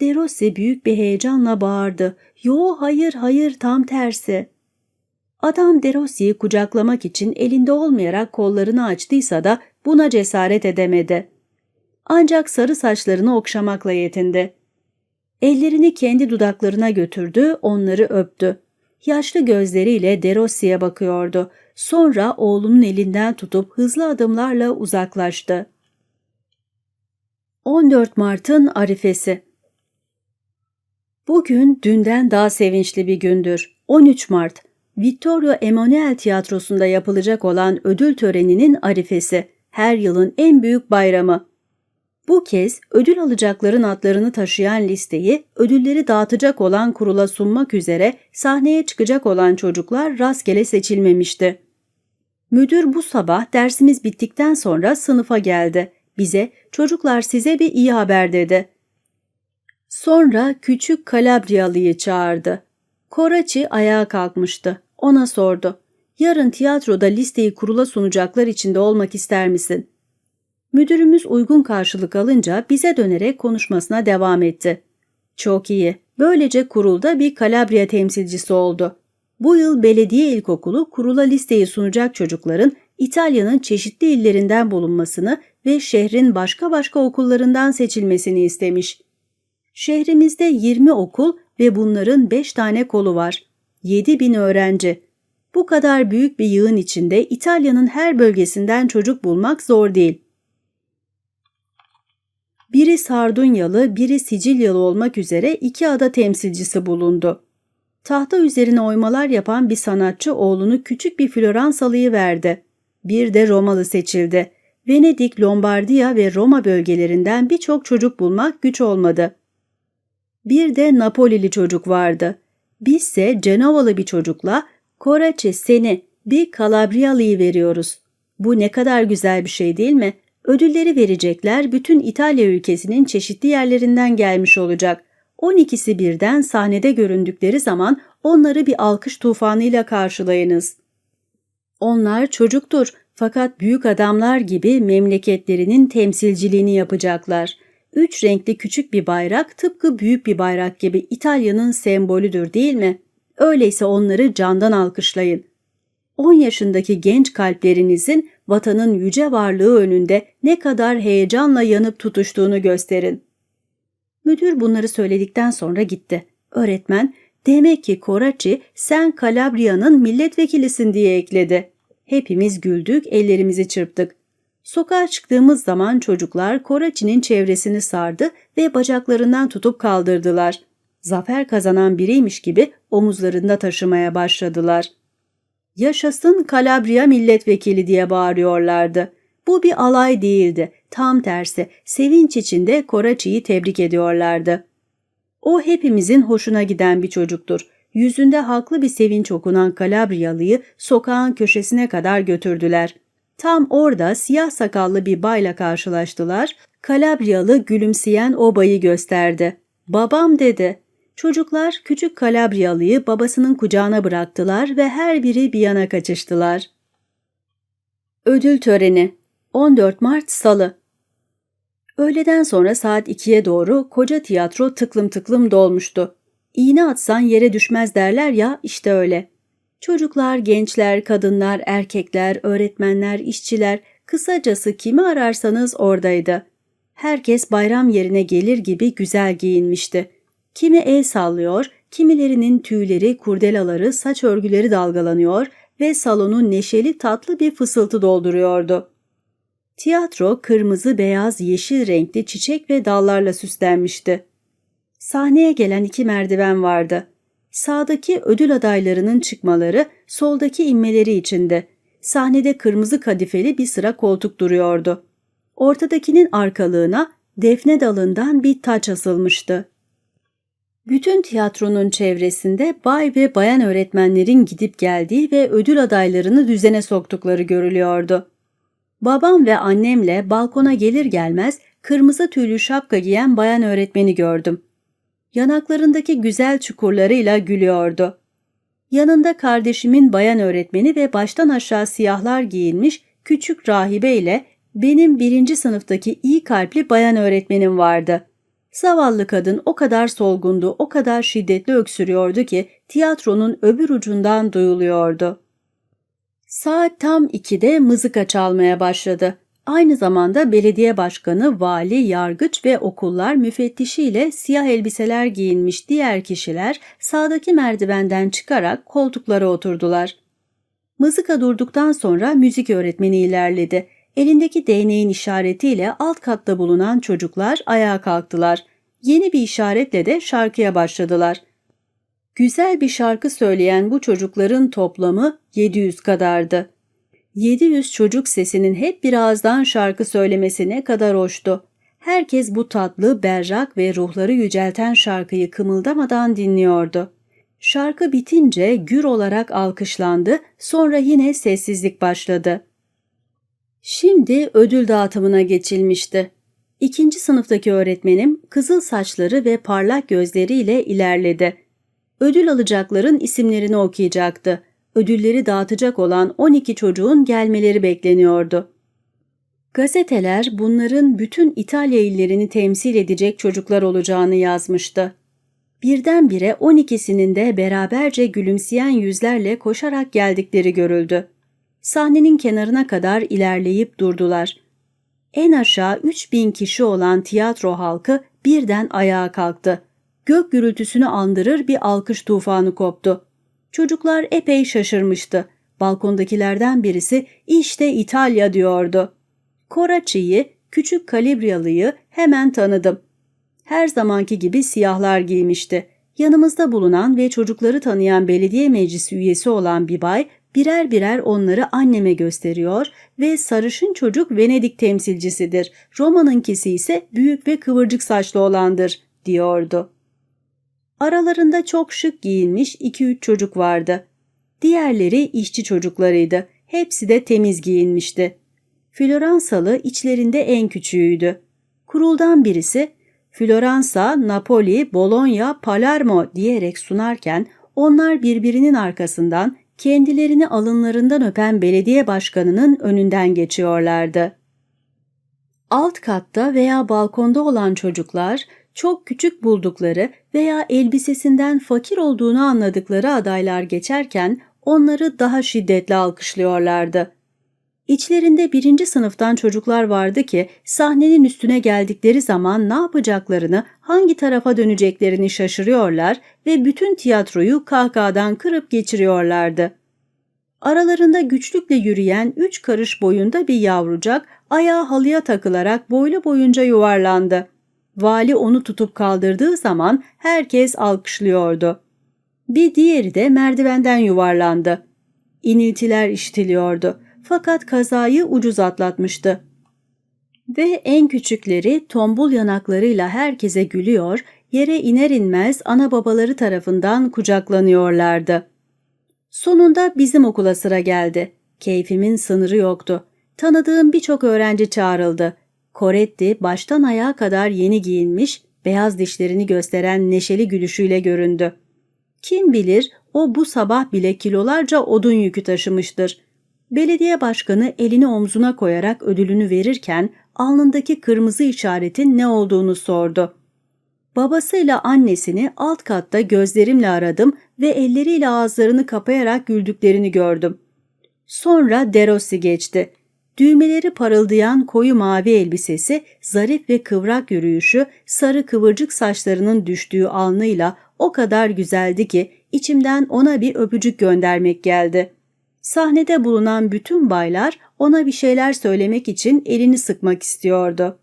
Derossi büyük bir heyecanla bağırdı. Yo hayır hayır tam tersi. Adam Derossi'yi kucaklamak için elinde olmayarak kollarını açtıysa da buna cesaret edemedi. Ancak sarı saçlarını okşamakla yetindi. Ellerini kendi dudaklarına götürdü, onları öptü. Yaşlı gözleriyle Derossi'ye bakıyordu. Sonra oğlunun elinden tutup hızlı adımlarla uzaklaştı. 14 Mart'ın Arifesi Bugün dünden daha sevinçli bir gündür. 13 Mart, Vittorio Emanuel Tiyatrosu'nda yapılacak olan ödül töreninin arifesi. Her yılın en büyük bayramı. Bu kez ödül alacakların adlarını taşıyan listeyi ödülleri dağıtacak olan kurula sunmak üzere sahneye çıkacak olan çocuklar rastgele seçilmemişti. Müdür bu sabah dersimiz bittikten sonra sınıfa geldi. Bize çocuklar size bir iyi haber dedi. Sonra küçük Kalabriyalı'yı çağırdı. Koraçi ayağa kalkmıştı. Ona sordu. Yarın tiyatroda listeyi kurula sunacaklar içinde olmak ister misin? Müdürümüz uygun karşılık alınca bize dönerek konuşmasına devam etti. Çok iyi. Böylece kurulda bir Kalabria temsilcisi oldu. Bu yıl belediye ilkokulu kurula listeyi sunacak çocukların İtalya'nın çeşitli illerinden bulunmasını ve şehrin başka başka okullarından seçilmesini istemiş. Şehrimizde 20 okul ve bunların 5 tane kolu var. 7 bin öğrenci. Bu kadar büyük bir yığın içinde İtalya'nın her bölgesinden çocuk bulmak zor değil. Biri Sardunyalı, biri Sicilyalı olmak üzere iki ada temsilcisi bulundu. Tahta üzerine oymalar yapan bir sanatçı oğlunu küçük bir Floransalı'yı verdi. Bir de Romalı seçildi. Venedik, Lombardiya ve Roma bölgelerinden birçok çocuk bulmak güç olmadı. Bir de Napolili çocuk vardı. Bizse Cenovalı bir çocukla Koraçe seni bir Kalabriyalı'yı veriyoruz. Bu ne kadar güzel bir şey değil mi? Ödülleri verecekler bütün İtalya ülkesinin çeşitli yerlerinden gelmiş olacak. 12'si birden sahnede göründükleri zaman onları bir alkış tufanıyla karşılayınız. Onlar çocuktur fakat büyük adamlar gibi memleketlerinin temsilciliğini yapacaklar. Üç renkli küçük bir bayrak tıpkı büyük bir bayrak gibi İtalya'nın sembolüdür değil mi? Öyleyse onları candan alkışlayın. 10 yaşındaki genç kalplerinizin vatanın yüce varlığı önünde ne kadar heyecanla yanıp tutuştuğunu gösterin. Müdür bunları söyledikten sonra gitti. Öğretmen, demek ki Koraçi sen Kalabriya'nın milletvekilisin diye ekledi. Hepimiz güldük, ellerimizi çırptık. Sokağa çıktığımız zaman çocuklar Koraçi'nin çevresini sardı ve bacaklarından tutup kaldırdılar. Zafer kazanan biriymiş gibi omuzlarında taşımaya başladılar. Yaşasın Kalabria milletvekili diye bağırıyorlardı. Bu bir alay değildi. Tam tersi sevinç içinde Koraçi'yi tebrik ediyorlardı. O hepimizin hoşuna giden bir çocuktur. Yüzünde haklı bir sevinç okunan Kalabriyalıyı sokağın köşesine kadar götürdüler. Tam orada siyah sakallı bir bayla karşılaştılar. Kalabriyalı gülümseyen o bayı gösterdi. Babam dedi. Çocuklar küçük Kalabriyalıyı babasının kucağına bıraktılar ve her biri bir yana kaçıştılar. Ödül töreni 14 Mart Salı Öğleden sonra saat 2'ye doğru koca tiyatro tıklım tıklım dolmuştu. İğne atsan yere düşmez derler ya işte öyle. Çocuklar, gençler, kadınlar, erkekler, öğretmenler, işçiler, kısacası kimi ararsanız oradaydı. Herkes bayram yerine gelir gibi güzel giyinmişti. Kimi el sallıyor, kimilerinin tüyleri, kurdelaları, saç örgüleri dalgalanıyor ve salonu neşeli tatlı bir fısıltı dolduruyordu. Tiyatro kırmızı, beyaz, yeşil renkli çiçek ve dallarla süslenmişti. Sahneye gelen iki merdiven vardı. Sağdaki ödül adaylarının çıkmaları, soldaki inmeleri içindi. Sahnede kırmızı kadifeli bir sıra koltuk duruyordu. Ortadakinin arkalığına defne dalından bir taç asılmıştı. Bütün tiyatronun çevresinde bay ve bayan öğretmenlerin gidip geldiği ve ödül adaylarını düzene soktukları görülüyordu. Babam ve annemle balkona gelir gelmez kırmızı tüylü şapka giyen bayan öğretmeni gördüm. Yanaklarındaki güzel çukurlarıyla gülüyordu. Yanında kardeşimin bayan öğretmeni ve baştan aşağı siyahlar giyinmiş küçük rahibe ile benim birinci sınıftaki iyi kalpli bayan öğretmenim vardı. Zavallı kadın o kadar solgundu, o kadar şiddetli öksürüyordu ki tiyatronun öbür ucundan duyuluyordu. Saat tam 2'de mızıka çalmaya başladı. Aynı zamanda belediye başkanı, vali, yargıç ve okullar müfettişiyle siyah elbiseler giyinmiş diğer kişiler sağdaki merdivenden çıkarak koltuklara oturdular. Mızıka durduktan sonra müzik öğretmeni ilerledi. Elindeki değneğin işaretiyle alt katta bulunan çocuklar ayağa kalktılar. Yeni bir işaretle de şarkıya başladılar. Güzel bir şarkı söyleyen bu çocukların toplamı 700 kadardı. 700 çocuk sesinin hep bir ağızdan şarkı söylemesi ne kadar hoştu. Herkes bu tatlı, berrak ve ruhları yücelten şarkıyı kımıldamadan dinliyordu. Şarkı bitince gür olarak alkışlandı, sonra yine sessizlik başladı. Şimdi ödül dağıtımına geçilmişti. İkinci sınıftaki öğretmenim kızıl saçları ve parlak gözleriyle ilerledi. Ödül alacakların isimlerini okuyacaktı. Ödülleri dağıtacak olan 12 çocuğun gelmeleri bekleniyordu. Gazeteler bunların bütün İtalya illerini temsil edecek çocuklar olacağını yazmıştı. Birdenbire 12'sinin de beraberce gülümseyen yüzlerle koşarak geldikleri görüldü. Sahnenin kenarına kadar ilerleyip durdular. En aşağı 3000 kişi olan tiyatro halkı birden ayağa kalktı. gök gürültüsünü andırır bir alkış tufanı koptu. Çocuklar epey şaşırmıştı. Balkondakilerden birisi işte İtalya diyordu. Koraçi'yi, küçük kalibriyalıyı hemen tanıdım. Her zamanki gibi siyahlar giymişti. Yanımızda bulunan ve çocukları tanıyan belediye meclisi üyesi olan bir bay birer birer onları anneme gösteriyor ve sarışın çocuk Venedik temsilcisidir. Roma'nınkisi ise büyük ve kıvırcık saçlı olandır diyordu. Aralarında çok şık giyinmiş iki üç çocuk vardı. Diğerleri işçi çocuklarıydı. Hepsi de temiz giyinmişti. Floransalı içlerinde en küçüğüydü. Kuruldan birisi Floransa, Napoli, Bologna, Palermo diyerek sunarken onlar birbirinin arkasından kendilerini alınlarından öpen belediye başkanının önünden geçiyorlardı. Alt katta veya balkonda olan çocuklar çok küçük buldukları veya elbisesinden fakir olduğunu anladıkları adaylar geçerken onları daha şiddetli alkışlıyorlardı. İçlerinde birinci sınıftan çocuklar vardı ki sahnenin üstüne geldikleri zaman ne yapacaklarını, hangi tarafa döneceklerini şaşırıyorlar ve bütün tiyatroyu kahkahadan kırıp geçiriyorlardı. Aralarında güçlükle yürüyen üç karış boyunda bir yavrucak ayağı halıya takılarak boylu boyunca yuvarlandı. Vali onu tutup kaldırdığı zaman herkes alkışlıyordu. Bir diğeri de merdivenden yuvarlandı. İniltiler işitiliyordu fakat kazayı ucuz atlatmıştı. Ve en küçükleri tombul yanaklarıyla herkese gülüyor, yere iner inmez ana babaları tarafından kucaklanıyorlardı. Sonunda bizim okula sıra geldi. Keyfimin sınırı yoktu. Tanıdığım birçok öğrenci çağrıldı. Koretti baştan ayağa kadar yeni giyinmiş, beyaz dişlerini gösteren neşeli gülüşüyle göründü. Kim bilir o bu sabah bile kilolarca odun yükü taşımıştır. Belediye başkanı elini omzuna koyarak ödülünü verirken alnındaki kırmızı işaretin ne olduğunu sordu. Babasıyla annesini alt katta gözlerimle aradım ve elleriyle ağızlarını kapayarak güldüklerini gördüm. Sonra Derossi geçti. Düğmeleri parıldayan koyu mavi elbisesi, zarif ve kıvrak yürüyüşü, sarı kıvırcık saçlarının düştüğü alnıyla o kadar güzeldi ki içimden ona bir öpücük göndermek geldi. Sahnede bulunan bütün baylar ona bir şeyler söylemek için elini sıkmak istiyordu.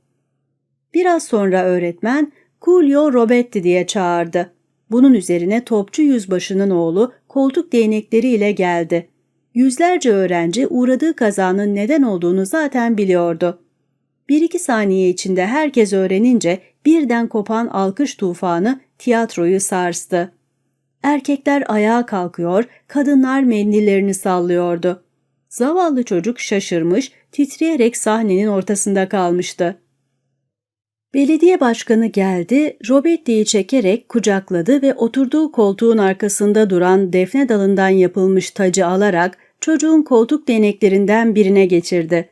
Biraz sonra öğretmen Culio Robetti diye çağırdı. Bunun üzerine topçu yüzbaşının oğlu koltuk değnekleriyle geldi. Yüzlerce öğrenci uğradığı kazanın neden olduğunu zaten biliyordu. Bir iki saniye içinde herkes öğrenince birden kopan alkış tufanı tiyatroyu sarstı. Erkekler ayağa kalkıyor, kadınlar mendillerini sallıyordu. Zavallı çocuk şaşırmış, titreyerek sahnenin ortasında kalmıştı. Belediye başkanı geldi, Robetti'yi çekerek kucakladı ve oturduğu koltuğun arkasında duran defne dalından yapılmış tacı alarak çocuğun koltuk değneklerinden birine geçirdi.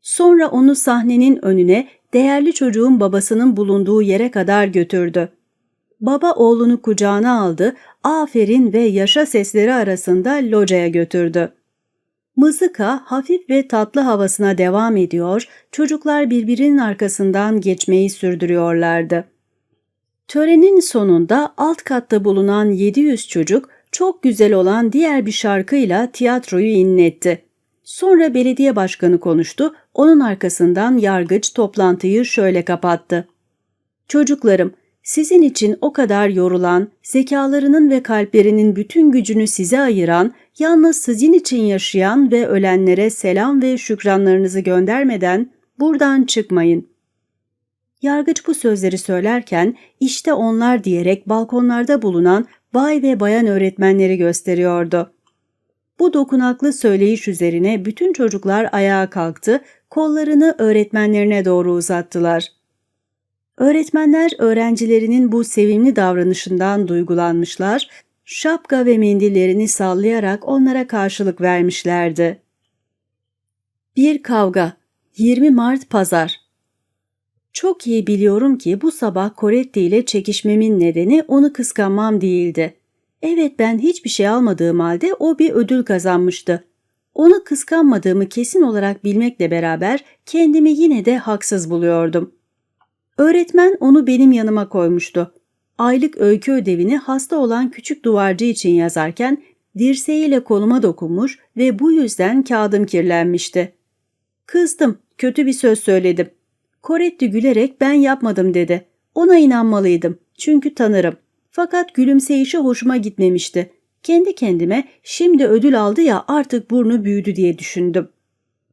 Sonra onu sahnenin önüne değerli çocuğun babasının bulunduğu yere kadar götürdü. Baba oğlunu kucağına aldı, aferin ve yaşa sesleri arasında locaya götürdü. Mızıka hafif ve tatlı havasına devam ediyor, çocuklar birbirinin arkasından geçmeyi sürdürüyorlardı. Törenin sonunda alt katta bulunan 700 çocuk çok güzel olan diğer bir şarkıyla tiyatroyu inletti. Sonra belediye başkanı konuştu, onun arkasından yargıç toplantıyı şöyle kapattı. Çocuklarım, sizin için o kadar yorulan, zekalarının ve kalplerinin bütün gücünü size ayıran, yalnız sizin için yaşayan ve ölenlere selam ve şükranlarınızı göndermeden buradan çıkmayın. Yargıç bu sözleri söylerken işte onlar diyerek balkonlarda bulunan bay ve bayan öğretmenleri gösteriyordu. Bu dokunaklı söyleyiş üzerine bütün çocuklar ayağa kalktı, kollarını öğretmenlerine doğru uzattılar. Öğretmenler öğrencilerinin bu sevimli davranışından duygulanmışlar, şapka ve mendillerini sallayarak onlara karşılık vermişlerdi. Bir kavga 20 Mart Pazar Çok iyi biliyorum ki bu sabah Coretti ile çekişmemin nedeni onu kıskanmam değildi. Evet ben hiçbir şey almadığım halde o bir ödül kazanmıştı. Onu kıskanmadığımı kesin olarak bilmekle beraber kendimi yine de haksız buluyordum. Öğretmen onu benim yanıma koymuştu. Aylık öykü ödevini hasta olan küçük duvarcı için yazarken dirseğiyle koluma dokunmuş ve bu yüzden kağıdım kirlenmişti. Kızdım, kötü bir söz söyledim. Koretti gülerek ben yapmadım dedi. Ona inanmalıydım çünkü tanırım. Fakat gülümseyişi hoşuma gitmemişti. Kendi kendime şimdi ödül aldı ya artık burnu büyüdü diye düşündüm.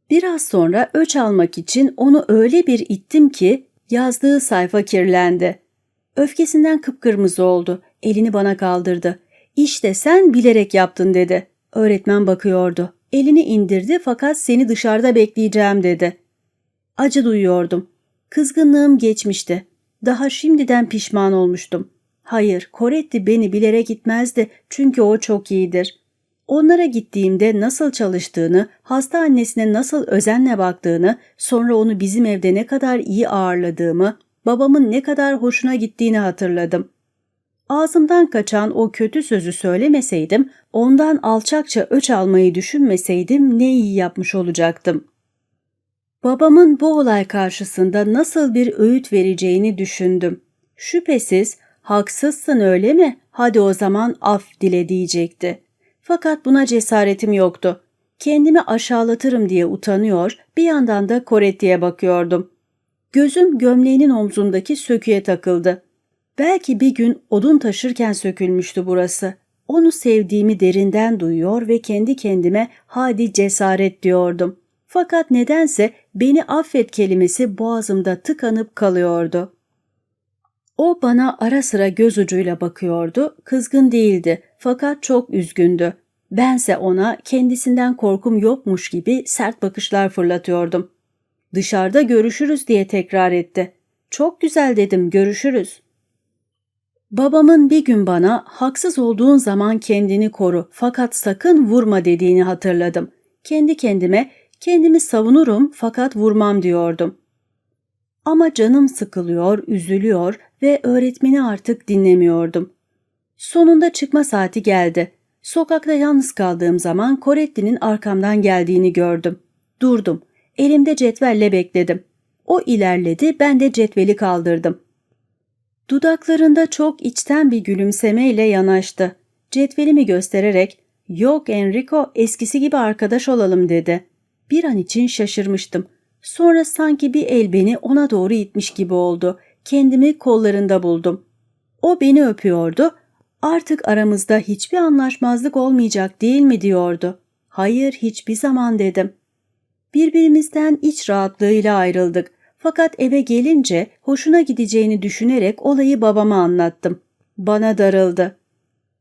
Biraz sonra öç almak için onu öyle bir ittim ki yazdığı sayfa kirlendi. Öfkesinden kıpkırmızı oldu. Elini bana kaldırdı. İşte sen bilerek yaptın dedi. Öğretmen bakıyordu. Elini indirdi fakat seni dışarıda bekleyeceğim dedi. Acı duyuyordum. Kızgınlığım geçmişti. Daha şimdiden pişman olmuştum. Hayır, Koretti beni bilerek gitmezdi çünkü o çok iyidir. Onlara gittiğimde nasıl çalıştığını, hasta annesine nasıl özenle baktığını, sonra onu bizim evde ne kadar iyi ağırladığımı, babamın ne kadar hoşuna gittiğini hatırladım. Ağzımdan kaçan o kötü sözü söylemeseydim, ondan alçakça öç almayı düşünmeseydim ne iyi yapmış olacaktım. Babamın bu olay karşısında nasıl bir öğüt vereceğini düşündüm. Şüphesiz haksızsın öyle mi? Hadi o zaman af dile diyecekti. Fakat buna cesaretim yoktu. Kendimi aşağılatırım diye utanıyor, bir yandan da Koretti'ye bakıyordum. Gözüm gömleğinin omzundaki söküye takıldı. Belki bir gün odun taşırken sökülmüştü burası. Onu sevdiğimi derinden duyuyor ve kendi kendime hadi cesaret diyordum. Fakat nedense beni affet kelimesi boğazımda tıkanıp kalıyordu. O bana ara sıra göz ucuyla bakıyordu, kızgın değildi fakat çok üzgündü. Bense ona kendisinden korkum yokmuş gibi sert bakışlar fırlatıyordum. Dışarıda görüşürüz diye tekrar etti. Çok güzel dedim, görüşürüz. Babamın bir gün bana haksız olduğun zaman kendini koru fakat sakın vurma dediğini hatırladım. Kendi kendime kendimi savunurum fakat vurmam diyordum. Ama canım sıkılıyor, üzülüyor ve öğretmeni artık dinlemiyordum. Sonunda çıkma saati geldi. Sokakta yalnız kaldığım zaman Koretti'nin arkamdan geldiğini gördüm. Durdum. Elimde cetvelle bekledim. O ilerledi, ben de cetveli kaldırdım. Dudaklarında çok içten bir gülümsemeyle yanaştı. Cetvelimi göstererek ''Yok Enrico, eskisi gibi arkadaş olalım.'' dedi. Bir an için şaşırmıştım. Sonra sanki bir el beni ona doğru itmiş gibi oldu. Kendimi kollarında buldum. O beni öpüyordu. Artık aramızda hiçbir anlaşmazlık olmayacak değil mi diyordu. Hayır hiçbir zaman dedim. Birbirimizden iç rahatlığıyla ayrıldık. Fakat eve gelince hoşuna gideceğini düşünerek olayı babama anlattım. Bana darıldı.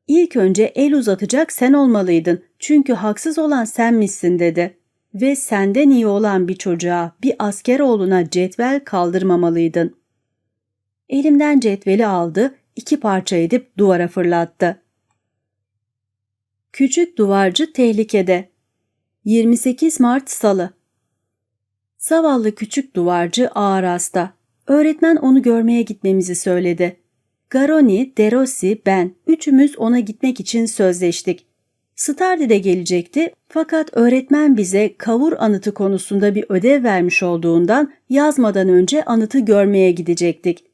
İlk önce el uzatacak sen olmalıydın çünkü haksız olan senmişsin dedi. Ve senden iyi olan bir çocuğa, bir asker oğluna cetvel kaldırmamalıydın. Elimden cetveli aldı, iki parça edip duvara fırlattı. Küçük duvarcı tehlikede. 28 Mart Salı Zavallı küçük duvarcı ağır hasta. Öğretmen onu görmeye gitmemizi söyledi. Garoni, Derossi, ben üçümüz ona gitmek için sözleştik. Stardi de gelecekti fakat öğretmen bize kavur anıtı konusunda bir ödev vermiş olduğundan yazmadan önce anıtı görmeye gidecektik.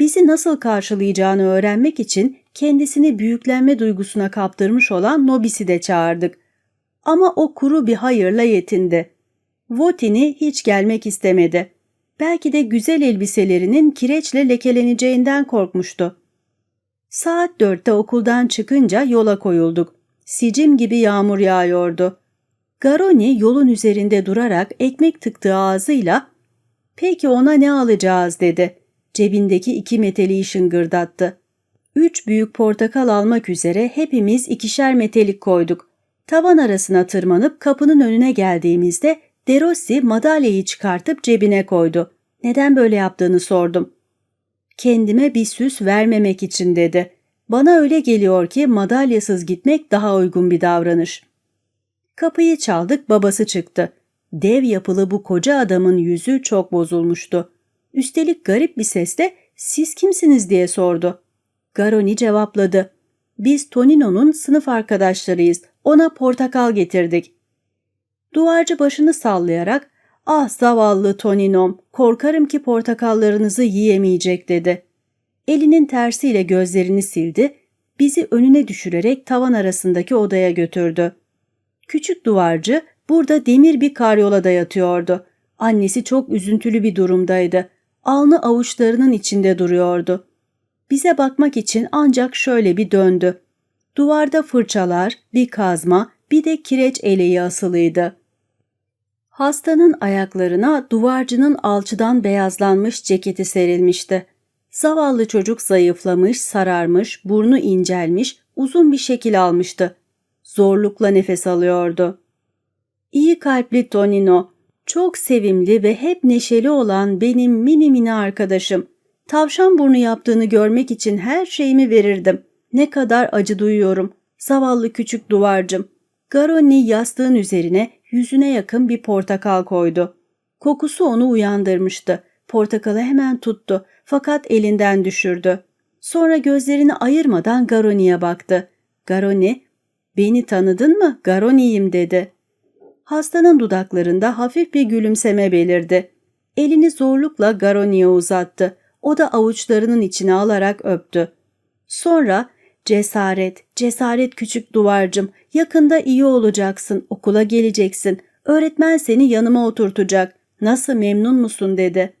Bizi nasıl karşılayacağını öğrenmek için kendisini büyüklenme duygusuna kaptırmış olan Nobis'i de çağırdık. Ama o kuru bir hayırla yetindi. Votini hiç gelmek istemedi. Belki de güzel elbiselerinin kireçle lekeleneceğinden korkmuştu. Saat dörtte okuldan çıkınca yola koyulduk. Sicim gibi yağmur yağıyordu. Garoni yolun üzerinde durarak ekmek tıktığı ağzıyla ''Peki ona ne alacağız?'' dedi. Cebindeki iki meteliği şıngırdattı. Üç büyük portakal almak üzere hepimiz ikişer metelik koyduk. Tavan arasına tırmanıp kapının önüne geldiğimizde Derossi madalyayı çıkartıp cebine koydu. Neden böyle yaptığını sordum. Kendime bir süs vermemek için dedi. Bana öyle geliyor ki madalyasız gitmek daha uygun bir davranış. Kapıyı çaldık babası çıktı. Dev yapılı bu koca adamın yüzü çok bozulmuştu. Üstelik garip bir sesle siz kimsiniz diye sordu. Garoni cevapladı. Biz Tonino'nun sınıf arkadaşlarıyız. Ona portakal getirdik. Duvarcı başını sallayarak ''Ah zavallı Toninom, korkarım ki portakallarınızı yiyemeyecek.'' dedi. Elinin tersiyle gözlerini sildi, bizi önüne düşürerek tavan arasındaki odaya götürdü. Küçük duvarcı burada demir bir karyolada yatıyordu. Annesi çok üzüntülü bir durumdaydı. Alnı avuçlarının içinde duruyordu. Bize bakmak için ancak şöyle bir döndü. Duvarda fırçalar, bir kazma, bir de kireç eleği asılıydı. Hastanın ayaklarına duvarcının alçıdan beyazlanmış ceketi serilmişti. Zavallı çocuk zayıflamış, sararmış, burnu incelmiş, uzun bir şekil almıştı. Zorlukla nefes alıyordu. İyi kalpli Tonino, çok sevimli ve hep neşeli olan benim mini mini arkadaşım. Tavşan burnu yaptığını görmek için her şeyimi verirdim. Ne kadar acı duyuyorum. Zavallı küçük duvarcım. Garoni yastığın üzerine yüzüne yakın bir portakal koydu. Kokusu onu uyandırmıştı. Portakalı hemen tuttu fakat elinden düşürdü. Sonra gözlerini ayırmadan Garoni'ye baktı. Garoni, ''Beni tanıdın mı? Garoni'yim.'' dedi. Hastanın dudaklarında hafif bir gülümseme belirdi. Elini zorlukla Garoni'ye uzattı. O da avuçlarının içine alarak öptü. Sonra cesaret, cesaret küçük duvarcım, yakında iyi olacaksın, okula geleceksin, öğretmen seni yanıma oturtacak, nasıl memnun musun dedi.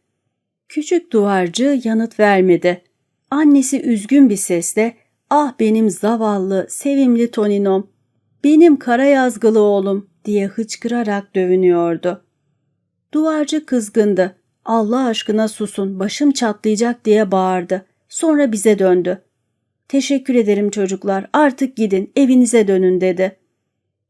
Küçük duvarcı yanıt vermedi. Annesi üzgün bir sesle, ah benim zavallı, sevimli Toninom, benim kara yazgılı oğlum diye hıçkırarak dövünüyordu. Duvarcı kızgındı. Allah aşkına susun, başım çatlayacak diye bağırdı. Sonra bize döndü. Teşekkür ederim çocuklar, artık gidin, evinize dönün dedi.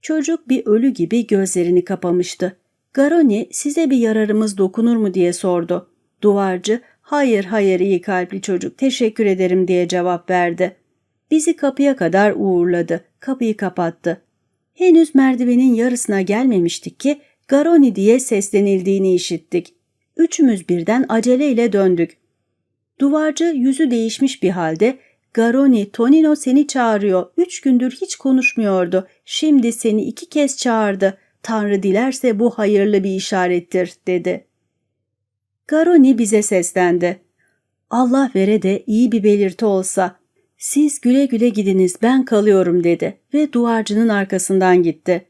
Çocuk bir ölü gibi gözlerini kapamıştı. Garoni size bir yararımız dokunur mu diye sordu. Duvarcı, hayır hayır iyi kalpli çocuk, teşekkür ederim diye cevap verdi. Bizi kapıya kadar uğurladı, kapıyı kapattı. Henüz merdivenin yarısına gelmemiştik ki Garoni diye seslenildiğini işittik. Üçümüz birden aceleyle döndük. Duvarcı yüzü değişmiş bir halde Garoni, Tonino seni çağırıyor. Üç gündür hiç konuşmuyordu. Şimdi seni iki kez çağırdı. Tanrı dilerse bu hayırlı bir işarettir, dedi. Garoni bize seslendi. Allah vere de iyi bir belirti olsa. Siz güle güle gidiniz ben kalıyorum dedi ve duvarcının arkasından gitti.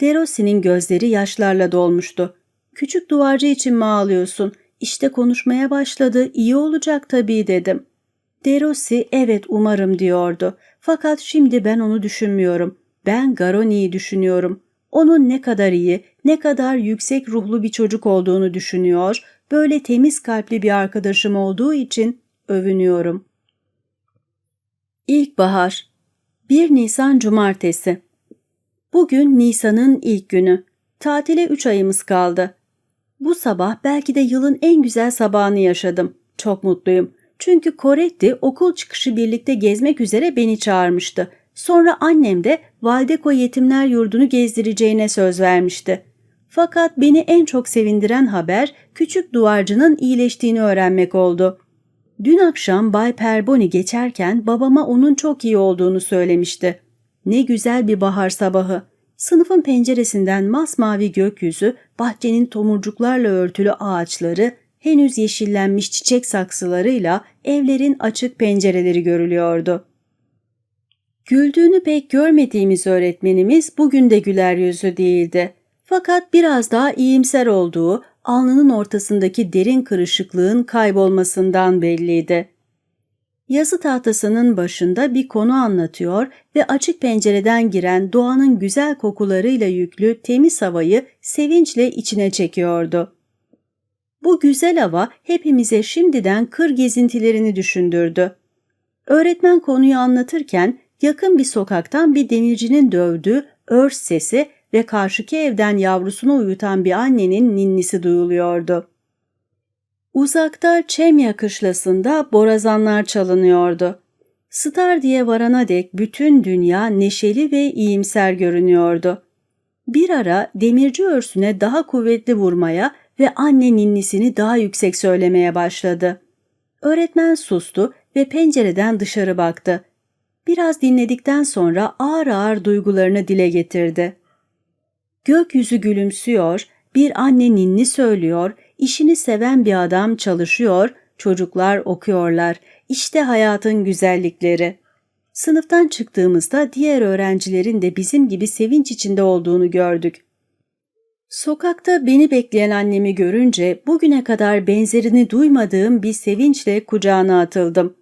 Derosi'nin gözleri yaşlarla dolmuştu. Küçük duvarcı için mi ağlıyorsun? İşte konuşmaya başladı, iyi olacak tabii dedim. Derosi evet umarım diyordu. Fakat şimdi ben onu düşünmüyorum. Ben Garoni'yi düşünüyorum. Onun ne kadar iyi, ne kadar yüksek ruhlu bir çocuk olduğunu düşünüyor, böyle temiz kalpli bir arkadaşım olduğu için övünüyorum. İlkbahar 1 Nisan Cumartesi Bugün Nisan'ın ilk günü. Tatile 3 ayımız kaldı. Bu sabah belki de yılın en güzel sabahını yaşadım. Çok mutluyum. Çünkü Coretti okul çıkışı birlikte gezmek üzere beni çağırmıştı. Sonra annem de Valdeko Yetimler Yurdu'nu gezdireceğine söz vermişti. Fakat beni en çok sevindiren haber küçük duvarcının iyileştiğini öğrenmek oldu. Dün akşam Bay Perboni geçerken babama onun çok iyi olduğunu söylemişti. Ne güzel bir bahar sabahı. Sınıfın penceresinden masmavi gökyüzü, bahçenin tomurcuklarla örtülü ağaçları, henüz yeşillenmiş çiçek saksılarıyla evlerin açık pencereleri görülüyordu. Güldüğünü pek görmediğimiz öğretmenimiz bugün de güler yüzü değildi. Fakat biraz daha iyimser olduğu, alnının ortasındaki derin kırışıklığın kaybolmasından belliydi. Yazı tahtasının başında bir konu anlatıyor ve açık pencereden giren doğanın güzel kokularıyla yüklü temiz havayı sevinçle içine çekiyordu. Bu güzel hava hepimize şimdiden kır gezintilerini düşündürdü. Öğretmen konuyu anlatırken yakın bir sokaktan bir demircinin dövdüğü örs sesi ve karşıki evden yavrusunu uyutan bir annenin ninnisi duyuluyordu. Uzakta Çemya kışlasında borazanlar çalınıyordu. Star diye varana dek bütün dünya neşeli ve iyimser görünüyordu. Bir ara demirci örsüne daha kuvvetli vurmaya ve anne ninnisini daha yüksek söylemeye başladı. Öğretmen sustu ve pencereden dışarı baktı. Biraz dinledikten sonra ağır ağır duygularını dile getirdi. Gökyüzü gülümsüyor, bir anne ninni söylüyor, işini seven bir adam çalışıyor, Çocuklar okuyorlar. İşte hayatın güzellikleri. Sınıftan çıktığımızda diğer öğrencilerin de bizim gibi sevinç içinde olduğunu gördük. Sokakta beni bekleyen annemi görünce bugüne kadar benzerini duymadığım bir sevinçle kucağına atıldım.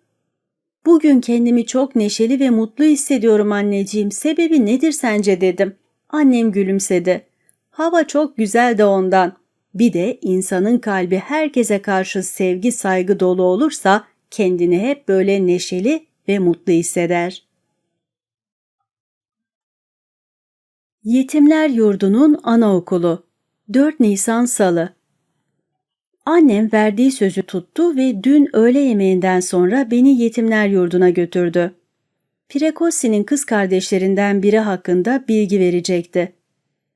Bugün kendimi çok neşeli ve mutlu hissediyorum anneciğim. Sebebi nedir sence dedim. Annem gülümsedi. Hava çok güzel de ondan. Bir de insanın kalbi herkese karşı sevgi saygı dolu olursa kendini hep böyle neşeli ve mutlu hisseder. Yetimler Yurdu'nun Anaokulu 4 Nisan Salı Annem verdiği sözü tuttu ve dün öğle yemeğinden sonra beni yetimler yurduna götürdü. Prekosi'nin kız kardeşlerinden biri hakkında bilgi verecekti.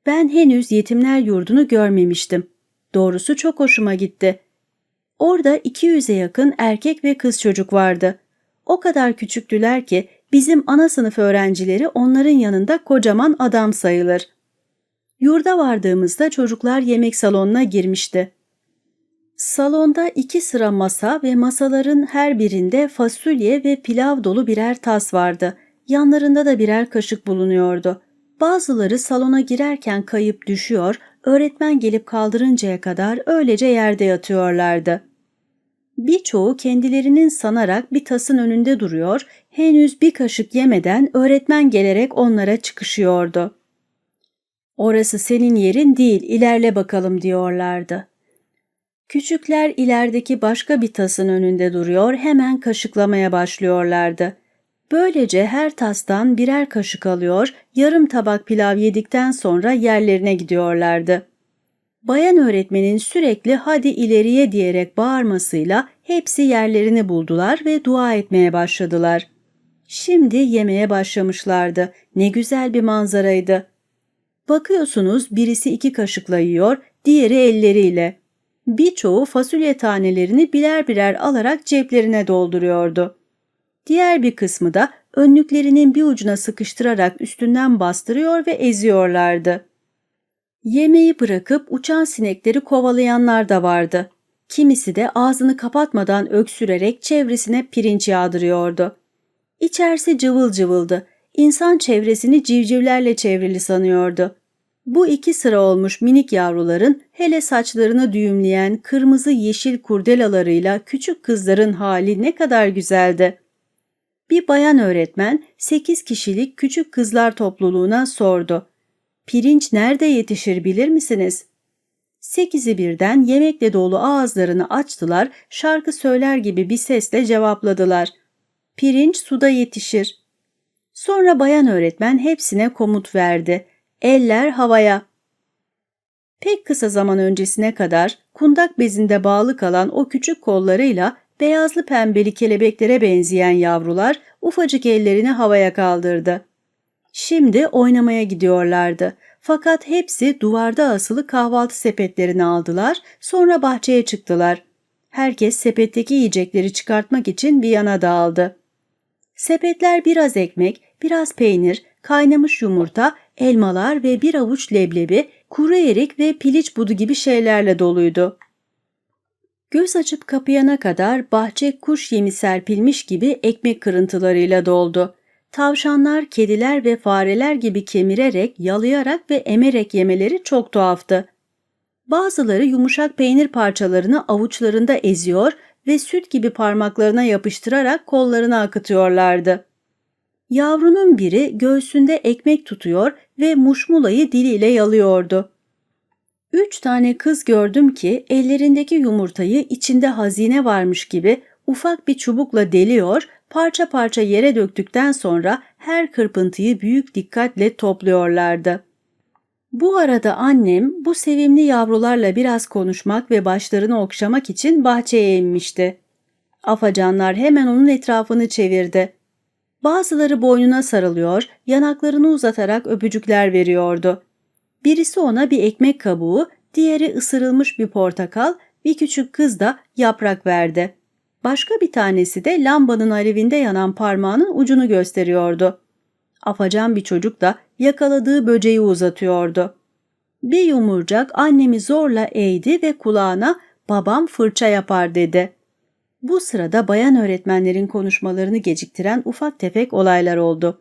Ben henüz yetimler yurdunu görmemiştim. Doğrusu çok hoşuma gitti. Orada 200'e yakın erkek ve kız çocuk vardı. O kadar küçüktüler ki bizim ana sınıf öğrencileri onların yanında kocaman adam sayılır. Yurda vardığımızda çocuklar yemek salonuna girmişti. Salonda iki sıra masa ve masaların her birinde fasulye ve pilav dolu birer tas vardı. Yanlarında da birer kaşık bulunuyordu. Bazıları salona girerken kayıp düşüyor, öğretmen gelip kaldırıncaya kadar öylece yerde yatıyorlardı. Birçoğu kendilerinin sanarak bir tasın önünde duruyor, henüz bir kaşık yemeden öğretmen gelerek onlara çıkışıyordu. Orası senin yerin değil, ilerle bakalım diyorlardı. Küçükler ilerideki başka bir tasın önünde duruyor, hemen kaşıklamaya başlıyorlardı. Böylece her tastan birer kaşık alıyor, yarım tabak pilav yedikten sonra yerlerine gidiyorlardı. Bayan öğretmenin sürekli hadi ileriye diyerek bağırmasıyla hepsi yerlerini buldular ve dua etmeye başladılar. Şimdi yemeye başlamışlardı. Ne güzel bir manzaraydı. Bakıyorsunuz birisi iki kaşıkla yiyor, diğeri elleriyle. Birçoğu fasulye tanelerini birer birer alarak ceplerine dolduruyordu. Diğer bir kısmı da önlüklerinin bir ucuna sıkıştırarak üstünden bastırıyor ve eziyorlardı. Yemeği bırakıp uçan sinekleri kovalayanlar da vardı. Kimisi de ağzını kapatmadan öksürerek çevresine pirinç yağdırıyordu. İçerisi cıvıl cıvıldı. İnsan çevresini civcivlerle çevrili sanıyordu. Bu iki sıra olmuş minik yavruların hele saçlarını düğümleyen kırmızı yeşil kurdelalarıyla küçük kızların hali ne kadar güzeldi. Bir bayan öğretmen 8 kişilik küçük kızlar topluluğuna sordu. Pirinç nerede yetişir bilir misiniz? Sekizi birden yemekle dolu ağızlarını açtılar, şarkı söyler gibi bir sesle cevapladılar. Pirinç suda yetişir. Sonra bayan öğretmen hepsine komut verdi. Eller havaya. Pek kısa zaman öncesine kadar kundak bezinde bağlı kalan o küçük kollarıyla beyazlı pembeli kelebeklere benzeyen yavrular ufacık ellerini havaya kaldırdı. Şimdi oynamaya gidiyorlardı. Fakat hepsi duvarda asılı kahvaltı sepetlerini aldılar, sonra bahçeye çıktılar. Herkes sepetteki yiyecekleri çıkartmak için bir yana dağıldı. Sepetler biraz ekmek, biraz peynir, kaynamış yumurta, elmalar ve bir avuç leblebi, kuru erik ve piliç budu gibi şeylerle doluydu. Göz açıp kapayana kadar bahçe kuş yemi serpilmiş gibi ekmek kırıntılarıyla doldu. Tavşanlar, kediler ve fareler gibi kemirerek, yalayarak ve emerek yemeleri çok tuhaftı. Bazıları yumuşak peynir parçalarını avuçlarında eziyor ve süt gibi parmaklarına yapıştırarak kollarına akıtıyorlardı. Yavrunun biri göğsünde ekmek tutuyor ve muşmulayı diliyle yalıyordu. Üç tane kız gördüm ki ellerindeki yumurtayı içinde hazine varmış gibi ufak bir çubukla deliyor, parça parça yere döktükten sonra her kırpıntıyı büyük dikkatle topluyorlardı. Bu arada annem bu sevimli yavrularla biraz konuşmak ve başlarını okşamak için bahçeye inmişti. Afacanlar hemen onun etrafını çevirdi. Bazıları boynuna sarılıyor, yanaklarını uzatarak öpücükler veriyordu. Birisi ona bir ekmek kabuğu, diğeri ısırılmış bir portakal, bir küçük kız da yaprak verdi. Başka bir tanesi de lambanın alevinde yanan parmağının ucunu gösteriyordu. Afacan bir çocuk da yakaladığı böceği uzatıyordu. Bir yumurcak annemi zorla eğdi ve kulağına babam fırça yapar dedi. Bu sırada bayan öğretmenlerin konuşmalarını geciktiren ufak tefek olaylar oldu.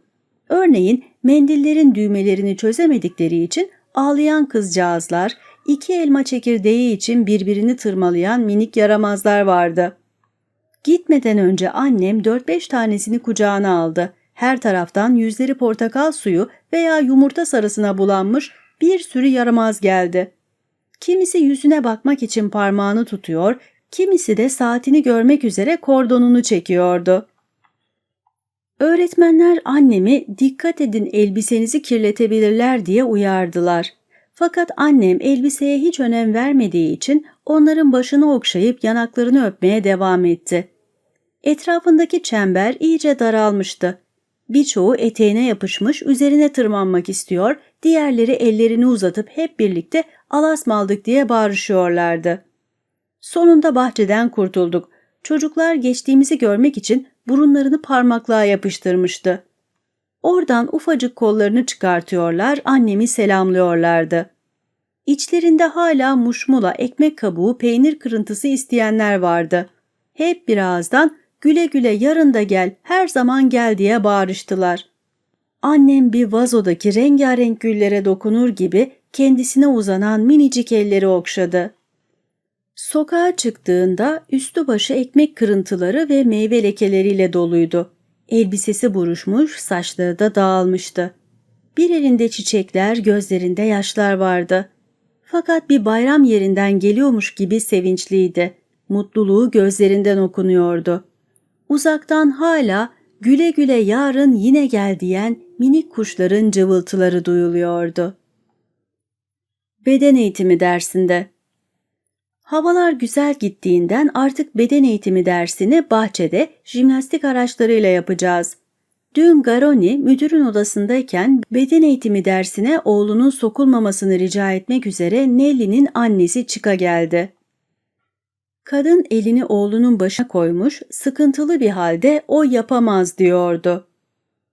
Örneğin mendillerin düğmelerini çözemedikleri için ağlayan kızcağızlar, iki elma çekirdeği için birbirini tırmalayan minik yaramazlar vardı. Gitmeden önce annem 4-5 tanesini kucağına aldı. Her taraftan yüzleri portakal suyu veya yumurta sarısına bulanmış bir sürü yaramaz geldi. Kimisi yüzüne bakmak için parmağını tutuyor, kimisi de saatini görmek üzere kordonunu çekiyordu. Öğretmenler annemi dikkat edin elbisenizi kirletebilirler diye uyardılar. Fakat annem elbiseye hiç önem vermediği için onların başını okşayıp yanaklarını öpmeye devam etti. Etrafındaki çember iyice daralmıştı. Birçoğu eteğine yapışmış üzerine tırmanmak istiyor, diğerleri ellerini uzatıp hep birlikte alasmaldık diye bağırışıyorlardı. Sonunda bahçeden kurtulduk. Çocuklar geçtiğimizi görmek için burunlarını parmaklığa yapıştırmıştı. Oradan ufacık kollarını çıkartıyorlar, annemi selamlıyorlardı. İçlerinde hala muşmula, ekmek kabuğu, peynir kırıntısı isteyenler vardı. Hep bir ağızdan güle güle yarın da gel, her zaman gel diye bağırıştılar. Annem bir vazodaki rengarenk güllere dokunur gibi kendisine uzanan minicik elleri okşadı. Sokağa çıktığında üstü başı ekmek kırıntıları ve meyve lekeleriyle doluydu. Elbisesi buruşmuş, saçları da dağılmıştı. Bir elinde çiçekler, gözlerinde yaşlar vardı. Fakat bir bayram yerinden geliyormuş gibi sevinçliydi. Mutluluğu gözlerinden okunuyordu. Uzaktan hala güle güle yarın yine gel diyen minik kuşların cıvıltıları duyuluyordu. Beden eğitimi dersinde Havalar güzel gittiğinden artık beden eğitimi dersini bahçede jimnastik araçlarıyla yapacağız. Dün Garoni müdürün odasındayken beden eğitimi dersine oğlunun sokulmamasını rica etmek üzere Nelly'nin annesi çıka geldi. Kadın elini oğlunun başına koymuş, sıkıntılı bir halde o yapamaz diyordu.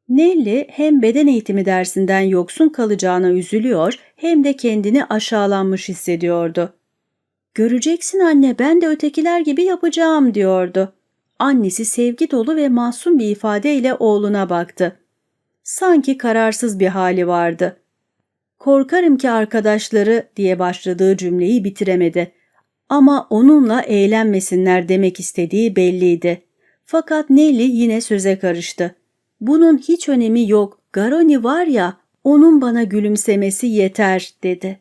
Nelly hem beden eğitimi dersinden yoksun kalacağına üzülüyor hem de kendini aşağılanmış hissediyordu. Göreceksin anne ben de ötekiler gibi yapacağım diyordu. Annesi sevgi dolu ve masum bir ifadeyle oğluna baktı. Sanki kararsız bir hali vardı. Korkarım ki arkadaşları diye başladığı cümleyi bitiremedi. Ama onunla eğlenmesinler demek istediği belliydi. Fakat Nelly yine söze karıştı. Bunun hiç önemi yok. Garoni var ya, onun bana gülümsemesi yeter dedi.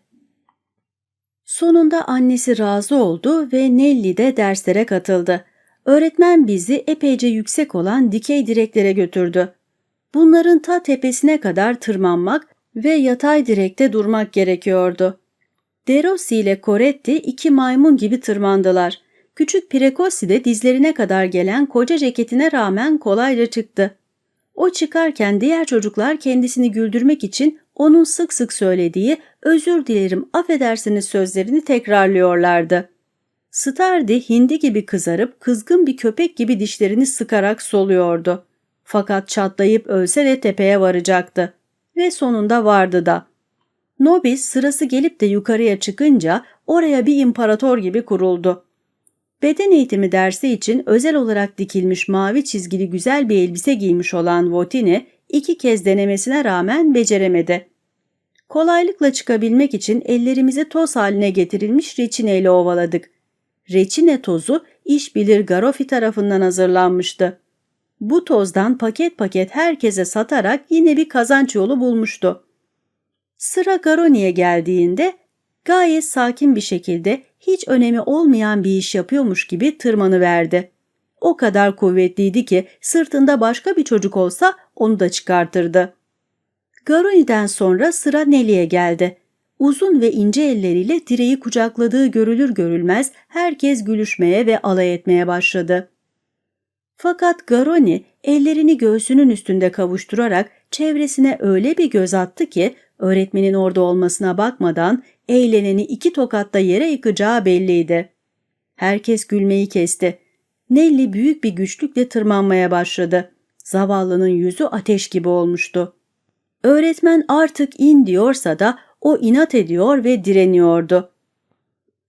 Sonunda annesi razı oldu ve Nelly de derslere katıldı. Öğretmen bizi epeyce yüksek olan dikey direklere götürdü. Bunların ta tepesine kadar tırmanmak ve yatay direkte durmak gerekiyordu. Derossi ile Coretti iki maymun gibi tırmandılar. Küçük Precossi de dizlerine kadar gelen koca ceketine rağmen kolayca çıktı. O çıkarken diğer çocuklar kendisini güldürmek için onun sık sık söylediği özür dilerim affedersiniz sözlerini tekrarlıyorlardı. Stardi hindi gibi kızarıp kızgın bir köpek gibi dişlerini sıkarak soluyordu. Fakat çatlayıp ölse de tepeye varacaktı. Ve sonunda vardı da. Nobis sırası gelip de yukarıya çıkınca oraya bir imparator gibi kuruldu. Beden eğitimi dersi için özel olarak dikilmiş mavi çizgili güzel bir elbise giymiş olan Votini iki kez denemesine rağmen beceremedi. Kolaylıkla çıkabilmek için ellerimizi toz haline getirilmiş reçine ile ovaladık. Reçine tozu iş bilir Garofi tarafından hazırlanmıştı. Bu tozdan paket paket herkese satarak yine bir kazanç yolu bulmuştu. Sıra Garoni'ye geldiğinde gayet sakin bir şekilde hiç önemi olmayan bir iş yapıyormuş gibi tırmanı verdi. O kadar kuvvetliydi ki sırtında başka bir çocuk olsa onu da çıkartırdı. Garoni'den sonra sıra Nelly'e geldi. Uzun ve ince elleriyle direği kucakladığı görülür görülmez herkes gülüşmeye ve alay etmeye başladı. Fakat Garoni ellerini göğsünün üstünde kavuşturarak çevresine öyle bir göz attı ki öğretmenin orada olmasına bakmadan eğleneni iki tokatta yere yıkacağı belliydi. Herkes gülmeyi kesti. Nelly büyük bir güçlükle tırmanmaya başladı. Zavallının yüzü ateş gibi olmuştu. Öğretmen artık in diyorsa da o inat ediyor ve direniyordu.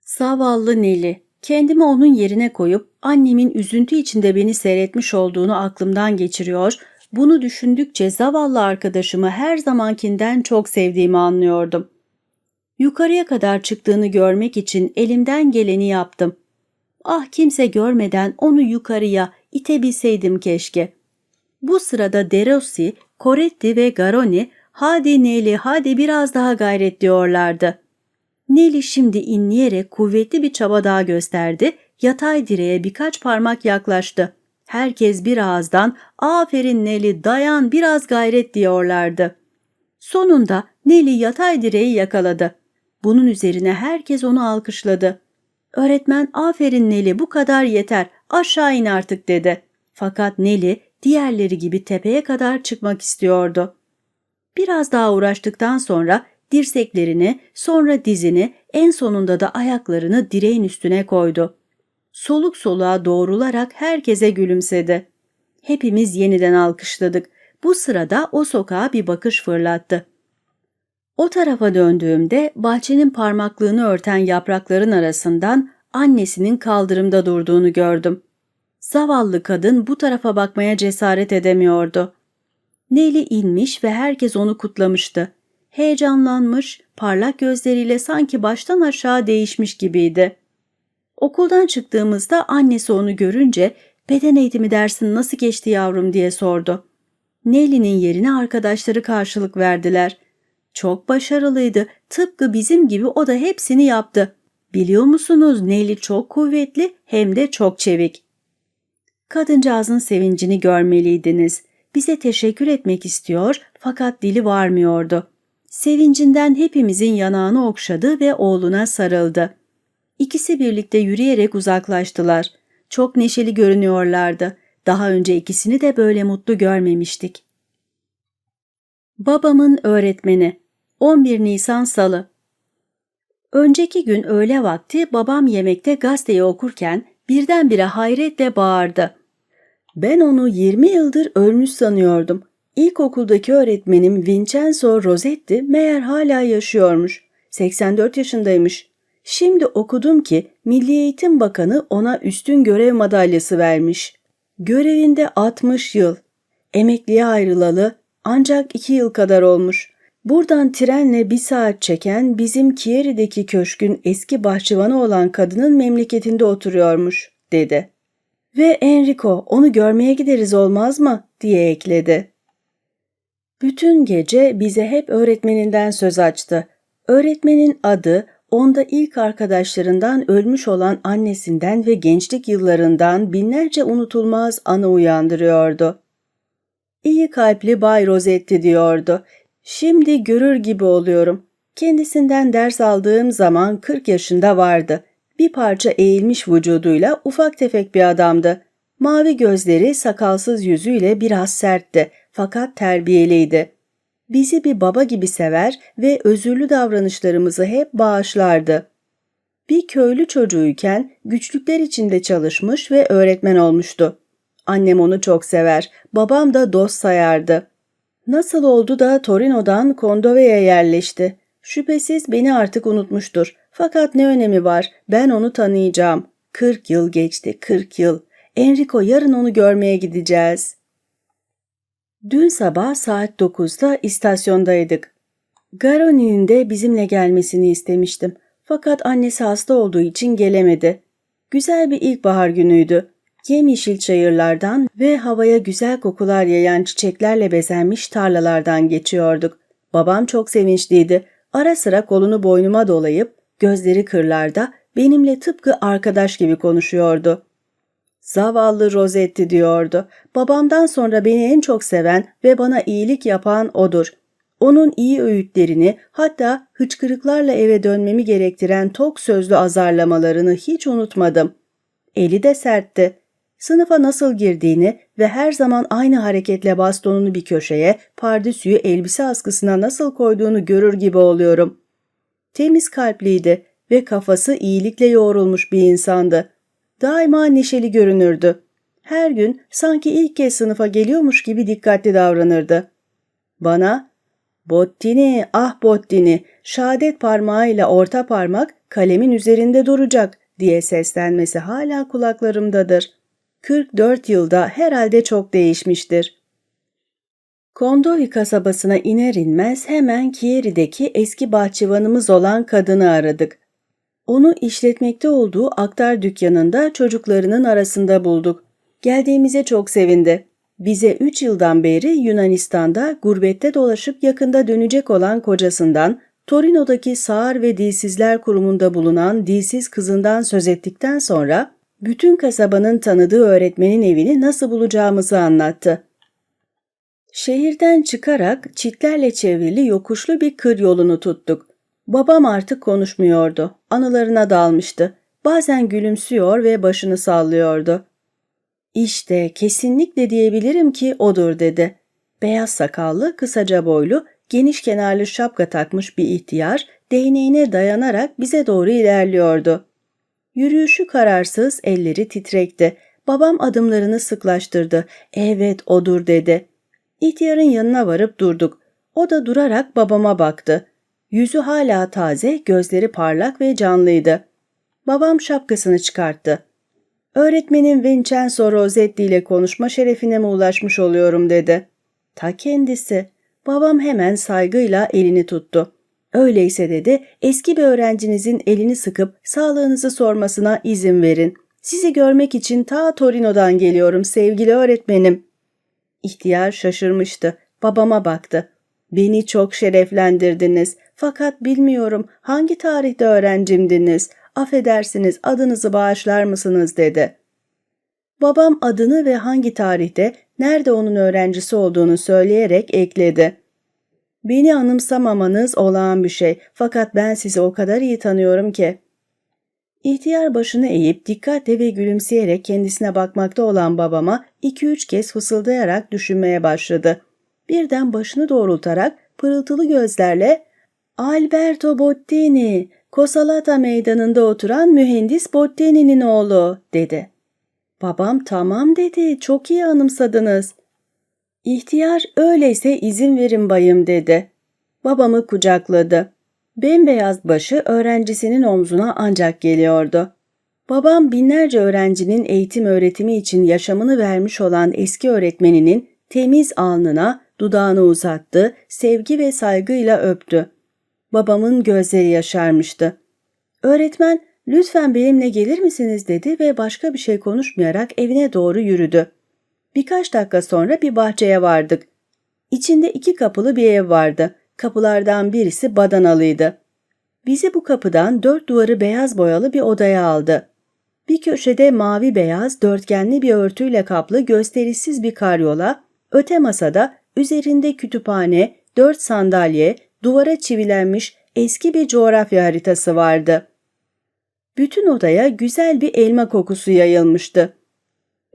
Zavallı Neli. Kendimi onun yerine koyup annemin üzüntü içinde beni seyretmiş olduğunu aklımdan geçiriyor, bunu düşündükçe zavallı arkadaşımı her zamankinden çok sevdiğimi anlıyordum. Yukarıya kadar çıktığını görmek için elimden geleni yaptım. Ah kimse görmeden onu yukarıya itebilseydim keşke. Bu sırada Derossi, Coretti ve Garoni hadi Neli hadi biraz daha gayret diyorlardı. Neli şimdi inleyerek kuvvetli bir çaba daha gösterdi, yatay direğe birkaç parmak yaklaştı. Herkes bir ağızdan aferin Neli dayan biraz gayret diyorlardı. Sonunda Neli yatay direği yakaladı. Bunun üzerine herkes onu alkışladı. Öğretmen aferin Neli bu kadar yeter aşağı in artık dedi. Fakat Neli diğerleri gibi tepeye kadar çıkmak istiyordu. Biraz daha uğraştıktan sonra dirseklerini, sonra dizini, en sonunda da ayaklarını direğin üstüne koydu. Soluk soluğa doğrularak herkese gülümsedi. Hepimiz yeniden alkışladık. Bu sırada o sokağa bir bakış fırlattı. O tarafa döndüğümde bahçenin parmaklığını örten yaprakların arasından annesinin kaldırımda durduğunu gördüm. Zavallı kadın bu tarafa bakmaya cesaret edemiyordu. Neli inmiş ve herkes onu kutlamıştı. Heyecanlanmış, parlak gözleriyle sanki baştan aşağı değişmiş gibiydi. Okuldan çıktığımızda annesi onu görünce beden eğitimi dersin nasıl geçti yavrum diye sordu. Neli'nin yerine arkadaşları karşılık verdiler. Çok başarılıydı. Tıpkı bizim gibi o da hepsini yaptı. Biliyor musunuz Neli çok kuvvetli hem de çok çevik. Kadıncağızın sevincini görmeliydiniz. Bize teşekkür etmek istiyor fakat dili varmıyordu. Sevincinden hepimizin yanağını okşadı ve oğluna sarıldı. İkisi birlikte yürüyerek uzaklaştılar. Çok neşeli görünüyorlardı. Daha önce ikisini de böyle mutlu görmemiştik. Babamın öğretmeni 11 Nisan Salı Önceki gün öğle vakti babam yemekte gazeteyi okurken birdenbire hayretle bağırdı. Ben onu 20 yıldır ölmüş sanıyordum. İlkokuldaki öğretmenim Vincenzo Rossetti meğer hala yaşıyormuş. 84 yaşındaymış. Şimdi okudum ki Milli Eğitim Bakanı ona üstün görev madalyası vermiş. Görevinde 60 yıl. Emekliye ayrılalı ancak 2 yıl kadar olmuş. Buradan trenle bir saat çeken bizim Kieri'deki köşkün eski bahçıvanı olan kadının memleketinde oturuyormuş, dedi. Ve Enrico onu görmeye gideriz olmaz mı diye ekledi. Bütün gece bize hep öğretmeninden söz açtı. Öğretmenin adı onda ilk arkadaşlarından ölmüş olan annesinden ve gençlik yıllarından binlerce unutulmaz anı uyandırıyordu. İyi kalpli Bay Rosetti diyordu. Şimdi görür gibi oluyorum. Kendisinden ders aldığım zaman 40 yaşında vardı. Bir parça eğilmiş vücuduyla ufak tefek bir adamdı. Mavi gözleri sakalsız yüzüyle biraz sertti fakat terbiyeliydi. Bizi bir baba gibi sever ve özürlü davranışlarımızı hep bağışlardı. Bir köylü çocuğuyken güçlükler içinde çalışmış ve öğretmen olmuştu. Annem onu çok sever, babam da dost sayardı. Nasıl oldu da Torino'dan Kondove'ye yerleşti? Şüphesiz beni artık unutmuştur. Fakat ne önemi var? Ben onu tanıyacağım. 40 yıl geçti, 40 yıl. Enrico yarın onu görmeye gideceğiz. Dün sabah saat 9'da istasyondaydık. Garoni'nin de bizimle gelmesini istemiştim. Fakat annesi hasta olduğu için gelemedi. Güzel bir ilkbahar günüydü. Yemyeşil çayırlardan ve havaya güzel kokular yayan çiçeklerle bezenmiş tarlalardan geçiyorduk. Babam çok sevinçliydi. Ara sıra kolunu boynuma dolayıp gözleri kırlarda benimle tıpkı arkadaş gibi konuşuyordu. Zavallı Rosetti diyordu. Babamdan sonra beni en çok seven ve bana iyilik yapan odur. Onun iyi öğütlerini hatta hıçkırıklarla eve dönmemi gerektiren tok sözlü azarlamalarını hiç unutmadım. Eli de sertti. Sınıfa nasıl girdiğini ve her zaman aynı hareketle bastonunu bir köşeye, pardüsüyü elbise askısına nasıl koyduğunu görür gibi oluyorum. Temiz kalpliydi ve kafası iyilikle yoğrulmuş bir insandı. Daima neşeli görünürdü. Her gün sanki ilk kez sınıfa geliyormuş gibi dikkatli davranırdı. Bana, Bottini, ah Bottini, şahadet parmağıyla orta parmak kalemin üzerinde duracak diye seslenmesi hala kulaklarımdadır. 44 yılda herhalde çok değişmiştir. Kondovi kasabasına iner inmez hemen Kieri'deki eski bahçıvanımız olan kadını aradık. Onu işletmekte olduğu aktar dükkanında çocuklarının arasında bulduk. Geldiğimize çok sevindi. Bize 3 yıldan beri Yunanistan'da gurbette dolaşıp yakında dönecek olan kocasından, Torino'daki Sağır ve Dilsizler Kurumu'nda bulunan dilsiz kızından söz ettikten sonra bütün kasabanın tanıdığı öğretmenin evini nasıl bulacağımızı anlattı. Şehirden çıkarak çitlerle çevrili yokuşlu bir kır yolunu tuttuk. Babam artık konuşmuyordu. Anılarına dalmıştı. Bazen gülümsüyor ve başını sallıyordu. İşte kesinlikle diyebilirim ki odur dedi. Beyaz sakallı, kısaca boylu, geniş kenarlı şapka takmış bir ihtiyar değneğine dayanarak bize doğru ilerliyordu. Yürüyüşü kararsız, elleri titrekti. Babam adımlarını sıklaştırdı. Evet odur dedi. İhtiyarın yanına varıp durduk. O da durarak babama baktı. Yüzü hala taze, gözleri parlak ve canlıydı. Babam şapkasını çıkarttı. Öğretmenim Vincenzo Rossetti ile konuşma şerefine mi ulaşmış oluyorum dedi. Ta kendisi. Babam hemen saygıyla elini tuttu. Öyleyse dedi, eski bir öğrencinizin elini sıkıp sağlığınızı sormasına izin verin. Sizi görmek için ta Torino'dan geliyorum sevgili öğretmenim. İhtiyar şaşırmıştı. Babama baktı. Beni çok şereflendirdiniz. Fakat bilmiyorum hangi tarihte öğrencimdiniz. Affedersiniz adınızı bağışlar mısınız dedi. Babam adını ve hangi tarihte, nerede onun öğrencisi olduğunu söyleyerek ekledi. Beni anımsamamanız olağan bir şey fakat ben sizi o kadar iyi tanıyorum ki. İhtiyar başını eğip dikkatle ve gülümseyerek kendisine bakmakta olan babama iki üç kez fısıldayarak düşünmeye başladı. Birden başını doğrultarak pırıltılı gözlerle ''Alberto Bottini, Kosalata meydanında oturan mühendis Bottini'nin oğlu.'' dedi. Babam tamam dedi, çok iyi anımsadınız. İhtiyar öyleyse izin verin bayım dedi. Babamı kucakladı. Bembeyaz başı öğrencisinin omzuna ancak geliyordu. Babam binlerce öğrencinin eğitim öğretimi için yaşamını vermiş olan eski öğretmeninin temiz alnına dudağını uzattı, sevgi ve saygıyla öptü. Babamın gözleri yaşarmıştı. Öğretmen, lütfen benimle gelir misiniz dedi ve başka bir şey konuşmayarak evine doğru yürüdü. Birkaç dakika sonra bir bahçeye vardık. İçinde iki kapılı bir ev vardı. Kapılardan birisi badanalıydı. Bizi bu kapıdan dört duvarı beyaz boyalı bir odaya aldı. Bir köşede mavi beyaz dörtgenli bir örtüyle kaplı gösterişsiz bir karyola, öte masada üzerinde kütüphane, dört sandalye, duvara çivilenmiş eski bir coğrafya haritası vardı. Bütün odaya güzel bir elma kokusu yayılmıştı.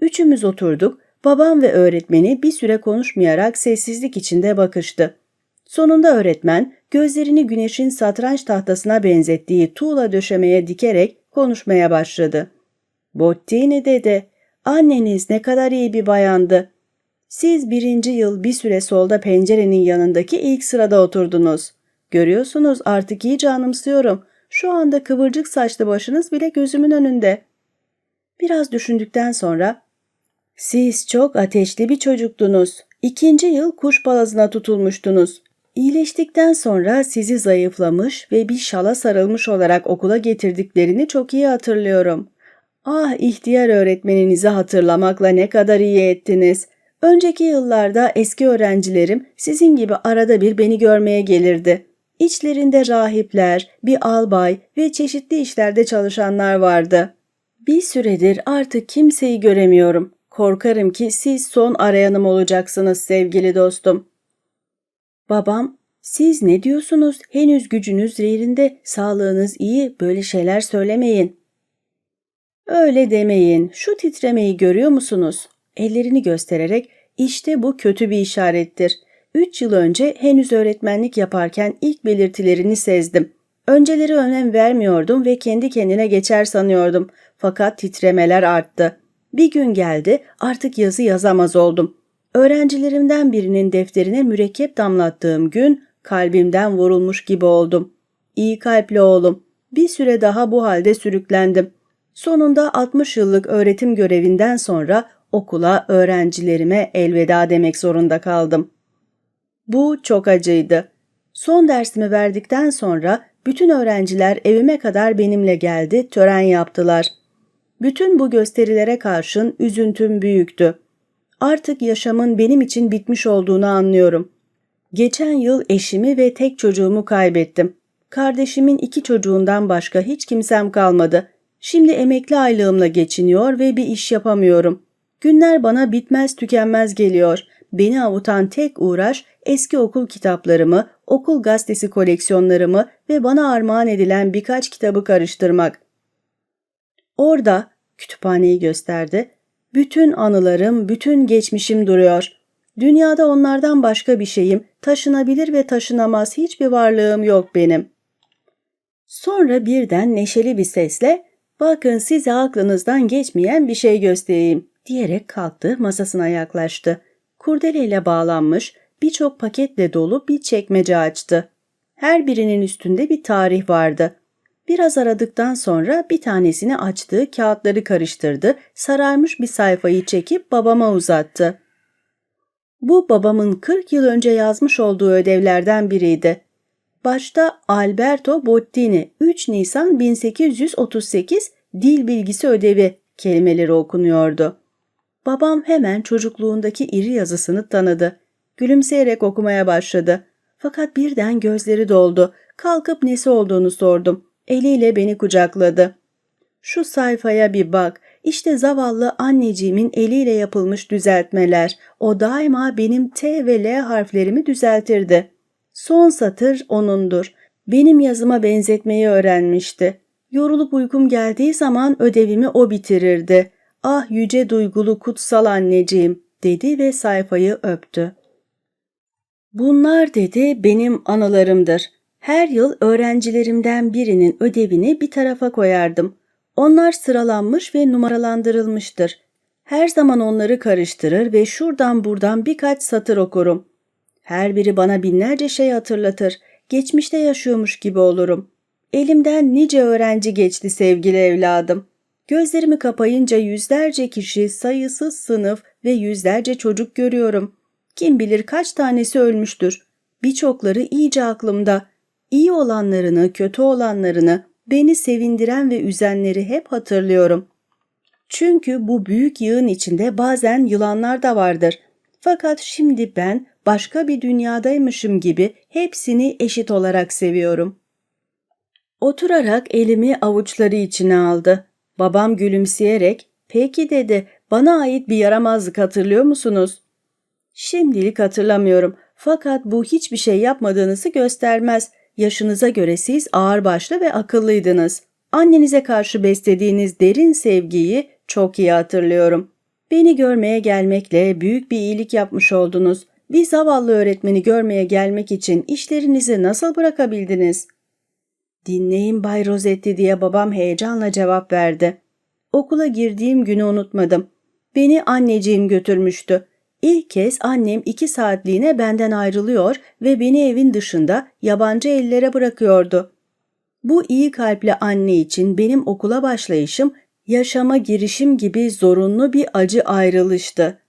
Üçümüz oturduk, babam ve öğretmeni bir süre konuşmayarak sessizlik içinde bakıştı. Sonunda öğretmen gözlerini güneşin satranç tahtasına benzettiği tuğla döşemeye dikerek konuşmaya başladı. Bottini dedi, anneniz ne kadar iyi bir bayandı. Siz birinci yıl bir süre solda pencerenin yanındaki ilk sırada oturdunuz. Görüyorsunuz artık iyice anımsıyorum. Şu anda kıvırcık saçlı başınız bile gözümün önünde. Biraz düşündükten sonra siz çok ateşli bir çocuktunuz. İkinci yıl kuş balazına tutulmuştunuz. İyileştikten sonra sizi zayıflamış ve bir şala sarılmış olarak okula getirdiklerini çok iyi hatırlıyorum. Ah ihtiyar öğretmeninizi hatırlamakla ne kadar iyi ettiniz. Önceki yıllarda eski öğrencilerim sizin gibi arada bir beni görmeye gelirdi. İçlerinde rahipler, bir albay ve çeşitli işlerde çalışanlar vardı. Bir süredir artık kimseyi göremiyorum. Korkarım ki siz son arayanım olacaksınız sevgili dostum. Babam, siz ne diyorsunuz? Henüz gücünüz yerinde, sağlığınız iyi, böyle şeyler söylemeyin. Öyle demeyin. Şu titremeyi görüyor musunuz? Ellerini göstererek işte bu kötü bir işarettir. Üç yıl önce henüz öğretmenlik yaparken ilk belirtilerini sezdim. Önceleri önem vermiyordum ve kendi kendine geçer sanıyordum. Fakat titremeler arttı. Bir gün geldi artık yazı yazamaz oldum. Öğrencilerimden birinin defterine mürekkep damlattığım gün kalbimden vurulmuş gibi oldum. İyi kalpli oğlum. Bir süre daha bu halde sürüklendim. Sonunda 60 yıllık öğretim görevinden sonra okula öğrencilerime elveda demek zorunda kaldım. Bu çok acıydı. Son dersimi verdikten sonra bütün öğrenciler evime kadar benimle geldi, tören yaptılar. Bütün bu gösterilere karşın üzüntüm büyüktü. Artık yaşamın benim için bitmiş olduğunu anlıyorum. Geçen yıl eşimi ve tek çocuğumu kaybettim. Kardeşimin iki çocuğundan başka hiç kimsem kalmadı. Şimdi emekli aylığımla geçiniyor ve bir iş yapamıyorum. Günler bana bitmez tükenmez geliyor. Beni avutan tek uğraş eski okul kitaplarımı, okul gazetesi koleksiyonlarımı ve bana armağan edilen birkaç kitabı karıştırmak. Orada, kütüphaneyi gösterdi, bütün anılarım, bütün geçmişim duruyor. Dünyada onlardan başka bir şeyim, taşınabilir ve taşınamaz hiçbir varlığım yok benim. Sonra birden neşeli bir sesle, bakın size aklınızdan geçmeyen bir şey göstereyim diyerek kalktı masasına yaklaştı. Kurdeleyle bağlanmış, birçok paketle dolu bir çekmece açtı. Her birinin üstünde bir tarih vardı. Biraz aradıktan sonra bir tanesini açtığı kağıtları karıştırdı, sararmış bir sayfayı çekip babama uzattı. Bu babamın 40 yıl önce yazmış olduğu ödevlerden biriydi. Başta Alberto Bottini 3 Nisan 1838 dil bilgisi ödevi kelimeleri okunuyordu. Babam hemen çocukluğundaki iri yazısını tanıdı. Gülümseyerek okumaya başladı. Fakat birden gözleri doldu. Kalkıp nesi olduğunu sordum. Eliyle beni kucakladı. Şu sayfaya bir bak. İşte zavallı anneciğimin eliyle yapılmış düzeltmeler. O daima benim T ve L harflerimi düzeltirdi. Son satır onundur. Benim yazıma benzetmeyi öğrenmişti. Yorulup uykum geldiği zaman ödevimi o bitirirdi. Ah yüce duygulu kutsal anneciğim dedi ve sayfayı öptü. Bunlar dedi benim anılarımdır. Her yıl öğrencilerimden birinin ödevini bir tarafa koyardım. Onlar sıralanmış ve numaralandırılmıştır. Her zaman onları karıştırır ve şuradan buradan birkaç satır okurum. Her biri bana binlerce şey hatırlatır. Geçmişte yaşıyormuş gibi olurum. Elimden nice öğrenci geçti sevgili evladım. Gözlerimi kapayınca yüzlerce kişi, sayısız sınıf ve yüzlerce çocuk görüyorum. Kim bilir kaç tanesi ölmüştür. Birçokları iyice aklımda. İyi olanlarını, kötü olanlarını, beni sevindiren ve üzenleri hep hatırlıyorum. Çünkü bu büyük yığın içinde bazen yılanlar da vardır. Fakat şimdi ben başka bir dünyadaymışım gibi hepsini eşit olarak seviyorum. Oturarak elimi avuçları içine aldı. Babam gülümseyerek, peki dedi, bana ait bir yaramazlık hatırlıyor musunuz? Şimdilik hatırlamıyorum fakat bu hiçbir şey yapmadığınızı göstermez. Yaşınıza göre siz ağırbaşlı ve akıllıydınız. Annenize karşı beslediğiniz derin sevgiyi çok iyi hatırlıyorum. Beni görmeye gelmekle büyük bir iyilik yapmış oldunuz. Bir zavallı öğretmeni görmeye gelmek için işlerinizi nasıl bırakabildiniz? Dinleyin Bay Rosetti diye babam heyecanla cevap verdi. Okula girdiğim günü unutmadım. Beni anneciğim götürmüştü. İlk kez annem iki saatliğine benden ayrılıyor ve beni evin dışında yabancı ellere bırakıyordu. Bu iyi kalpli anne için benim okula başlayışım, yaşama girişim gibi zorunlu bir acı ayrılıştı.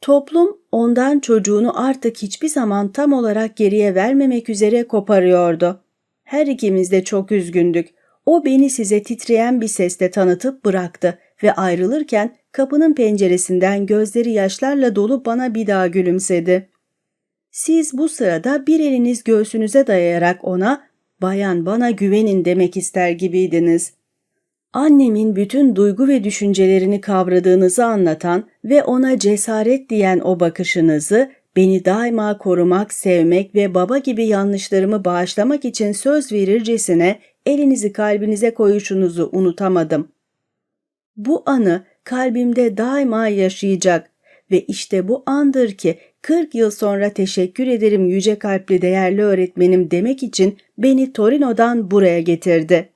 Toplum ondan çocuğunu artık hiçbir zaman tam olarak geriye vermemek üzere koparıyordu. Her ikimiz de çok üzgündük. O beni size titreyen bir sesle tanıtıp bıraktı ve ayrılırken kapının penceresinden gözleri yaşlarla dolu bana bir daha gülümsedi. Siz bu sırada bir eliniz göğsünüze dayayarak ona bayan bana güvenin demek ister gibiydiniz. Annemin bütün duygu ve düşüncelerini kavradığınızı anlatan ve ona cesaret diyen o bakışınızı beni daima korumak, sevmek ve baba gibi yanlışlarımı bağışlamak için söz verircesine elinizi kalbinize koyuşunuzu unutamadım. Bu anı kalbimde daima yaşayacak ve işte bu andır ki 40 yıl sonra teşekkür ederim yüce kalpli değerli öğretmenim demek için beni Torino'dan buraya getirdi.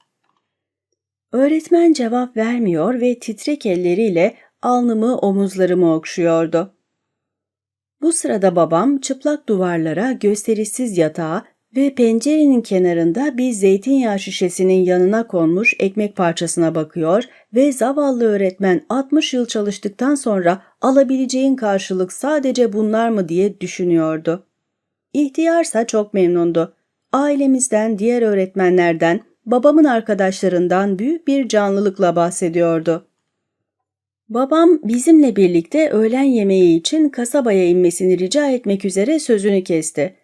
Öğretmen cevap vermiyor ve titrek elleriyle alnımı omuzlarımı okşuyordu. Bu sırada babam çıplak duvarlara, gösterişsiz yatağa ve pencerenin kenarında bir zeytinyağı şişesinin yanına konmuş ekmek parçasına bakıyor ve zavallı öğretmen 60 yıl çalıştıktan sonra alabileceğin karşılık sadece bunlar mı diye düşünüyordu. İhtiyarsa çok memnundu. Ailemizden, diğer öğretmenlerden, babamın arkadaşlarından büyük bir canlılıkla bahsediyordu. Babam bizimle birlikte öğlen yemeği için kasabaya inmesini rica etmek üzere sözünü kesti.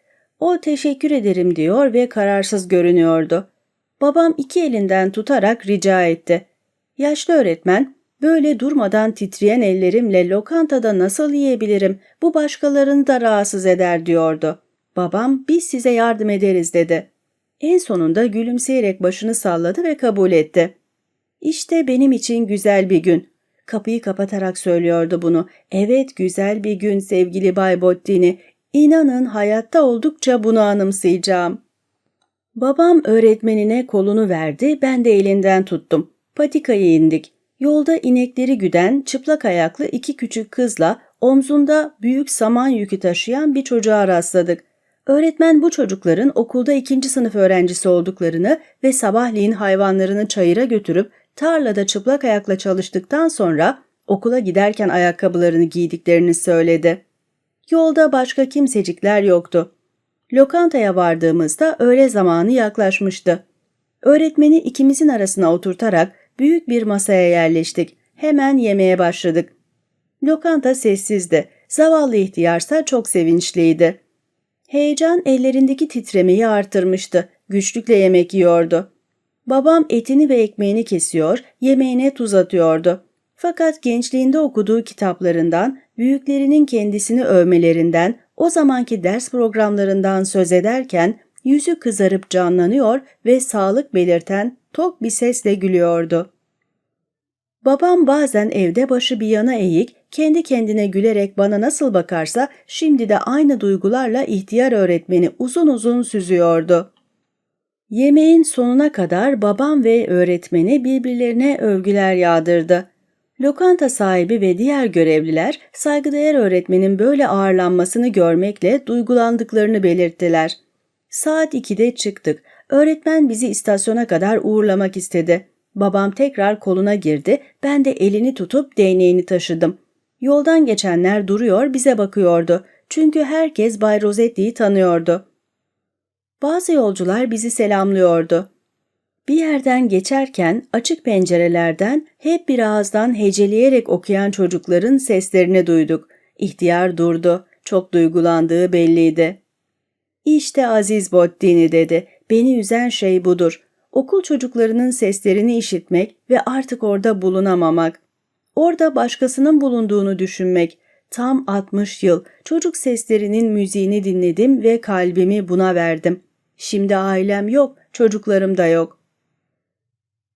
O teşekkür ederim diyor ve kararsız görünüyordu. Babam iki elinden tutarak rica etti. Yaşlı öğretmen, böyle durmadan titreyen ellerimle lokantada nasıl yiyebilirim, bu başkalarını da rahatsız eder diyordu. Babam, biz size yardım ederiz dedi. En sonunda gülümseyerek başını salladı ve kabul etti. İşte benim için güzel bir gün. Kapıyı kapatarak söylüyordu bunu. Evet güzel bir gün sevgili Bay Bottini. İnanın hayatta oldukça bunu anımsayacağım. Babam öğretmenine kolunu verdi, ben de elinden tuttum. Patikaya indik. Yolda inekleri güden, çıplak ayaklı iki küçük kızla omzunda büyük saman yükü taşıyan bir çocuğa rastladık. Öğretmen bu çocukların okulda ikinci sınıf öğrencisi olduklarını ve sabahleyin hayvanlarını çayıra götürüp tarlada çıplak ayakla çalıştıktan sonra okula giderken ayakkabılarını giydiklerini söyledi. Yolda başka kimsecikler yoktu. Lokantaya vardığımızda öğle zamanı yaklaşmıştı. Öğretmeni ikimizin arasına oturtarak büyük bir masaya yerleştik. Hemen yemeye başladık. Lokanta sessizdi. Zavallı ihtiyarsa çok sevinçliydi. Heyecan ellerindeki titremeyi artırmıştı. Güçlükle yemek yiyordu. Babam etini ve ekmeğini kesiyor, yemeğine tuz atıyordu. Fakat gençliğinde okuduğu kitaplarından, büyüklerinin kendisini övmelerinden, o zamanki ders programlarından söz ederken yüzü kızarıp canlanıyor ve sağlık belirten tok bir sesle gülüyordu. Babam bazen evde başı bir yana eğik, kendi kendine gülerek bana nasıl bakarsa şimdi de aynı duygularla ihtiyar öğretmeni uzun uzun süzüyordu. Yemeğin sonuna kadar babam ve öğretmeni birbirlerine övgüler yağdırdı. Lokanta sahibi ve diğer görevliler saygıdeğer öğretmenin böyle ağırlanmasını görmekle duygulandıklarını belirttiler. Saat 2'de çıktık. Öğretmen bizi istasyona kadar uğurlamak istedi. Babam tekrar koluna girdi, ben de elini tutup değneğini taşıdım. Yoldan geçenler duruyor bize bakıyordu. Çünkü herkes Bay Rosetti'yi tanıyordu. Bazı yolcular bizi selamlıyordu. Bir yerden geçerken açık pencerelerden hep bir ağızdan heceleyerek okuyan çocukların seslerini duyduk. İhtiyar durdu. Çok duygulandığı belliydi. İşte Aziz Bottini dedi. Beni üzen şey budur. Okul çocuklarının seslerini işitmek ve artık orada bulunamamak. Orada başkasının bulunduğunu düşünmek. Tam 60 yıl çocuk seslerinin müziğini dinledim ve kalbimi buna verdim. Şimdi ailem yok, çocuklarım da yok.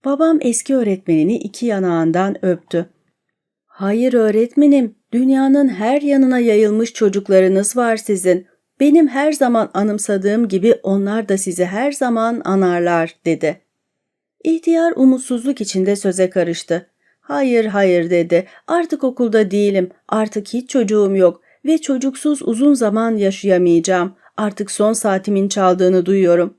Babam eski öğretmenini iki yanağından öptü. Hayır öğretmenim, dünyanın her yanına yayılmış çocuklarınız var sizin. Benim her zaman anımsadığım gibi onlar da sizi her zaman anarlar, dedi. İhtiyar umutsuzluk içinde söze karıştı. Hayır, hayır dedi. Artık okulda değilim. Artık hiç çocuğum yok ve çocuksuz uzun zaman yaşayamayacağım. Artık son saatimin çaldığını duyuyorum.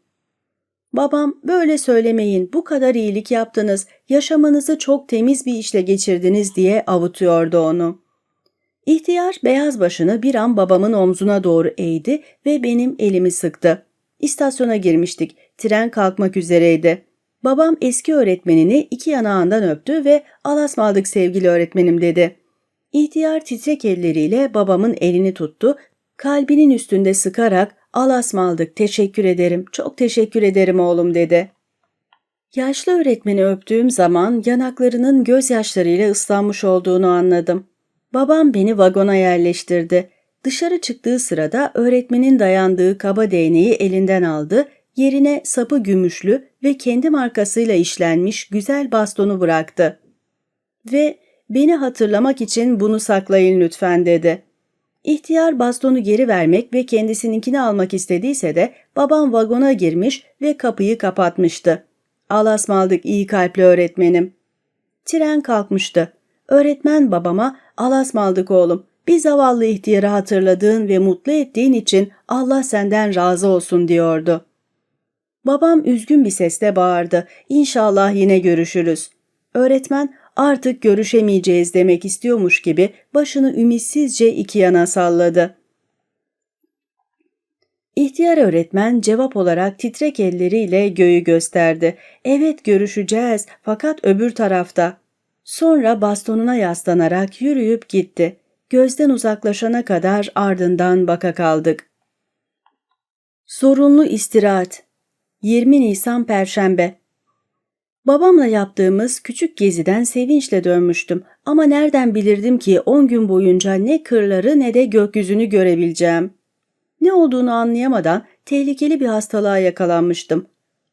Babam böyle söylemeyin bu kadar iyilik yaptınız yaşamanızı çok temiz bir işle geçirdiniz diye avutuyordu onu. İhtiyar beyaz başını bir an babamın omzuna doğru eğdi ve benim elimi sıktı. İstasyona girmiştik. Tren kalkmak üzereydi. Babam eski öğretmenini iki yanağından öptü ve alasmaldık sevgili öğretmenim dedi. İhtiyar titrek elleriyle babamın elini tuttu, kalbinin üstünde sıkarak alasmaldık teşekkür ederim, çok teşekkür ederim oğlum dedi. Yaşlı öğretmeni öptüğüm zaman yanaklarının gözyaşlarıyla ıslanmış olduğunu anladım. Babam beni vagona yerleştirdi. Dışarı çıktığı sırada öğretmenin dayandığı kaba değneği elinden aldı, yerine sapı gümüşlü ve kendi markasıyla işlenmiş güzel bastonu bıraktı. Ve beni hatırlamak için bunu saklayın lütfen dedi. İhtiyar bastonu geri vermek ve kendisininkini almak istediyse de babam vagona girmiş ve kapıyı kapatmıştı. Alasmaldık iyi kalpli öğretmenim. Tren kalkmıştı. Öğretmen babama alasmaldık oğlum Bir zavallı ihtiyarı hatırladığın ve mutlu ettiğin için Allah senden razı olsun diyordu. Babam üzgün bir sesle bağırdı. İnşallah yine görüşürüz. Öğretmen artık görüşemeyeceğiz demek istiyormuş gibi başını ümitsizce iki yana salladı. İhtiyar öğretmen cevap olarak titrek elleriyle göğü gösterdi. Evet görüşeceğiz fakat öbür tarafta. Sonra bastonuna yaslanarak yürüyüp gitti. Gözden uzaklaşana kadar ardından baka kaldık. Zorunlu istirahat 20 Nisan Perşembe Babamla yaptığımız küçük geziden sevinçle dönmüştüm ama nereden bilirdim ki 10 gün boyunca ne kırları ne de gökyüzünü görebileceğim. Ne olduğunu anlayamadan tehlikeli bir hastalığa yakalanmıştım.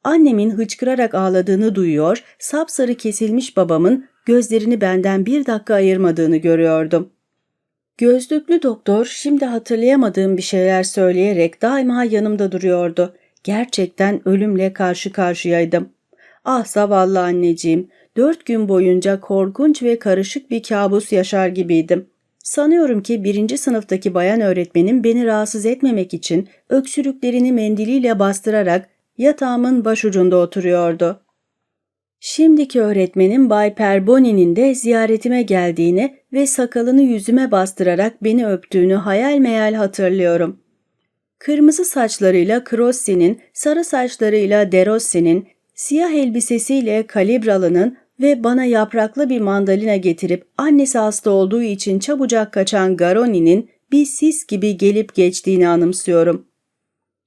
Annemin hıçkırarak ağladığını duyuyor, sapsarı kesilmiş babamın gözlerini benden bir dakika ayırmadığını görüyordum. Gözlüklü doktor şimdi hatırlayamadığım bir şeyler söyleyerek daima yanımda duruyordu. Gerçekten ölümle karşı karşıyaydım. Ah zavallı anneciğim, dört gün boyunca korkunç ve karışık bir kabus yaşar gibiydim. Sanıyorum ki birinci sınıftaki bayan öğretmenim beni rahatsız etmemek için öksürüklerini mendiliyle bastırarak yatağımın başucunda oturuyordu. Şimdiki öğretmenim Bay Perboni'nin de ziyaretime geldiğini ve sakalını yüzüme bastırarak beni öptüğünü hayal meyal hatırlıyorum. Kırmızı saçlarıyla Crossi'nin, sarı saçlarıyla Derossi'nin, siyah elbisesiyle Kalibralı'nın ve bana yapraklı bir mandalina getirip annesi hasta olduğu için çabucak kaçan Garoni'nin bir sis gibi gelip geçtiğini anımsıyorum.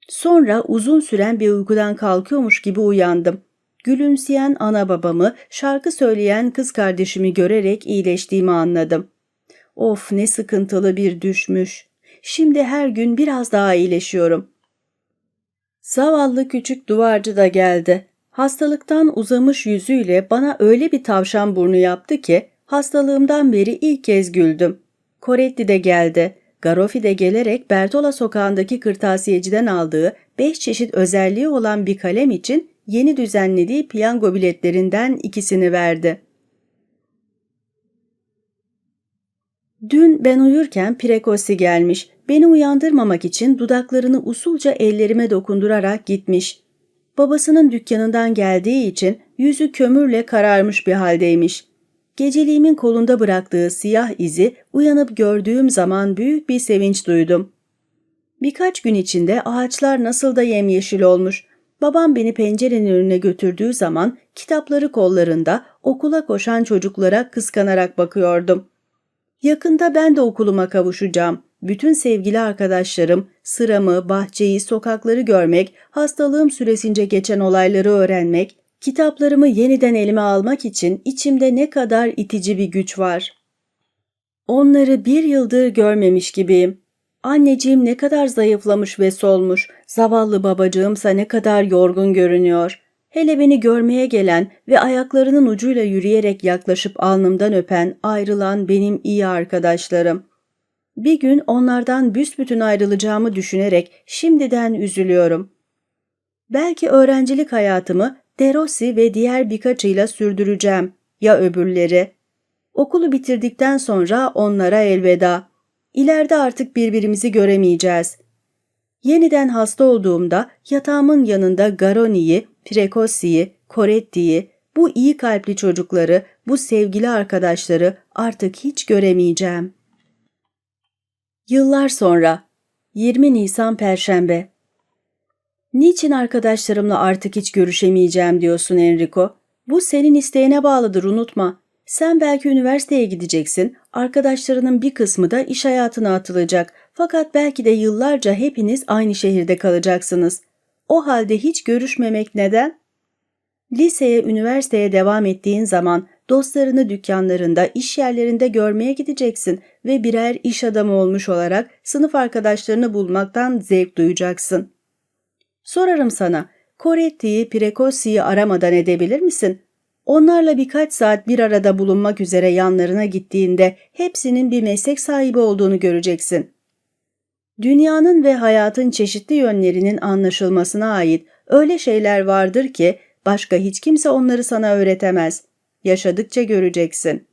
Sonra uzun süren bir uykudan kalkıyormuş gibi uyandım. Gülümseyen ana babamı, şarkı söyleyen kız kardeşimi görerek iyileştiğimi anladım. Of ne sıkıntılı bir düşmüş. Şimdi her gün biraz daha iyileşiyorum. Zavallı küçük duvarcı da geldi. Hastalıktan uzamış yüzüyle bana öyle bir tavşan burnu yaptı ki hastalığımdan beri ilk kez güldüm. Koretti de geldi. Garofi de gelerek Bertola sokağındaki kırtasiyeciden aldığı beş çeşit özelliği olan bir kalem için yeni düzenlediği piyango biletlerinden ikisini verdi. Dün ben uyurken Prekosi gelmiş. Beni uyandırmamak için dudaklarını usulca ellerime dokundurarak gitmiş. Babasının dükkanından geldiği için yüzü kömürle kararmış bir haldeymiş. Geceliğimin kolunda bıraktığı siyah izi uyanıp gördüğüm zaman büyük bir sevinç duydum. Birkaç gün içinde ağaçlar nasıl da yemyeşil olmuş. Babam beni pencerenin önüne götürdüğü zaman kitapları kollarında okula koşan çocuklara kıskanarak bakıyordum. Yakında ben de okuluma kavuşacağım. Bütün sevgili arkadaşlarım, sıramı, bahçeyi, sokakları görmek, hastalığım süresince geçen olayları öğrenmek, kitaplarımı yeniden elime almak için içimde ne kadar itici bir güç var. Onları bir yıldır görmemiş gibiyim. Anneciğim ne kadar zayıflamış ve solmuş, zavallı babacığımsa ne kadar yorgun görünüyor. Hele beni görmeye gelen ve ayaklarının ucuyla yürüyerek yaklaşıp alnımdan öpen, ayrılan benim iyi arkadaşlarım. Bir gün onlardan büsbütün ayrılacağımı düşünerek şimdiden üzülüyorum. Belki öğrencilik hayatımı Derossi ve diğer birkaçıyla sürdüreceğim. Ya öbürleri? Okulu bitirdikten sonra onlara elveda. İleride artık birbirimizi göremeyeceğiz. Yeniden hasta olduğumda yatağımın yanında Garoni'yi, Precossi'yi, Coretti'yi, bu iyi kalpli çocukları, bu sevgili arkadaşları artık hiç göremeyeceğim. Yıllar sonra 20 Nisan Perşembe Niçin arkadaşlarımla artık hiç görüşemeyeceğim diyorsun Enrico? Bu senin isteğine bağlıdır unutma. Sen belki üniversiteye gideceksin, arkadaşlarının bir kısmı da iş hayatına atılacak. Fakat belki de yıllarca hepiniz aynı şehirde kalacaksınız. O halde hiç görüşmemek neden? Liseye, üniversiteye devam ettiğin zaman dostlarını dükkanlarında, iş yerlerinde görmeye gideceksin ve birer iş adamı olmuş olarak sınıf arkadaşlarını bulmaktan zevk duyacaksın. Sorarım sana, Coretti'yi, Precosi'yi aramadan edebilir misin? Onlarla birkaç saat bir arada bulunmak üzere yanlarına gittiğinde hepsinin bir meslek sahibi olduğunu göreceksin. Dünyanın ve hayatın çeşitli yönlerinin anlaşılmasına ait öyle şeyler vardır ki başka hiç kimse onları sana öğretemez. Yaşadıkça göreceksin.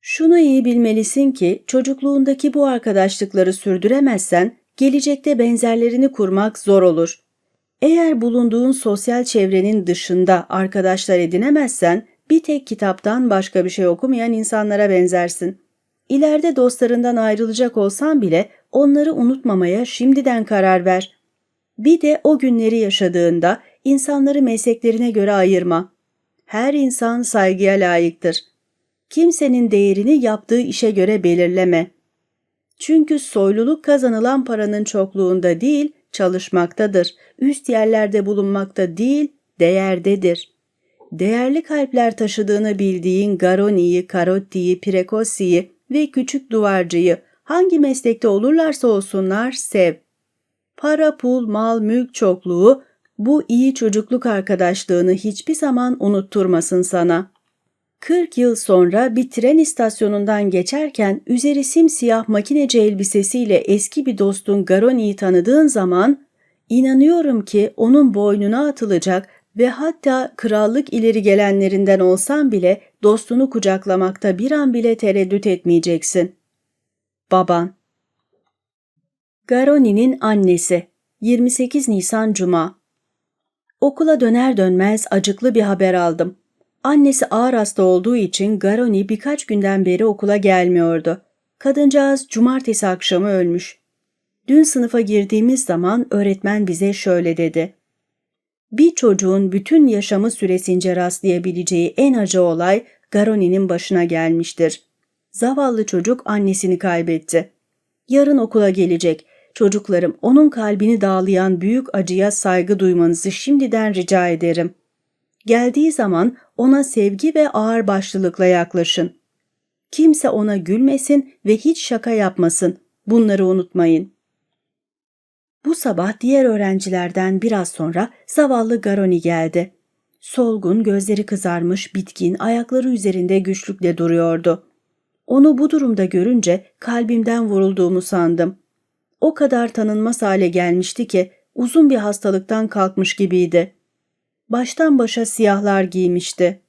Şunu iyi bilmelisin ki çocukluğundaki bu arkadaşlıkları sürdüremezsen gelecekte benzerlerini kurmak zor olur. Eğer bulunduğun sosyal çevrenin dışında arkadaşlar edinemezsen bir tek kitaptan başka bir şey okumayan insanlara benzersin. İleride dostlarından ayrılacak olsan bile onları unutmamaya şimdiden karar ver. Bir de o günleri yaşadığında insanları mesleklerine göre ayırma. Her insan saygıya layıktır. Kimsenin değerini yaptığı işe göre belirleme. Çünkü soyluluk kazanılan paranın çokluğunda değil, çalışmaktadır. Üst yerlerde bulunmakta değil, değerdedir. Değerli kalpler taşıdığını bildiğin Garoni'yi, Carotti'yi, Precosi'yi ve küçük duvarcıyı hangi meslekte olurlarsa olsunlar sev. Para, pul, mal, mülk çokluğu bu iyi çocukluk arkadaşlığını hiçbir zaman unutturmasın sana. 40 yıl sonra bir tren istasyonundan geçerken üzeri simsiyah makineci elbisesiyle eski bir dostun Garoni'yi tanıdığın zaman inanıyorum ki onun boynuna atılacak ve hatta krallık ileri gelenlerinden olsan bile dostunu kucaklamakta bir an bile tereddüt etmeyeceksin. Baban Garoni'nin annesi 28 Nisan Cuma Okula döner dönmez acıklı bir haber aldım. Annesi ağır hasta olduğu için Garoni birkaç günden beri okula gelmiyordu. Kadıncağız cumartesi akşamı ölmüş. Dün sınıfa girdiğimiz zaman öğretmen bize şöyle dedi. Bir çocuğun bütün yaşamı süresince rastlayabileceği en acı olay Garoni'nin başına gelmiştir. Zavallı çocuk annesini kaybetti. Yarın okula gelecek. Çocuklarım onun kalbini dağlayan büyük acıya saygı duymanızı şimdiden rica ederim. Geldiği zaman ona sevgi ve ağırbaşlılıkla yaklaşın. Kimse ona gülmesin ve hiç şaka yapmasın. Bunları unutmayın. Bu sabah diğer öğrencilerden biraz sonra zavallı Garoni geldi. Solgun, gözleri kızarmış, bitkin, ayakları üzerinde güçlükle duruyordu. Onu bu durumda görünce kalbimden vurulduğumu sandım. O kadar tanınmaz hale gelmişti ki uzun bir hastalıktan kalkmış gibiydi. Baştan başa siyahlar giymişti.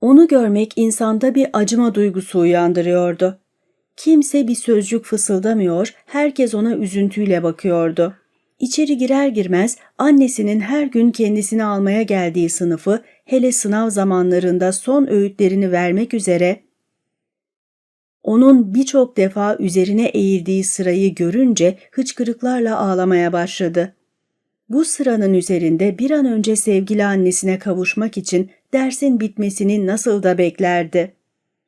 Onu görmek insanda bir acıma duygusu uyandırıyordu. Kimse bir sözcük fısıldamıyor, herkes ona üzüntüyle bakıyordu. İçeri girer girmez annesinin her gün kendisini almaya geldiği sınıfı, hele sınav zamanlarında son öğütlerini vermek üzere onun birçok defa üzerine eğildiği sırayı görünce hıçkırıklarla ağlamaya başladı. Bu sıranın üzerinde bir an önce sevgili annesine kavuşmak için dersin bitmesini nasıl da beklerdi.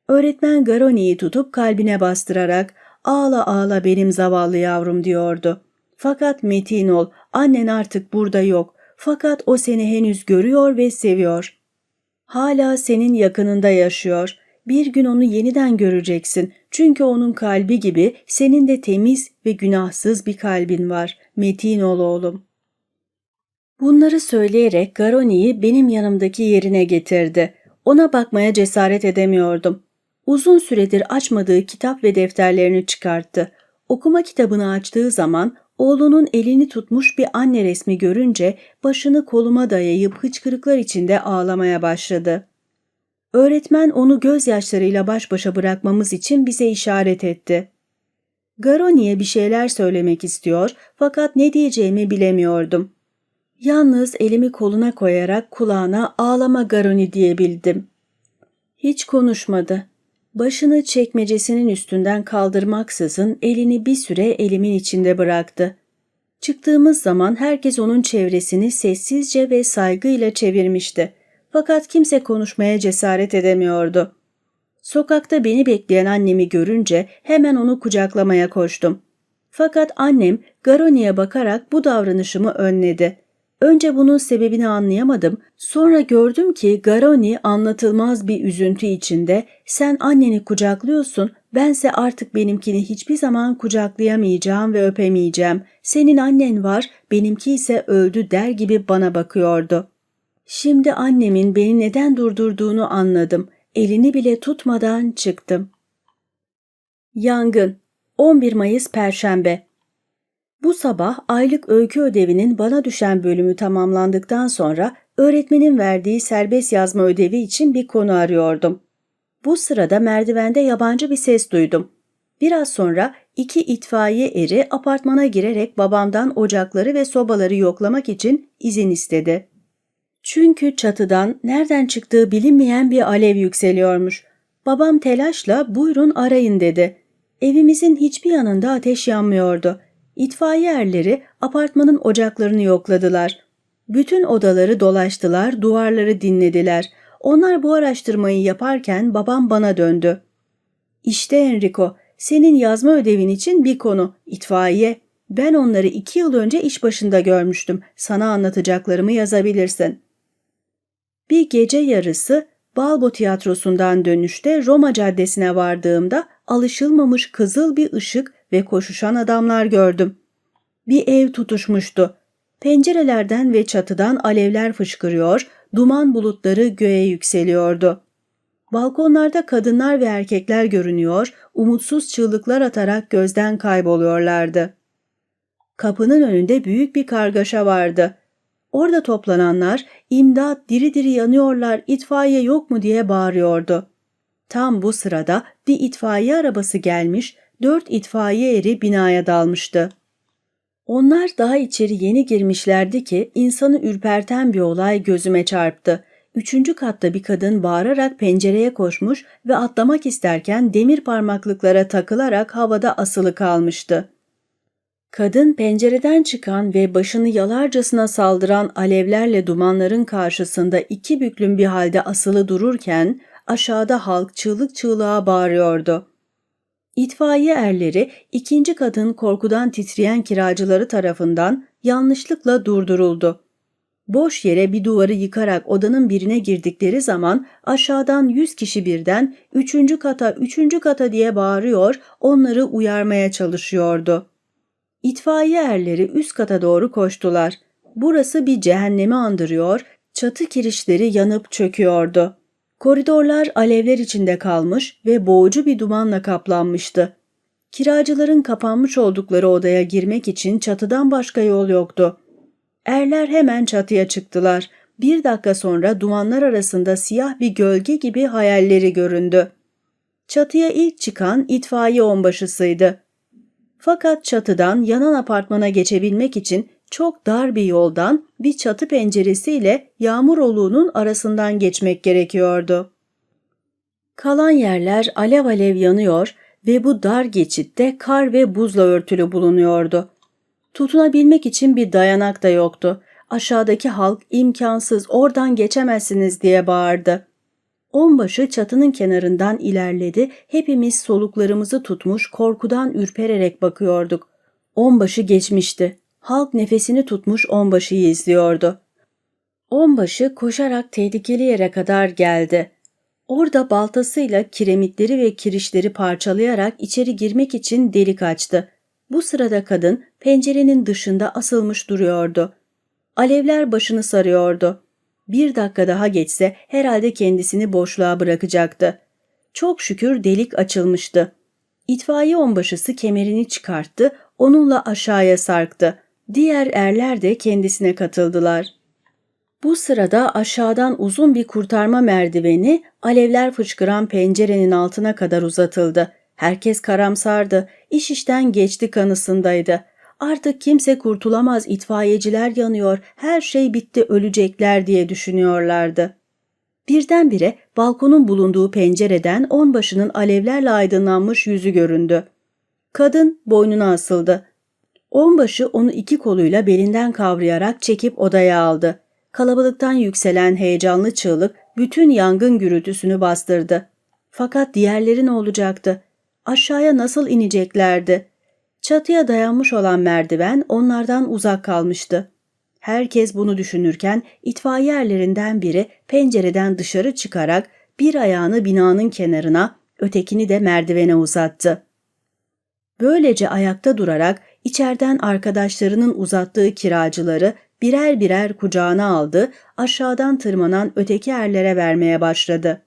Öğretmen Garoni'yi tutup kalbine bastırarak ağla ağla benim zavallı yavrum diyordu. Fakat metin ol, annen artık burada yok. Fakat o seni henüz görüyor ve seviyor. Hala senin yakınında yaşıyor. Bir gün onu yeniden göreceksin. Çünkü onun kalbi gibi senin de temiz ve günahsız bir kalbin var. Metin ol oğlum. Bunları söyleyerek Garoni'yi benim yanımdaki yerine getirdi. Ona bakmaya cesaret edemiyordum. Uzun süredir açmadığı kitap ve defterlerini çıkarttı. Okuma kitabını açtığı zaman oğlunun elini tutmuş bir anne resmi görünce başını koluma dayayıp hıçkırıklar içinde ağlamaya başladı. Öğretmen onu gözyaşlarıyla baş başa bırakmamız için bize işaret etti. Garoni'ye bir şeyler söylemek istiyor fakat ne diyeceğimi bilemiyordum. Yalnız elimi koluna koyarak kulağına ağlama Garoni diyebildim. Hiç konuşmadı. Başını çekmecesinin üstünden kaldırmaksızın elini bir süre elimin içinde bıraktı. Çıktığımız zaman herkes onun çevresini sessizce ve saygıyla çevirmişti. Fakat kimse konuşmaya cesaret edemiyordu. Sokakta beni bekleyen annemi görünce hemen onu kucaklamaya koştum. Fakat annem Garoni'ye bakarak bu davranışımı önledi. Önce bunun sebebini anlayamadım. Sonra gördüm ki Garoni anlatılmaz bir üzüntü içinde sen anneni kucaklıyorsun bense artık benimkini hiçbir zaman kucaklayamayacağım ve öpemeyeceğim. Senin annen var benimki ise öldü der gibi bana bakıyordu. Şimdi annemin beni neden durdurduğunu anladım. Elini bile tutmadan çıktım. Yangın 11 Mayıs Perşembe bu sabah aylık öykü ödevinin bana düşen bölümü tamamlandıktan sonra öğretmenin verdiği serbest yazma ödevi için bir konu arıyordum. Bu sırada merdivende yabancı bir ses duydum. Biraz sonra iki itfaiye eri apartmana girerek babamdan ocakları ve sobaları yoklamak için izin istedi. Çünkü çatıdan nereden çıktığı bilinmeyen bir alev yükseliyormuş. Babam telaşla buyurun arayın dedi. Evimizin hiçbir yanında ateş yanmıyordu. İtfaiye erleri apartmanın ocaklarını yokladılar. Bütün odaları dolaştılar, duvarları dinlediler. Onlar bu araştırmayı yaparken babam bana döndü. İşte Enrico, senin yazma ödevin için bir konu, itfaiye. Ben onları iki yıl önce iş başında görmüştüm. Sana anlatacaklarımı yazabilirsin. Bir gece yarısı Balbo tiyatrosundan dönüşte Roma caddesine vardığımda alışılmamış kızıl bir ışık ve koşuşan adamlar gördüm. Bir ev tutuşmuştu. Pencerelerden ve çatıdan alevler fışkırıyor, duman bulutları göğe yükseliyordu. Balkonlarda kadınlar ve erkekler görünüyor, umutsuz çığlıklar atarak gözden kayboluyorlardı. Kapının önünde büyük bir kargaşa vardı. Orada toplananlar imdat diri diri yanıyorlar itfaiye yok mu diye bağırıyordu. Tam bu sırada bir itfaiye arabası gelmiş, dört itfaiye eri binaya dalmıştı. Onlar daha içeri yeni girmişlerdi ki insanı ürperten bir olay gözüme çarptı. Üçüncü katta bir kadın bağırarak pencereye koşmuş ve atlamak isterken demir parmaklıklara takılarak havada asılı kalmıştı. Kadın pencereden çıkan ve başını yalarcasına saldıran alevlerle dumanların karşısında iki büklüm bir halde asılı dururken aşağıda halk çığlık çığlığa bağırıyordu. İtfaiye erleri ikinci kadın korkudan titreyen kiracıları tarafından yanlışlıkla durduruldu. Boş yere bir duvarı yıkarak odanın birine girdikleri zaman aşağıdan yüz kişi birden üçüncü kata üçüncü kata diye bağırıyor onları uyarmaya çalışıyordu. İtfaiye erleri üst kata doğru koştular. Burası bir cehennemi andırıyor, çatı kirişleri yanıp çöküyordu. Koridorlar alevler içinde kalmış ve boğucu bir dumanla kaplanmıştı. Kiracıların kapanmış oldukları odaya girmek için çatıdan başka yol yoktu. Erler hemen çatıya çıktılar. Bir dakika sonra dumanlar arasında siyah bir gölge gibi hayalleri göründü. Çatıya ilk çıkan itfaiye onbaşısıydı. Fakat çatıdan yanan apartmana geçebilmek için çok dar bir yoldan bir çatı penceresiyle yağmur oluğunun arasından geçmek gerekiyordu. Kalan yerler alev alev yanıyor ve bu dar geçitte kar ve buzla örtülü bulunuyordu. Tutunabilmek için bir dayanak da yoktu. Aşağıdaki halk imkansız oradan geçemezsiniz diye bağırdı. Onbaşı çatının kenarından ilerledi, hepimiz soluklarımızı tutmuş korkudan ürpererek bakıyorduk. Onbaşı geçmişti. Halk nefesini tutmuş onbaşıyı izliyordu. Onbaşı koşarak tehlikeli yere kadar geldi. Orada baltasıyla kiremitleri ve kirişleri parçalayarak içeri girmek için delik açtı. Bu sırada kadın pencerenin dışında asılmış duruyordu. Alevler başını sarıyordu. Bir dakika daha geçse herhalde kendisini boşluğa bırakacaktı. Çok şükür delik açılmıştı. İtfaiye onbaşısı kemerini çıkarttı, onunla aşağıya sarktı. Diğer erler de kendisine katıldılar. Bu sırada aşağıdan uzun bir kurtarma merdiveni alevler fışkıran pencerenin altına kadar uzatıldı. Herkes karamsardı, iş işten geçti kanısındaydı. Artık kimse kurtulamaz, itfaiyeciler yanıyor, her şey bitti, ölecekler diye düşünüyorlardı. Birdenbire balkonun bulunduğu pencereden onbaşının alevlerle aydınlanmış yüzü göründü. Kadın boynuna asıldı. Onbaşı onu iki koluyla belinden kavrayarak çekip odaya aldı. Kalabalıktan yükselen heyecanlı çığlık bütün yangın gürültüsünü bastırdı. Fakat diğerleri ne olacaktı? Aşağıya nasıl ineceklerdi? Çatıya dayanmış olan merdiven onlardan uzak kalmıştı. Herkes bunu düşünürken itfaiye erlerinden biri pencereden dışarı çıkarak bir ayağını binanın kenarına, ötekini de merdivene uzattı. Böylece ayakta durarak içeriden arkadaşlarının uzattığı kiracıları birer birer kucağına aldı, aşağıdan tırmanan öteki erlere vermeye başladı.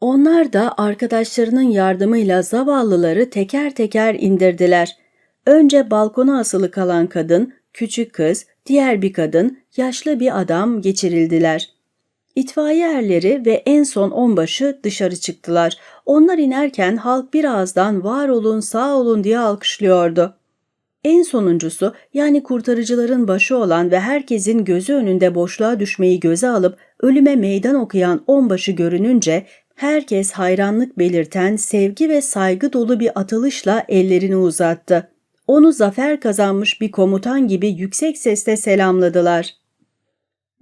Onlar da arkadaşlarının yardımıyla zavallıları teker teker indirdiler. Önce balkona asılı kalan kadın, küçük kız, diğer bir kadın, yaşlı bir adam geçirildiler. İtfaiye erleri ve en son onbaşı dışarı çıktılar. Onlar inerken halk bir ağızdan var olun sağ olun diye alkışlıyordu. En sonuncusu yani kurtarıcıların başı olan ve herkesin gözü önünde boşluğa düşmeyi göze alıp ölüme meydan okuyan onbaşı görününce herkes hayranlık belirten sevgi ve saygı dolu bir atılışla ellerini uzattı. Onu zafer kazanmış bir komutan gibi yüksek sesle selamladılar.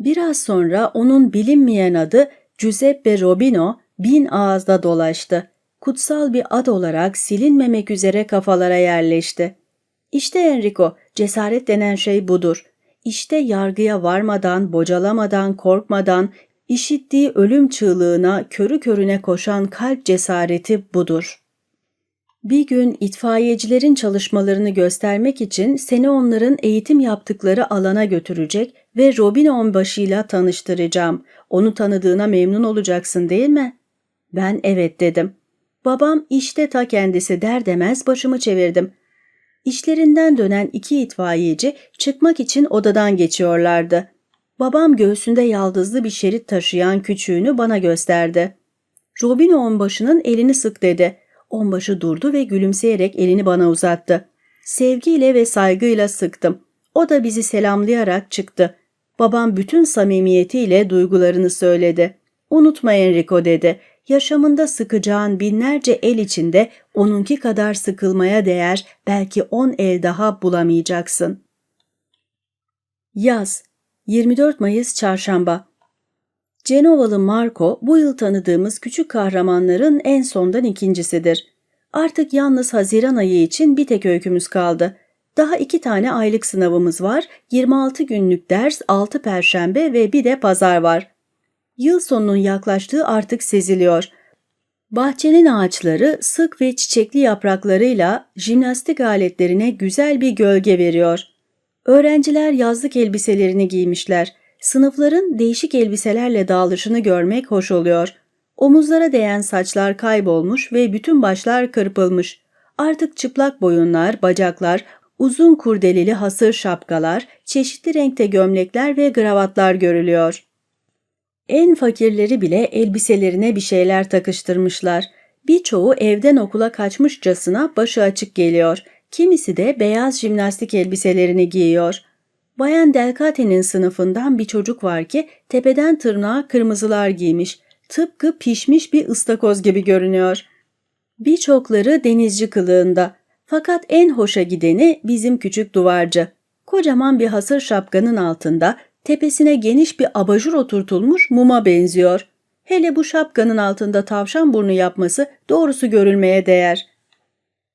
Biraz sonra onun bilinmeyen adı Giuseppe Robino bin ağızda dolaştı. Kutsal bir ad olarak silinmemek üzere kafalara yerleşti. İşte Enrico, cesaret denen şey budur. İşte yargıya varmadan, bocalamadan, korkmadan, işittiği ölüm çığlığına körü körüne koşan kalp cesareti budur. Bir gün itfaiyecilerin çalışmalarını göstermek için seni onların eğitim yaptıkları alana götürecek ve Robin onbaşıyla tanıştıracağım. Onu tanıdığına memnun olacaksın değil mi? Ben evet dedim. Babam işte ta kendisi der demez başımı çevirdim. İşlerinden dönen iki itfaiyeci çıkmak için odadan geçiyorlardı. Babam göğsünde yaldızlı bir şerit taşıyan küçüğünü bana gösterdi. Robin onbaşının elini sık dedi. Onbaşı durdu ve gülümseyerek elini bana uzattı. Sevgiyle ve saygıyla sıktım. O da bizi selamlayarak çıktı. Babam bütün samimiyetiyle duygularını söyledi. Unutma Enrico dedi. Yaşamında sıkacağın binlerce el içinde onunki kadar sıkılmaya değer belki on el daha bulamayacaksın. Yaz 24 Mayıs Çarşamba Cenovalı Marco bu yıl tanıdığımız küçük kahramanların en sondan ikincisidir. Artık yalnız Haziran ayı için bir tek öykümüz kaldı. Daha iki tane aylık sınavımız var, 26 günlük ders, 6 perşembe ve bir de pazar var. Yıl sonunun yaklaştığı artık seziliyor. Bahçenin ağaçları sık ve çiçekli yapraklarıyla jimnastik aletlerine güzel bir gölge veriyor. Öğrenciler yazlık elbiselerini giymişler. Sınıfların değişik elbiselerle dağılışını görmek hoş oluyor. Omuzlara değen saçlar kaybolmuş ve bütün başlar kırpılmış. Artık çıplak boyunlar, bacaklar, uzun kurdeleli hasır şapkalar, çeşitli renkte gömlekler ve gravatlar görülüyor. En fakirleri bile elbiselerine bir şeyler takıştırmışlar. Birçoğu evden okula kaçmışçasına başı açık geliyor. Kimisi de beyaz jimnastik elbiselerini giyiyor. Bayan Delcate'nin sınıfından bir çocuk var ki tepeden tırnağa kırmızılar giymiş. Tıpkı pişmiş bir ıstakoz gibi görünüyor. Birçokları denizci kılığında. Fakat en hoşa gideni bizim küçük duvarcı. Kocaman bir hasır şapkanın altında tepesine geniş bir abajur oturtulmuş muma benziyor. Hele bu şapkanın altında tavşan burnu yapması doğrusu görülmeye değer.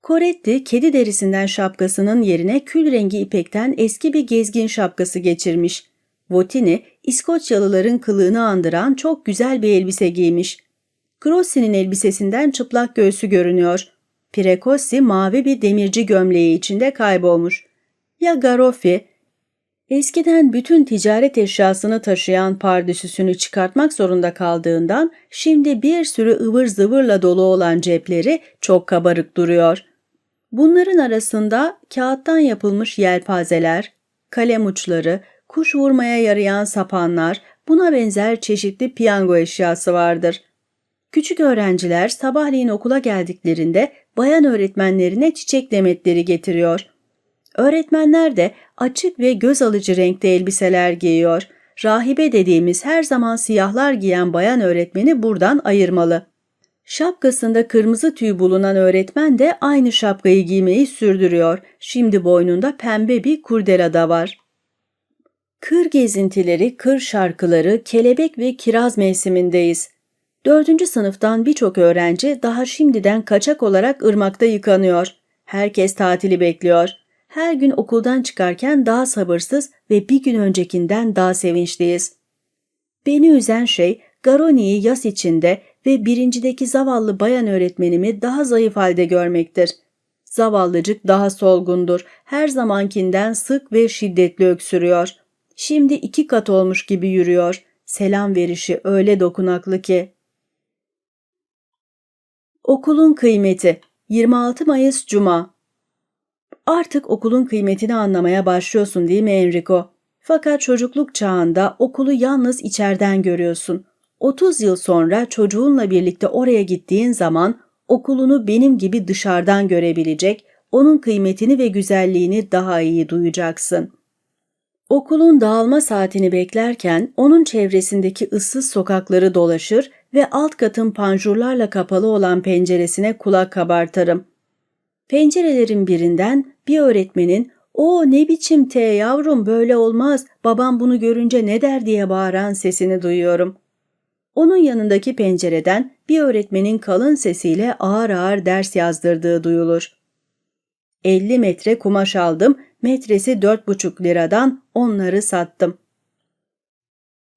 Coretti kedi derisinden şapkasının yerine kül rengi ipekten eski bir gezgin şapkası geçirmiş. Votini, İskoçyalıların kılığını andıran çok güzel bir elbise giymiş. Crossi'nin elbisesinden çıplak göğsü görünüyor. Precossi mavi bir demirci gömleği içinde kaybolmuş. Ya Garoffi, eskiden bütün ticaret eşyasını taşıyan pardüsüsünü çıkartmak zorunda kaldığından şimdi bir sürü ıvır zıvırla dolu olan cepleri çok kabarık duruyor. Bunların arasında kağıttan yapılmış yelpazeler, kalem uçları, kuş vurmaya yarayan sapanlar, buna benzer çeşitli piyango eşyası vardır. Küçük öğrenciler sabahleyin okula geldiklerinde bayan öğretmenlerine çiçek demetleri getiriyor. Öğretmenler de açık ve göz alıcı renkte elbiseler giyiyor. Rahibe dediğimiz her zaman siyahlar giyen bayan öğretmeni buradan ayırmalı. Şapkasında kırmızı tüy bulunan öğretmen de aynı şapkayı giymeyi sürdürüyor. Şimdi boynunda pembe bir kurdela da var. Kır gezintileri, kır şarkıları, kelebek ve kiraz mevsimindeyiz. Dördüncü sınıftan birçok öğrenci daha şimdiden kaçak olarak ırmakta yıkanıyor. Herkes tatili bekliyor. Her gün okuldan çıkarken daha sabırsız ve bir gün öncekinden daha sevinçliyiz. Beni üzen şey Garoni'yi yaz içinde ve birincideki zavallı bayan öğretmenimi daha zayıf halde görmektir. Zavallıcık daha solgundur. Her zamankinden sık ve şiddetli öksürüyor. Şimdi iki kat olmuş gibi yürüyor. Selam verişi öyle dokunaklı ki. Okulun kıymeti 26 Mayıs Cuma Artık okulun kıymetini anlamaya başlıyorsun değil mi Enrico? Fakat çocukluk çağında okulu yalnız içeriden görüyorsun. 30 yıl sonra çocuğunla birlikte oraya gittiğin zaman okulunu benim gibi dışarıdan görebilecek, onun kıymetini ve güzelliğini daha iyi duyacaksın. Okulun dağılma saatini beklerken onun çevresindeki ıssız sokakları dolaşır ve alt katın panjurlarla kapalı olan penceresine kulak kabartarım. Pencerelerin birinden bir öğretmenin ''O ne biçim T yavrum böyle olmaz, babam bunu görünce ne der?'' diye bağıran sesini duyuyorum. Onun yanındaki pencereden bir öğretmenin kalın sesiyle ağır ağır ders yazdırdığı duyulur. 50 metre kumaş aldım, metresi 4,5 liradan onları sattım.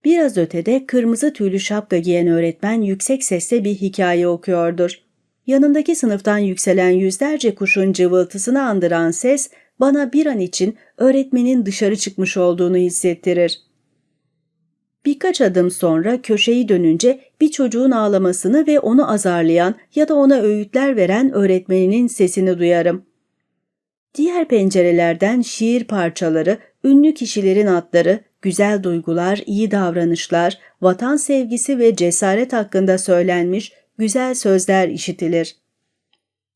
Biraz ötede kırmızı tüylü şapka giyen öğretmen yüksek sesle bir hikaye okuyordur. Yanındaki sınıftan yükselen yüzlerce kuşun cıvıltısını andıran ses bana bir an için öğretmenin dışarı çıkmış olduğunu hissettirir. Birkaç adım sonra köşeyi dönünce bir çocuğun ağlamasını ve onu azarlayan ya da ona öğütler veren öğretmeninin sesini duyarım. Diğer pencerelerden şiir parçaları, ünlü kişilerin adları, güzel duygular, iyi davranışlar, vatan sevgisi ve cesaret hakkında söylenmiş güzel sözler işitilir.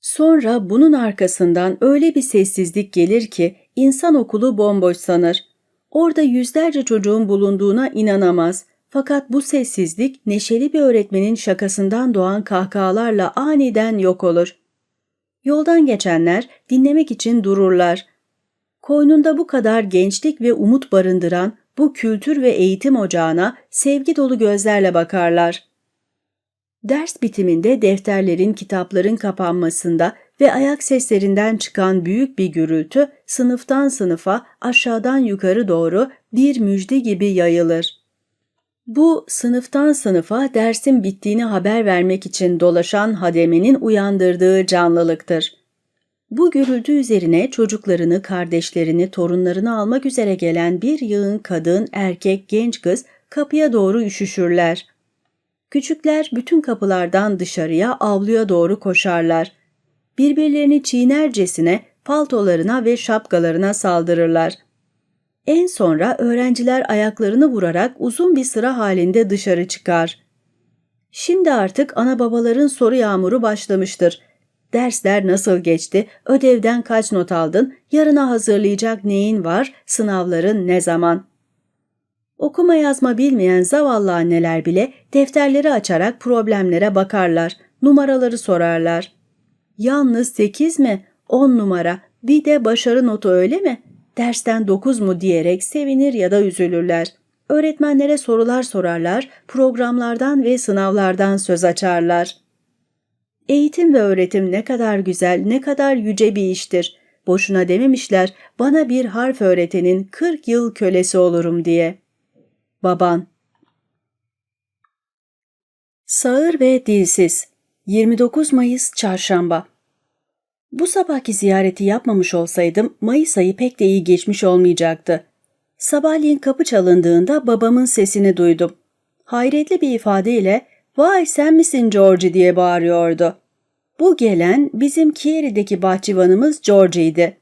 Sonra bunun arkasından öyle bir sessizlik gelir ki insan okulu bomboş sanır. Orada yüzlerce çocuğun bulunduğuna inanamaz. Fakat bu sessizlik neşeli bir öğretmenin şakasından doğan kahkahalarla aniden yok olur. Yoldan geçenler dinlemek için dururlar. Koynunda bu kadar gençlik ve umut barındıran bu kültür ve eğitim ocağına sevgi dolu gözlerle bakarlar. Ders bitiminde defterlerin, kitapların kapanmasında ve ayak seslerinden çıkan büyük bir gürültü sınıftan sınıfa, aşağıdan yukarı doğru bir müjde gibi yayılır. Bu sınıftan sınıfa dersin bittiğini haber vermek için dolaşan hademenin uyandırdığı canlılıktır. Bu gürültü üzerine çocuklarını, kardeşlerini, torunlarını almak üzere gelen bir yığın kadın, erkek, genç kız kapıya doğru üşüşürler. Küçükler bütün kapılardan dışarıya avluya doğru koşarlar. Birbirlerini çiğnercesine paltolarına ve şapkalarına saldırırlar. En sonra öğrenciler ayaklarını vurarak uzun bir sıra halinde dışarı çıkar. Şimdi artık ana babaların soru yağmuru başlamıştır. Dersler nasıl geçti, ödevden kaç not aldın, yarına hazırlayacak neyin var, sınavların ne zaman? Okuma yazma bilmeyen zavallı anneler bile defterleri açarak problemlere bakarlar, numaraları sorarlar. Yalnız sekiz mi, on numara, bir de başarı notu öyle mi? Dersten dokuz mu diyerek sevinir ya da üzülürler. Öğretmenlere sorular sorarlar, programlardan ve sınavlardan söz açarlar. Eğitim ve öğretim ne kadar güzel, ne kadar yüce bir iştir. Boşuna dememişler, bana bir harf öğretenin 40 yıl kölesi olurum diye. Baban Sağır ve Dilsiz 29 Mayıs Çarşamba Bu sabahki ziyareti yapmamış olsaydım Mayıs ayı pek de iyi geçmiş olmayacaktı. Sabahleyin kapı çalındığında babamın sesini duydum. Hayretli bir ifadeyle ''Vay sen misin George?'' diye bağırıyordu. Bu gelen bizim Kieri'deki bahçıvanımız George'ydi.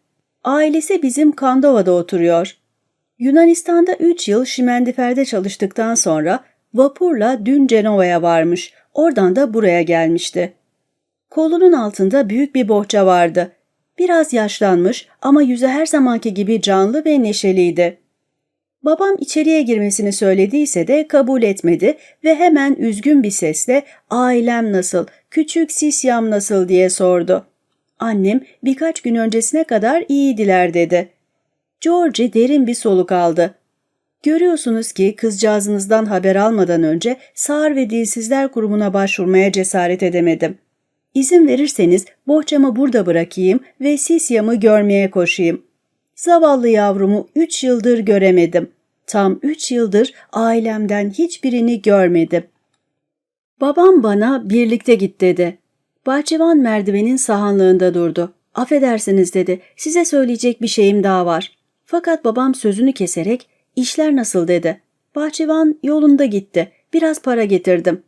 Ailesi bizim Kandova'da oturuyor. Yunanistan'da 3 yıl Şimendifer'de çalıştıktan sonra vapurla dün Cenova'ya varmış, oradan da buraya gelmişti. Kolunun altında büyük bir bohça vardı. Biraz yaşlanmış ama yüzü her zamanki gibi canlı ve neşeliydi. Babam içeriye girmesini söylediyse de kabul etmedi ve hemen üzgün bir sesle ailem nasıl, küçük Sisyam nasıl diye sordu. Annem birkaç gün öncesine kadar iyiydiler dedi. George derin bir soluk aldı. Görüyorsunuz ki kızcağızınızdan haber almadan önce Sağır ve Dilsizler Kurumu'na başvurmaya cesaret edemedim. İzin verirseniz bohçamı burada bırakayım ve Sisyam'ı görmeye koşayım. Zavallı yavrumu üç yıldır göremedim. Tam üç yıldır ailemden hiçbirini görmedim. Babam bana birlikte git dedi. Bahçıvan merdivenin sahanlığında durdu. Affedersiniz dedi. Size söyleyecek bir şeyim daha var. Fakat babam sözünü keserek işler nasıl dedi. Bahçıvan yolunda gitti. Biraz para getirdim.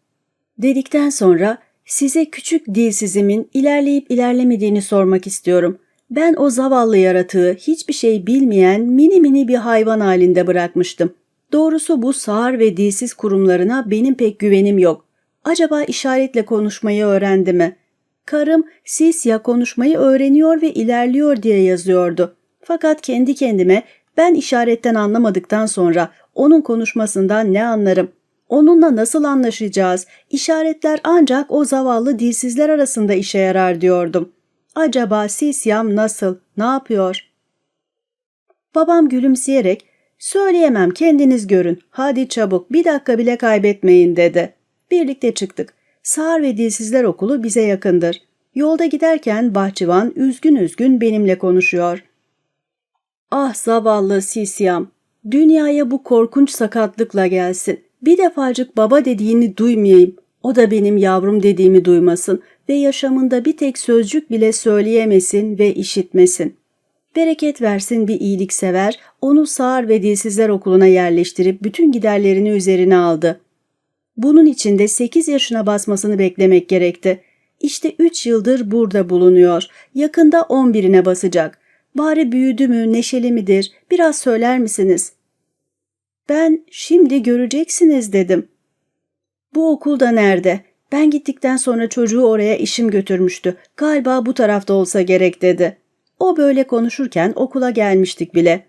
Dedikten sonra size küçük dilsizimin ilerleyip ilerlemediğini sormak istiyorum. Ben o zavallı yaratığı hiçbir şey bilmeyen mini mini bir hayvan halinde bırakmıştım. Doğrusu bu sağır ve dilsiz kurumlarına benim pek güvenim yok. Acaba işaretle konuşmayı öğrendi mi? Karım Sisya konuşmayı öğreniyor ve ilerliyor diye yazıyordu. Fakat kendi kendime ben işaretten anlamadıktan sonra onun konuşmasından ne anlarım? Onunla nasıl anlaşacağız? İşaretler ancak o zavallı dilsizler arasında işe yarar diyordum. Acaba Sisyam nasıl, ne yapıyor? Babam gülümseyerek, söyleyemem kendiniz görün, hadi çabuk bir dakika bile kaybetmeyin dedi. Birlikte çıktık. Sağır ve dilsizler okulu bize yakındır. Yolda giderken bahçıvan üzgün üzgün benimle konuşuyor. Ah zavallı Sisyam, dünyaya bu korkunç sakatlıkla gelsin. Bir defacık baba dediğini duymayayım. O da benim yavrum dediğimi duymasın ve yaşamında bir tek sözcük bile söyleyemesin ve işitmesin. Bereket versin bir iyiliksever, onu sağır ve dilsizler okuluna yerleştirip bütün giderlerini üzerine aldı. Bunun için de 8 yaşına basmasını beklemek gerekti. İşte 3 yıldır burada bulunuyor. Yakında 11'ine basacak. Bari büyüdü mü, neşeli midir? Biraz söyler misiniz? Ben şimdi göreceksiniz dedim. Bu okulda nerede? Ben gittikten sonra çocuğu oraya işim götürmüştü. Galiba bu tarafta olsa gerek dedi. O böyle konuşurken okula gelmiştik bile.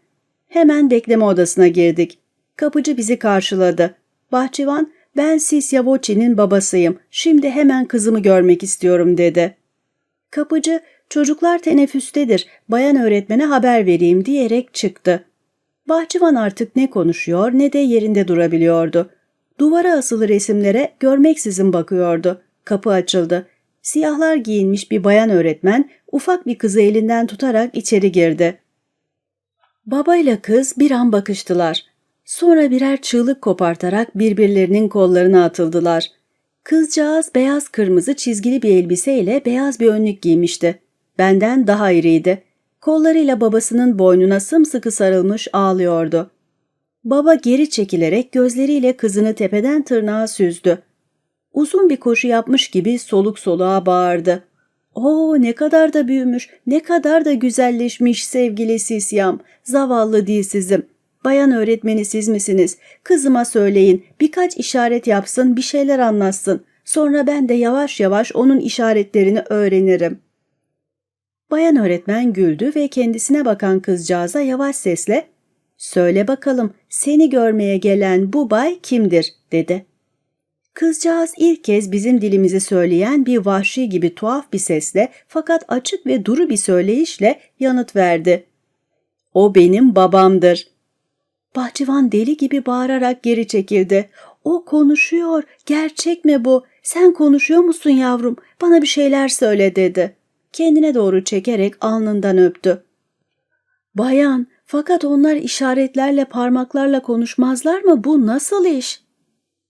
Hemen bekleme odasına girdik. Kapıcı bizi karşıladı. Bahçıvan, ben Sisya Voçi'nin babasıyım. Şimdi hemen kızımı görmek istiyorum dedi. Kapıcı, çocuklar teneffüstedir. Bayan öğretmene haber vereyim diyerek çıktı. Bahçıvan artık ne konuşuyor ne de yerinde durabiliyordu. Duvara asılı resimlere görmeksizin bakıyordu. Kapı açıldı. Siyahlar giyinmiş bir bayan öğretmen ufak bir kızı elinden tutarak içeri girdi. Babayla kız bir an bakıştılar. Sonra birer çığlık kopartarak birbirlerinin kollarına atıldılar. Kızcağız beyaz kırmızı çizgili bir elbiseyle beyaz bir önlük giymişti. Benden daha iriydi. Kollarıyla babasının boynuna sımsıkı sarılmış ağlıyordu. Baba geri çekilerek gözleriyle kızını tepeden tırnağa süzdü. Uzun bir koşu yapmış gibi soluk soluğa bağırdı. Oo ne kadar da büyümüş, ne kadar da güzelleşmiş sevgili Sisyam, zavallı dilsizim. Bayan öğretmeni siz misiniz? Kızıma söyleyin, birkaç işaret yapsın, bir şeyler anlatsın. Sonra ben de yavaş yavaş onun işaretlerini öğrenirim. Bayan öğretmen güldü ve kendisine bakan kızcağıza yavaş sesle ''Söyle bakalım, seni görmeye gelen bu bay kimdir?'' dedi. Kızcağız ilk kez bizim dilimizi söyleyen bir vahşi gibi tuhaf bir sesle fakat açık ve duru bir söyleyişle yanıt verdi. O benim babamdır. Bahçıvan deli gibi bağırarak geri çekildi. O konuşuyor. Gerçek mi bu? Sen konuşuyor musun yavrum? Bana bir şeyler söyle dedi. Kendine doğru çekerek alnından öptü. Bayan, fakat onlar işaretlerle parmaklarla konuşmazlar mı? Bu nasıl iş?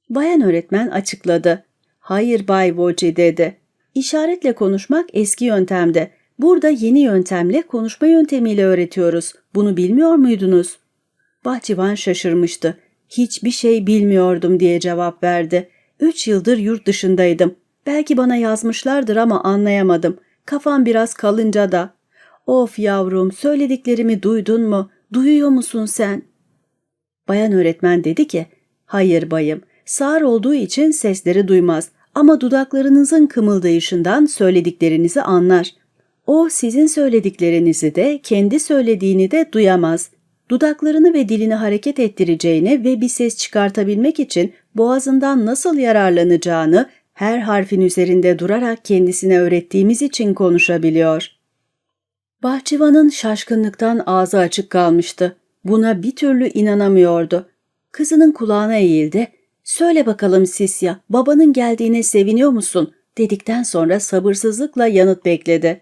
Bayan öğretmen açıkladı. Hayır Bay Voci dedi. İşaretle konuşmak eski yöntemde. Burada yeni yöntemle konuşma yöntemiyle öğretiyoruz. Bunu bilmiyor muydunuz? Bahçıvan şaşırmıştı. Hiçbir şey bilmiyordum diye cevap verdi. Üç yıldır yurt dışındaydım. Belki bana yazmışlardır ama anlayamadım. Kafam biraz kalınca da. Of yavrum söylediklerimi duydun mu? Duyuyor musun sen? Bayan öğretmen dedi ki, hayır bayım, sağır olduğu için sesleri duymaz ama dudaklarınızın kımıldayışından söylediklerinizi anlar. O sizin söylediklerinizi de kendi söylediğini de duyamaz. Dudaklarını ve dilini hareket ettireceğini ve bir ses çıkartabilmek için boğazından nasıl yararlanacağını her harfin üzerinde durarak kendisine öğrettiğimiz için konuşabiliyor. Bahçıvanın şaşkınlıktan ağzı açık kalmıştı. Buna bir türlü inanamıyordu. Kızının kulağına eğildi. Söyle bakalım Sisya, babanın geldiğine seviniyor musun? dedikten sonra sabırsızlıkla yanıt bekledi.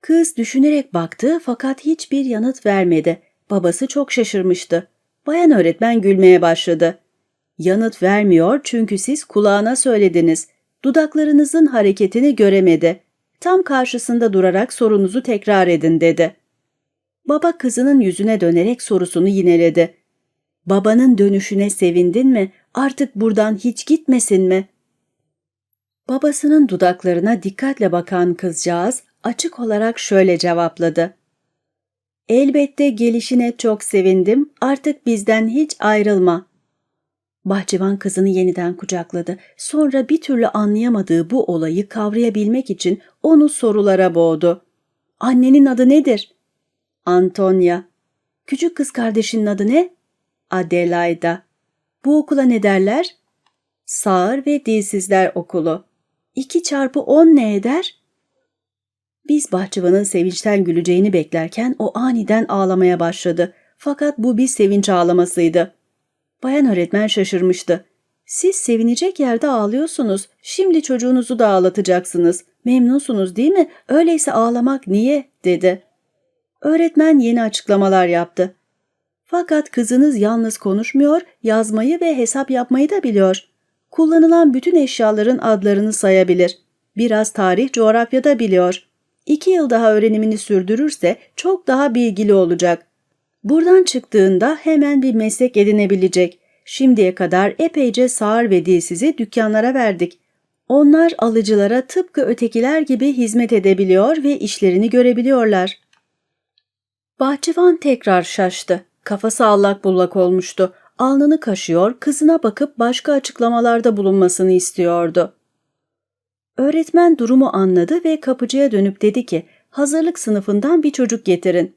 Kız düşünerek baktı fakat hiçbir yanıt vermedi. Babası çok şaşırmıştı. Bayan öğretmen gülmeye başladı. Yanıt vermiyor çünkü siz kulağına söylediniz. Dudaklarınızın hareketini göremedi. Tam karşısında durarak sorunuzu tekrar edin dedi. Baba kızının yüzüne dönerek sorusunu yineledi. Babanın dönüşüne sevindin mi? Artık buradan hiç gitmesin mi? Babasının dudaklarına dikkatle bakan kızcağız açık olarak şöyle cevapladı. Elbette gelişine çok sevindim, artık bizden hiç ayrılma. Bahçıvan kızını yeniden kucakladı. Sonra bir türlü anlayamadığı bu olayı kavrayabilmek için onu sorulara boğdu. Annenin adı nedir? Antonia. Küçük kız kardeşinin adı ne? Adelaida. Bu okula ne derler? Sağır ve Dilsizler Okulu. 2 çarpı 10 ne eder? Biz bahçıvanın sevinçten güleceğini beklerken o aniden ağlamaya başladı. Fakat bu bir sevinç ağlamasıydı. Bayan öğretmen şaşırmıştı. Siz sevinecek yerde ağlıyorsunuz. Şimdi çocuğunuzu da ağlatacaksınız. Memnunsunuz değil mi? Öyleyse ağlamak niye? dedi. Öğretmen yeni açıklamalar yaptı. Fakat kızınız yalnız konuşmuyor, yazmayı ve hesap yapmayı da biliyor. Kullanılan bütün eşyaların adlarını sayabilir. Biraz tarih, coğrafya da biliyor. İki yıl daha öğrenimini sürdürürse çok daha bilgili olacak. Buradan çıktığında hemen bir meslek edinebilecek. Şimdiye kadar epeyce sağır ve dilsizi dükkanlara verdik. Onlar alıcılara tıpkı ötekiler gibi hizmet edebiliyor ve işlerini görebiliyorlar. Bahçıvan tekrar şaştı. Kafası allak bullak olmuştu. Alnını kaşıyor, kızına bakıp başka açıklamalarda bulunmasını istiyordu. Öğretmen durumu anladı ve kapıcıya dönüp dedi ki, hazırlık sınıfından bir çocuk getirin.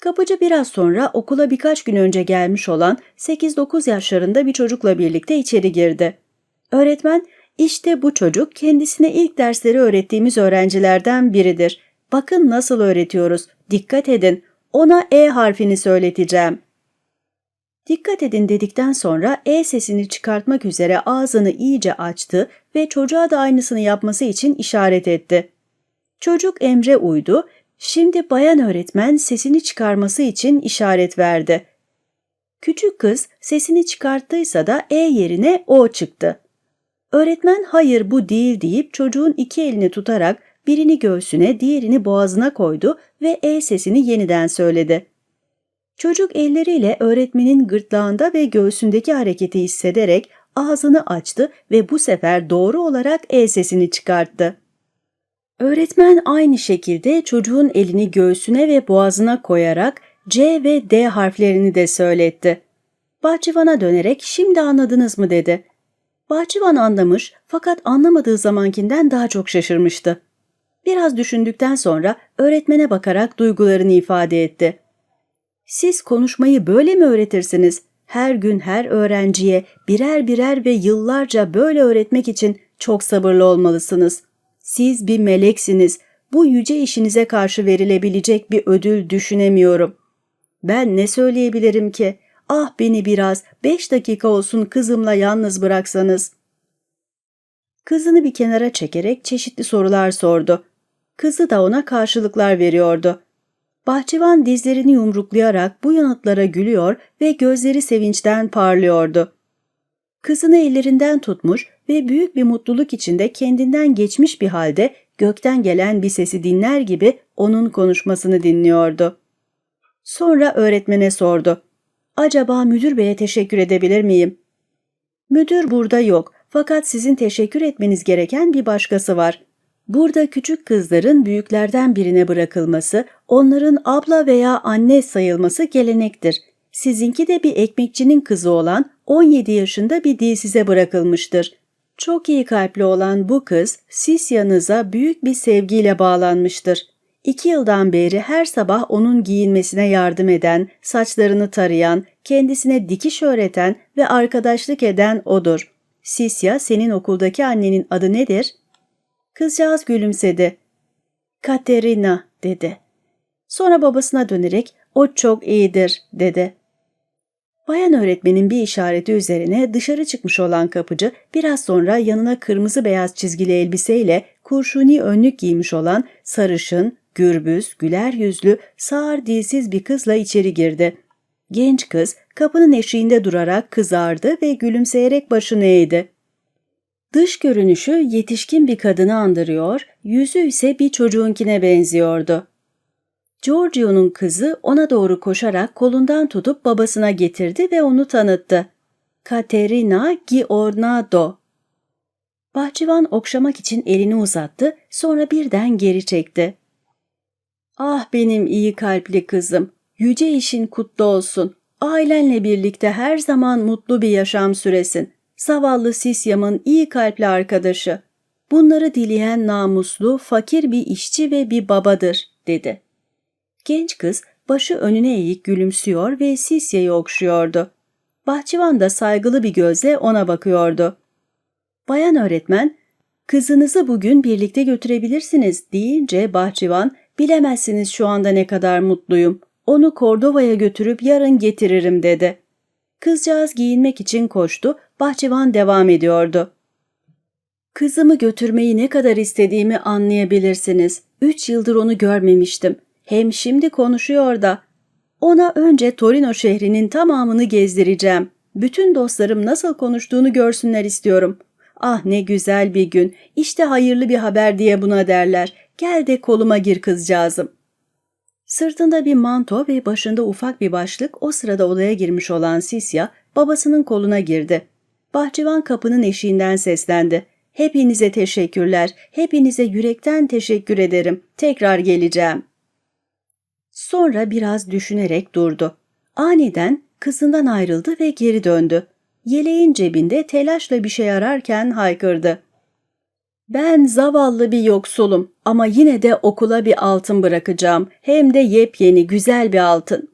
Kapıcı biraz sonra okula birkaç gün önce gelmiş olan 8-9 yaşlarında bir çocukla birlikte içeri girdi. Öğretmen, işte bu çocuk kendisine ilk dersleri öğrettiğimiz öğrencilerden biridir. Bakın nasıl öğretiyoruz, dikkat edin, ona E harfini söyleteceğim. Dikkat edin dedikten sonra E sesini çıkartmak üzere ağzını iyice açtı ve çocuğa da aynısını yapması için işaret etti. Çocuk emre uydu, şimdi bayan öğretmen sesini çıkarması için işaret verdi. Küçük kız sesini çıkarttıysa da E yerine O çıktı. Öğretmen hayır bu değil deyip çocuğun iki elini tutarak birini göğsüne diğerini boğazına koydu ve E sesini yeniden söyledi. Çocuk elleriyle öğretmenin gırtlağında ve göğsündeki hareketi hissederek ağzını açtı ve bu sefer doğru olarak E sesini çıkarttı. Öğretmen aynı şekilde çocuğun elini göğsüne ve boğazına koyarak C ve D harflerini de söyletti. Bahçıvana dönerek şimdi anladınız mı dedi. Bahçıvan anlamış fakat anlamadığı zamankinden daha çok şaşırmıştı. Biraz düşündükten sonra öğretmene bakarak duygularını ifade etti. Siz konuşmayı böyle mi öğretirsiniz? Her gün her öğrenciye birer birer ve yıllarca böyle öğretmek için çok sabırlı olmalısınız. Siz bir meleksiniz. Bu yüce işinize karşı verilebilecek bir ödül düşünemiyorum. Ben ne söyleyebilirim ki? Ah beni biraz beş dakika olsun kızımla yalnız bıraksanız. Kızını bir kenara çekerek çeşitli sorular sordu. Kızı da ona karşılıklar veriyordu. Bahçıvan dizlerini yumruklayarak bu yanıtlara gülüyor ve gözleri sevinçten parlıyordu. Kızını ellerinden tutmuş ve büyük bir mutluluk içinde kendinden geçmiş bir halde gökten gelen bir sesi dinler gibi onun konuşmasını dinliyordu. Sonra öğretmene sordu. Acaba müdür beye teşekkür edebilir miyim? Müdür burada yok fakat sizin teşekkür etmeniz gereken bir başkası var. Burada küçük kızların büyüklerden birine bırakılması, onların abla veya anne sayılması gelenektir. Sizinki de bir ekmekçinin kızı olan 17 yaşında bir dilsize bırakılmıştır. Çok iyi kalpli olan bu kız Sisya'nıza büyük bir sevgiyle bağlanmıştır. İki yıldan beri her sabah onun giyinmesine yardım eden, saçlarını tarayan, kendisine dikiş öğreten ve arkadaşlık eden odur. Sisya senin okuldaki annenin adı nedir? Kızcağız gülümsedi. Katerina dedi. Sonra babasına dönerek o çok iyidir dedi. Bayan öğretmenin bir işareti üzerine dışarı çıkmış olan kapıcı biraz sonra yanına kırmızı beyaz çizgili elbiseyle kurşuni önlük giymiş olan sarışın, gürbüz, güler yüzlü, sağır dilsiz bir kızla içeri girdi. Genç kız kapının eşiğinde durarak kızardı ve gülümseyerek başını eğdi. Dış görünüşü yetişkin bir kadını andırıyor, yüzü ise bir çocuğunkine benziyordu. Giorgio'nun kızı ona doğru koşarak kolundan tutup babasına getirdi ve onu tanıttı. Caterina Giornado. Bahçıvan okşamak için elini uzattı, sonra birden geri çekti. Ah benim iyi kalpli kızım, yüce işin kutlu olsun. Ailenle birlikte her zaman mutlu bir yaşam süresin. Zavallı Sisyam'ın iyi kalpli arkadaşı. Bunları dileyen namuslu, fakir bir işçi ve bir babadır, dedi. Genç kız başı önüne eğik gülümsüyor ve Sisya'yı okşuyordu. Bahçıvan da saygılı bir gözle ona bakıyordu. Bayan öğretmen, kızınızı bugün birlikte götürebilirsiniz deyince bahçıvan, bilemezsiniz şu anda ne kadar mutluyum. Onu Kordova'ya götürüp yarın getiririm dedi. Kızcağız giyinmek için koştu, bahçıvan devam ediyordu. Kızımı götürmeyi ne kadar istediğimi anlayabilirsiniz. Üç yıldır onu görmemiştim. Hem şimdi konuşuyor da. Ona önce Torino şehrinin tamamını gezdireceğim. Bütün dostlarım nasıl konuştuğunu görsünler istiyorum. Ah ne güzel bir gün. İşte hayırlı bir haber diye buna derler. Gel de koluma gir kızcağızım. Sırtında bir manto ve başında ufak bir başlık o sırada odaya girmiş olan Sisya babasının koluna girdi. Bahçıvan kapının eşiğinden seslendi. Hepinize teşekkürler, hepinize yürekten teşekkür ederim. Tekrar geleceğim. Sonra biraz düşünerek durdu. Aniden kızından ayrıldı ve geri döndü. Yeleğin cebinde telaşla bir şey ararken haykırdı. Ben zavallı bir yoksulum ama yine de okula bir altın bırakacağım. Hem de yepyeni güzel bir altın.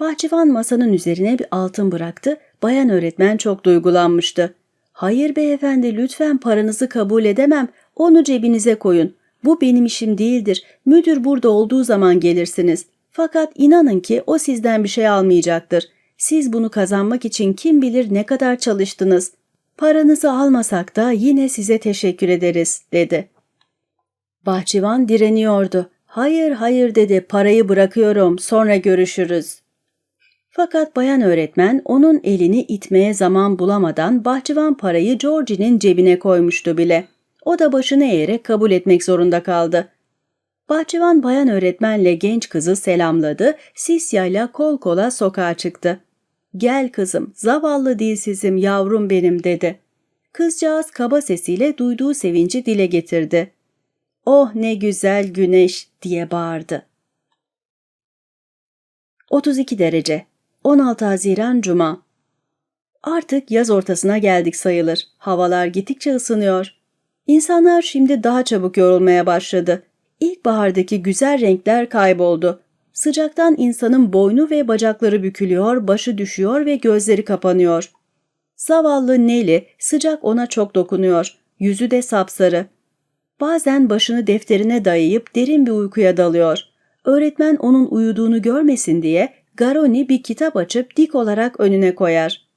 Bahçıvan masanın üzerine bir altın bıraktı. Bayan öğretmen çok duygulanmıştı. Hayır beyefendi lütfen paranızı kabul edemem. Onu cebinize koyun. Bu benim işim değildir. Müdür burada olduğu zaman gelirsiniz. Fakat inanın ki o sizden bir şey almayacaktır. Siz bunu kazanmak için kim bilir ne kadar çalıştınız. Paranızı almasak da yine size teşekkür ederiz, dedi. Bahçıvan direniyordu. Hayır hayır dedi, parayı bırakıyorum, sonra görüşürüz. Fakat bayan öğretmen onun elini itmeye zaman bulamadan bahçıvan parayı Georgie'nin cebine koymuştu bile. O da başını eğerek kabul etmek zorunda kaldı. Bahçıvan bayan öğretmenle genç kızı selamladı, Sisya'yla kol kola sokağa çıktı. Gel kızım, zavallı dilsizim yavrum benim dedi. Kızcağız kaba sesiyle duyduğu sevinci dile getirdi. Oh ne güzel güneş diye bağırdı. 32 derece 16 Haziran Cuma Artık yaz ortasına geldik sayılır. Havalar gittikçe ısınıyor. İnsanlar şimdi daha çabuk yorulmaya başladı. İlkbahardaki güzel renkler kayboldu. Sıcaktan insanın boynu ve bacakları bükülüyor, başı düşüyor ve gözleri kapanıyor. Zavallı Neli sıcak ona çok dokunuyor. Yüzü de sapsarı. Bazen başını defterine dayayıp derin bir uykuya dalıyor. Öğretmen onun uyuduğunu görmesin diye Garoni bir kitap açıp dik olarak önüne koyar.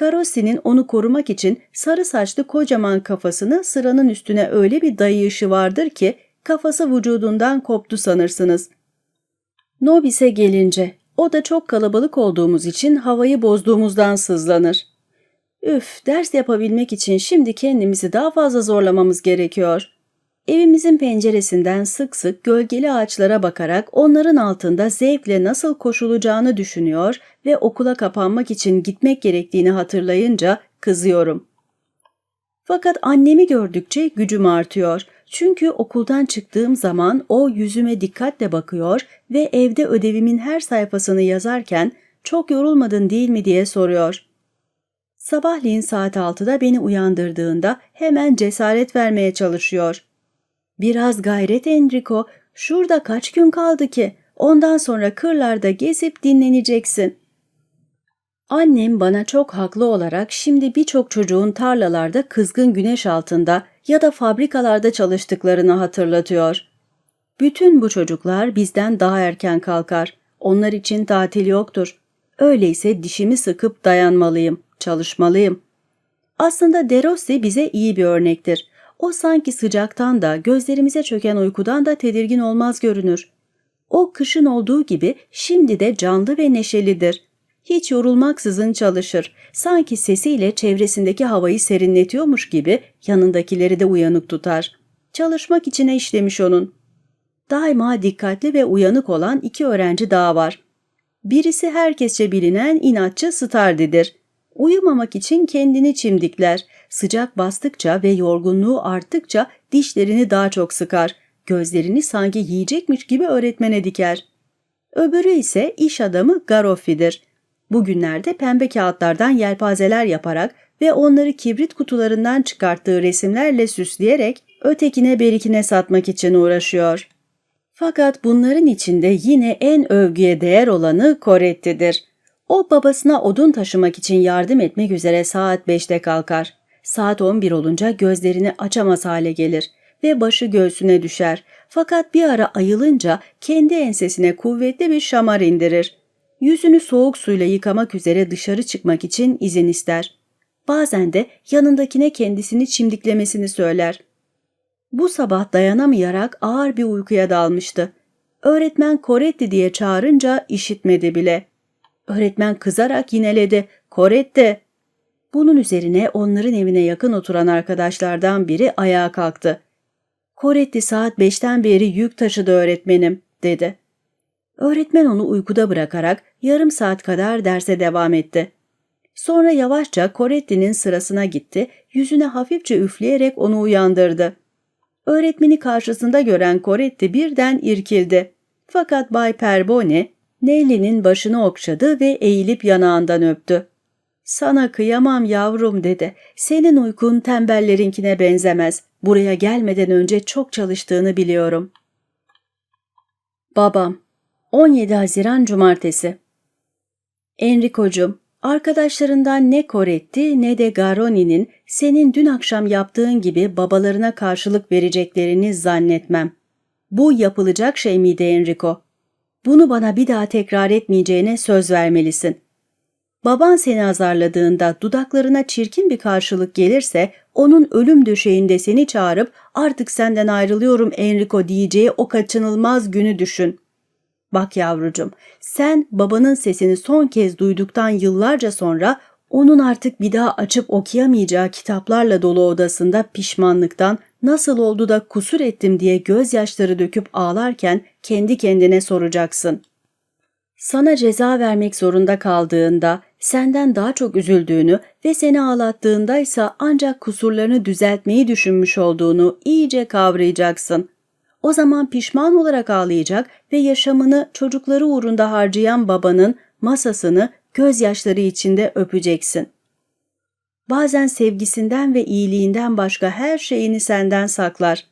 Karosi'nin onu korumak için sarı saçlı kocaman kafasını sıranın üstüne öyle bir dayayışı vardır ki kafası vücudundan koptu sanırsınız. Nobis'e gelince o da çok kalabalık olduğumuz için havayı bozduğumuzdan sızlanır. Üf, ders yapabilmek için şimdi kendimizi daha fazla zorlamamız gerekiyor. Evimizin penceresinden sık sık gölgeli ağaçlara bakarak onların altında zevkle nasıl koşulacağını düşünüyor ve okula kapanmak için gitmek gerektiğini hatırlayınca kızıyorum. Fakat annemi gördükçe gücüm artıyor. Çünkü okuldan çıktığım zaman o yüzüme dikkatle bakıyor ve evde ödevimin her sayfasını yazarken çok yorulmadın değil mi diye soruyor. Sabahleyin saat 6'da beni uyandırdığında hemen cesaret vermeye çalışıyor. Biraz gayret Enrico, şurada kaç gün kaldı ki? Ondan sonra kırlarda gezip dinleneceksin. Annem bana çok haklı olarak şimdi birçok çocuğun tarlalarda kızgın güneş altında ya da fabrikalarda çalıştıklarını hatırlatıyor. Bütün bu çocuklar bizden daha erken kalkar. Onlar için tatil yoktur. Öyleyse dişimi sıkıp dayanmalıyım, çalışmalıyım. Aslında Derossi bize iyi bir örnektir. O sanki sıcaktan da, gözlerimize çöken uykudan da tedirgin olmaz görünür. O kışın olduğu gibi şimdi de canlı ve neşelidir. Hiç yorulmaksızın çalışır. Sanki sesiyle çevresindeki havayı serinletiyormuş gibi yanındakileri de uyanık tutar. Çalışmak içine işlemiş onun. Daima dikkatli ve uyanık olan iki öğrenci daha var. Birisi herkesçe bilinen inatçı Stardi'dir. Uyumamak için kendini çimdikler. sıcak bastıkça ve yorgunluğu arttıkça dişlerini daha çok sıkar. Gözlerini sanki yiyecekmiş gibi öğretmene diker. Öbürü ise iş adamı Garoffi'dir. Bugünlerde pembe kağıtlardan yelpazeler yaparak ve onları kibrit kutularından çıkarttığı resimlerle süsleyerek ötekine berikine satmak için uğraşıyor. Fakat bunların içinde yine en övgüye değer olanı Coretti'dir. O babasına odun taşımak için yardım etmek üzere saat 5'te kalkar. Saat 11 olunca gözlerini açamaz hale gelir ve başı göğsüne düşer. Fakat bir ara ayılınca kendi ensesine kuvvetli bir şamar indirir. Yüzünü soğuk suyla yıkamak üzere dışarı çıkmak için izin ister. Bazen de yanındakine kendisini çimdiklemesini söyler. Bu sabah dayanamayarak ağır bir uykuya dalmıştı. Öğretmen Coretti diye çağırınca işitmedi bile. Öğretmen kızarak yineledi. Coretti! Bunun üzerine onların evine yakın oturan arkadaşlardan biri ayağa kalktı. Coretti saat beşten beri yük taşıdı öğretmenim, dedi. Öğretmen onu uykuda bırakarak yarım saat kadar derse devam etti. Sonra yavaşça Coretti'nin sırasına gitti, yüzüne hafifçe üfleyerek onu uyandırdı. Öğretmeni karşısında gören Coretti birden irkildi. Fakat Bay Perbone, Nelly'nin başını okşadı ve eğilip yanağından öptü. ''Sana kıyamam yavrum'' dedi. ''Senin uykun tembellerinkine benzemez. Buraya gelmeden önce çok çalıştığını biliyorum.'' Babam 17 Haziran Cumartesi Enrico'cum, arkadaşlarından ne Coretti ne de Garoni'nin senin dün akşam yaptığın gibi babalarına karşılık vereceklerini zannetmem. Bu yapılacak şey miydi Enrico? Bunu bana bir daha tekrar etmeyeceğine söz vermelisin. Baban seni azarladığında dudaklarına çirkin bir karşılık gelirse onun ölüm döşeğinde seni çağırıp artık senden ayrılıyorum Enrico diyeceği o kaçınılmaz günü düşün. Bak yavrucum, sen babanın sesini son kez duyduktan yıllarca sonra onun artık bir daha açıp okuyamayacağı kitaplarla dolu odasında pişmanlıktan nasıl oldu da kusur ettim diye gözyaşları döküp ağlarken kendi kendine soracaksın. Sana ceza vermek zorunda kaldığında, senden daha çok üzüldüğünü ve seni ağlattığında ise ancak kusurlarını düzeltmeyi düşünmüş olduğunu iyice kavrayacaksın. O zaman pişman olarak ağlayacak ve yaşamını çocukları uğrunda harcayan babanın masasını gözyaşları içinde öpeceksin. Bazen sevgisinden ve iyiliğinden başka her şeyini senden saklar.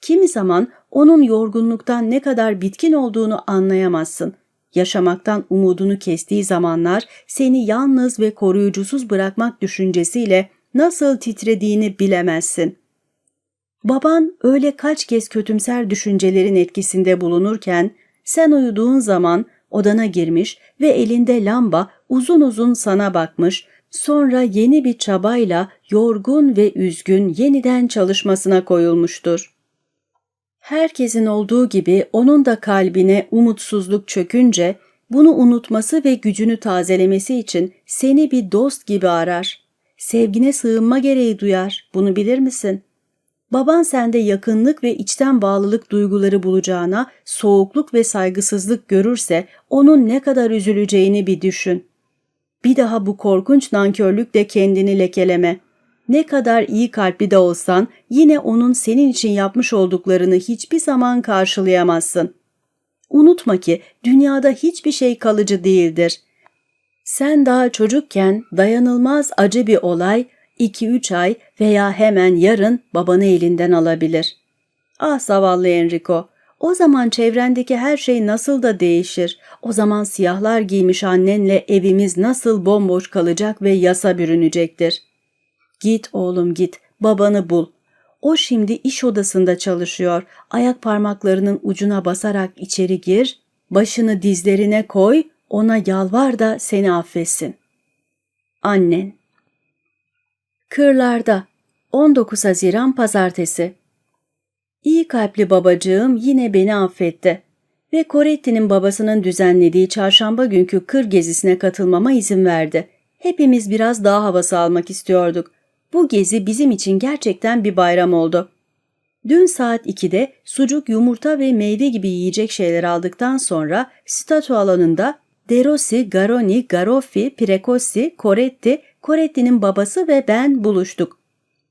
Kimi zaman onun yorgunluktan ne kadar bitkin olduğunu anlayamazsın. Yaşamaktan umudunu kestiği zamanlar seni yalnız ve koruyucusuz bırakmak düşüncesiyle nasıl titrediğini bilemezsin. Baban öyle kaç kez kötümser düşüncelerin etkisinde bulunurken sen uyuduğun zaman odana girmiş ve elinde lamba uzun uzun sana bakmış, sonra yeni bir çabayla yorgun ve üzgün yeniden çalışmasına koyulmuştur. Herkesin olduğu gibi onun da kalbine umutsuzluk çökünce bunu unutması ve gücünü tazelemesi için seni bir dost gibi arar. Sevgine sığınma gereği duyar. Bunu bilir misin? Baban sende yakınlık ve içten bağlılık duyguları bulacağına soğukluk ve saygısızlık görürse onun ne kadar üzüleceğini bir düşün. Bir daha bu korkunç nankörlükle kendini lekeleme. Ne kadar iyi kalpli de olsan yine onun senin için yapmış olduklarını hiçbir zaman karşılayamazsın. Unutma ki dünyada hiçbir şey kalıcı değildir. Sen daha çocukken dayanılmaz acı bir olay 2-3 ay veya hemen yarın babanı elinden alabilir. Ah zavallı Enrico, o zaman çevrendeki her şey nasıl da değişir. O zaman siyahlar giymiş annenle evimiz nasıl bomboş kalacak ve yasa bürünecektir. Git oğlum git, babanı bul. O şimdi iş odasında çalışıyor. Ayak parmaklarının ucuna basarak içeri gir, başını dizlerine koy, ona yalvar da seni affetsin. Annen Kırlarda 19 Haziran Pazartesi İyi kalpli babacığım yine beni affetti ve Coretti'nin babasının düzenlediği çarşamba günkü kır gezisine katılmama izin verdi. Hepimiz biraz daha havası almak istiyorduk. Bu gezi bizim için gerçekten bir bayram oldu. Dün saat 2'de sucuk, yumurta ve meyve gibi yiyecek şeyler aldıktan sonra statü alanında Derossi, Garoni, Garoffi, Precossi, Coretti, Coretti'nin babası ve ben buluştuk.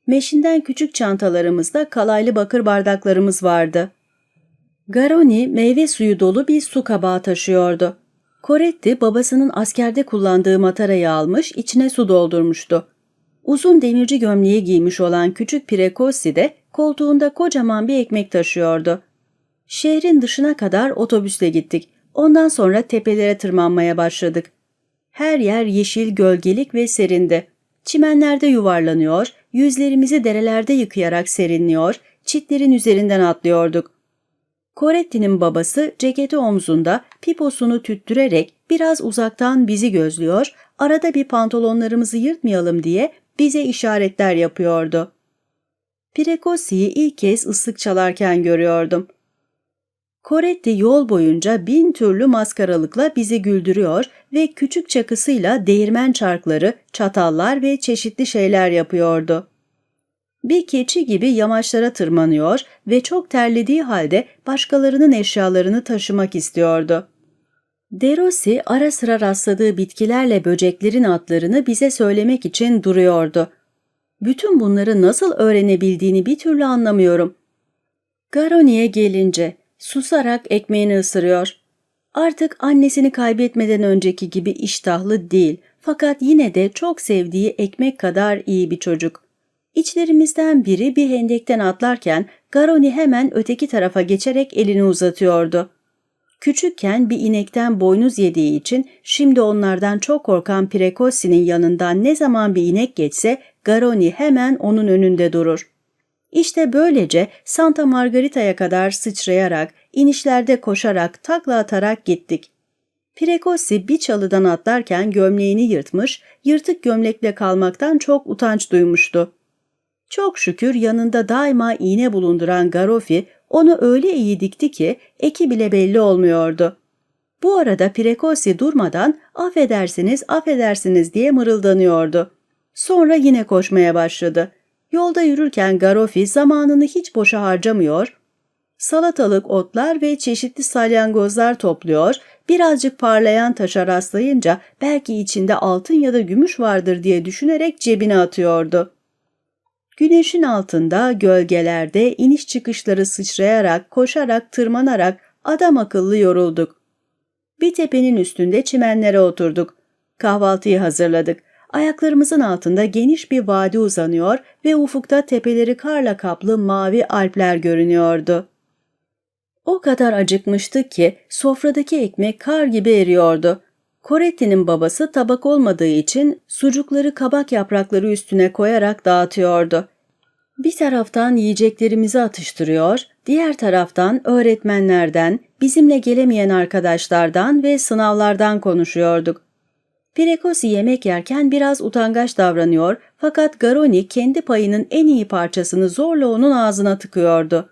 Meşinden küçük çantalarımızda kalaylı bakır bardaklarımız vardı. Garoni meyve suyu dolu bir su kabağı taşıyordu. Coretti babasının askerde kullandığı matarayı almış içine su doldurmuştu. Uzun demirci gömleği giymiş olan küçük Precossi de koltuğunda kocaman bir ekmek taşıyordu. Şehrin dışına kadar otobüsle gittik. Ondan sonra tepelere tırmanmaya başladık. Her yer yeşil, gölgelik ve serindi. Çimenlerde yuvarlanıyor, yüzlerimizi derelerde yıkayarak serinliyor, çitlerin üzerinden atlıyorduk. Coretti'nin babası ceketi omzunda piposunu tüttürerek biraz uzaktan bizi gözlüyor, arada bir pantolonlarımızı yırtmayalım diye bize işaretler yapıyordu. Precosi'yi ilk kez ıslık çalarken görüyordum. Coretti yol boyunca bin türlü maskaralıkla bizi güldürüyor ve küçük çakısıyla değirmen çarkları, çatallar ve çeşitli şeyler yapıyordu. Bir keçi gibi yamaçlara tırmanıyor ve çok terlediği halde başkalarının eşyalarını taşımak istiyordu. Derossi ara sıra rastladığı bitkilerle böceklerin adlarını bize söylemek için duruyordu. Bütün bunları nasıl öğrenebildiğini bir türlü anlamıyorum. Garoni'ye gelince susarak ekmeğini ısırıyor. Artık annesini kaybetmeden önceki gibi iştahlı değil fakat yine de çok sevdiği ekmek kadar iyi bir çocuk. İçlerimizden biri bir hendekten atlarken Garoni hemen öteki tarafa geçerek elini uzatıyordu. Küçükken bir inekten boynuz yediği için şimdi onlardan çok korkan Precosi'nin yanından ne zaman bir inek geçse Garoni hemen onun önünde durur. İşte böylece Santa Margarita'ya kadar sıçrayarak, inişlerde koşarak, takla atarak gittik. Precosi bir çalıdan atlarken gömleğini yırtmış, yırtık gömlekle kalmaktan çok utanç duymuştu. Çok şükür yanında daima iğne bulunduran Garofi onu öyle iyi dikti ki eki bile belli olmuyordu. Bu arada Precosi durmadan affedersiniz affedersiniz diye mırıldanıyordu. Sonra yine koşmaya başladı. Yolda yürürken Garofi zamanını hiç boşa harcamıyor, salatalık, otlar ve çeşitli salyangozlar topluyor, birazcık parlayan taşa rastlayınca belki içinde altın ya da gümüş vardır diye düşünerek cebine atıyordu. Güneşin altında, gölgelerde, iniş çıkışları sıçrayarak, koşarak, tırmanarak adam akıllı yorulduk. Bir tepenin üstünde çimenlere oturduk. Kahvaltıyı hazırladık. Ayaklarımızın altında geniş bir vadi uzanıyor ve ufukta tepeleri karla kaplı mavi alpler görünüyordu. O kadar acıkmıştık ki sofradaki ekmek kar gibi eriyordu. Coretti'nin babası tabak olmadığı için sucukları kabak yaprakları üstüne koyarak dağıtıyordu. Bir taraftan yiyeceklerimizi atıştırıyor, diğer taraftan öğretmenlerden, bizimle gelemeyen arkadaşlardan ve sınavlardan konuşuyorduk. Prekosi yemek yerken biraz utangaç davranıyor fakat Garoni kendi payının en iyi parçasını zorla onun ağzına tıkıyordu.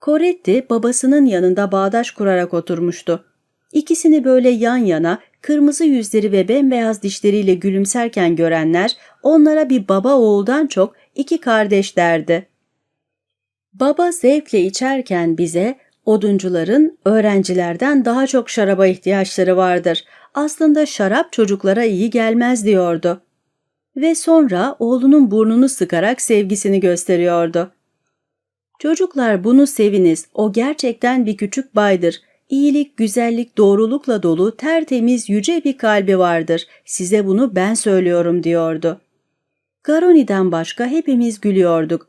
Coretti babasının yanında bağdaş kurarak oturmuştu. İkisini böyle yan yana, kırmızı yüzleri ve bembeyaz dişleriyle gülümserken görenler onlara bir baba oğuldan çok iki kardeş derdi. Baba zevkle içerken bize oduncuların öğrencilerden daha çok şaraba ihtiyaçları vardır. Aslında şarap çocuklara iyi gelmez diyordu. Ve sonra oğlunun burnunu sıkarak sevgisini gösteriyordu. Çocuklar bunu seviniz, o gerçekten bir küçük baydır. İyilik, güzellik, doğrulukla dolu, tertemiz, yüce bir kalbi vardır. Size bunu ben söylüyorum diyordu. Garoni'den başka hepimiz gülüyorduk.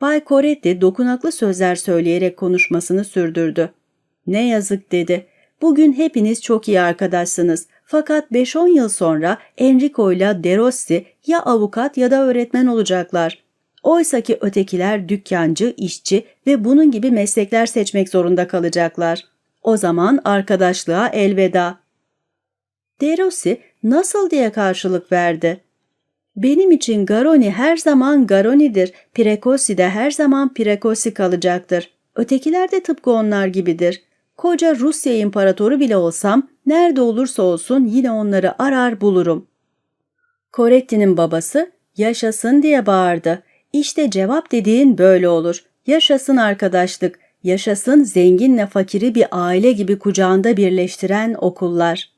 Bay Coretti dokunaklı sözler söyleyerek konuşmasını sürdürdü. Ne yazık dedi. Bugün hepiniz çok iyi arkadaşsınız. Fakat 5-10 yıl sonra Enrico ile Derossi ya avukat ya da öğretmen olacaklar. Oysaki ötekiler dükkancı, işçi ve bunun gibi meslekler seçmek zorunda kalacaklar. O zaman arkadaşlığa elveda. Derossi nasıl diye karşılık verdi. Benim için Garoni her zaman Garoni'dir, Prekosi de her zaman Prekosi kalacaktır. Ötekiler de tıpkı onlar gibidir. Koca Rusya imparatoru bile olsam, nerede olursa olsun yine onları arar bulurum. Coretti'nin babası, yaşasın diye bağırdı. İşte cevap dediğin böyle olur. Yaşasın arkadaşlık, yaşasın zenginle fakiri bir aile gibi kucağında birleştiren okullar.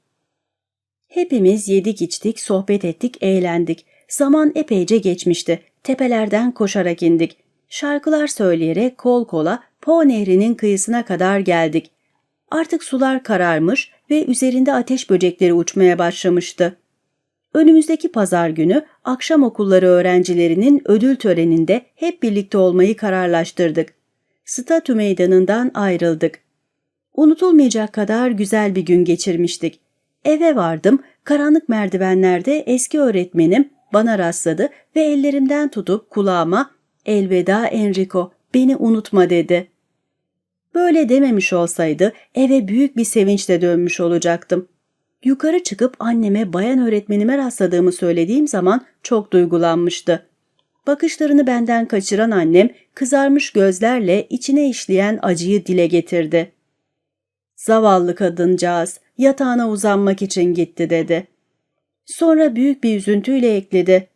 Hepimiz yedik içtik, sohbet ettik, eğlendik. Zaman epeyce geçmişti. tepelerden koşarak indik. Şarkılar söyleyerek kol kola Po Nehri'nin kıyısına kadar geldik. Artık sular kararmış ve üzerinde ateş böcekleri uçmaya başlamıştı. Önümüzdeki pazar günü akşam okulları öğrencilerinin ödül töreninde hep birlikte olmayı kararlaştırdık. Statü meydanından ayrıldık. Unutulmayacak kadar güzel bir gün geçirmiştik. Eve vardım, karanlık merdivenlerde eski öğretmenim bana rastladı ve ellerimden tutup kulağıma ''Elveda Enrico, beni unutma'' dedi. Böyle dememiş olsaydı eve büyük bir sevinçle dönmüş olacaktım. Yukarı çıkıp anneme bayan öğretmenime rastladığımı söylediğim zaman çok duygulanmıştı. Bakışlarını benden kaçıran annem kızarmış gözlerle içine işleyen acıyı dile getirdi. Zavallı kadıncağız yatağına uzanmak için gitti dedi. Sonra büyük bir üzüntüyle ekledi.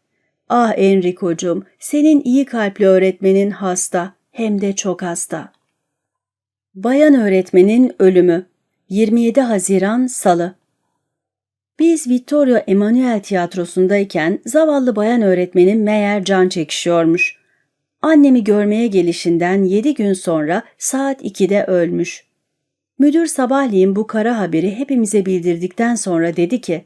Ah Enrico'cum senin iyi kalpli öğretmenin hasta hem de çok hasta. Bayan öğretmenin ölümü 27 Haziran Salı Biz Vittorio Emanuel tiyatrosundayken zavallı bayan öğretmenin meğer can çekişiyormuş. Annemi görmeye gelişinden yedi gün sonra saat 2'de ölmüş. Müdür sabahleyin bu kara haberi hepimize bildirdikten sonra dedi ki,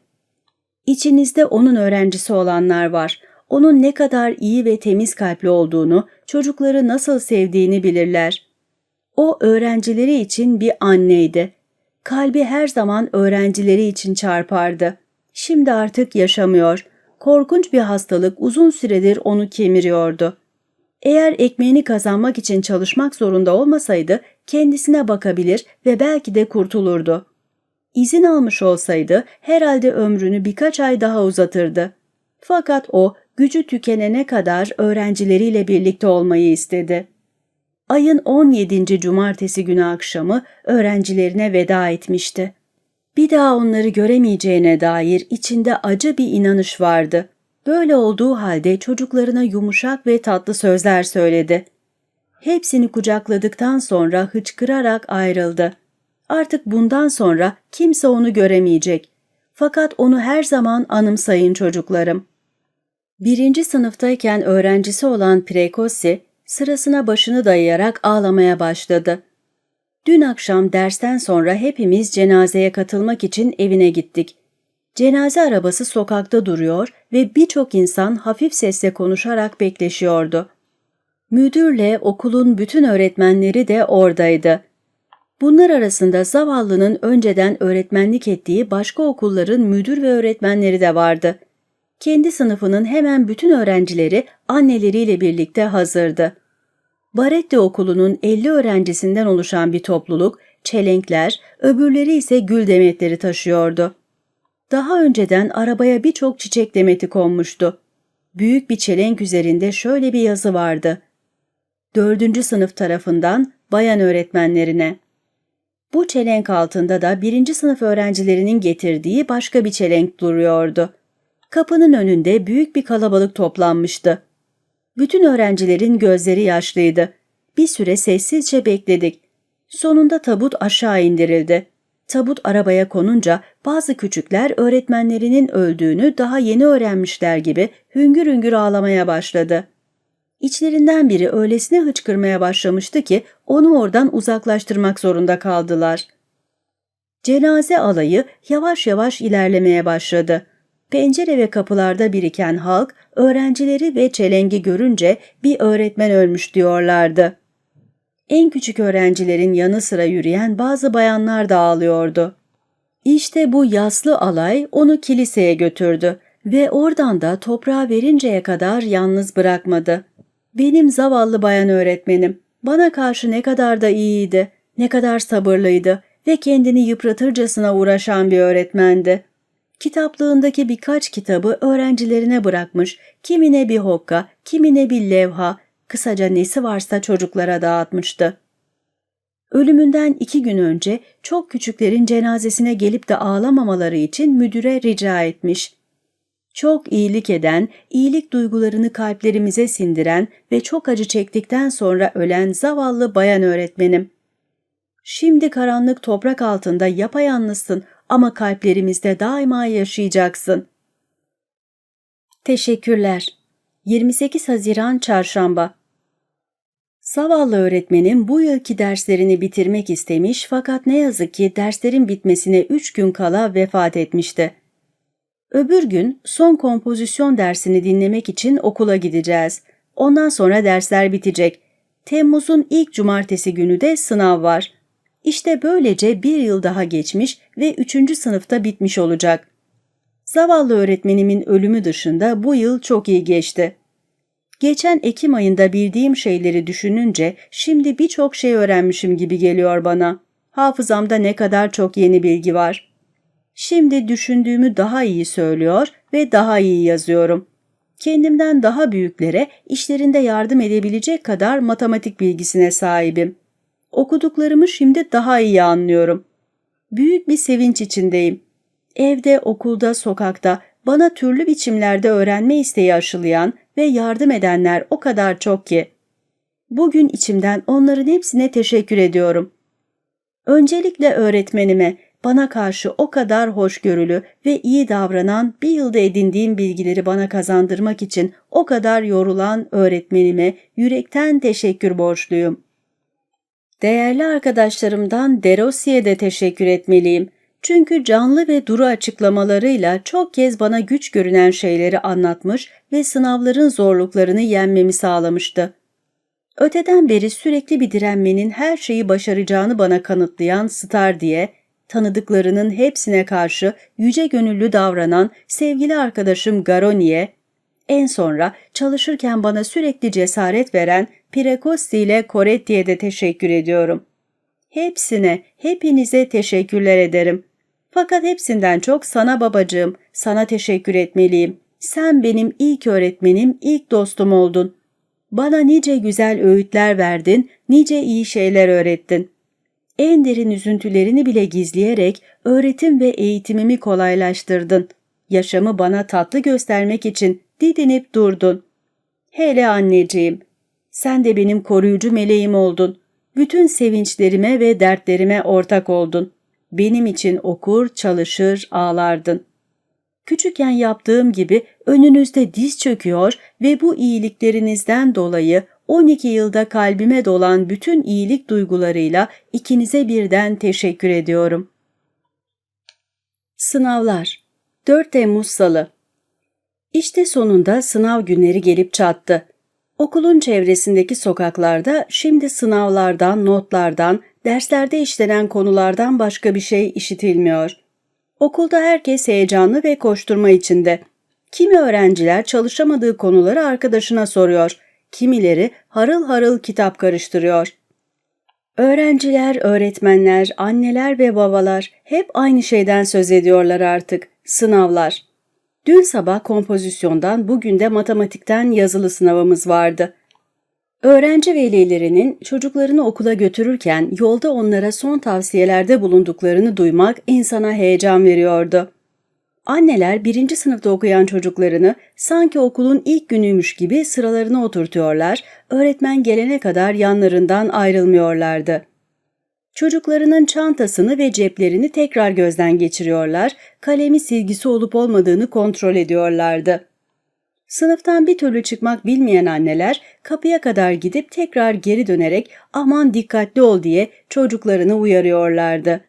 İçinizde onun öğrencisi olanlar var. Onun ne kadar iyi ve temiz kalpli olduğunu, çocukları nasıl sevdiğini bilirler. O öğrencileri için bir anneydi. Kalbi her zaman öğrencileri için çarpardı. Şimdi artık yaşamıyor. Korkunç bir hastalık uzun süredir onu kemiriyordu. Eğer ekmeğini kazanmak için çalışmak zorunda olmasaydı kendisine bakabilir ve belki de kurtulurdu. İzin almış olsaydı herhalde ömrünü birkaç ay daha uzatırdı. Fakat o gücü tükenene kadar öğrencileriyle birlikte olmayı istedi. Ayın 17. cumartesi günü akşamı öğrencilerine veda etmişti. Bir daha onları göremeyeceğine dair içinde acı bir inanış vardı. Böyle olduğu halde çocuklarına yumuşak ve tatlı sözler söyledi. Hepsini kucakladıktan sonra hıçkırarak ayrıldı. Artık bundan sonra kimse onu göremeyecek. Fakat onu her zaman anımsayın çocuklarım. Birinci sınıftayken öğrencisi olan Precossi, sırasına başını dayayarak ağlamaya başladı. Dün akşam dersten sonra hepimiz cenazeye katılmak için evine gittik. Cenaze arabası sokakta duruyor ve birçok insan hafif sesle konuşarak bekleşiyordu. Müdürle okulun bütün öğretmenleri de oradaydı. Bunlar arasında zavallının önceden öğretmenlik ettiği başka okulların müdür ve öğretmenleri de vardı. Kendi sınıfının hemen bütün öğrencileri anneleriyle birlikte hazırdı. Baretti okulunun 50 öğrencisinden oluşan bir topluluk, çelenkler, öbürleri ise gül demetleri taşıyordu. Daha önceden arabaya birçok çiçek demeti konmuştu. Büyük bir çelenk üzerinde şöyle bir yazı vardı. Dördüncü sınıf tarafından bayan öğretmenlerine. Bu çelenk altında da birinci sınıf öğrencilerinin getirdiği başka bir çelenk duruyordu. Kapının önünde büyük bir kalabalık toplanmıştı. Bütün öğrencilerin gözleri yaşlıydı. Bir süre sessizce bekledik. Sonunda tabut aşağı indirildi. Tabut arabaya konunca bazı küçükler öğretmenlerinin öldüğünü daha yeni öğrenmişler gibi hüngür hüngür ağlamaya başladı. İçlerinden biri öylesine hıçkırmaya başlamıştı ki onu oradan uzaklaştırmak zorunda kaldılar. Cenaze alayı yavaş yavaş ilerlemeye başladı. Pencere ve kapılarda biriken halk öğrencileri ve çelengi görünce bir öğretmen ölmüş diyorlardı. En küçük öğrencilerin yanı sıra yürüyen bazı bayanlar da ağlıyordu. İşte bu yaslı alay onu kiliseye götürdü ve oradan da toprağa verinceye kadar yalnız bırakmadı. Benim zavallı bayan öğretmenim bana karşı ne kadar da iyiydi, ne kadar sabırlıydı ve kendini yıpratırcasına uğraşan bir öğretmendi. Kitaplığındaki birkaç kitabı öğrencilerine bırakmış, kimine bir hokka, kimine bir levha, kısaca nesi varsa çocuklara dağıtmıştı. Ölümünden iki gün önce çok küçüklerin cenazesine gelip de ağlamamaları için müdüre rica etmiş. Çok iyilik eden, iyilik duygularını kalplerimize sindiren ve çok acı çektikten sonra ölen zavallı bayan öğretmenim. Şimdi karanlık toprak altında yapayalnızsın ama kalplerimizde daima yaşayacaksın. Teşekkürler. 28 Haziran Çarşamba Zavallı öğretmenim bu yılki derslerini bitirmek istemiş fakat ne yazık ki derslerin bitmesine 3 gün kala vefat etmişti. Öbür gün son kompozisyon dersini dinlemek için okula gideceğiz. Ondan sonra dersler bitecek. Temmuz'un ilk cumartesi günü de sınav var. İşte böylece bir yıl daha geçmiş ve üçüncü sınıfta bitmiş olacak. Zavallı öğretmenimin ölümü dışında bu yıl çok iyi geçti. Geçen Ekim ayında bildiğim şeyleri düşününce şimdi birçok şey öğrenmişim gibi geliyor bana. Hafızamda ne kadar çok yeni bilgi var. Şimdi düşündüğümü daha iyi söylüyor ve daha iyi yazıyorum. Kendimden daha büyüklere işlerinde yardım edebilecek kadar matematik bilgisine sahibim. Okuduklarımı şimdi daha iyi anlıyorum. Büyük bir sevinç içindeyim. Evde, okulda, sokakta bana türlü biçimlerde öğrenme isteği aşılayan ve yardım edenler o kadar çok ki. Bugün içimden onların hepsine teşekkür ediyorum. Öncelikle öğretmenime, bana karşı o kadar hoşgörülü ve iyi davranan bir yılda edindiğim bilgileri bana kazandırmak için o kadar yorulan öğretmenime yürekten teşekkür borçluyum. Değerli arkadaşlarımdan Derossi'ye de teşekkür etmeliyim. Çünkü canlı ve duru açıklamalarıyla çok kez bana güç görünen şeyleri anlatmış ve sınavların zorluklarını yenmemi sağlamıştı. Öteden beri sürekli bir direnmenin her şeyi başaracağını bana kanıtlayan Star diye, tanıdıklarının hepsine karşı yüce gönüllü davranan sevgili arkadaşım Garoni'ye, en sonra çalışırken bana sürekli cesaret veren Pirekosti ile Coretti'ye de teşekkür ediyorum. Hepsine, hepinize teşekkürler ederim. Fakat hepsinden çok sana babacığım, sana teşekkür etmeliyim. Sen benim ilk öğretmenim, ilk dostum oldun. Bana nice güzel öğütler verdin, nice iyi şeyler öğrettin. En derin üzüntülerini bile gizleyerek öğretim ve eğitimimi kolaylaştırdın. Yaşamı bana tatlı göstermek için didinip durdun. Hele anneciğim, sen de benim koruyucu meleğim oldun. Bütün sevinçlerime ve dertlerime ortak oldun. Benim için okur, çalışır, ağlardın. Küçükken yaptığım gibi önünüzde diz çöküyor ve bu iyiliklerinizden dolayı 12 yılda kalbime dolan bütün iyilik duygularıyla ikinize birden teşekkür ediyorum. Sınavlar 4 Temmuz Salı İşte sonunda sınav günleri gelip çattı. Okulun çevresindeki sokaklarda şimdi sınavlardan, notlardan, derslerde işlenen konulardan başka bir şey işitilmiyor. Okulda herkes heyecanlı ve koşturma içinde. Kimi öğrenciler çalışamadığı konuları arkadaşına soruyor, kimileri harıl harıl kitap karıştırıyor. Öğrenciler, öğretmenler, anneler ve babalar hep aynı şeyden söz ediyorlar artık. Sınavlar. Dün sabah kompozisyondan, bugün de matematikten yazılı sınavımız vardı. Öğrenci velilerinin çocuklarını okula götürürken yolda onlara son tavsiyelerde bulunduklarını duymak insana heyecan veriyordu. Anneler birinci sınıfta okuyan çocuklarını sanki okulun ilk günüymüş gibi sıralarına oturtuyorlar, öğretmen gelene kadar yanlarından ayrılmıyorlardı. Çocuklarının çantasını ve ceplerini tekrar gözden geçiriyorlar, kalemi silgisi olup olmadığını kontrol ediyorlardı. Sınıftan bir türlü çıkmak bilmeyen anneler kapıya kadar gidip tekrar geri dönerek aman dikkatli ol diye çocuklarını uyarıyorlardı.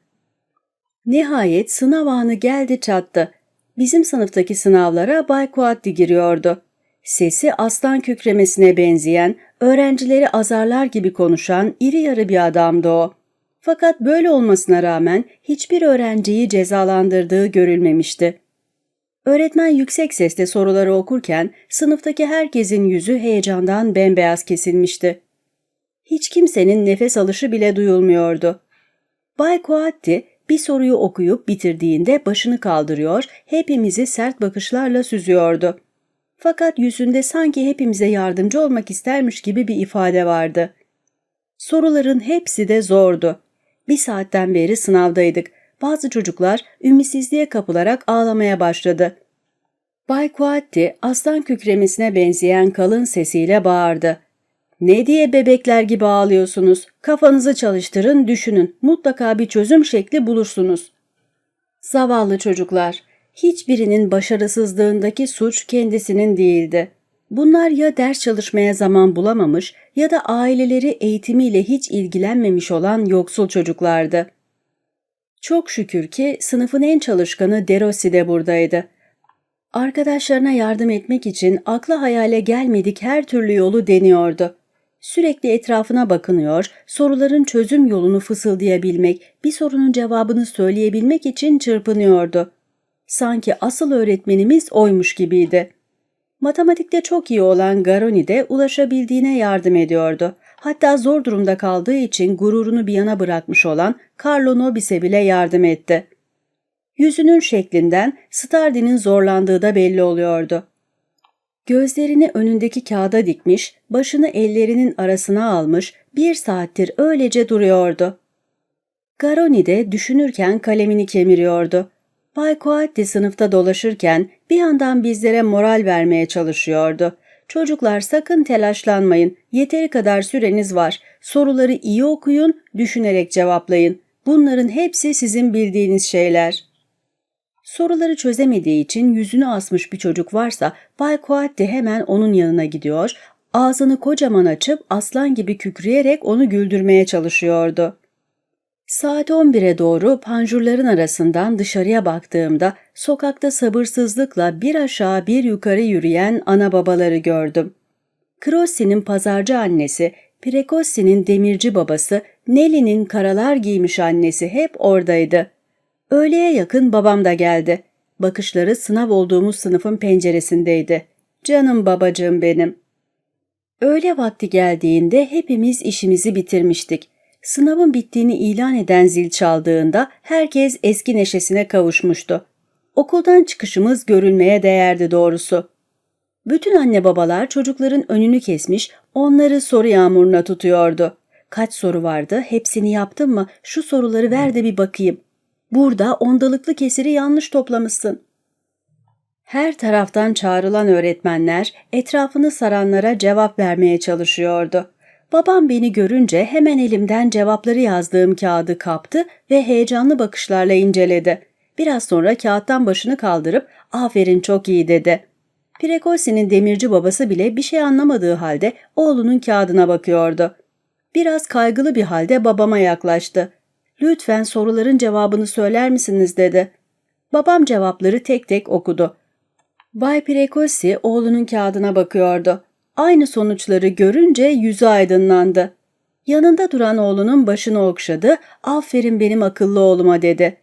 Nihayet sınav anı geldi çattı. Bizim sınıftaki sınavlara Bay Kuatli giriyordu. Sesi aslan kükremesine benzeyen, öğrencileri azarlar gibi konuşan iri yarı bir adamdı o. Fakat böyle olmasına rağmen hiçbir öğrenciyi cezalandırdığı görülmemişti. Öğretmen yüksek sesle soruları okurken sınıftaki herkesin yüzü heyecandan bembeyaz kesilmişti. Hiç kimsenin nefes alışı bile duyulmuyordu. Bay Kuatti bir soruyu okuyup bitirdiğinde başını kaldırıyor, hepimizi sert bakışlarla süzüyordu. Fakat yüzünde sanki hepimize yardımcı olmak istermiş gibi bir ifade vardı. Soruların hepsi de zordu. Bir saatten beri sınavdaydık. Bazı çocuklar ümitsizliğe kapılarak ağlamaya başladı. Bay Kuatti aslan kükremesine benzeyen kalın sesiyle bağırdı. Ne diye bebekler gibi ağlıyorsunuz? Kafanızı çalıştırın, düşünün. Mutlaka bir çözüm şekli bulursunuz. Zavallı çocuklar. Hiçbirinin başarısızlığındaki suç kendisinin değildi. Bunlar ya ders çalışmaya zaman bulamamış ya da aileleri eğitimiyle hiç ilgilenmemiş olan yoksul çocuklardı. Çok şükür ki sınıfın en çalışkanı Derossi de buradaydı. Arkadaşlarına yardım etmek için akla hayale gelmedik her türlü yolu deniyordu. Sürekli etrafına bakınıyor, soruların çözüm yolunu fısıldayabilmek, bir sorunun cevabını söyleyebilmek için çırpınıyordu. Sanki asıl öğretmenimiz oymuş gibiydi. Matematikte çok iyi olan Garoni de ulaşabildiğine yardım ediyordu. Hatta zor durumda kaldığı için gururunu bir yana bırakmış olan Carlo Nobis'e bile yardım etti. Yüzünün şeklinden Stardi'nin zorlandığı da belli oluyordu. Gözlerini önündeki kağıda dikmiş, başını ellerinin arasına almış, bir saattir öylece duruyordu. Garoni de düşünürken kalemini kemiriyordu. Bay Coatti sınıfta dolaşırken bir yandan bizlere moral vermeye çalışıyordu. Çocuklar sakın telaşlanmayın, yeteri kadar süreniz var. Soruları iyi okuyun, düşünerek cevaplayın. Bunların hepsi sizin bildiğiniz şeyler. Soruları çözemediği için yüzünü asmış bir çocuk varsa Bay Coatti hemen onun yanına gidiyor, ağzını kocaman açıp aslan gibi kükreyerek onu güldürmeye çalışıyordu. Saat 11'e doğru panjurların arasından dışarıya baktığımda sokakta sabırsızlıkla bir aşağı bir yukarı yürüyen ana babaları gördüm. Crossi'nin pazarcı annesi, Precossi'nin demirci babası, Nelly'nin karalar giymiş annesi hep oradaydı. Öğleye yakın babam da geldi. Bakışları sınav olduğumuz sınıfın penceresindeydi. Canım babacığım benim. Öğle vakti geldiğinde hepimiz işimizi bitirmiştik. Sınavın bittiğini ilan eden zil çaldığında herkes eski neşesine kavuşmuştu. Okuldan çıkışımız görülmeye değerdi doğrusu. Bütün anne babalar çocukların önünü kesmiş, onları soru yağmuruna tutuyordu. Kaç soru vardı, hepsini yaptın mı? Şu soruları ver de bir bakayım. Burada ondalıklı kesiri yanlış toplamışsın. Her taraftan çağrılan öğretmenler etrafını saranlara cevap vermeye çalışıyordu. Babam beni görünce hemen elimden cevapları yazdığım kağıdı kaptı ve heyecanlı bakışlarla inceledi. Biraz sonra kağıttan başını kaldırıp aferin çok iyi dedi. Prekosi'nin demirci babası bile bir şey anlamadığı halde oğlunun kağıdına bakıyordu. Biraz kaygılı bir halde babama yaklaştı. Lütfen soruların cevabını söyler misiniz dedi. Babam cevapları tek tek okudu. Bay Prekosi oğlunun kağıdına bakıyordu. Aynı sonuçları görünce yüzü aydınlandı. Yanında duran oğlunun başını okşadı, aferin benim akıllı oğluma dedi.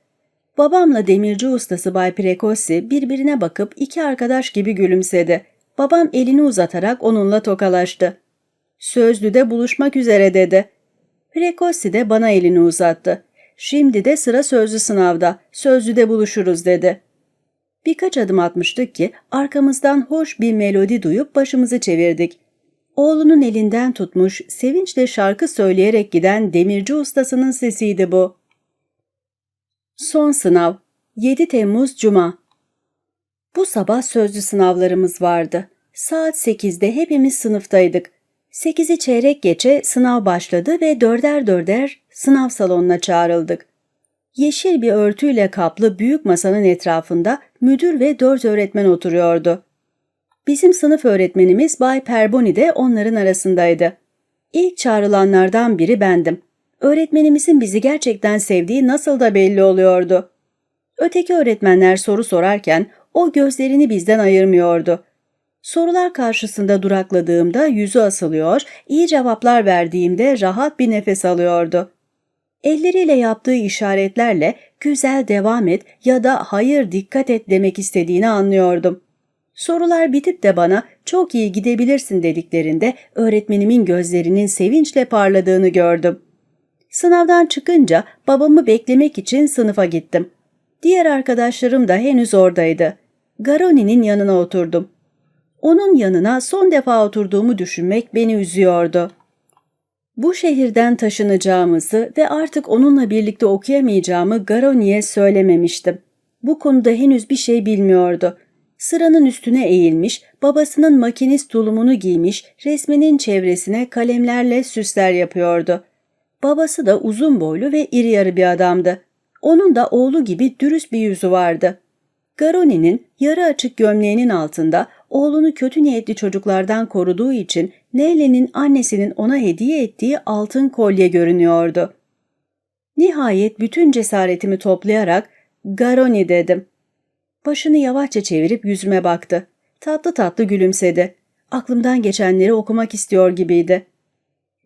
Babamla demirci ustası Bay Prekosi birbirine bakıp iki arkadaş gibi gülümsedi. Babam elini uzatarak onunla tokalaştı. Sözlüde buluşmak üzere dedi. Prekosi de bana elini uzattı. Şimdi de sıra sözlü sınavda, sözlüde buluşuruz dedi. Birkaç adım atmıştık ki arkamızdan hoş bir melodi duyup başımızı çevirdik. Oğlunun elinden tutmuş, sevinçle şarkı söyleyerek giden demirci ustasının sesiydi bu. Son sınav 7 Temmuz Cuma Bu sabah sözlü sınavlarımız vardı. Saat 8'de hepimiz sınıftaydık. 8'i çeyrek geçe sınav başladı ve dörder dörder sınav salonuna çağrıldık. Yeşil bir örtüyle kaplı büyük masanın etrafında müdür ve dört öğretmen oturuyordu. Bizim sınıf öğretmenimiz Bay Perboni de onların arasındaydı. İlk çağrılanlardan biri bendim. Öğretmenimizin bizi gerçekten sevdiği nasıl da belli oluyordu. Öteki öğretmenler soru sorarken o gözlerini bizden ayırmıyordu. Sorular karşısında durakladığımda yüzü asılıyor, iyi cevaplar verdiğimde rahat bir nefes alıyordu. Elleriyle yaptığı işaretlerle güzel devam et ya da hayır dikkat et demek istediğini anlıyordum. Sorular bitip de bana çok iyi gidebilirsin dediklerinde öğretmenimin gözlerinin sevinçle parladığını gördüm. Sınavdan çıkınca babamı beklemek için sınıfa gittim. Diğer arkadaşlarım da henüz oradaydı. Garoni'nin yanına oturdum. Onun yanına son defa oturduğumu düşünmek beni üzüyordu. Bu şehirden taşınacağımızı ve artık onunla birlikte okuyamayacağımı Garoni'ye söylememiştim. Bu konuda henüz bir şey bilmiyordu. Sıranın üstüne eğilmiş, babasının makinist tulumunu giymiş, resminin çevresine kalemlerle süsler yapıyordu. Babası da uzun boylu ve iri yarı bir adamdı. Onun da oğlu gibi dürüst bir yüzü vardı. Garoni'nin yarı açık gömleğinin altında oğlunu kötü niyetli çocuklardan koruduğu için Leyle'nin annesinin ona hediye ettiği altın kolye görünüyordu. Nihayet bütün cesaretimi toplayarak Garoni dedim. Başını yavaşça çevirip yüzüme baktı. Tatlı tatlı gülümsedi. Aklımdan geçenleri okumak istiyor gibiydi.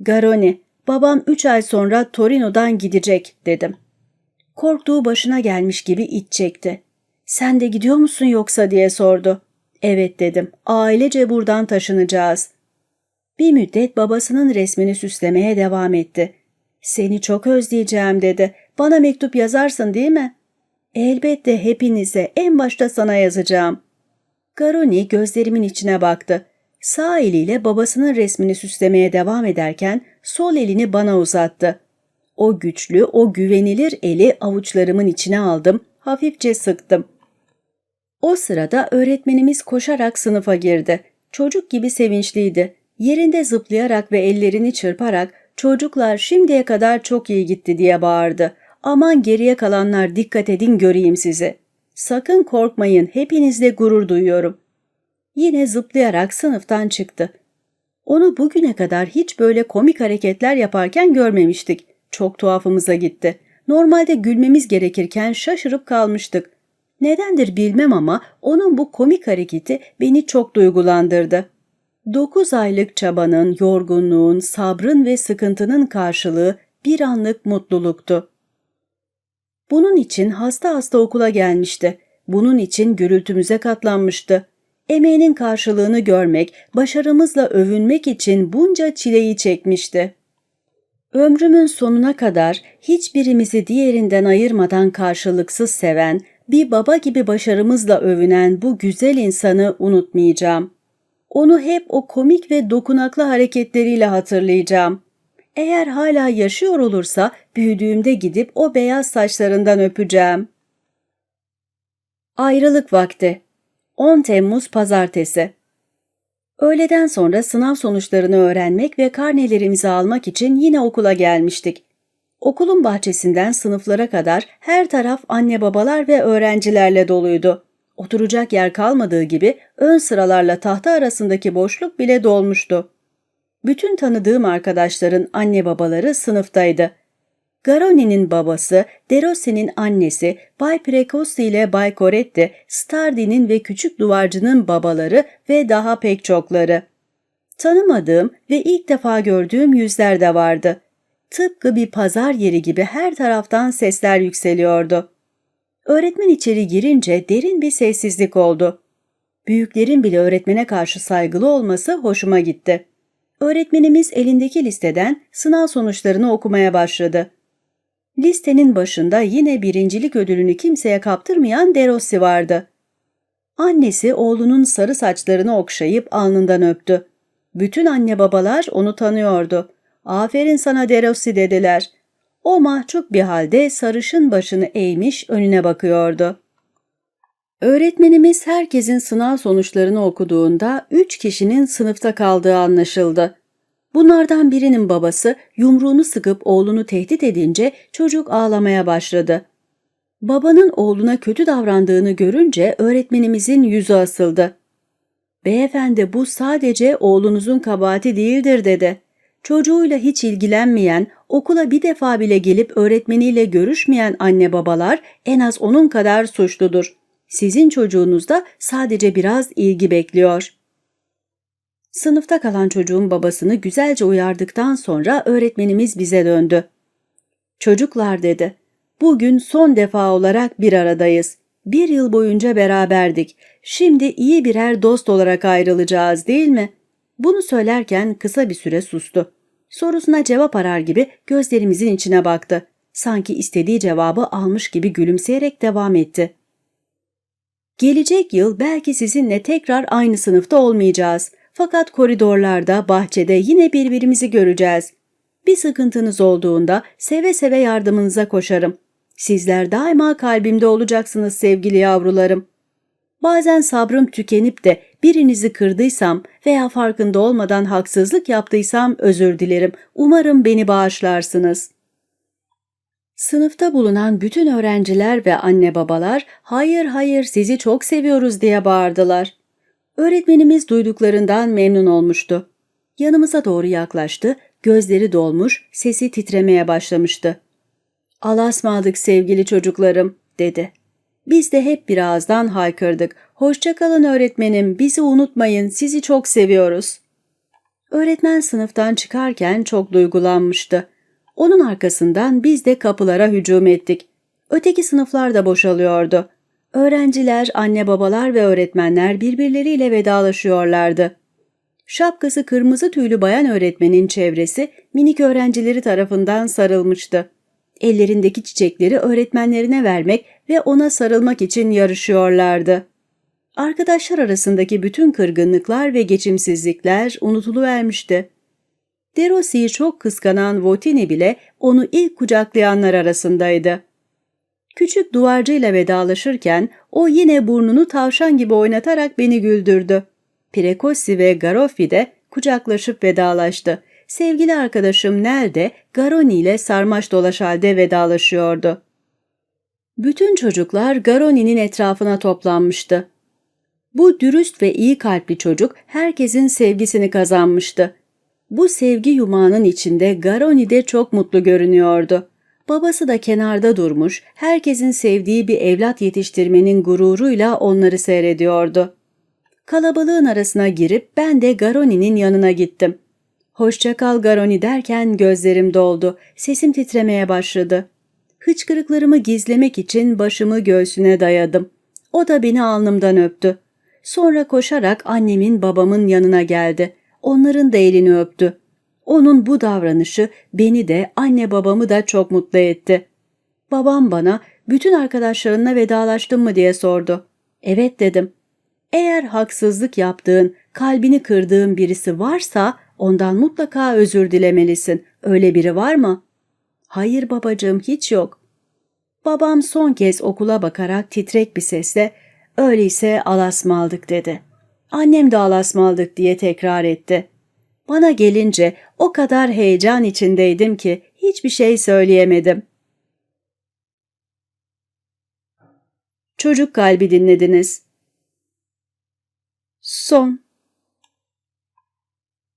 Garoni, babam üç ay sonra Torino'dan gidecek dedim. Korktuğu başına gelmiş gibi iç çekti. Sen de gidiyor musun yoksa diye sordu. Evet dedim. Ailece buradan taşınacağız. Bir müddet babasının resmini süslemeye devam etti. Seni çok özleyeceğim dedi. Bana mektup yazarsın değil mi? Elbette hepinize en başta sana yazacağım. Garoni gözlerimin içine baktı. Sağ eliyle babasının resmini süslemeye devam ederken sol elini bana uzattı. O güçlü, o güvenilir eli avuçlarımın içine aldım, hafifçe sıktım. O sırada öğretmenimiz koşarak sınıfa girdi. Çocuk gibi sevinçliydi. Yerinde zıplayarak ve ellerini çırparak çocuklar şimdiye kadar çok iyi gitti diye bağırdı. Aman geriye kalanlar dikkat edin göreyim sizi. Sakın korkmayın hepinizle gurur duyuyorum. Yine zıplayarak sınıftan çıktı. Onu bugüne kadar hiç böyle komik hareketler yaparken görmemiştik. Çok tuhafımıza gitti. Normalde gülmemiz gerekirken şaşırıp kalmıştık. Nedendir bilmem ama onun bu komik hareketi beni çok duygulandırdı. Dokuz aylık çabanın, yorgunluğun, sabrın ve sıkıntının karşılığı bir anlık mutluluktu. Bunun için hasta hasta okula gelmişti. Bunun için gürültümüze katlanmıştı. Emeğinin karşılığını görmek, başarımızla övünmek için bunca çileyi çekmişti. Ömrümün sonuna kadar hiçbirimizi diğerinden ayırmadan karşılıksız seven, bir baba gibi başarımızla övünen bu güzel insanı unutmayacağım. Onu hep o komik ve dokunaklı hareketleriyle hatırlayacağım. Eğer hala yaşıyor olursa büyüdüğümde gidip o beyaz saçlarından öpeceğim. Ayrılık vakti 10 Temmuz Pazartesi Öğleden sonra sınav sonuçlarını öğrenmek ve karnelerimizi almak için yine okula gelmiştik. Okulun bahçesinden sınıflara kadar her taraf anne babalar ve öğrencilerle doluydu. Oturacak yer kalmadığı gibi ön sıralarla tahta arasındaki boşluk bile dolmuştu. Bütün tanıdığım arkadaşların anne babaları sınıftaydı. Garoni'nin babası, Derossi'nin annesi, Bay Precosti ile Bay Coretti, Stardi'nin ve Küçük Duvarcı'nın babaları ve daha pek çokları. Tanımadığım ve ilk defa gördüğüm yüzler de vardı. Tıpkı bir pazar yeri gibi her taraftan sesler yükseliyordu. Öğretmen içeri girince derin bir sessizlik oldu. Büyüklerin bile öğretmene karşı saygılı olması hoşuma gitti. Öğretmenimiz elindeki listeden sınav sonuçlarını okumaya başladı. Listenin başında yine birincilik ödülünü kimseye kaptırmayan Derossi vardı. Annesi oğlunun sarı saçlarını okşayıp alnından öptü. Bütün anne babalar onu tanıyordu. Aferin sana Derossi dediler. O mahcup bir halde sarışın başını eğmiş önüne bakıyordu. Öğretmenimiz herkesin sınav sonuçlarını okuduğunda üç kişinin sınıfta kaldığı anlaşıldı. Bunlardan birinin babası yumruğunu sıkıp oğlunu tehdit edince çocuk ağlamaya başladı. Babanın oğluna kötü davrandığını görünce öğretmenimizin yüzü asıldı. Beyefendi bu sadece oğlunuzun kabahati değildir dedi. Çocuğuyla hiç ilgilenmeyen, okula bir defa bile gelip öğretmeniyle görüşmeyen anne babalar en az onun kadar suçludur. Sizin çocuğunuz da sadece biraz ilgi bekliyor. Sınıfta kalan çocuğun babasını güzelce uyardıktan sonra öğretmenimiz bize döndü. Çocuklar dedi, bugün son defa olarak bir aradayız. Bir yıl boyunca beraberdik. Şimdi iyi birer dost olarak ayrılacağız değil mi? Bunu söylerken kısa bir süre sustu. Sorusuna cevap arar gibi gözlerimizin içine baktı. Sanki istediği cevabı almış gibi gülümseyerek devam etti. Gelecek yıl belki sizinle tekrar aynı sınıfta olmayacağız. Fakat koridorlarda, bahçede yine birbirimizi göreceğiz. Bir sıkıntınız olduğunda seve seve yardımınıza koşarım. Sizler daima kalbimde olacaksınız sevgili yavrularım. Bazen sabrım tükenip de birinizi kırdıysam veya farkında olmadan haksızlık yaptıysam özür dilerim. Umarım beni bağışlarsınız. Sınıfta bulunan bütün öğrenciler ve anne babalar hayır hayır sizi çok seviyoruz diye bağırdılar. Öğretmenimiz duyduklarından memnun olmuştu. Yanımıza doğru yaklaştı, gözleri dolmuş, sesi titremeye başlamıştı. Alasmadık sevgili çocuklarım, dedi. Biz de hep bir ağızdan haykırdık. Hoşçakalın öğretmenim, bizi unutmayın, sizi çok seviyoruz. Öğretmen sınıftan çıkarken çok duygulanmıştı. Onun arkasından biz de kapılara hücum ettik. Öteki sınıflar da boşalıyordu. Öğrenciler, anne babalar ve öğretmenler birbirleriyle vedalaşıyorlardı. Şapkası kırmızı tüylü bayan öğretmenin çevresi minik öğrencileri tarafından sarılmıştı. Ellerindeki çiçekleri öğretmenlerine vermek ve ona sarılmak için yarışıyorlardı. Arkadaşlar arasındaki bütün kırgınlıklar ve geçimsizlikler unutuluvermişti. Derosi'yi çok kıskanan Votini bile onu ilk kucaklayanlar arasındaydı. Küçük duvarcıyla vedalaşırken o yine burnunu tavşan gibi oynatarak beni güldürdü. Precossi ve Garoffi de kucaklaşıp vedalaştı. Sevgili arkadaşım Nel de Garoni ile sarmaş dolaş halde vedalaşıyordu. Bütün çocuklar Garoni'nin etrafına toplanmıştı. Bu dürüst ve iyi kalpli çocuk herkesin sevgisini kazanmıştı. Bu sevgi yumağının içinde Garoni de çok mutlu görünüyordu. Babası da kenarda durmuş, herkesin sevdiği bir evlat yetiştirmenin gururuyla onları seyrediyordu. Kalabalığın arasına girip ben de Garoni'nin yanına gittim. Hoşça kal Garoni derken gözlerim doldu, sesim titremeye başladı. Hıçkırıklarımı gizlemek için başımı göğsüne dayadım. O da beni alnımdan öptü. Sonra koşarak annemin babamın yanına geldi. Onların da elini öptü. Onun bu davranışı beni de anne babamı da çok mutlu etti. Babam bana bütün arkadaşlarınla vedalaştın mı diye sordu. Evet dedim. Eğer haksızlık yaptığın, kalbini kırdığın birisi varsa ondan mutlaka özür dilemelisin. Öyle biri var mı? Hayır babacığım hiç yok. Babam son kez okula bakarak titrek bir sesle öyleyse alasmaldık dedi. Annem de alasmaldık diye tekrar etti. Bana gelince o kadar heyecan içindeydim ki hiçbir şey söyleyemedim. Çocuk kalbi dinlediniz. Son